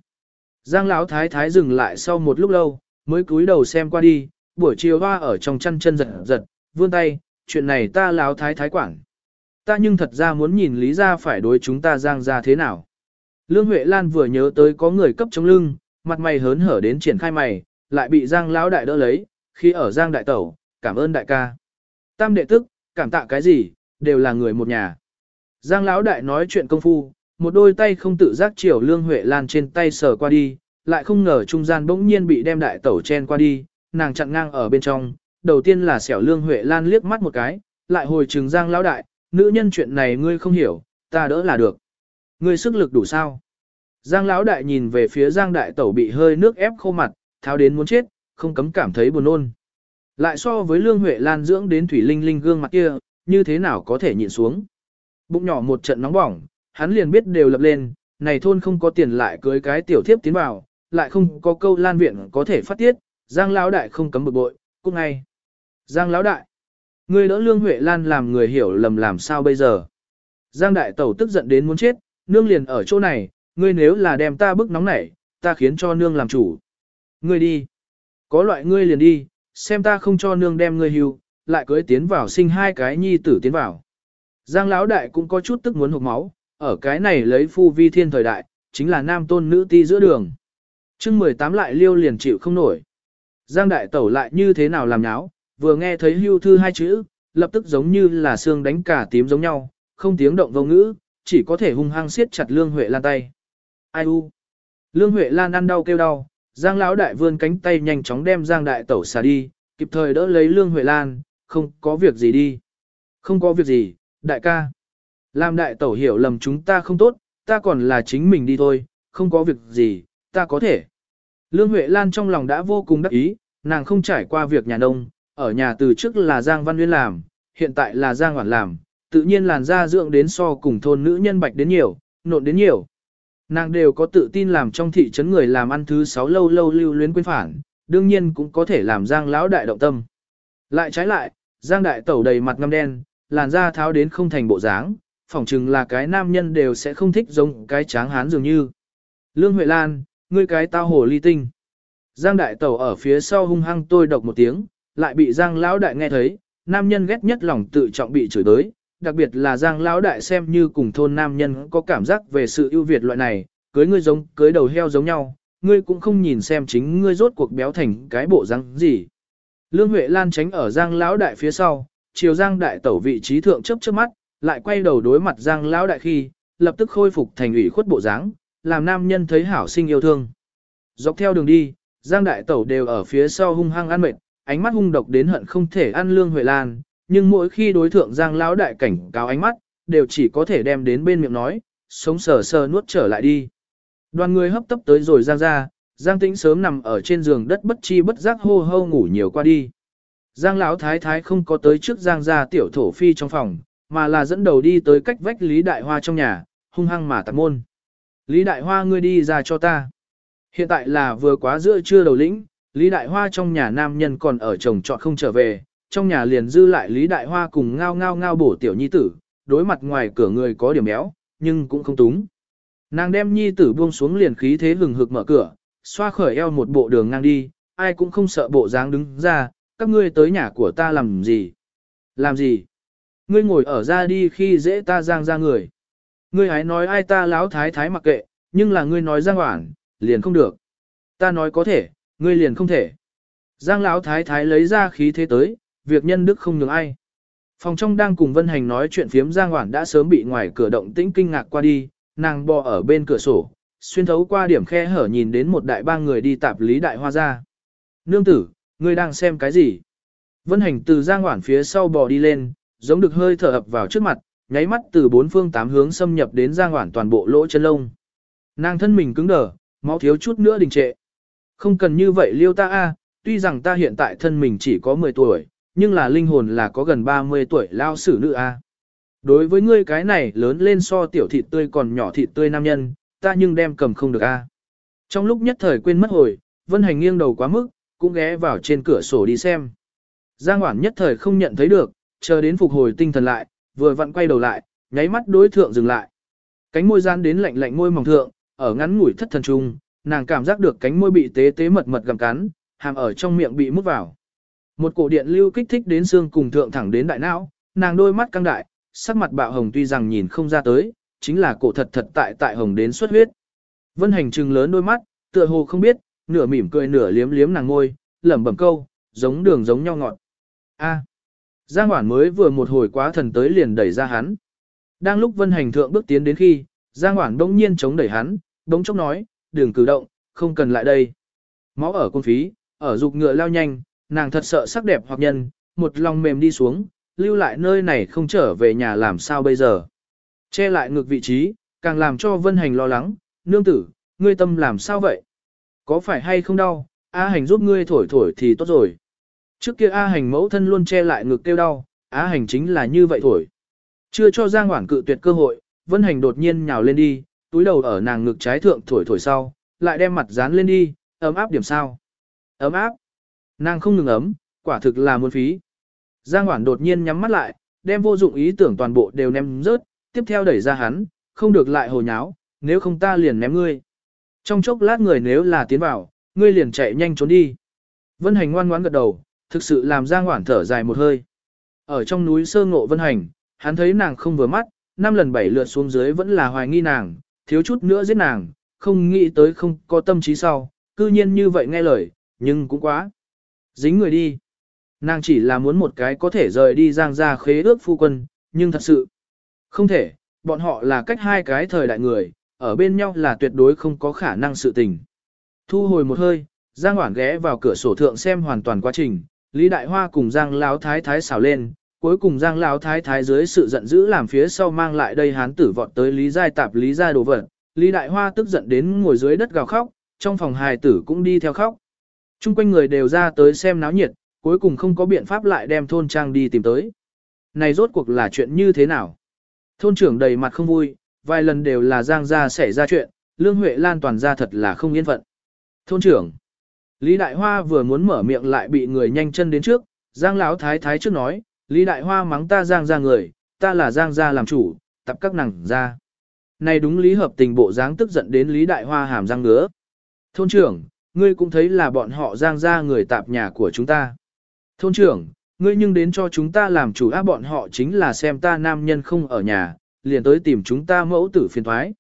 Giang lão thái thái dừng lại sau một lúc lâu, mới cúi đầu xem qua đi, buổi chiều hoa ở trong chăn chân giật giật, vươn tay, chuyện này ta lão thái thái quản. Ta nhưng thật ra muốn nhìn lý ra phải đối chúng ta Giang ra thế nào. Lương Huệ Lan vừa nhớ tới có người cấp chống lưng, mặt mày hớn hở đến triển khai mày, lại bị Giang lão đại đỡ lấy, khi ở Giang đại tẩu, cảm ơn đại ca. Tam đệ tức, cảm tạ cái gì, đều là người một nhà. Giang lão đại nói chuyện công phu, một đôi tay không tự giác chiều Lương Huệ Lan trên tay sờ qua đi, lại không ngờ trung gian bỗng nhiên bị đem đại tẩu chen qua đi, nàng chặn ngang ở bên trong, đầu tiên là xẻo Lương Huệ Lan liếc mắt một cái, lại hồi trừng Giang lão đại, nữ nhân chuyện này ngươi không hiểu, ta đỡ là được. Ngươi sức lực đủ sao? Giang lão đại nhìn về phía Giang đại tẩu bị hơi nước ép khô mặt, tháo đến muốn chết, không cấm cảm thấy buồn nôn. Lại so với Lương Huệ Lan dưỡng đến Thủy Linh Linh gương mặt kia, như thế nào có thể nhịn xuống. Bụng nhỏ một trận nóng bỏng, hắn liền biết đều lập lên, này thôn không có tiền lại cưới cái tiểu thiếp tiến vào, lại không có câu lan viện có thể phát tiết, Giang lão đại không cấm bực bội, cũng ngay. Giang lão đại, người đỡ Lương Huệ Lan làm người hiểu lầm làm sao bây giờ. Giang đại tẩu tức giận đến muốn chết, nương liền ở chỗ này, ngươi nếu là đem ta bức nóng nảy, ta khiến cho nương làm chủ. Ngươi đi. Có loại ngươi liền đi, xem ta không cho nương đem ngươi hưu, lại cưới tiến vào sinh hai cái nhi tử tiến vào. Giang lão đại cũng có chút tức muốn hụt máu, ở cái này lấy phu vi thiên thời đại, chính là nam tôn nữ ti giữa đường. chương 18 lại liêu liền chịu không nổi. Giang đại tẩu lại như thế nào làm nháo, vừa nghe thấy hưu thư hai chữ, lập tức giống như là xương đánh cả tím giống nhau, không tiếng động vô ngữ, chỉ có thể hung hăng siết chặt lương huệ lan tay. Ai u? Lương Huệ Lan ăn đau kêu đau, Giang lão đại vươn cánh tay nhanh chóng đem Giang đại tẩu xả đi, kịp thời đỡ lấy Lương Huệ Lan, không có việc gì đi. Không có việc gì, đại ca. Làm đại tẩu hiểu lầm chúng ta không tốt, ta còn là chính mình đi thôi, không có việc gì, ta có thể. Lương Huệ Lan trong lòng đã vô cùng đắc ý, nàng không trải qua việc nhà nông, ở nhà từ trước là Giang Văn Nguyên làm, hiện tại là Giang Hoản làm, tự nhiên làn da dưỡng đến so cùng thôn nữ nhân bạch đến nhiều, nộn đến nhiều. Nàng đều có tự tin làm trong thị trấn người làm ăn thứ sáu lâu lâu lưu luyến quên phản, đương nhiên cũng có thể làm Giang lão đại động tâm. Lại trái lại, Giang đại tẩu đầy mặt ngăm đen, làn da tháo đến không thành bộ dáng, phỏng chừng là cái nam nhân đều sẽ không thích giống cái tráng hán dường như. Lương Huệ Lan, ngươi cái tao hồ ly tinh. Giang đại tẩu ở phía sau hung hăng tôi độc một tiếng, lại bị Giang lão đại nghe thấy, nam nhân ghét nhất lòng tự trọng bị chửi tới, đặc biệt là Giang lão đại xem như cùng thôn nam nhân có cảm giác về sự ưu việt loại này, cưới ngươi giống cưới đầu heo giống nhau, ngươi cũng không nhìn xem chính ngươi rốt cuộc béo thành cái bộ răng gì. Lương Huệ Lan tránh ở Giang lão đại phía sau, chiều Giang đại tẩu vị trí thượng chớp chớp mắt, lại quay đầu đối mặt Giang lão đại khi, lập tức khôi phục thành ủy khuất bộ dáng, làm nam nhân thấy hảo sinh yêu thương. Dọc theo đường đi, Giang đại tẩu đều ở phía sau hung hăng ăn mệt, ánh mắt hung độc đến hận không thể ăn Lương Huệ Lan, nhưng mỗi khi đối thượng Giang lão đại cảnh cáo ánh mắt, đều chỉ có thể đem đến bên miệng nói, sống sờ sờ nuốt trở lại đi. Đoàn người hấp tấp tới rồi Giang ra, Giang Tĩnh sớm nằm ở trên giường đất bất chi bất giác hô hô ngủ nhiều qua đi. Giang lão thái thái không có tới trước Giang gia tiểu thổ phi trong phòng, mà là dẫn đầu đi tới cách vách Lý Đại Hoa trong nhà, hung hăng mà tạc môn. Lý Đại Hoa ngươi đi ra cho ta. Hiện tại là vừa quá giữa trưa đầu lĩnh, Lý Đại Hoa trong nhà nam nhân còn ở chồng trọt không trở về, trong nhà liền dư lại Lý Đại Hoa cùng ngao ngao ngao bổ tiểu nhi tử, đối mặt ngoài cửa người có điểm méo, nhưng cũng không túng. Nàng đem nhi tử buông xuống liền khí thế hừng hực mở cửa, xoa khởi eo một bộ đường ngang đi, ai cũng không sợ bộ dáng đứng ra, các ngươi tới nhà của ta làm gì? Làm gì? Ngươi ngồi ở ra đi khi dễ ta giang ra người. Ngươi hãy nói ai ta láo thái thái mặc kệ, nhưng là ngươi nói giang hoảng, liền không được. Ta nói có thể, ngươi liền không thể. Giang lão thái thái lấy ra khí thế tới, việc nhân đức không nhường ai. Phòng trong đang cùng Vân Hành nói chuyện phiếm Giang Hoản đã sớm bị ngoài cửa động tĩnh kinh ngạc qua đi, nàng bò ở bên cửa sổ, xuyên thấu qua điểm khe hở nhìn đến một đại ba người đi tạp lý đại hoa ra. Nương tử, ngươi đang xem cái gì? Vân Hành từ Giang Hoản phía sau bò đi lên, giống được hơi thở ập vào trước mặt, nháy mắt từ bốn phương tám hướng xâm nhập đến Giang Hoản toàn bộ lỗ chân lông. Nàng thân mình cứng đờ, máu thiếu chút nữa đình trệ. Không cần như vậy liêu ta a, tuy rằng ta hiện tại thân mình chỉ có 10 tuổi, nhưng là linh hồn là có gần 30 tuổi lao sử nữ a. Đối với ngươi cái này lớn lên so tiểu thịt tươi còn nhỏ thịt tươi nam nhân, ta nhưng đem cầm không được a. Trong lúc nhất thời quên mất hồi, Vân Hành nghiêng đầu quá mức, cũng ghé vào trên cửa sổ đi xem. Giang Hoản nhất thời không nhận thấy được, chờ đến phục hồi tinh thần lại, vừa vặn quay đầu lại, nháy mắt đối thượng dừng lại. Cánh môi gian đến lạnh lạnh môi mỏng thượng, ở ngắn ngủi thất thần trung, nàng cảm giác được cánh môi bị tế tế mật mật gặm cắn, hàm ở trong miệng bị mút vào. Một cổ điện lưu kích thích đến xương cùng thượng thẳng đến đại não, nàng đôi mắt căng đại, sắc mặt bạo hồng tuy rằng nhìn không ra tới, chính là cổ thật thật tại tại hồng đến xuất huyết. Vân hành trừng lớn đôi mắt, tựa hồ không biết, nửa mỉm cười nửa liếm liếm nàng ngôi, lẩm bẩm câu, giống đường giống nhau ngọt. A. Giang Hoản mới vừa một hồi quá thần tới liền đẩy ra hắn. Đang lúc Vân Hành thượng bước tiến đến khi, Giang Hoản đông nhiên chống đẩy hắn, đống chốc nói, đừng cử động, không cần lại đây. Máu ở cung phí, ở dục ngựa lao nhanh, nàng thật sợ sắc đẹp hoặc nhân, một lòng mềm đi xuống, lưu lại nơi này không trở về nhà làm sao bây giờ. Che lại ngược vị trí, càng làm cho Vân Hành lo lắng, nương tử, ngươi tâm làm sao vậy? Có phải hay không đau, A Hành giúp ngươi thổi thổi thì tốt rồi. Trước kia A Hành mẫu thân luôn che lại ngực kêu đau, A Hành chính là như vậy thổi. Chưa cho Giang Hoảng cự tuyệt cơ hội, Vân Hành đột nhiên nhào lên đi, túi đầu ở nàng ngực trái thượng thổi thổi sau, lại đem mặt dán lên đi, ấm áp điểm sao. Ấm áp. Nàng không ngừng ấm, quả thực là muốn phí. Giang Hoảng đột nhiên nhắm mắt lại, đem vô dụng ý tưởng toàn bộ đều ném rớt, tiếp theo đẩy ra hắn, không được lại hồ nháo, nếu không ta liền ném ngươi. Trong chốc lát người nếu là tiến vào, ngươi liền chạy nhanh trốn đi. Vân Hành ngoan ngoãn gật đầu, thực sự làm Giang Hoản thở dài một hơi. Ở trong núi sơ ngộ Vân Hành, hắn thấy nàng không vừa mắt, năm lần bảy lượt xuống dưới vẫn là hoài nghi nàng, thiếu chút nữa giết nàng, không nghĩ tới không có tâm trí sau, cư nhiên như vậy nghe lời, nhưng cũng quá. Dính người đi. Nàng chỉ là muốn một cái có thể rời đi giang ra khế ước phu quân, nhưng thật sự không thể, bọn họ là cách hai cái thời đại người, ở bên nhau là tuyệt đối không có khả năng sự tình. Thu hồi một hơi, Giang Hoản ghé vào cửa sổ thượng xem hoàn toàn quá trình, Lý Đại Hoa cùng Giang Lão Thái Thái xào lên, cuối cùng Giang Lão Thái Thái dưới sự giận dữ làm phía sau mang lại đây hán tử vọt tới Lý Giai tạp Lý Giai đồ vật, Lý Đại Hoa tức giận đến ngồi dưới đất gào khóc, trong phòng hài tử cũng đi theo khóc. Trung quanh người đều ra tới xem náo nhiệt, cuối cùng không có biện pháp lại đem thôn trang đi tìm tới. Này rốt cuộc là chuyện như thế nào? Thôn trưởng đầy mặt không vui, vài lần đều là Giang gia xảy ra chuyện, Lương Huệ Lan toàn ra thật là không yên phận. Thôn trưởng, Lý Đại Hoa vừa muốn mở miệng lại bị người nhanh chân đến trước, Giang Lão Thái Thái trước nói, Lý Đại Hoa mắng ta Giang gia người, ta là Giang gia làm chủ, tập các nàng ra. Này đúng lý hợp tình bộ dáng tức giận đến Lý Đại Hoa hàm răng ngứa. Thôn trưởng, ngươi cũng thấy là bọn họ Giang gia người tạp nhà của chúng ta. Thôn trưởng, ngươi nhưng đến cho chúng ta làm chủ á bọn họ chính là xem ta nam nhân không ở nhà, liền tới tìm chúng ta mẫu tử phiền thoái.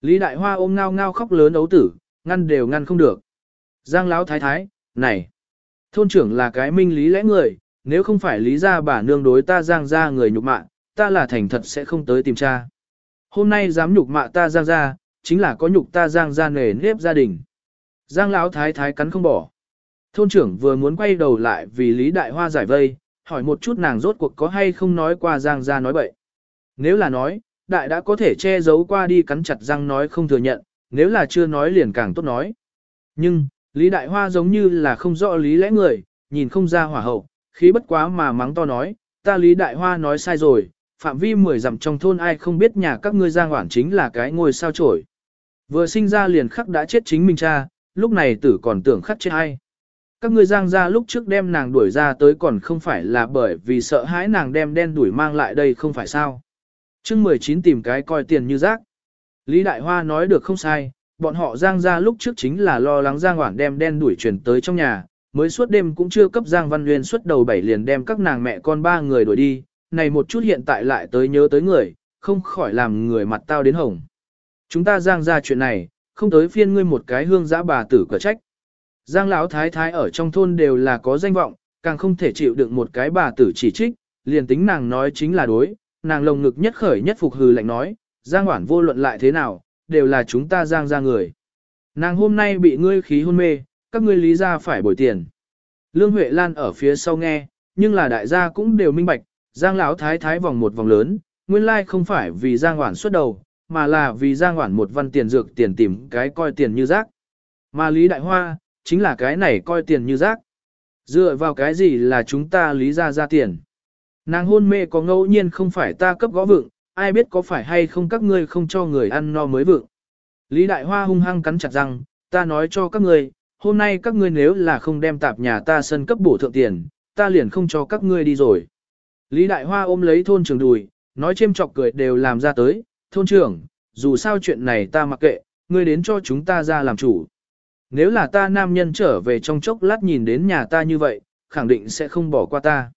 Lý Đại Hoa ôm ngao ngao khóc lớn ấu tử, ngăn đều ngăn không được. Giang Lão thái thái, này, thôn trưởng là cái minh lý lẽ người, nếu không phải lý ra bà nương đối ta giang ra người nhục mạ, ta là thành thật sẽ không tới tìm cha. Hôm nay dám nhục mạ ta giang ra, chính là có nhục ta giang ra nề nếp gia đình. Giang Lão thái thái cắn không bỏ. Thôn trưởng vừa muốn quay đầu lại vì Lý Đại Hoa giải vây, hỏi một chút nàng rốt cuộc có hay không nói qua giang ra nói bậy. Nếu là nói, đại đã có thể che giấu qua đi cắn chặt răng nói không thừa nhận, nếu là chưa nói liền càng tốt nói. Nhưng, Lý Đại Hoa giống như là không rõ lý lẽ người, nhìn không ra hỏa hậu, khí bất quá mà mắng to nói, ta Lý Đại Hoa nói sai rồi, phạm vi mười dặm trong thôn ai không biết nhà các ngươi giang hoảng chính là cái ngôi sao trổi. Vừa sinh ra liền khắc đã chết chính mình cha, lúc này tử còn tưởng khắc chết ai. Các ngươi giang ra lúc trước đem nàng đuổi ra tới còn không phải là bởi vì sợ hãi nàng đem đen đuổi mang lại đây không phải sao. chương 19 tìm cái coi tiền như rác. Lý Đại Hoa nói được không sai, bọn họ giang ra lúc trước chính là lo lắng giang hoảng đem đen đuổi chuyển tới trong nhà, mới suốt đêm cũng chưa cấp giang văn nguyên suốt đầu bảy liền đem các nàng mẹ con ba người đuổi đi, này một chút hiện tại lại tới nhớ tới người, không khỏi làm người mặt tao đến hồng. Chúng ta giang ra chuyện này, không tới phiên ngươi một cái hương giã bà tử cửa trách. Giang lão thái thái ở trong thôn đều là có danh vọng, càng không thể chịu đựng một cái bà tử chỉ trích, liền tính nàng nói chính là đối, nàng lồng ngực nhất khởi nhất phục hừ lạnh nói, Giang Hoản vô luận lại thế nào, đều là chúng ta Giang ra người. Nàng hôm nay bị ngươi khí hôn mê, các ngươi lý ra phải bồi tiền. Lương Huệ Lan ở phía sau nghe, nhưng là đại gia cũng đều minh bạch, Giang lão thái thái vòng một vòng lớn, nguyên lai không phải vì Giang Hoản xuất đầu, mà là vì Giang Hoản một văn tiền dược tiền tìm cái coi tiền như rác. Mà Lý Đại Hoa, chính là cái này coi tiền như rác. Dựa vào cái gì là chúng ta lý ra ra tiền. Nàng hôn mê có ngẫu nhiên không phải ta cấp gõ vựng, ai biết có phải hay không các ngươi không cho người ăn no mới vượng? Lý Đại Hoa hung hăng cắn chặt răng, ta nói cho các ngươi, hôm nay các ngươi nếu là không đem tạp nhà ta sân cấp bổ thượng tiền, ta liền không cho các ngươi đi rồi. Lý Đại Hoa ôm lấy thôn trưởng đùi, nói chêm chọc cười đều làm ra tới, thôn trưởng, dù sao chuyện này ta mặc kệ, ngươi đến cho chúng ta ra làm chủ. Nếu là ta nam nhân trở về trong chốc lát nhìn đến nhà ta như vậy, khẳng định sẽ không bỏ qua ta.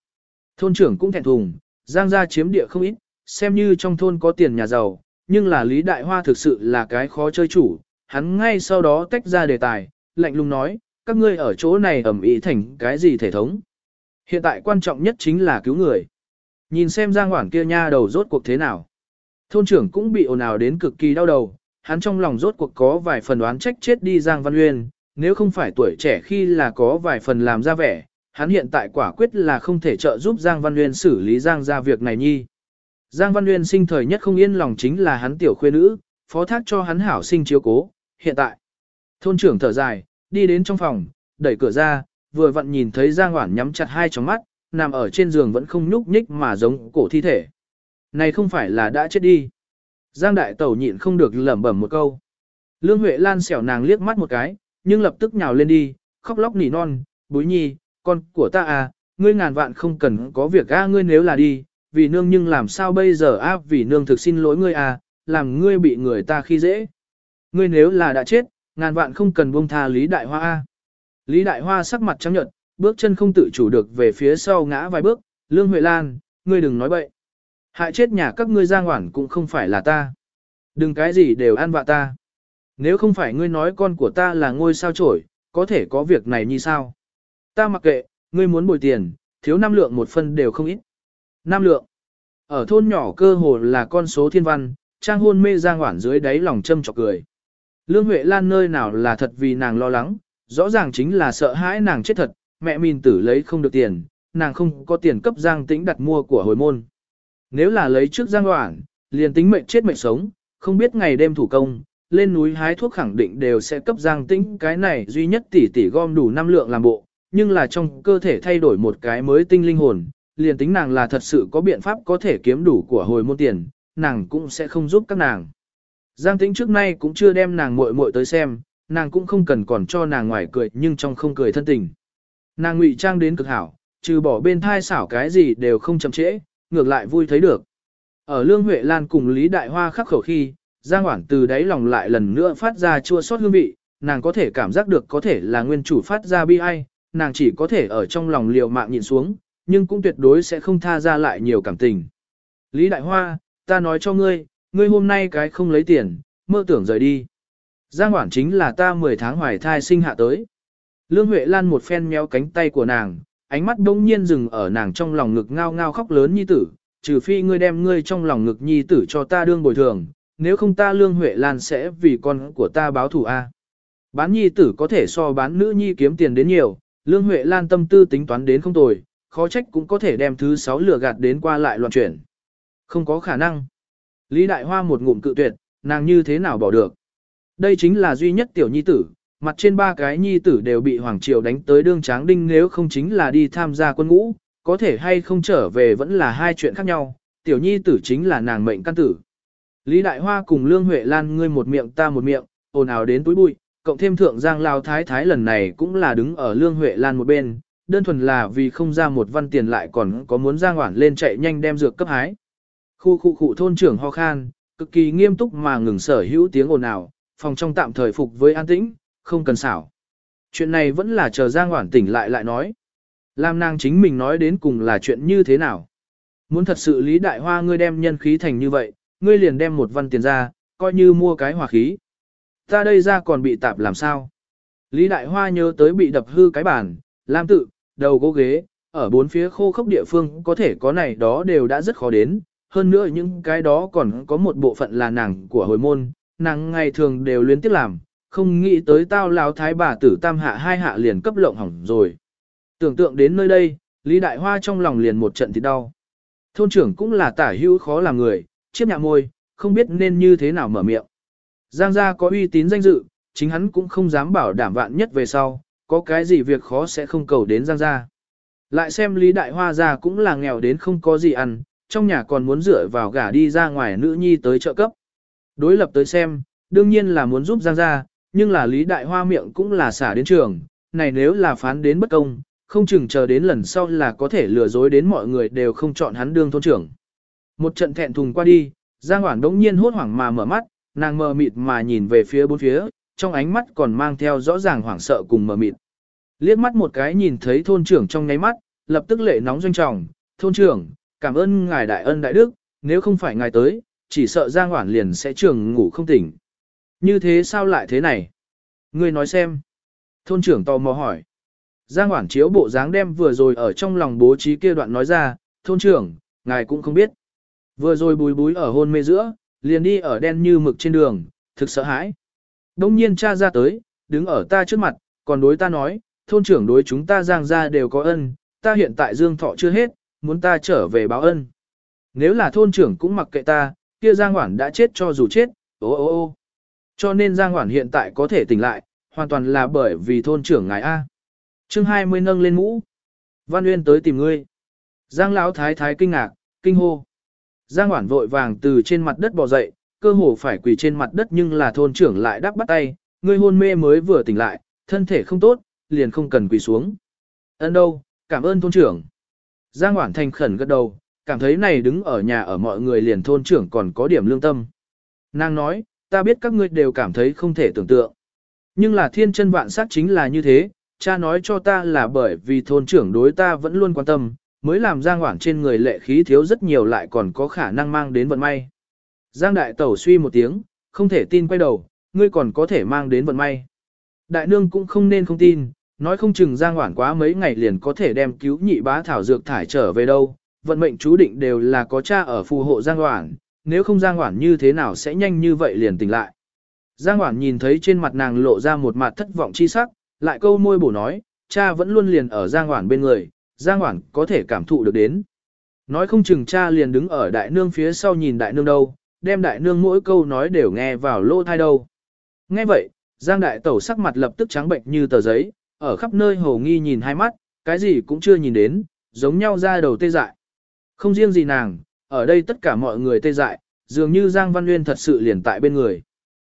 Thôn trưởng cũng thẹn thùng, giang gia chiếm địa không ít, xem như trong thôn có tiền nhà giàu, nhưng là Lý Đại Hoa thực sự là cái khó chơi chủ, hắn ngay sau đó tách ra đề tài, lạnh lùng nói, các ngươi ở chỗ này ẩm ý thành cái gì thể thống. Hiện tại quan trọng nhất chính là cứu người. Nhìn xem Giang Hoảng kia nha đầu rốt cuộc thế nào. Thôn trưởng cũng bị ồn ào đến cực kỳ đau đầu, hắn trong lòng rốt cuộc có vài phần đoán trách chết đi Giang Văn Uyên, nếu không phải tuổi trẻ khi là có vài phần làm ra vẻ, hắn hiện tại quả quyết là không thể trợ giúp Giang Văn Uyên xử lý Giang ra việc này nhi. Giang Văn Nguyên sinh thời nhất không yên lòng chính là hắn tiểu khuê nữ, phó thác cho hắn hảo sinh chiếu cố, hiện tại. Thôn trưởng thở dài, đi đến trong phòng, đẩy cửa ra, vừa vặn nhìn thấy Giang Hoản nhắm chặt hai tròng mắt, nằm ở trên giường vẫn không nhúc nhích mà giống cổ thi thể. Này không phải là đã chết đi. Giang đại tẩu nhịn không được lẩm bẩm một câu. Lương Huệ Lan xẻo nàng liếc mắt một cái, nhưng lập tức nhào lên đi, khóc lóc nỉ non, bối nhi, con của ta à, ngươi ngàn vạn không cần có việc a ngươi nếu là đi, vì nương nhưng làm sao bây giờ a vì nương thực xin lỗi ngươi à, làm ngươi bị người ta khi dễ. Ngươi nếu là đã chết, ngàn vạn không cần buông tha Lý Đại Hoa a. Lý Đại Hoa sắc mặt trắng nhợt, bước chân không tự chủ được về phía sau ngã vài bước, Lương Huệ Lan, ngươi đừng nói bậy. Hại chết nhà các ngươi giang hoảng cũng không phải là ta. Đừng cái gì đều ăn vạ ta. Nếu không phải ngươi nói con của ta là ngôi sao trổi, có thể có việc này như sao? Ta mặc kệ, ngươi muốn bồi tiền, thiếu năm lượng một phân đều không ít. Nam lượng. Ở thôn nhỏ cơ hồ là con số thiên văn, trang hôn mê Giang hoảng dưới đáy lòng châm chọc cười. Lương Huệ Lan nơi nào là thật vì nàng lo lắng, rõ ràng chính là sợ hãi nàng chết thật, mẹ min tử lấy không được tiền, nàng không có tiền cấp Giang Tĩnh đặt mua của hồi môn. Nếu là lấy trước Giang hoảng, liền tính mệnh chết mệnh sống, không biết ngày đêm thủ công, lên núi hái thuốc khẳng định đều sẽ cấp Giang Tĩnh cái này duy nhất tỷ tỷ gom đủ năm lượng làm bộ, nhưng là trong cơ thể thay đổi một cái mới tinh linh hồn, liền tính nàng là thật sự có biện pháp có thể kiếm đủ của hồi môn tiền, nàng cũng sẽ không giúp các nàng. Giang Tĩnh trước nay cũng chưa đem nàng muội muội tới xem, nàng cũng không cần còn cho nàng ngoài cười nhưng trong không cười thân tình. Nàng ngụy trang đến cực hảo, trừ bỏ bên thai xảo cái gì đều không chậm trễ, ngược lại vui thấy được. Ở Lương Huệ Lan cùng Lý Đại Hoa khắc khẩu khi, Giang Hoảng từ đáy lòng lại lần nữa phát ra chua xót hương vị, nàng có thể cảm giác được có thể là nguyên chủ phát ra bi ai, nàng chỉ có thể ở trong lòng liều mạng nhìn xuống, nhưng cũng tuyệt đối sẽ không tha ra lại nhiều cảm tình. Lý Đại Hoa, ta nói cho ngươi, ngươi hôm nay cái không lấy tiền, mơ tưởng rời đi. Giang Hoảng chính là ta 10 tháng hoài thai sinh hạ tới. Lương Huệ Lan một phen méo cánh tay của nàng, ánh mắt đông nhiên dừng ở nàng trong lòng ngực ngao ngao khóc lớn nhi tử, trừ phi ngươi đem ngươi trong lòng ngực nhi tử cho ta đương bồi thường, nếu không ta Lương Huệ Lan sẽ vì con của ta báo thù a. Bán nhi tử có thể so bán nữ nhi kiếm tiền đến nhiều, Lương Huệ Lan tâm tư tính toán đến không tồi, khó trách cũng có thể đem thứ sáu lừa gạt đến qua lại loạn chuyển. Không có khả năng. Lý Đại Hoa một ngụm cự tuyệt, nàng như thế nào bỏ được. Đây chính là duy nhất tiểu nhi tử, mặt trên ba cái nhi tử đều bị Hoàng Triều đánh tới đương tráng đinh nếu không chính là đi tham gia quân ngũ, có thể hay không trở về vẫn là hai chuyện khác nhau, tiểu nhi tử chính là nàng mệnh căn tử. Lý Đại Hoa cùng Lương Huệ Lan ngươi một miệng ta một miệng, ồn ào đến túi bụi, cộng thêm thượng giang lao thái thái lần này cũng là đứng ở Lương Huệ Lan một bên, đơn thuần là vì không ra một văn tiền lại còn có muốn giang ngoản lên chạy nhanh đem dược cấp hái. Khu khu khu thôn trưởng ho khan, cực kỳ nghiêm túc mà ngừng sở hữu tiếng ồn ào, phòng trong tạm thời phục với an tĩnh, không cần xảo. Chuyện này vẫn là chờ Giang ngoản tỉnh lại lại nói. Lam nàng chính mình nói đến cùng là chuyện như thế nào. Muốn thật sự Lý Đại Hoa ngươi đem nhân khí thành như vậy, ngươi liền đem một văn tiền ra, coi như mua cái hỏa khí. Ta đây ra còn bị tạp làm sao? Lý Đại Hoa nhớ tới bị đập hư cái bàn, Lam tự, đầu gỗ ghế, ở bốn phía khô khốc địa phương có thể có này đó đều đã rất khó đến, hơn nữa những cái đó còn có một bộ phận là nàng của hồi môn, nàng ngày thường đều luyến tiếc làm, không nghĩ tới tao lão thái bà tử tam hạ hai hạ liền cấp lộng hỏng rồi. Tưởng tượng đến nơi đây, Lý Đại Hoa trong lòng liền một trận thì đau. Thôn trưởng cũng là tả hữu khó làm người, chiếc nhạc môi, không biết nên như thế nào mở miệng. Giang gia có uy tín danh dự, chính hắn cũng không dám bảo đảm vạn nhất về sau, có cái gì việc khó sẽ không cầu đến Giang gia. Lại xem Lý Đại Hoa gia cũng là nghèo đến không có gì ăn, trong nhà còn muốn dựa vào gả đi ra ngoài nữ nhi tới trợ cấp. Đối lập tới xem, đương nhiên là muốn giúp Giang gia, nhưng là Lý Đại Hoa miệng cũng là xả đến trường, này nếu là phán đến bất công, không chừng chờ đến lần sau là có thể lừa dối đến mọi người đều không chọn hắn đương thôn trưởng. Một trận thẹn thùng qua đi, Giang Hoảng đống nhiên hốt hoảng mà mở mắt, nàng mờ mịt mà nhìn về phía bốn phía, trong ánh mắt còn mang theo rõ ràng hoảng sợ cùng mờ mịt. Liếc mắt một cái nhìn thấy thôn trưởng trong nháy mắt, lập tức lệ nóng doanh trọng, thôn trưởng, cảm ơn ngài đại ân đại đức, nếu không phải ngài tới, chỉ sợ Giang Hoản liền sẽ trường ngủ không tỉnh. Như thế sao lại thế này? Ngươi nói xem. Thôn trưởng tò mò hỏi. Giang Hoản chiếu bộ dáng đem vừa rồi ở trong lòng bố trí kia đoạn nói ra, thôn trưởng, ngài cũng không biết. Vừa rồi bùi búi ở hôn mê giữa, liền đi ở đen như mực trên đường, thực sợ hãi. Đông nhiên cha ra tới, đứng ở ta trước mặt, còn đối ta nói, thôn trưởng đối chúng ta giang ra đều có ân, ta hiện tại dương thọ chưa hết, muốn ta trở về báo ân. Nếu là thôn trưởng cũng mặc kệ ta, kia giang hoảng đã chết cho dù chết, ô ô ô. Cho nên giang hoảng hiện tại có thể tỉnh lại, hoàn toàn là bởi vì thôn trưởng ngài A. chương 20 nâng lên mũ. Văn Nguyên tới tìm ngươi. Giang lão thái thái kinh ngạc, kinh hô. Giang Hoản vội vàng từ trên mặt đất bò dậy, cơ hồ phải quỳ trên mặt đất nhưng là thôn trưởng lại đắp bắt tay, ngươi hôn mê mới vừa tỉnh lại, thân thể không tốt, liền không cần quỳ xuống. Ấn đâu, cảm ơn thôn trưởng. Giang Hoản thành khẩn gật đầu, cảm thấy này đứng ở nhà ở mọi người liền thôn trưởng còn có điểm lương tâm. Nàng nói, ta biết các ngươi đều cảm thấy không thể tưởng tượng. Nhưng là thiên chân vạn sát chính là như thế, cha nói cho ta là bởi vì thôn trưởng đối ta vẫn luôn quan tâm, mới làm Giang Hoảng trên người lệ khí thiếu rất nhiều lại còn có khả năng mang đến vận may. Giang Đại Tẩu suy một tiếng, không thể tin quay đầu, ngươi còn có thể mang đến vận may. Đại Nương cũng không nên không tin, nói không chừng Giang Hoảng quá mấy ngày liền có thể đem cứu nhị bá thảo dược thải trở về đâu, vận mệnh chú định đều là có cha ở phù hộ Giang Hoảng, nếu không Giang Hoản như thế nào sẽ nhanh như vậy liền tỉnh lại. Giang Hoản nhìn thấy trên mặt nàng lộ ra một mặt thất vọng chi sắc, lại câu môi bổ nói, cha vẫn luôn liền ở Giang Hoản bên người, Giang Hoản có thể cảm thụ được đến. Nói không chừng cha liền đứng ở đại nương phía sau nhìn đại nương đâu, đem đại nương mỗi câu nói đều nghe vào lỗ thai đâu. Nghe vậy, Giang đại tẩu sắc mặt lập tức trắng bệnh như tờ giấy, ở khắp nơi hồ nghi nhìn hai mắt, cái gì cũng chưa nhìn đến, giống nhau ra đầu tê dại. Không riêng gì nàng, ở đây tất cả mọi người tê dại, dường như Giang Văn Nguyên thật sự liền tại bên người.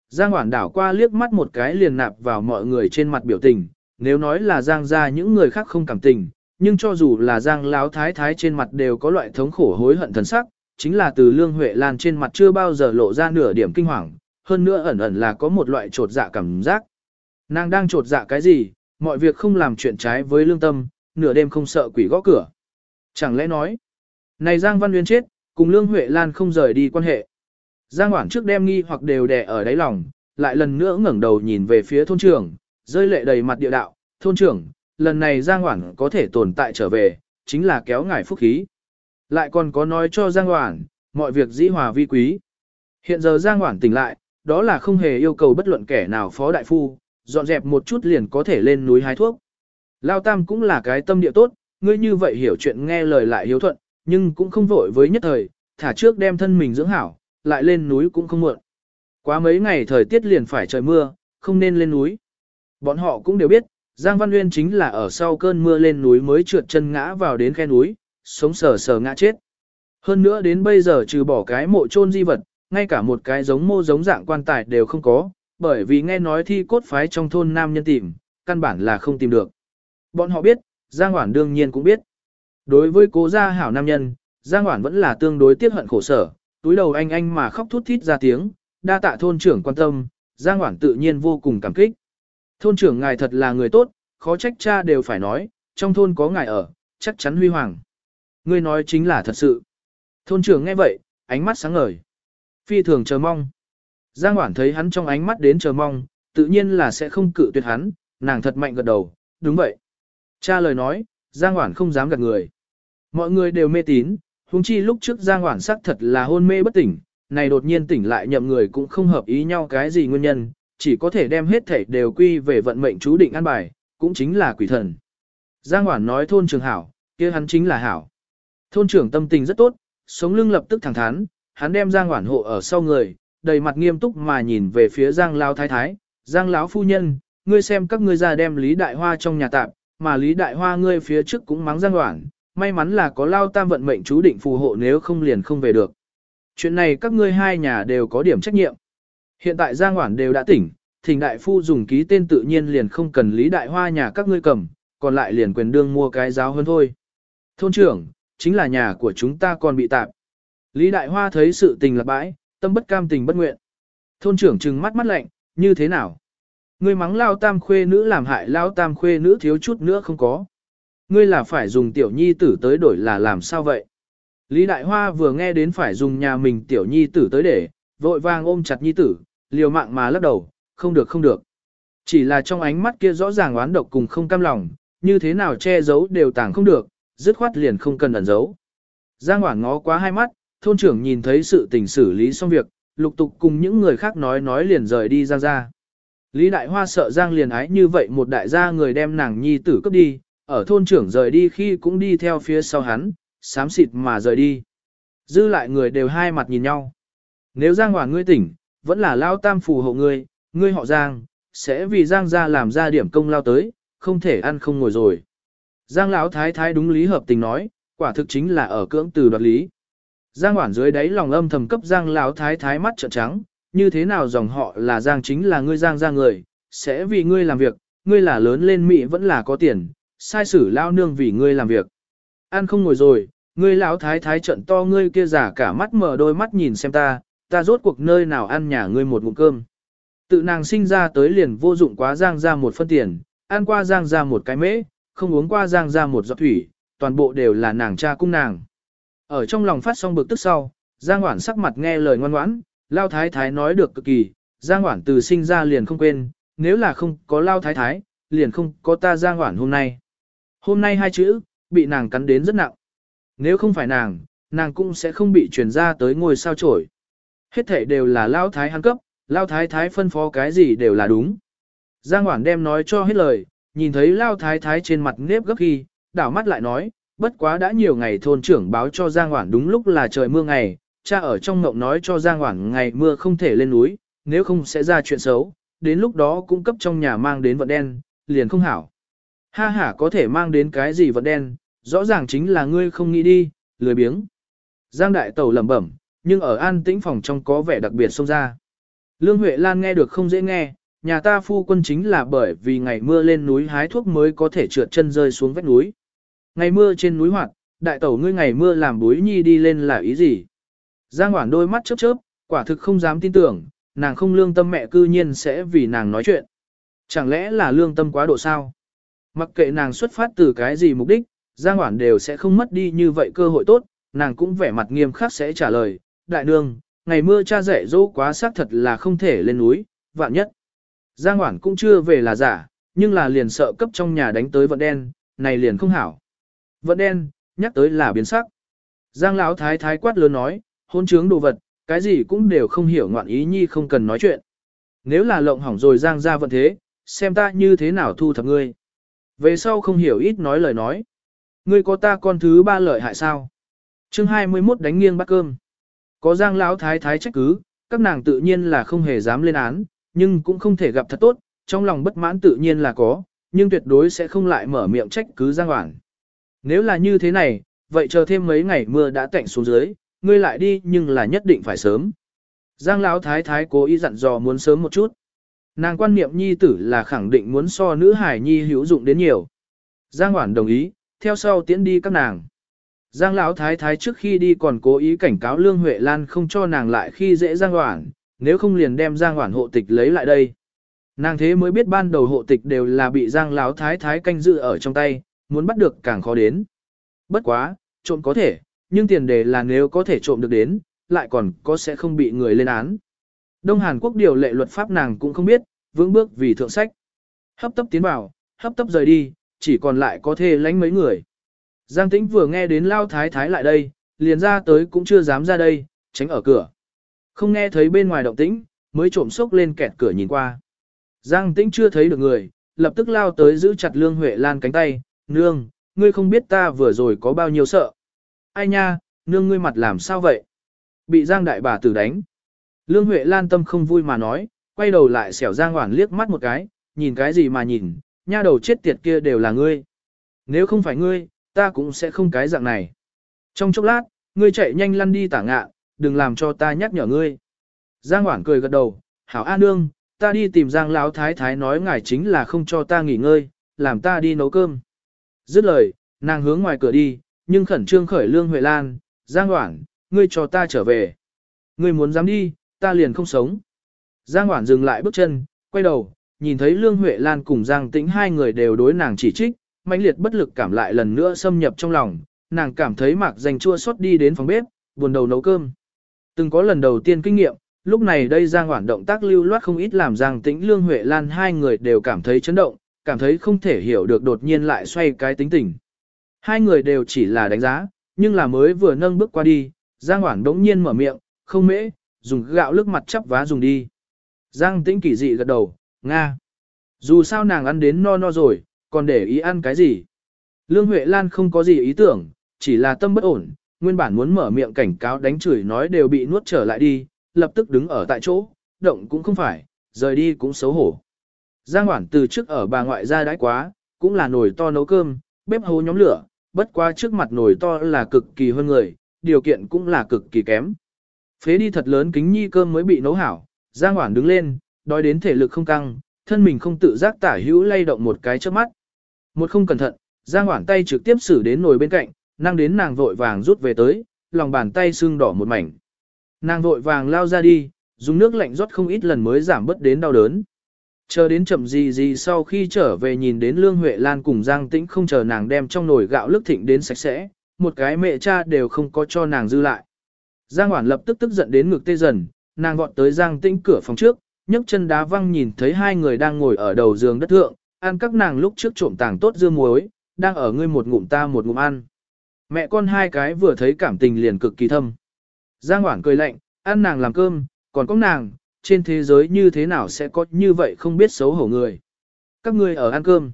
Giang Hoản đảo qua liếc mắt một cái liền nạp vào mọi người trên mặt biểu tình, nếu nói là Giang ra những người khác không cảm tình, nhưng cho dù là Giang Láo Thái Thái trên mặt đều có loại thống khổ hối hận thần sắc, chính là từ Lương Huệ Lan trên mặt chưa bao giờ lộ ra nửa điểm kinh hoàng, hơn nữa ẩn ẩn là có một loại trột dạ cảm giác. Nàng đang trột dạ cái gì, mọi việc không làm chuyện trái với lương tâm, nửa đêm không sợ quỷ gõ cửa. Chẳng lẽ nói, này Giang Văn Uyên chết, cùng Lương Huệ Lan không rời đi quan hệ. Giang Hoảng trước đem nghi hoặc đều đè ở đáy lòng, lại lần nữa ngẩng đầu nhìn về phía thôn trưởng, rơi lệ đầy mặt địa đạo, thôn trưởng, lần này Giang Hoảng có thể tồn tại trở về, chính là kéo ngài phúc khí. Lại còn có nói cho Giang Hoảng, mọi việc dĩ hòa vi quý. Hiện giờ Giang Hoảng tỉnh lại, đó là không hề yêu cầu bất luận kẻ nào phó đại phu, dọn dẹp một chút liền có thể lên núi hái thuốc. Lao Tam cũng là cái tâm địa tốt, ngươi như vậy hiểu chuyện nghe lời lại hiếu thuận, nhưng cũng không vội với nhất thời, thả trước đem thân mình dưỡng hảo, lại lên núi cũng không muộn. Quá mấy ngày thời tiết liền phải trời mưa, không nên lên núi. Bọn họ cũng đều biết, Giang Văn Nguyên chính là ở sau cơn mưa lên núi mới trượt chân ngã vào đến khe núi, sống sờ sờ ngã chết. Hơn nữa đến bây giờ trừ bỏ cái mộ chôn di vật, ngay cả một cái giống mô giống dạng quan tài đều không có, bởi vì nghe nói thi cốt phái trong thôn nam nhân tìm, căn bản là không tìm được. Bọn họ biết, Giang Hoản đương nhiên cũng biết. Đối với cố gia hảo nam nhân, Giang Hoản vẫn là tương đối tiếc hận khổ sở, túi đầu anh anh mà khóc thút thít ra tiếng, đa tạ thôn trưởng quan tâm, Giang Hoản tự nhiên vô cùng cảm kích. Thôn trưởng ngài thật là người tốt, khó trách cha đều phải nói, trong thôn có ngài ở, chắc chắn huy hoàng. Ngươi nói chính là thật sự. Thôn trưởng nghe vậy, ánh mắt sáng ngời. Phi thường chờ mong. Giang Hoản thấy hắn trong ánh mắt đến chờ mong, tự nhiên là sẽ không cự tuyệt hắn, nàng thật mạnh gật đầu, đúng vậy. Cha lời nói, Giang Hoản không dám gật người. Mọi người đều mê tín, huống chi lúc trước Giang Hoản sắc thật là hôn mê bất tỉnh, này đột nhiên tỉnh lại nhậm người cũng không hợp ý nhau cái gì nguyên nhân, chỉ có thể đem hết thảy đều quy về vận mệnh chú định an bài, cũng chính là quỷ thần. Giang Hoản nói thôn trường hảo, kia hắn chính là hảo. Thôn trưởng tâm tình rất tốt, sống lưng lập tức thẳng thắn, hắn đem Giang Hoản hộ ở sau người, đầy mặt nghiêm túc mà nhìn về phía Giang Lão Thái Thái, Giang Lão Phu Nhân, ngươi xem các ngươi ra đem Lý Đại Hoa trong nhà tạm, mà Lý Đại Hoa ngươi phía trước cũng mắng Giang Hoản, may mắn là có Lao Tam vận mệnh chú định phù hộ nếu không liền không về được. Chuyện này các ngươi hai nhà đều có điểm trách nhiệm. Hiện tại Giang Hoản đều đã tỉnh, Thỉnh Đại Phu dùng ký tên tự nhiên liền không cần Lý Đại Hoa nhà các ngươi cầm, còn lại liền quyền đương mua cái giáo hơn thôi. Thôn trưởng, chính là nhà của chúng ta còn bị tạp. Lý Đại Hoa thấy sự tình lạc bãi, tâm bất cam tình bất nguyện. Thôn trưởng trừng mắt mắt lạnh, như thế nào? Ngươi mắng lao tam khuê nữ làm hại lao tam khuê nữ thiếu chút nữa không có. Ngươi là phải dùng tiểu nhi tử tới đổi là làm sao vậy? Lý Đại Hoa vừa nghe đến phải dùng nhà mình tiểu nhi tử tới để, vội vàng ôm chặt nhi tử, liều mạng mà lắc đầu, không được không được. Chỉ là trong ánh mắt kia rõ ràng oán độc cùng không cam lòng, như thế nào che giấu đều tàng không được, dứt khoát liền không cần ẩn giấu. Giang Hoảng ngó quá hai mắt, thôn trưởng nhìn thấy sự tình xử lý xong việc, lục tục cùng những người khác nói nói liền rời đi Giang ra. Lý Đại Hoa sợ Giang liền ái như vậy một đại gia người đem nàng nhi tử cấp đi, ở thôn trưởng rời đi khi cũng đi theo phía sau hắn, sám xịt mà rời đi. Dư lại người đều hai mặt nhìn nhau. Nếu Giang Hoảng ngươi tỉnh, vẫn là lao tam phù hộ ngươi, ngươi họ Giang, sẽ vì Giang ra làm ra điểm công lao tới, không thể ăn không ngồi rồi. Giang lão thái thái đúng lý hợp tình nói, quả thực chính là ở cưỡng từ đoạt lý. Giang Hoản dưới đáy lòng âm thầm cấp Giang Lão thái thái mắt trợn trắng, như thế nào dòng họ là Giang chính là ngươi Giang ra người, sẽ vì ngươi làm việc, ngươi là lớn lên Mỹ vẫn là có tiền, sai sử lao nương vì ngươi làm việc. Ăn không ngồi rồi, ngươi lão thái thái trận to ngươi kia giả cả mắt mở đôi mắt nhìn xem ta, ta rốt cuộc nơi nào ăn nhà ngươi một ngụm cơm. Tự nàng sinh ra tới liền vô dụng quá Giang ra một phân tiền, ăn qua Giang ra một cái mễ, không uống qua Giang ra một giọt thủy, toàn bộ đều là nàng cha cung nàng. Ở trong lòng phát xong bực tức sau, Giang Hoản sắc mặt nghe lời ngoan ngoãn, Lao Thái Thái nói được cực kỳ, Giang Hoản từ sinh ra liền không quên, nếu là không có Lao Thái Thái, liền không có ta Giang Hoản hôm nay. Hôm nay hai chữ, bị nàng cắn đến rất nặng. Nếu không phải nàng, nàng cũng sẽ không bị truyền ra tới ngôi sao trổi. Hết thể đều là lao thái hắn cấp, lao thái thái phân phó cái gì đều là đúng. Giang Hoản đem nói cho hết lời, nhìn thấy lao thái thái trên mặt nếp gấp khi, đảo mắt lại nói, bất quá đã nhiều ngày thôn trưởng báo cho Giang Hoản đúng lúc là trời mưa ngày, cha ở trong ngộng nói cho Giang Hoản ngày mưa không thể lên núi, nếu không sẽ ra chuyện xấu, đến lúc đó cung cấp trong nhà mang đến vận đen, liền không hảo. Ha ha có thể mang đến cái gì vận đen, rõ ràng chính là ngươi không nghĩ đi, lười biếng. Giang Đại Tẩu lẩm bẩm, nhưng ở an tĩnh phòng trong có vẻ đặc biệt xông ra. Lương Huệ Lan nghe được không dễ nghe, nhà ta phu quân chính là bởi vì ngày mưa lên núi hái thuốc mới có thể trượt chân rơi xuống vách núi. Ngày mưa trên núi hoạt, đại tẩu ngươi ngày mưa làm búi nhi đi lên là ý gì? Giang Hoản đôi mắt chớp chớp, quả thực không dám tin tưởng, nàng không lương tâm mẹ cư nhiên sẽ vì nàng nói chuyện. Chẳng lẽ là lương tâm quá độ sao? Mặc kệ nàng xuất phát từ cái gì mục đích, Giang Hoản đều sẽ không mất đi như vậy cơ hội tốt, nàng cũng vẻ mặt nghiêm khắc sẽ trả lời, đại nương, ngày mưa cha dạy dỗ quá xác thật là không thể lên núi, vạn nhất. Giang Hoản cũng chưa về là giả, nhưng là liền sợ cấp trong nhà đánh tới vận đen, này liền không hảo. Vận đen, nhắc tới là biến sắc. Giang Lão thái thái quát lớn nói, hôn trướng đồ vật, cái gì cũng đều không hiểu ngoạn ý nhi không cần nói chuyện. Nếu là lộng hỏng rồi Giang ra vận thế, xem ta như thế nào thu thập ngươi. Về sau không hiểu ít nói lời nói. Ngươi có ta con thứ ba lợi hại sao? chương 21 đánh nghiêng bát cơm. Có Giang Lão thái thái trách cứ, các nàng tự nhiên là không hề dám lên án, nhưng cũng không thể gặp thật tốt, trong lòng bất mãn tự nhiên là có, nhưng tuyệt đối sẽ không lại mở miệng trách cứ Giang Hoảng. Nếu là như thế này, vậy chờ thêm mấy ngày mưa đã tạnh xuống dưới, ngươi lại đi nhưng là nhất định phải sớm. Giang Lão Thái Thái cố ý dặn dò muốn sớm một chút. Nàng quan niệm nhi tử là khẳng định muốn so nữ hải nhi hữu dụng đến nhiều. Giang Hoản đồng ý, theo sau tiễn đi các nàng. Giang Lão Thái Thái trước khi đi còn cố ý cảnh cáo Lương Huệ Lan không cho nàng lại khi dễ Giang Hoản, nếu không liền đem Giang Hoản hộ tịch lấy lại đây. Nàng thế mới biết ban đầu hộ tịch đều là bị Giang Lão Thái Thái canh giữ ở trong tay, muốn bắt được càng khó đến. Bất quá, trộm có thể, nhưng tiền đề là nếu có thể trộm được đến, lại còn có sẽ không bị người lên án. Đông Hàn Quốc điều lệ luật pháp nàng cũng không biết, vững bước vì thượng sách. Hấp tấp tiến vào, hấp tấp rời đi, chỉ còn lại có thể lánh mấy người. Giang Tĩnh vừa nghe đến Lao Thái Thái lại đây, liền ra tới cũng chưa dám ra đây, tránh ở cửa. Không nghe thấy bên ngoài động tĩnh, mới trộm sốc lên kẹt cửa nhìn qua. Giang Tĩnh chưa thấy được người, lập tức lao tới giữ chặt Lương Huệ Lan cánh tay, nương, ngươi không biết ta vừa rồi có bao nhiêu sợ. Ai nha, nương ngươi mặt làm sao vậy? Bị Giang đại bà tử đánh. Lương Huệ Lan tâm không vui mà nói, quay đầu lại xẻo Giang Hoản liếc mắt một cái, nhìn cái gì mà nhìn, nha đầu chết tiệt kia đều là ngươi. Nếu không phải ngươi, ta cũng sẽ không cái dạng này. Trong chốc lát, ngươi chạy nhanh lăn đi tả ngạ, đừng làm cho ta nhắc nhở ngươi. Giang Hoảng cười gật đầu, hảo A nương, ta đi tìm Giang Lão Thái Thái nói ngài chính là không cho ta nghỉ ngơi, làm ta đi nấu cơm. Dứt lời, nàng hướng ngoài cửa đi, nhưng khẩn trương khởi Lương Huệ Lan, Giang Hoảng, ngươi cho ta trở về. Ngươi muốn dám đi, ta liền không sống. Giang Hoảng dừng lại bước chân, quay đầu, nhìn thấy Lương Huệ Lan cùng Giang Tĩnh hai người đều đối nàng chỉ trích, mãnh liệt bất lực cảm lại lần nữa xâm nhập trong lòng, nàng cảm thấy mạc dành chua xót đi đến phòng bếp, buồn đầu nấu cơm. Từng có lần đầu tiên kinh nghiệm, lúc này đây Giang Hoản động tác lưu loát không ít làm Giang Tĩnh Lương Huệ Lan hai người đều cảm thấy chấn động, cảm thấy không thể hiểu được đột nhiên lại xoay cái tính tình. Hai người đều chỉ là đánh giá, nhưng là mới vừa nâng bước qua đi, Giang Hoản đống nhiên mở miệng, không mễ, dùng gạo lức mặt chắp vá dùng đi. Giang Tĩnh kỳ dị gật đầu, Nga. Dù sao nàng ăn đến no no rồi, còn để ý ăn cái gì. Lương Huệ Lan không có gì ý tưởng, chỉ là tâm bất ổn, nguyên bản muốn mở miệng cảnh cáo đánh chửi nói đều bị nuốt trở lại đi, lập tức đứng ở tại chỗ, động cũng không phải, rời đi cũng xấu hổ. Giang Hoản từ trước ở bà ngoại ra đãi quá, cũng là nồi to nấu cơm, bếp hố nhóm lửa, bất qua trước mặt nồi to là cực kỳ hơn người, điều kiện cũng là cực kỳ kém. Phế đi thật lớn kính nhi cơm mới bị nấu hảo, Giang Hoản đứng lên, đói đến thể lực không căng, thân mình không tự giác tả hữu lay động một cái trước mắt. Một không cẩn thận, Giang Hoản tay trực tiếp xử đến nồi bên cạnh, năng đến nàng vội vàng rút về tới, lòng bàn tay sưng đỏ một mảnh. Nàng vội vàng lao ra đi, dùng nước lạnh rót không ít lần mới giảm bớt đến đau đớn. Chờ đến chậm gì gì sau khi trở về nhìn đến Lương Huệ Lan cùng Giang Tĩnh không chờ nàng đem trong nồi gạo lức thịnh đến sạch sẽ, một cái mẹ cha đều không có cho nàng dư lại. Giang Hoản lập tức tức giận đến ngực tê dần, nàng vọt tới Giang Tĩnh cửa phòng trước, nhấc chân đá văng nhìn thấy hai người đang ngồi ở đầu giường đất thượng, ăn các nàng lúc trước trộm tàng tốt dưa muối, đang ở ngươi một ngụm ta một ngụm ăn. Mẹ con hai cái vừa thấy cảm tình liền cực kỳ thâm. Giang Hoảng cười lạnh, ăn nàng làm cơm, còn có nàng, trên thế giới như thế nào sẽ có như vậy không biết xấu hổ người. Các ngươi ở ăn cơm.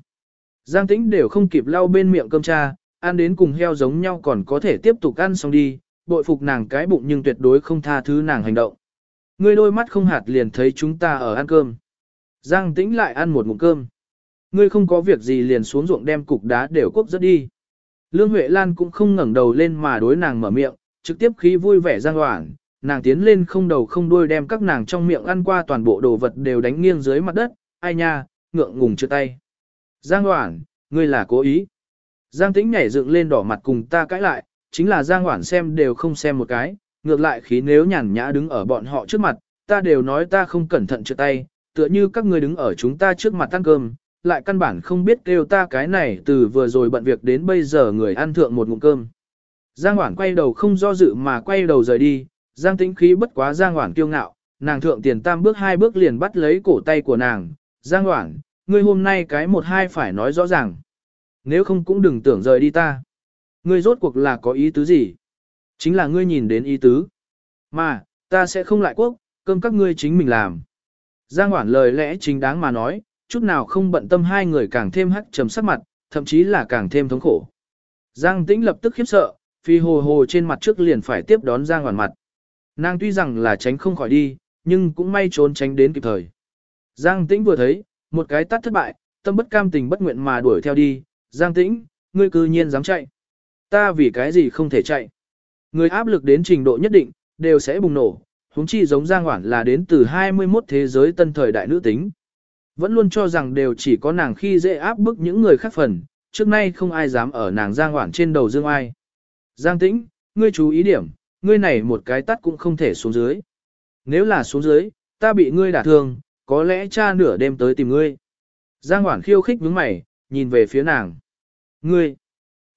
Giang tĩnh đều không kịp lau bên miệng cơm cha, ăn đến cùng heo giống nhau còn có thể tiếp tục ăn xong đi, bội phục nàng cái bụng nhưng tuyệt đối không tha thứ nàng hành động. Ngươi đôi mắt không hạt liền thấy chúng ta ở ăn cơm. Giang tĩnh lại ăn một ngụm cơm. Ngươi không có việc gì liền xuống ruộng đem cục đá đều quốc rất đi. Lương Huệ Lan cũng không ngẩng đầu lên mà đối nàng mở miệng, trực tiếp khí vui vẻ giang hoảng, nàng tiến lên không đầu không đuôi đem các nàng trong miệng ăn qua toàn bộ đồ vật đều đánh nghiêng dưới mặt đất, ai nha, ngượng ngùng chưa tay. Giang hoảng, ngươi là cố ý. Giang tĩnh nhảy dựng lên đỏ mặt cùng ta cãi lại, chính là Giang hoảng xem đều không xem một cái, ngược lại khí nếu nhàn nhã đứng ở bọn họ trước mặt, ta đều nói ta không cẩn thận chưa tay, tựa như các ngươi đứng ở chúng ta trước mặt ăn cơm, lại căn bản không biết kêu ta cái này từ vừa rồi bận việc đến bây giờ người ăn thượng một ngụm cơm. Giang Hoản quay đầu không do dự mà quay đầu rời đi, Giang tĩnh khí bất quá Giang Hoản kiêu ngạo, nàng thượng tiền tam bước hai bước liền bắt lấy cổ tay của nàng, Giang Hoản, ngươi hôm nay cái một hai phải nói rõ ràng. Nếu không cũng đừng tưởng rời đi ta. Ngươi rốt cuộc là có ý tứ gì? Chính là ngươi nhìn đến ý tứ. Mà, ta sẽ không lại quốc, cơm các ngươi chính mình làm. Giang Hoản lời lẽ chính đáng mà nói, chút nào không bận tâm hai người càng thêm hắc trầm sắc mặt, thậm chí là càng thêm thống khổ. Giang Tĩnh lập tức khiếp sợ, phi hồ hồ trên mặt trước liền phải tiếp đón Giang Hoàn mặt. Nàng tuy rằng là tránh không khỏi đi, nhưng cũng may trốn tránh đến kịp thời. Giang Tĩnh vừa thấy, một cái tắt thất bại, tâm bất cam tình bất nguyện mà đuổi theo đi. Giang Tĩnh, ngươi cư nhiên dám chạy. Ta vì cái gì không thể chạy. Người áp lực đến trình độ nhất định, đều sẽ bùng nổ, huống chi giống Giang Hoản là đến từ 21 thế giới tân thời đại nữ tính. Vẫn luôn cho rằng đều chỉ có nàng khi dễ áp bức những người khác phần, trước nay không ai dám ở nàng Giang Hoản trên đầu dương ai. Giang Tĩnh, ngươi chú ý điểm, ngươi này một cái tắt cũng không thể xuống dưới. Nếu là xuống dưới, ta bị ngươi đả thương, có lẽ cha nửa đêm tới tìm ngươi. Giang Hoản khiêu khích nhướng mày, nhìn về phía nàng. Ngươi,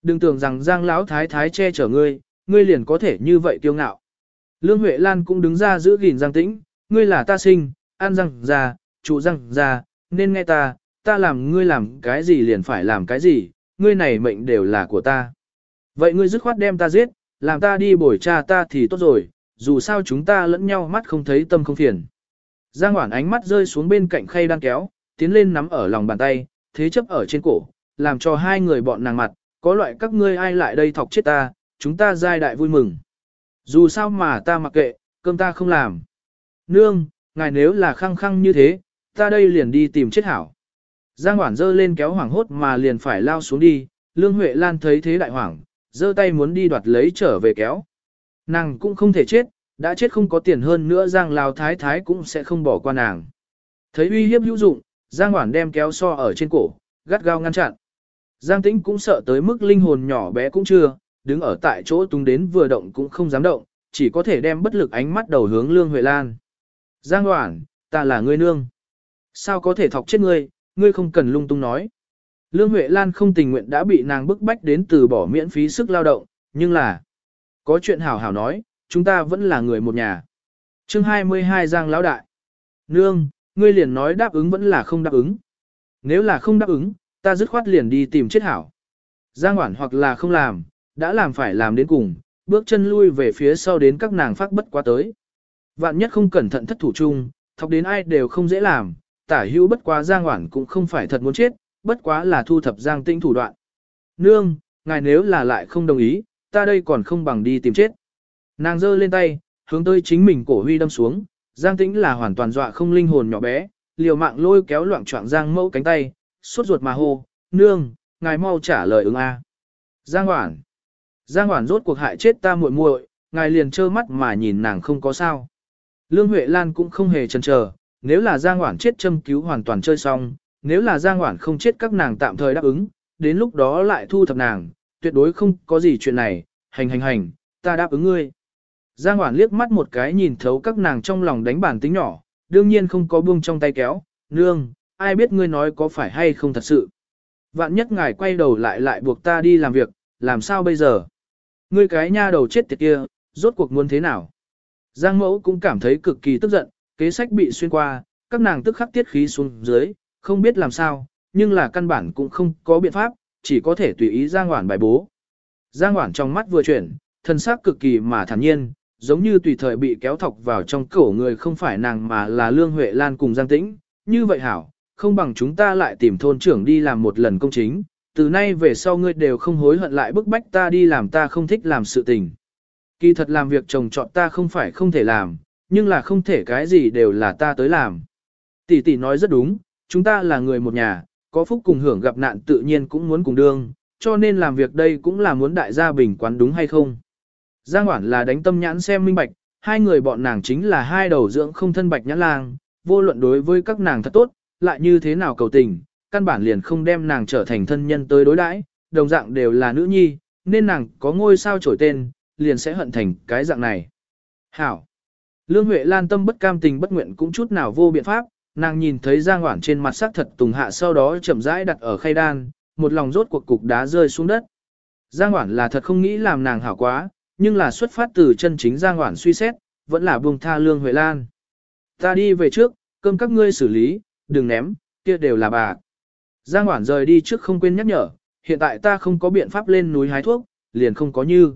đừng tưởng rằng Giang Lão Thái Thái che chở ngươi, ngươi liền có thể như vậy kiêu ngạo. Lương Huệ Lan cũng đứng ra giữ gìn Giang Tĩnh, ngươi là ta sinh, an răng ra, trụ răng ra, nên nghe ta, ta làm ngươi làm cái gì liền phải làm cái gì, ngươi này mệnh đều là của ta. Vậy ngươi dứt khoát đem ta giết, làm ta đi bồi cha ta thì tốt rồi, dù sao chúng ta lẫn nhau mắt không thấy tâm không phiền. Giang Hoản ánh mắt rơi xuống bên cạnh khay đang kéo, tiến lên nắm ở lòng bàn tay, thế chấp ở trên cổ, làm cho hai người bọn nàng mặt, có loại các ngươi ai lại đây thọc chết ta, chúng ta giai đại vui mừng. Dù sao mà ta mặc kệ, cơm ta không làm. Nương, ngài nếu là khăng khăng như thế, ta đây liền đi tìm chết hảo. Giang Hoản dơ lên kéo hoảng hốt mà liền phải lao xuống đi, Lương Huệ Lan thấy thế đại hoảng, dơ tay muốn đi đoạt lấy trở về kéo. Nàng cũng không thể chết, đã chết không có tiền hơn nữa Giang Lao Thái Thái cũng sẽ không bỏ qua nàng. Thấy uy hiếp hữu dụng, Giang Hoản đem kéo so ở trên cổ, gắt gao ngăn chặn. Giang Tĩnh cũng sợ tới mức linh hồn nhỏ bé cũng chưa, đứng ở tại chỗ tung đến vừa động cũng không dám động, chỉ có thể đem bất lực ánh mắt đầu hướng Lương Huệ Lan. Giang Hoản, ta là ngươi nương. Sao có thể thọc chết ngươi, ngươi không cần lung tung nói. Lương Huệ Lan không tình nguyện đã bị nàng bức bách đến từ bỏ miễn phí sức lao động, nhưng là có chuyện hảo hảo nói, chúng ta vẫn là người một nhà. chương 22 Giang Lão Đại Nương, ngươi liền nói đáp ứng vẫn là không đáp ứng. Nếu là không đáp ứng, ta dứt khoát liền đi tìm chết hảo. Giang Hoản hoặc là không làm, đã làm phải làm đến cùng, bước chân lui về phía sau đến các nàng phát bất quá tới. Vạn nhất không cẩn thận thất thủ chung, thọc đến ai đều không dễ làm, tả hữu bất quá Giang Hoản cũng không phải thật muốn chết, bất quá là thu thập Giang Tinh thủ đoạn. Nương, ngài nếu là lại không đồng ý, ta đây còn không bằng đi tìm chết. Nàng giơ lên tay, hướng tới chính mình cổ huy đâm xuống, Giang Tĩnh là hoàn toàn dọa không linh hồn nhỏ bé, liều mạng lôi kéo loạn trọng Giang mẫu cánh tay, suốt ruột mà hô, nương, ngài mau trả lời ứng a. Giang Hoản, Giang Hoản rốt cuộc hại chết ta muội muội, ngài liền trơ mắt mà nhìn nàng không có sao. Lương Huệ Lan cũng không hề chần chờ, nếu là Giang Hoản chết châm cứu hoàn toàn chơi xong, nếu là Giang Hoản không chết các nàng tạm thời đáp ứng, đến lúc đó lại thu thập nàng, tuyệt đối không có gì chuyện này, hành hành hành, ta đáp ứng ngươi. Giang Hoản liếc mắt một cái nhìn thấu các nàng trong lòng đánh bản tính nhỏ, đương nhiên không có buông trong tay kéo, nương, ai biết ngươi nói có phải hay không thật sự. Vạn nhất ngài quay đầu lại lại buộc ta đi làm việc, làm sao bây giờ? Ngươi cái nha đầu chết tiệt kia, rốt cuộc muốn thế nào? Giang mẫu cũng cảm thấy cực kỳ tức giận, kế sách bị xuyên qua, các nàng tức khắc tiết khí xuống dưới, không biết làm sao, nhưng là căn bản cũng không có biện pháp, chỉ có thể tùy ý Giang Hoản bài bố. Giang Hoản trong mắt vừa chuyển, thân xác cực kỳ mà thản nhiên, giống như tùy thời bị kéo thọc vào trong cổ người không phải nàng mà là Lương Huệ Lan cùng Giang Tĩnh, như vậy hảo, không bằng chúng ta lại tìm thôn trưởng đi làm một lần công chính, từ nay về sau ngươi đều không hối hận lại bức bách ta đi làm ta không thích làm sự tình. Kỳ thật làm việc chồng chọn ta không phải không thể làm, nhưng là không thể cái gì đều là ta tới làm. Tỷ tỷ nói rất đúng, chúng ta là người một nhà, có phúc cùng hưởng gặp nạn tự nhiên cũng muốn cùng đương, cho nên làm việc đây cũng là muốn đại gia bình quán đúng hay không. Giang Hoản là đánh tâm nhãn xem minh bạch, hai người bọn nàng chính là hai đầu dưỡng không thân bạch nhãn lang, vô luận đối với các nàng thật tốt, lại như thế nào cầu tình, căn bản liền không đem nàng trở thành thân nhân tới đối đãi, đồng dạng đều là nữ nhi, nên nàng có ngôi sao trổi tên, liền sẽ hận thành cái dạng này. Hảo! Lương Huệ Lan tâm bất cam tình bất nguyện cũng chút nào vô biện pháp, nàng nhìn thấy Giang Hoản trên mặt sắc thật tùng hạ sau đó chậm rãi đặt ở khay đan, một lòng rốt cuộc cục đá rơi xuống đất. Giang Hoản là thật không nghĩ làm nàng hảo quá, nhưng là xuất phát từ chân chính Giang Hoản suy xét, vẫn là buông tha Lương Huệ Lan. Ta đi về trước, cơm các ngươi xử lý, đừng ném, kia đều là bà. Giang Hoản rời đi trước không quên nhắc nhở, hiện tại ta không có biện pháp lên núi hái thuốc, liền không có như.